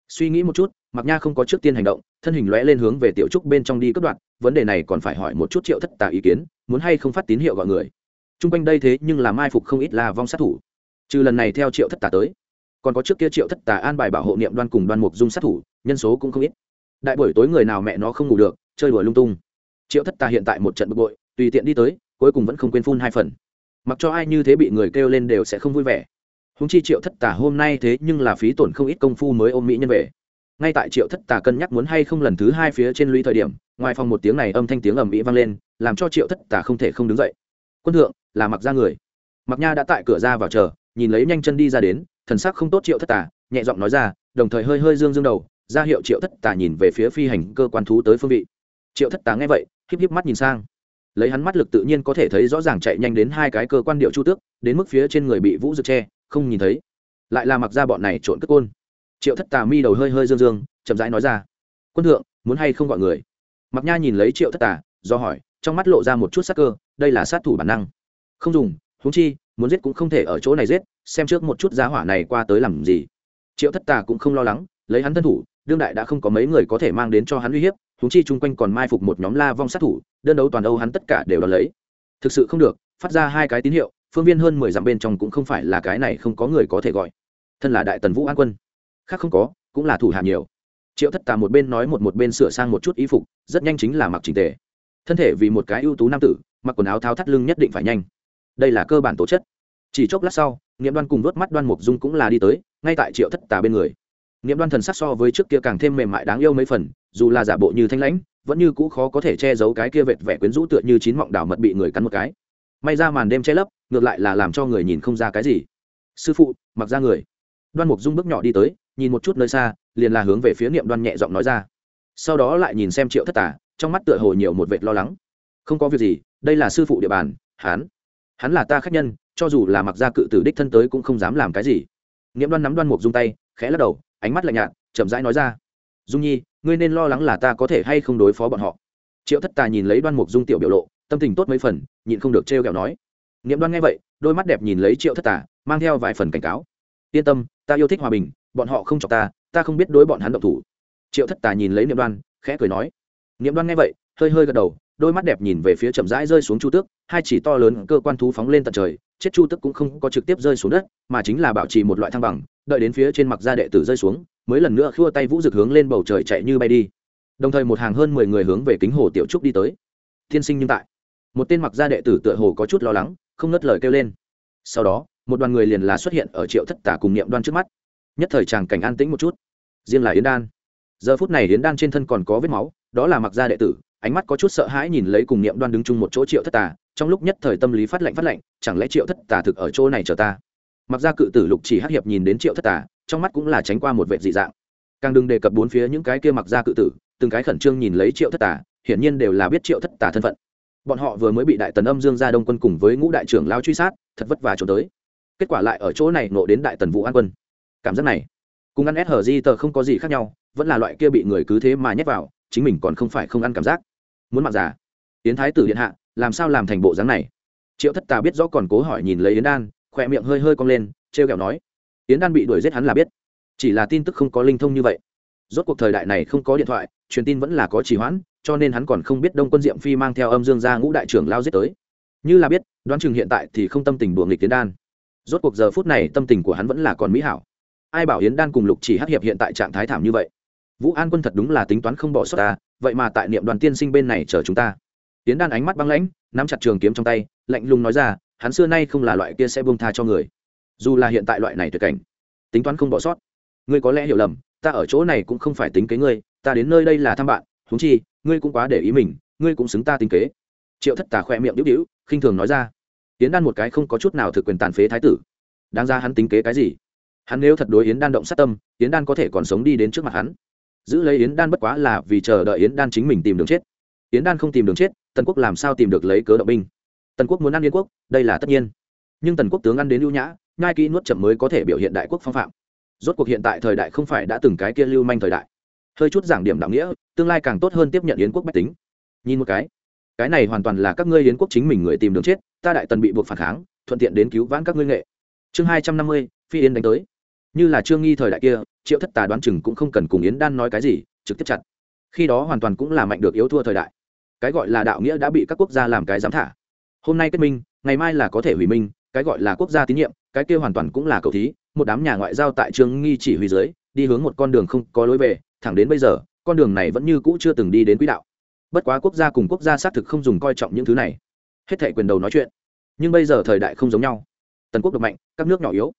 Suy nghĩ một chút mặc nha không có trước tiên hành động, thân hình lóe lên hướng về tiểu trúc bên trong đi cất đoạn vấn đề này còn phải hỏi một chút triệu thất tà ý kiến, muốn hay không phát tín hiệu gọi người. Trung quanh đây thế nhưng là mai phục không ít là vong sát thủ. Trừ lần này theo triệu thất tà tới, còn có trước kia triệu thất tà an bài bảo hộ niệm đoan cùng đoan mục dung sát thủ, nhân số cũng không ít. Đại buổi tối người nào mẹ nó không ngủ được, chơi đùa lung tung. Triệu thất tà hiện tại một trận bực bội, tùy tiện đi tới, cuối cùng vẫn không quên phun hai phần. Mặc cho ai như thế bị người kêu lên đều sẽ không vui vẻ. Húng chi triệu thất tà hôm nay thế nhưng là phí tổn không ít công phu mới ôm mỹ nhân về ngay tại triệu thất tà cân nhắc muốn hay không lần thứ hai phía trên lũy thời điểm, ngoài phòng một tiếng này âm thanh tiếng ầm ĩ vang lên, làm cho triệu thất tà không thể không đứng dậy. Quân thượng, là mặc ra người. Mặc nha đã tại cửa ra vào chờ, nhìn lấy nhanh chân đi ra đến, thần sắc không tốt triệu thất tà, nhẹ giọng nói ra, đồng thời hơi hơi dương dương đầu, ra hiệu triệu thất tà nhìn về phía phi hành cơ quan thú tới phương vị. Triệu thất tà nghe vậy, híp híp mắt nhìn sang. Lấy hắn mắt lực tự nhiên có thể thấy rõ ràng chạy nhanh đến hai cái cơ quan điệu chu tước, đến mức phía trên người bị vũ rực tre không nhìn thấy. Lại là mặc ra bọn này trộn cất côn triệu thất tà mi đầu hơi hơi dương dương, chậm rãi nói ra, quân thượng, muốn hay không gọi người? Mặc nha nhìn lấy triệu thất tà, do hỏi, trong mắt lộ ra một chút sắc cơ, đây là sát thủ bản năng. Không dùng húng chi, muốn giết cũng không thể ở chỗ này giết, xem trước một chút giá hỏa này qua tới làm gì. Triệu thất tà cũng không lo lắng, lấy hắn thân thủ, đương đại đã không có mấy người có thể mang đến cho hắn uy hiếp húng chi chung quanh còn mai phục một nhóm la vong sát thủ, đơn đấu toàn âu hắn tất cả đều đón lấy. Thực sự không được, phát ra hai cái tín hiệu, phương viên hơn mười dặm bên trong cũng không phải là cái này không có người có thể gọi. Thân là đại tần vũ an quân khác không có, cũng là thủ hạ nhiều. Triệu thất tà một bên nói một một bên sửa sang một chút y phục, rất nhanh chính là mặc trình tề. Thân thể vì một cái ưu tú nam tử, mặc quần áo tháo thắt lưng nhất định phải nhanh. Đây là cơ bản tố chất. Chỉ chốc lát sau nghiệm đoan cùng vớt mắt đoan mục dung cũng là đi tới, ngay tại triệu thất tà bên người. Nghiệm đoan thần sắc so với trước kia càng thêm mềm mại đáng yêu mấy phần, dù là giả bộ như thanh lãnh, vẫn như cũ khó có thể che giấu cái kia vệt vẻ quyến rũ tựa như chín mọng đảo mật bị người cắn một cái. May ra màn đêm che lấp, ngược lại là làm cho người nhìn không ra cái gì. Sư phụ, mặc ra người. Đoan mục dung bước nhỏ đi tới nhìn một chút nơi xa, liền là hướng về phía niệm đoan nhẹ giọng nói ra. Sau đó lại nhìn xem triệu thất tả trong mắt tựa hồ nhiều một vệt lo lắng. Không có việc gì, đây là sư phụ địa bàn hán hắn là ta khách nhân, cho dù là mặc ra cự tử đích thân tới cũng không dám làm cái gì. Niệm đoan nắm đoan mục dung tay, khẽ lắc đầu, ánh mắt lạnh nhạt, chậm rãi nói ra. Dung nhi, ngươi nên lo lắng là ta có thể hay không đối phó bọn họ. Triệu thất tà nhìn lấy đoan mục dung tiểu biểu lộ, tâm tình tốt mấy phần, nhịn không được trêu kẹo nói. Niệm đoan nghe vậy, đôi mắt đẹp nhìn lấy triệu thất tà, mang theo vài phần cảnh cáo. Yên tâm, ta yêu thích hòa bình bọn họ không chọc ta ta không biết đối bọn hắn động thủ. Triệu thất tà nhìn lấy niệm đoan, khẽ cười nói. Niệm đoan nghe vậy, hơi hơi gật đầu, đôi mắt đẹp nhìn về phía chậm rãi rơi xuống chu tước, hai chỉ to lớn cơ quan thú phóng lên tận trời, chết chu tước cũng không có trực tiếp rơi xuống đất, mà chính là bảo trì một loại thăng bằng, đợi đến phía trên mặt da đệ tử rơi xuống, mới lần nữa khua tay vũ rực hướng lên bầu trời chạy như bay đi. Đồng thời một hàng hơn mười người hướng về kính hồ tiểu trúc đi tới. Tiên sinh nhưng tại. Một tên mặc gia đệ tử tựa hồ có chút lo lắng, không ngất lời kêu lên. Sau đó, một đoàn người liền là xuất hiện ở triệu thất tả cùng niệm đoan trước mắt nhất thời chàng cảnh an tĩnh một chút. Riêng là yến đan. Giờ phút này yến đan trên thân còn có vết máu, đó là mặc gia đệ tử, ánh mắt có chút sợ hãi nhìn lấy cùng niệm đoan đứng chung một chỗ triệu thất tà, trong lúc nhất thời tâm lý phát lệnh phát lệnh chẳng lẽ triệu thất tà thực ở chỗ này chờ ta? Mặc ra cự tử lục chỉ hắc hiệp nhìn đến triệu thất tà, trong mắt cũng là tránh qua một vệ dị dạng. Càng đừng đề cập bốn phía những cái kia mặc ra cự tử, từng cái khẩn trương nhìn lấy triệu thất tà, hiển nhiên đều là biết triệu thất tà thân phận. Bọn họ vừa mới bị đại tần âm dương gia đông quân cùng với ngũ đại trưởng lao truy sát, thật vất vả trốn tới. Kết quả lại ở chỗ này nộ đến đại tần vũ an quân cảm giác này. Cùng ăn sg tờ không có gì khác nhau, vẫn là loại kia bị người cứ thế mà nhét vào, chính mình còn không phải không ăn cảm giác. Muốn mặc giả yến thái tử điện hạ, làm sao làm thành bộ dáng này? Triệu thất tà biết rõ còn cố hỏi nhìn lấy yến đan, khỏe miệng hơi hơi cong lên t r kẹo nói. Yến đan bị đuổi giết hắn là biết. Chỉ là tin tức không có linh thông như vậy. Rốt cuộc thời đại này không có điện thoại, truyền tin vẫn là có trì hoãn, cho nên hắn còn không biết đông quân diệm phi mang theo âm dương ra ngũ đại trưởng lao giết tới. Như là biết, đoán chừng hiện tại thì không tâm tình đùa nghịch tiến đan. Rốt cuộc giờ phút này tâm tình của hắn vẫn là còn mỹ hảo ai bảo yến đan cùng lục chỉ hát hiệp hiện tại trạng thái thảm như vậy? Vũ an quân thật đúng là tính toán không bỏ sót ta, vậy mà tại niệm đoàn tiên sinh bên này chờ chúng ta. Yến đan ánh mắt băng lãnh, nắm chặt trường kiếm trong tay, lạnh lùng nói ra, hắn xưa nay không là loại kia sẽ buông tha cho người. Dù là hiện tại loại này tuyệt cảnh, tính toán không bỏ sót. Ngươi có lẽ hiểu lầm, ta ở chỗ này cũng không phải tính kế ngươi, ta đến nơi đây là thăm bạn thúng chi, ngươi cũng quá để ý mình, ngươi cũng xứng ta tính kế. Triệu thất tà khoe miệng đĩu đĩu khinh thường nói ra. Yến đan một cái không có chút nào thực quyền tàn phế thái tử. Đáng ra hắn tính kế cái gì? Hắn nếu thật đối yến đan động sát tâm, yến đan có thể còn sống đi đến trước mặt hắn. Giữ lấy yến đan bất quá là vì chờ đợi yến đan chính mình tìm đường chết. Yến đan không tìm đường chết, tần quốc làm sao tìm được lấy cớ động binh? Tần quốc muốn ăn yến quốc, đây là tất nhiên. Nhưng tần quốc tướng ăn đến lưu nhã, nhai kỹ nuốt chậm mới có thể biểu hiện đại quốc phong phạm. Rốt cuộc hiện tại thời đại không phải đã từng cái kia lưu manh thời đại. Hơi chút giảng điểm đạo nghĩa, tương lai càng tốt hơn tiếp nhận yến quốc bách tính. Nhìn một cái cái này hoàn toàn là các ngươi yến quốc chính mình người tìm đường chết, ta đại tần bị buộc phản kháng, thuận tiện đến cứu vãn các ngươi nghệ. Chương hai trăm năm mươi, phi yến đánh tới như là trương nghi thời đại kia, triệu thất tà đoán chừng cũng không cần cùng yến đan nói cái gì, trực tiếp chặt. Khi đó hoàn toàn cũng là mạnh được yếu thua thời đại. Cái gọi là đạo nghĩa đã bị các quốc gia làm cái giám thả. Hôm nay kết minh, ngày mai là có thể hủy minh, cái gọi là quốc gia tín nhiệm, cái kia hoàn toàn cũng là cầu thí. Một đám nhà ngoại giao tại trương nghi chỉ huy dưới, đi hướng một con đường không có lối về, thẳng đến bây giờ, con đường này vẫn như cũ chưa từng đi đến quỹ đạo. Bất quá quốc gia cùng quốc gia xác thực không dùng coi trọng những thứ này. Hết thể quyền đầu nói chuyện. Nhưng bây giờ thời đại không giống nhau. Tần quốc độc mạnh, các nước nhỏ yếu.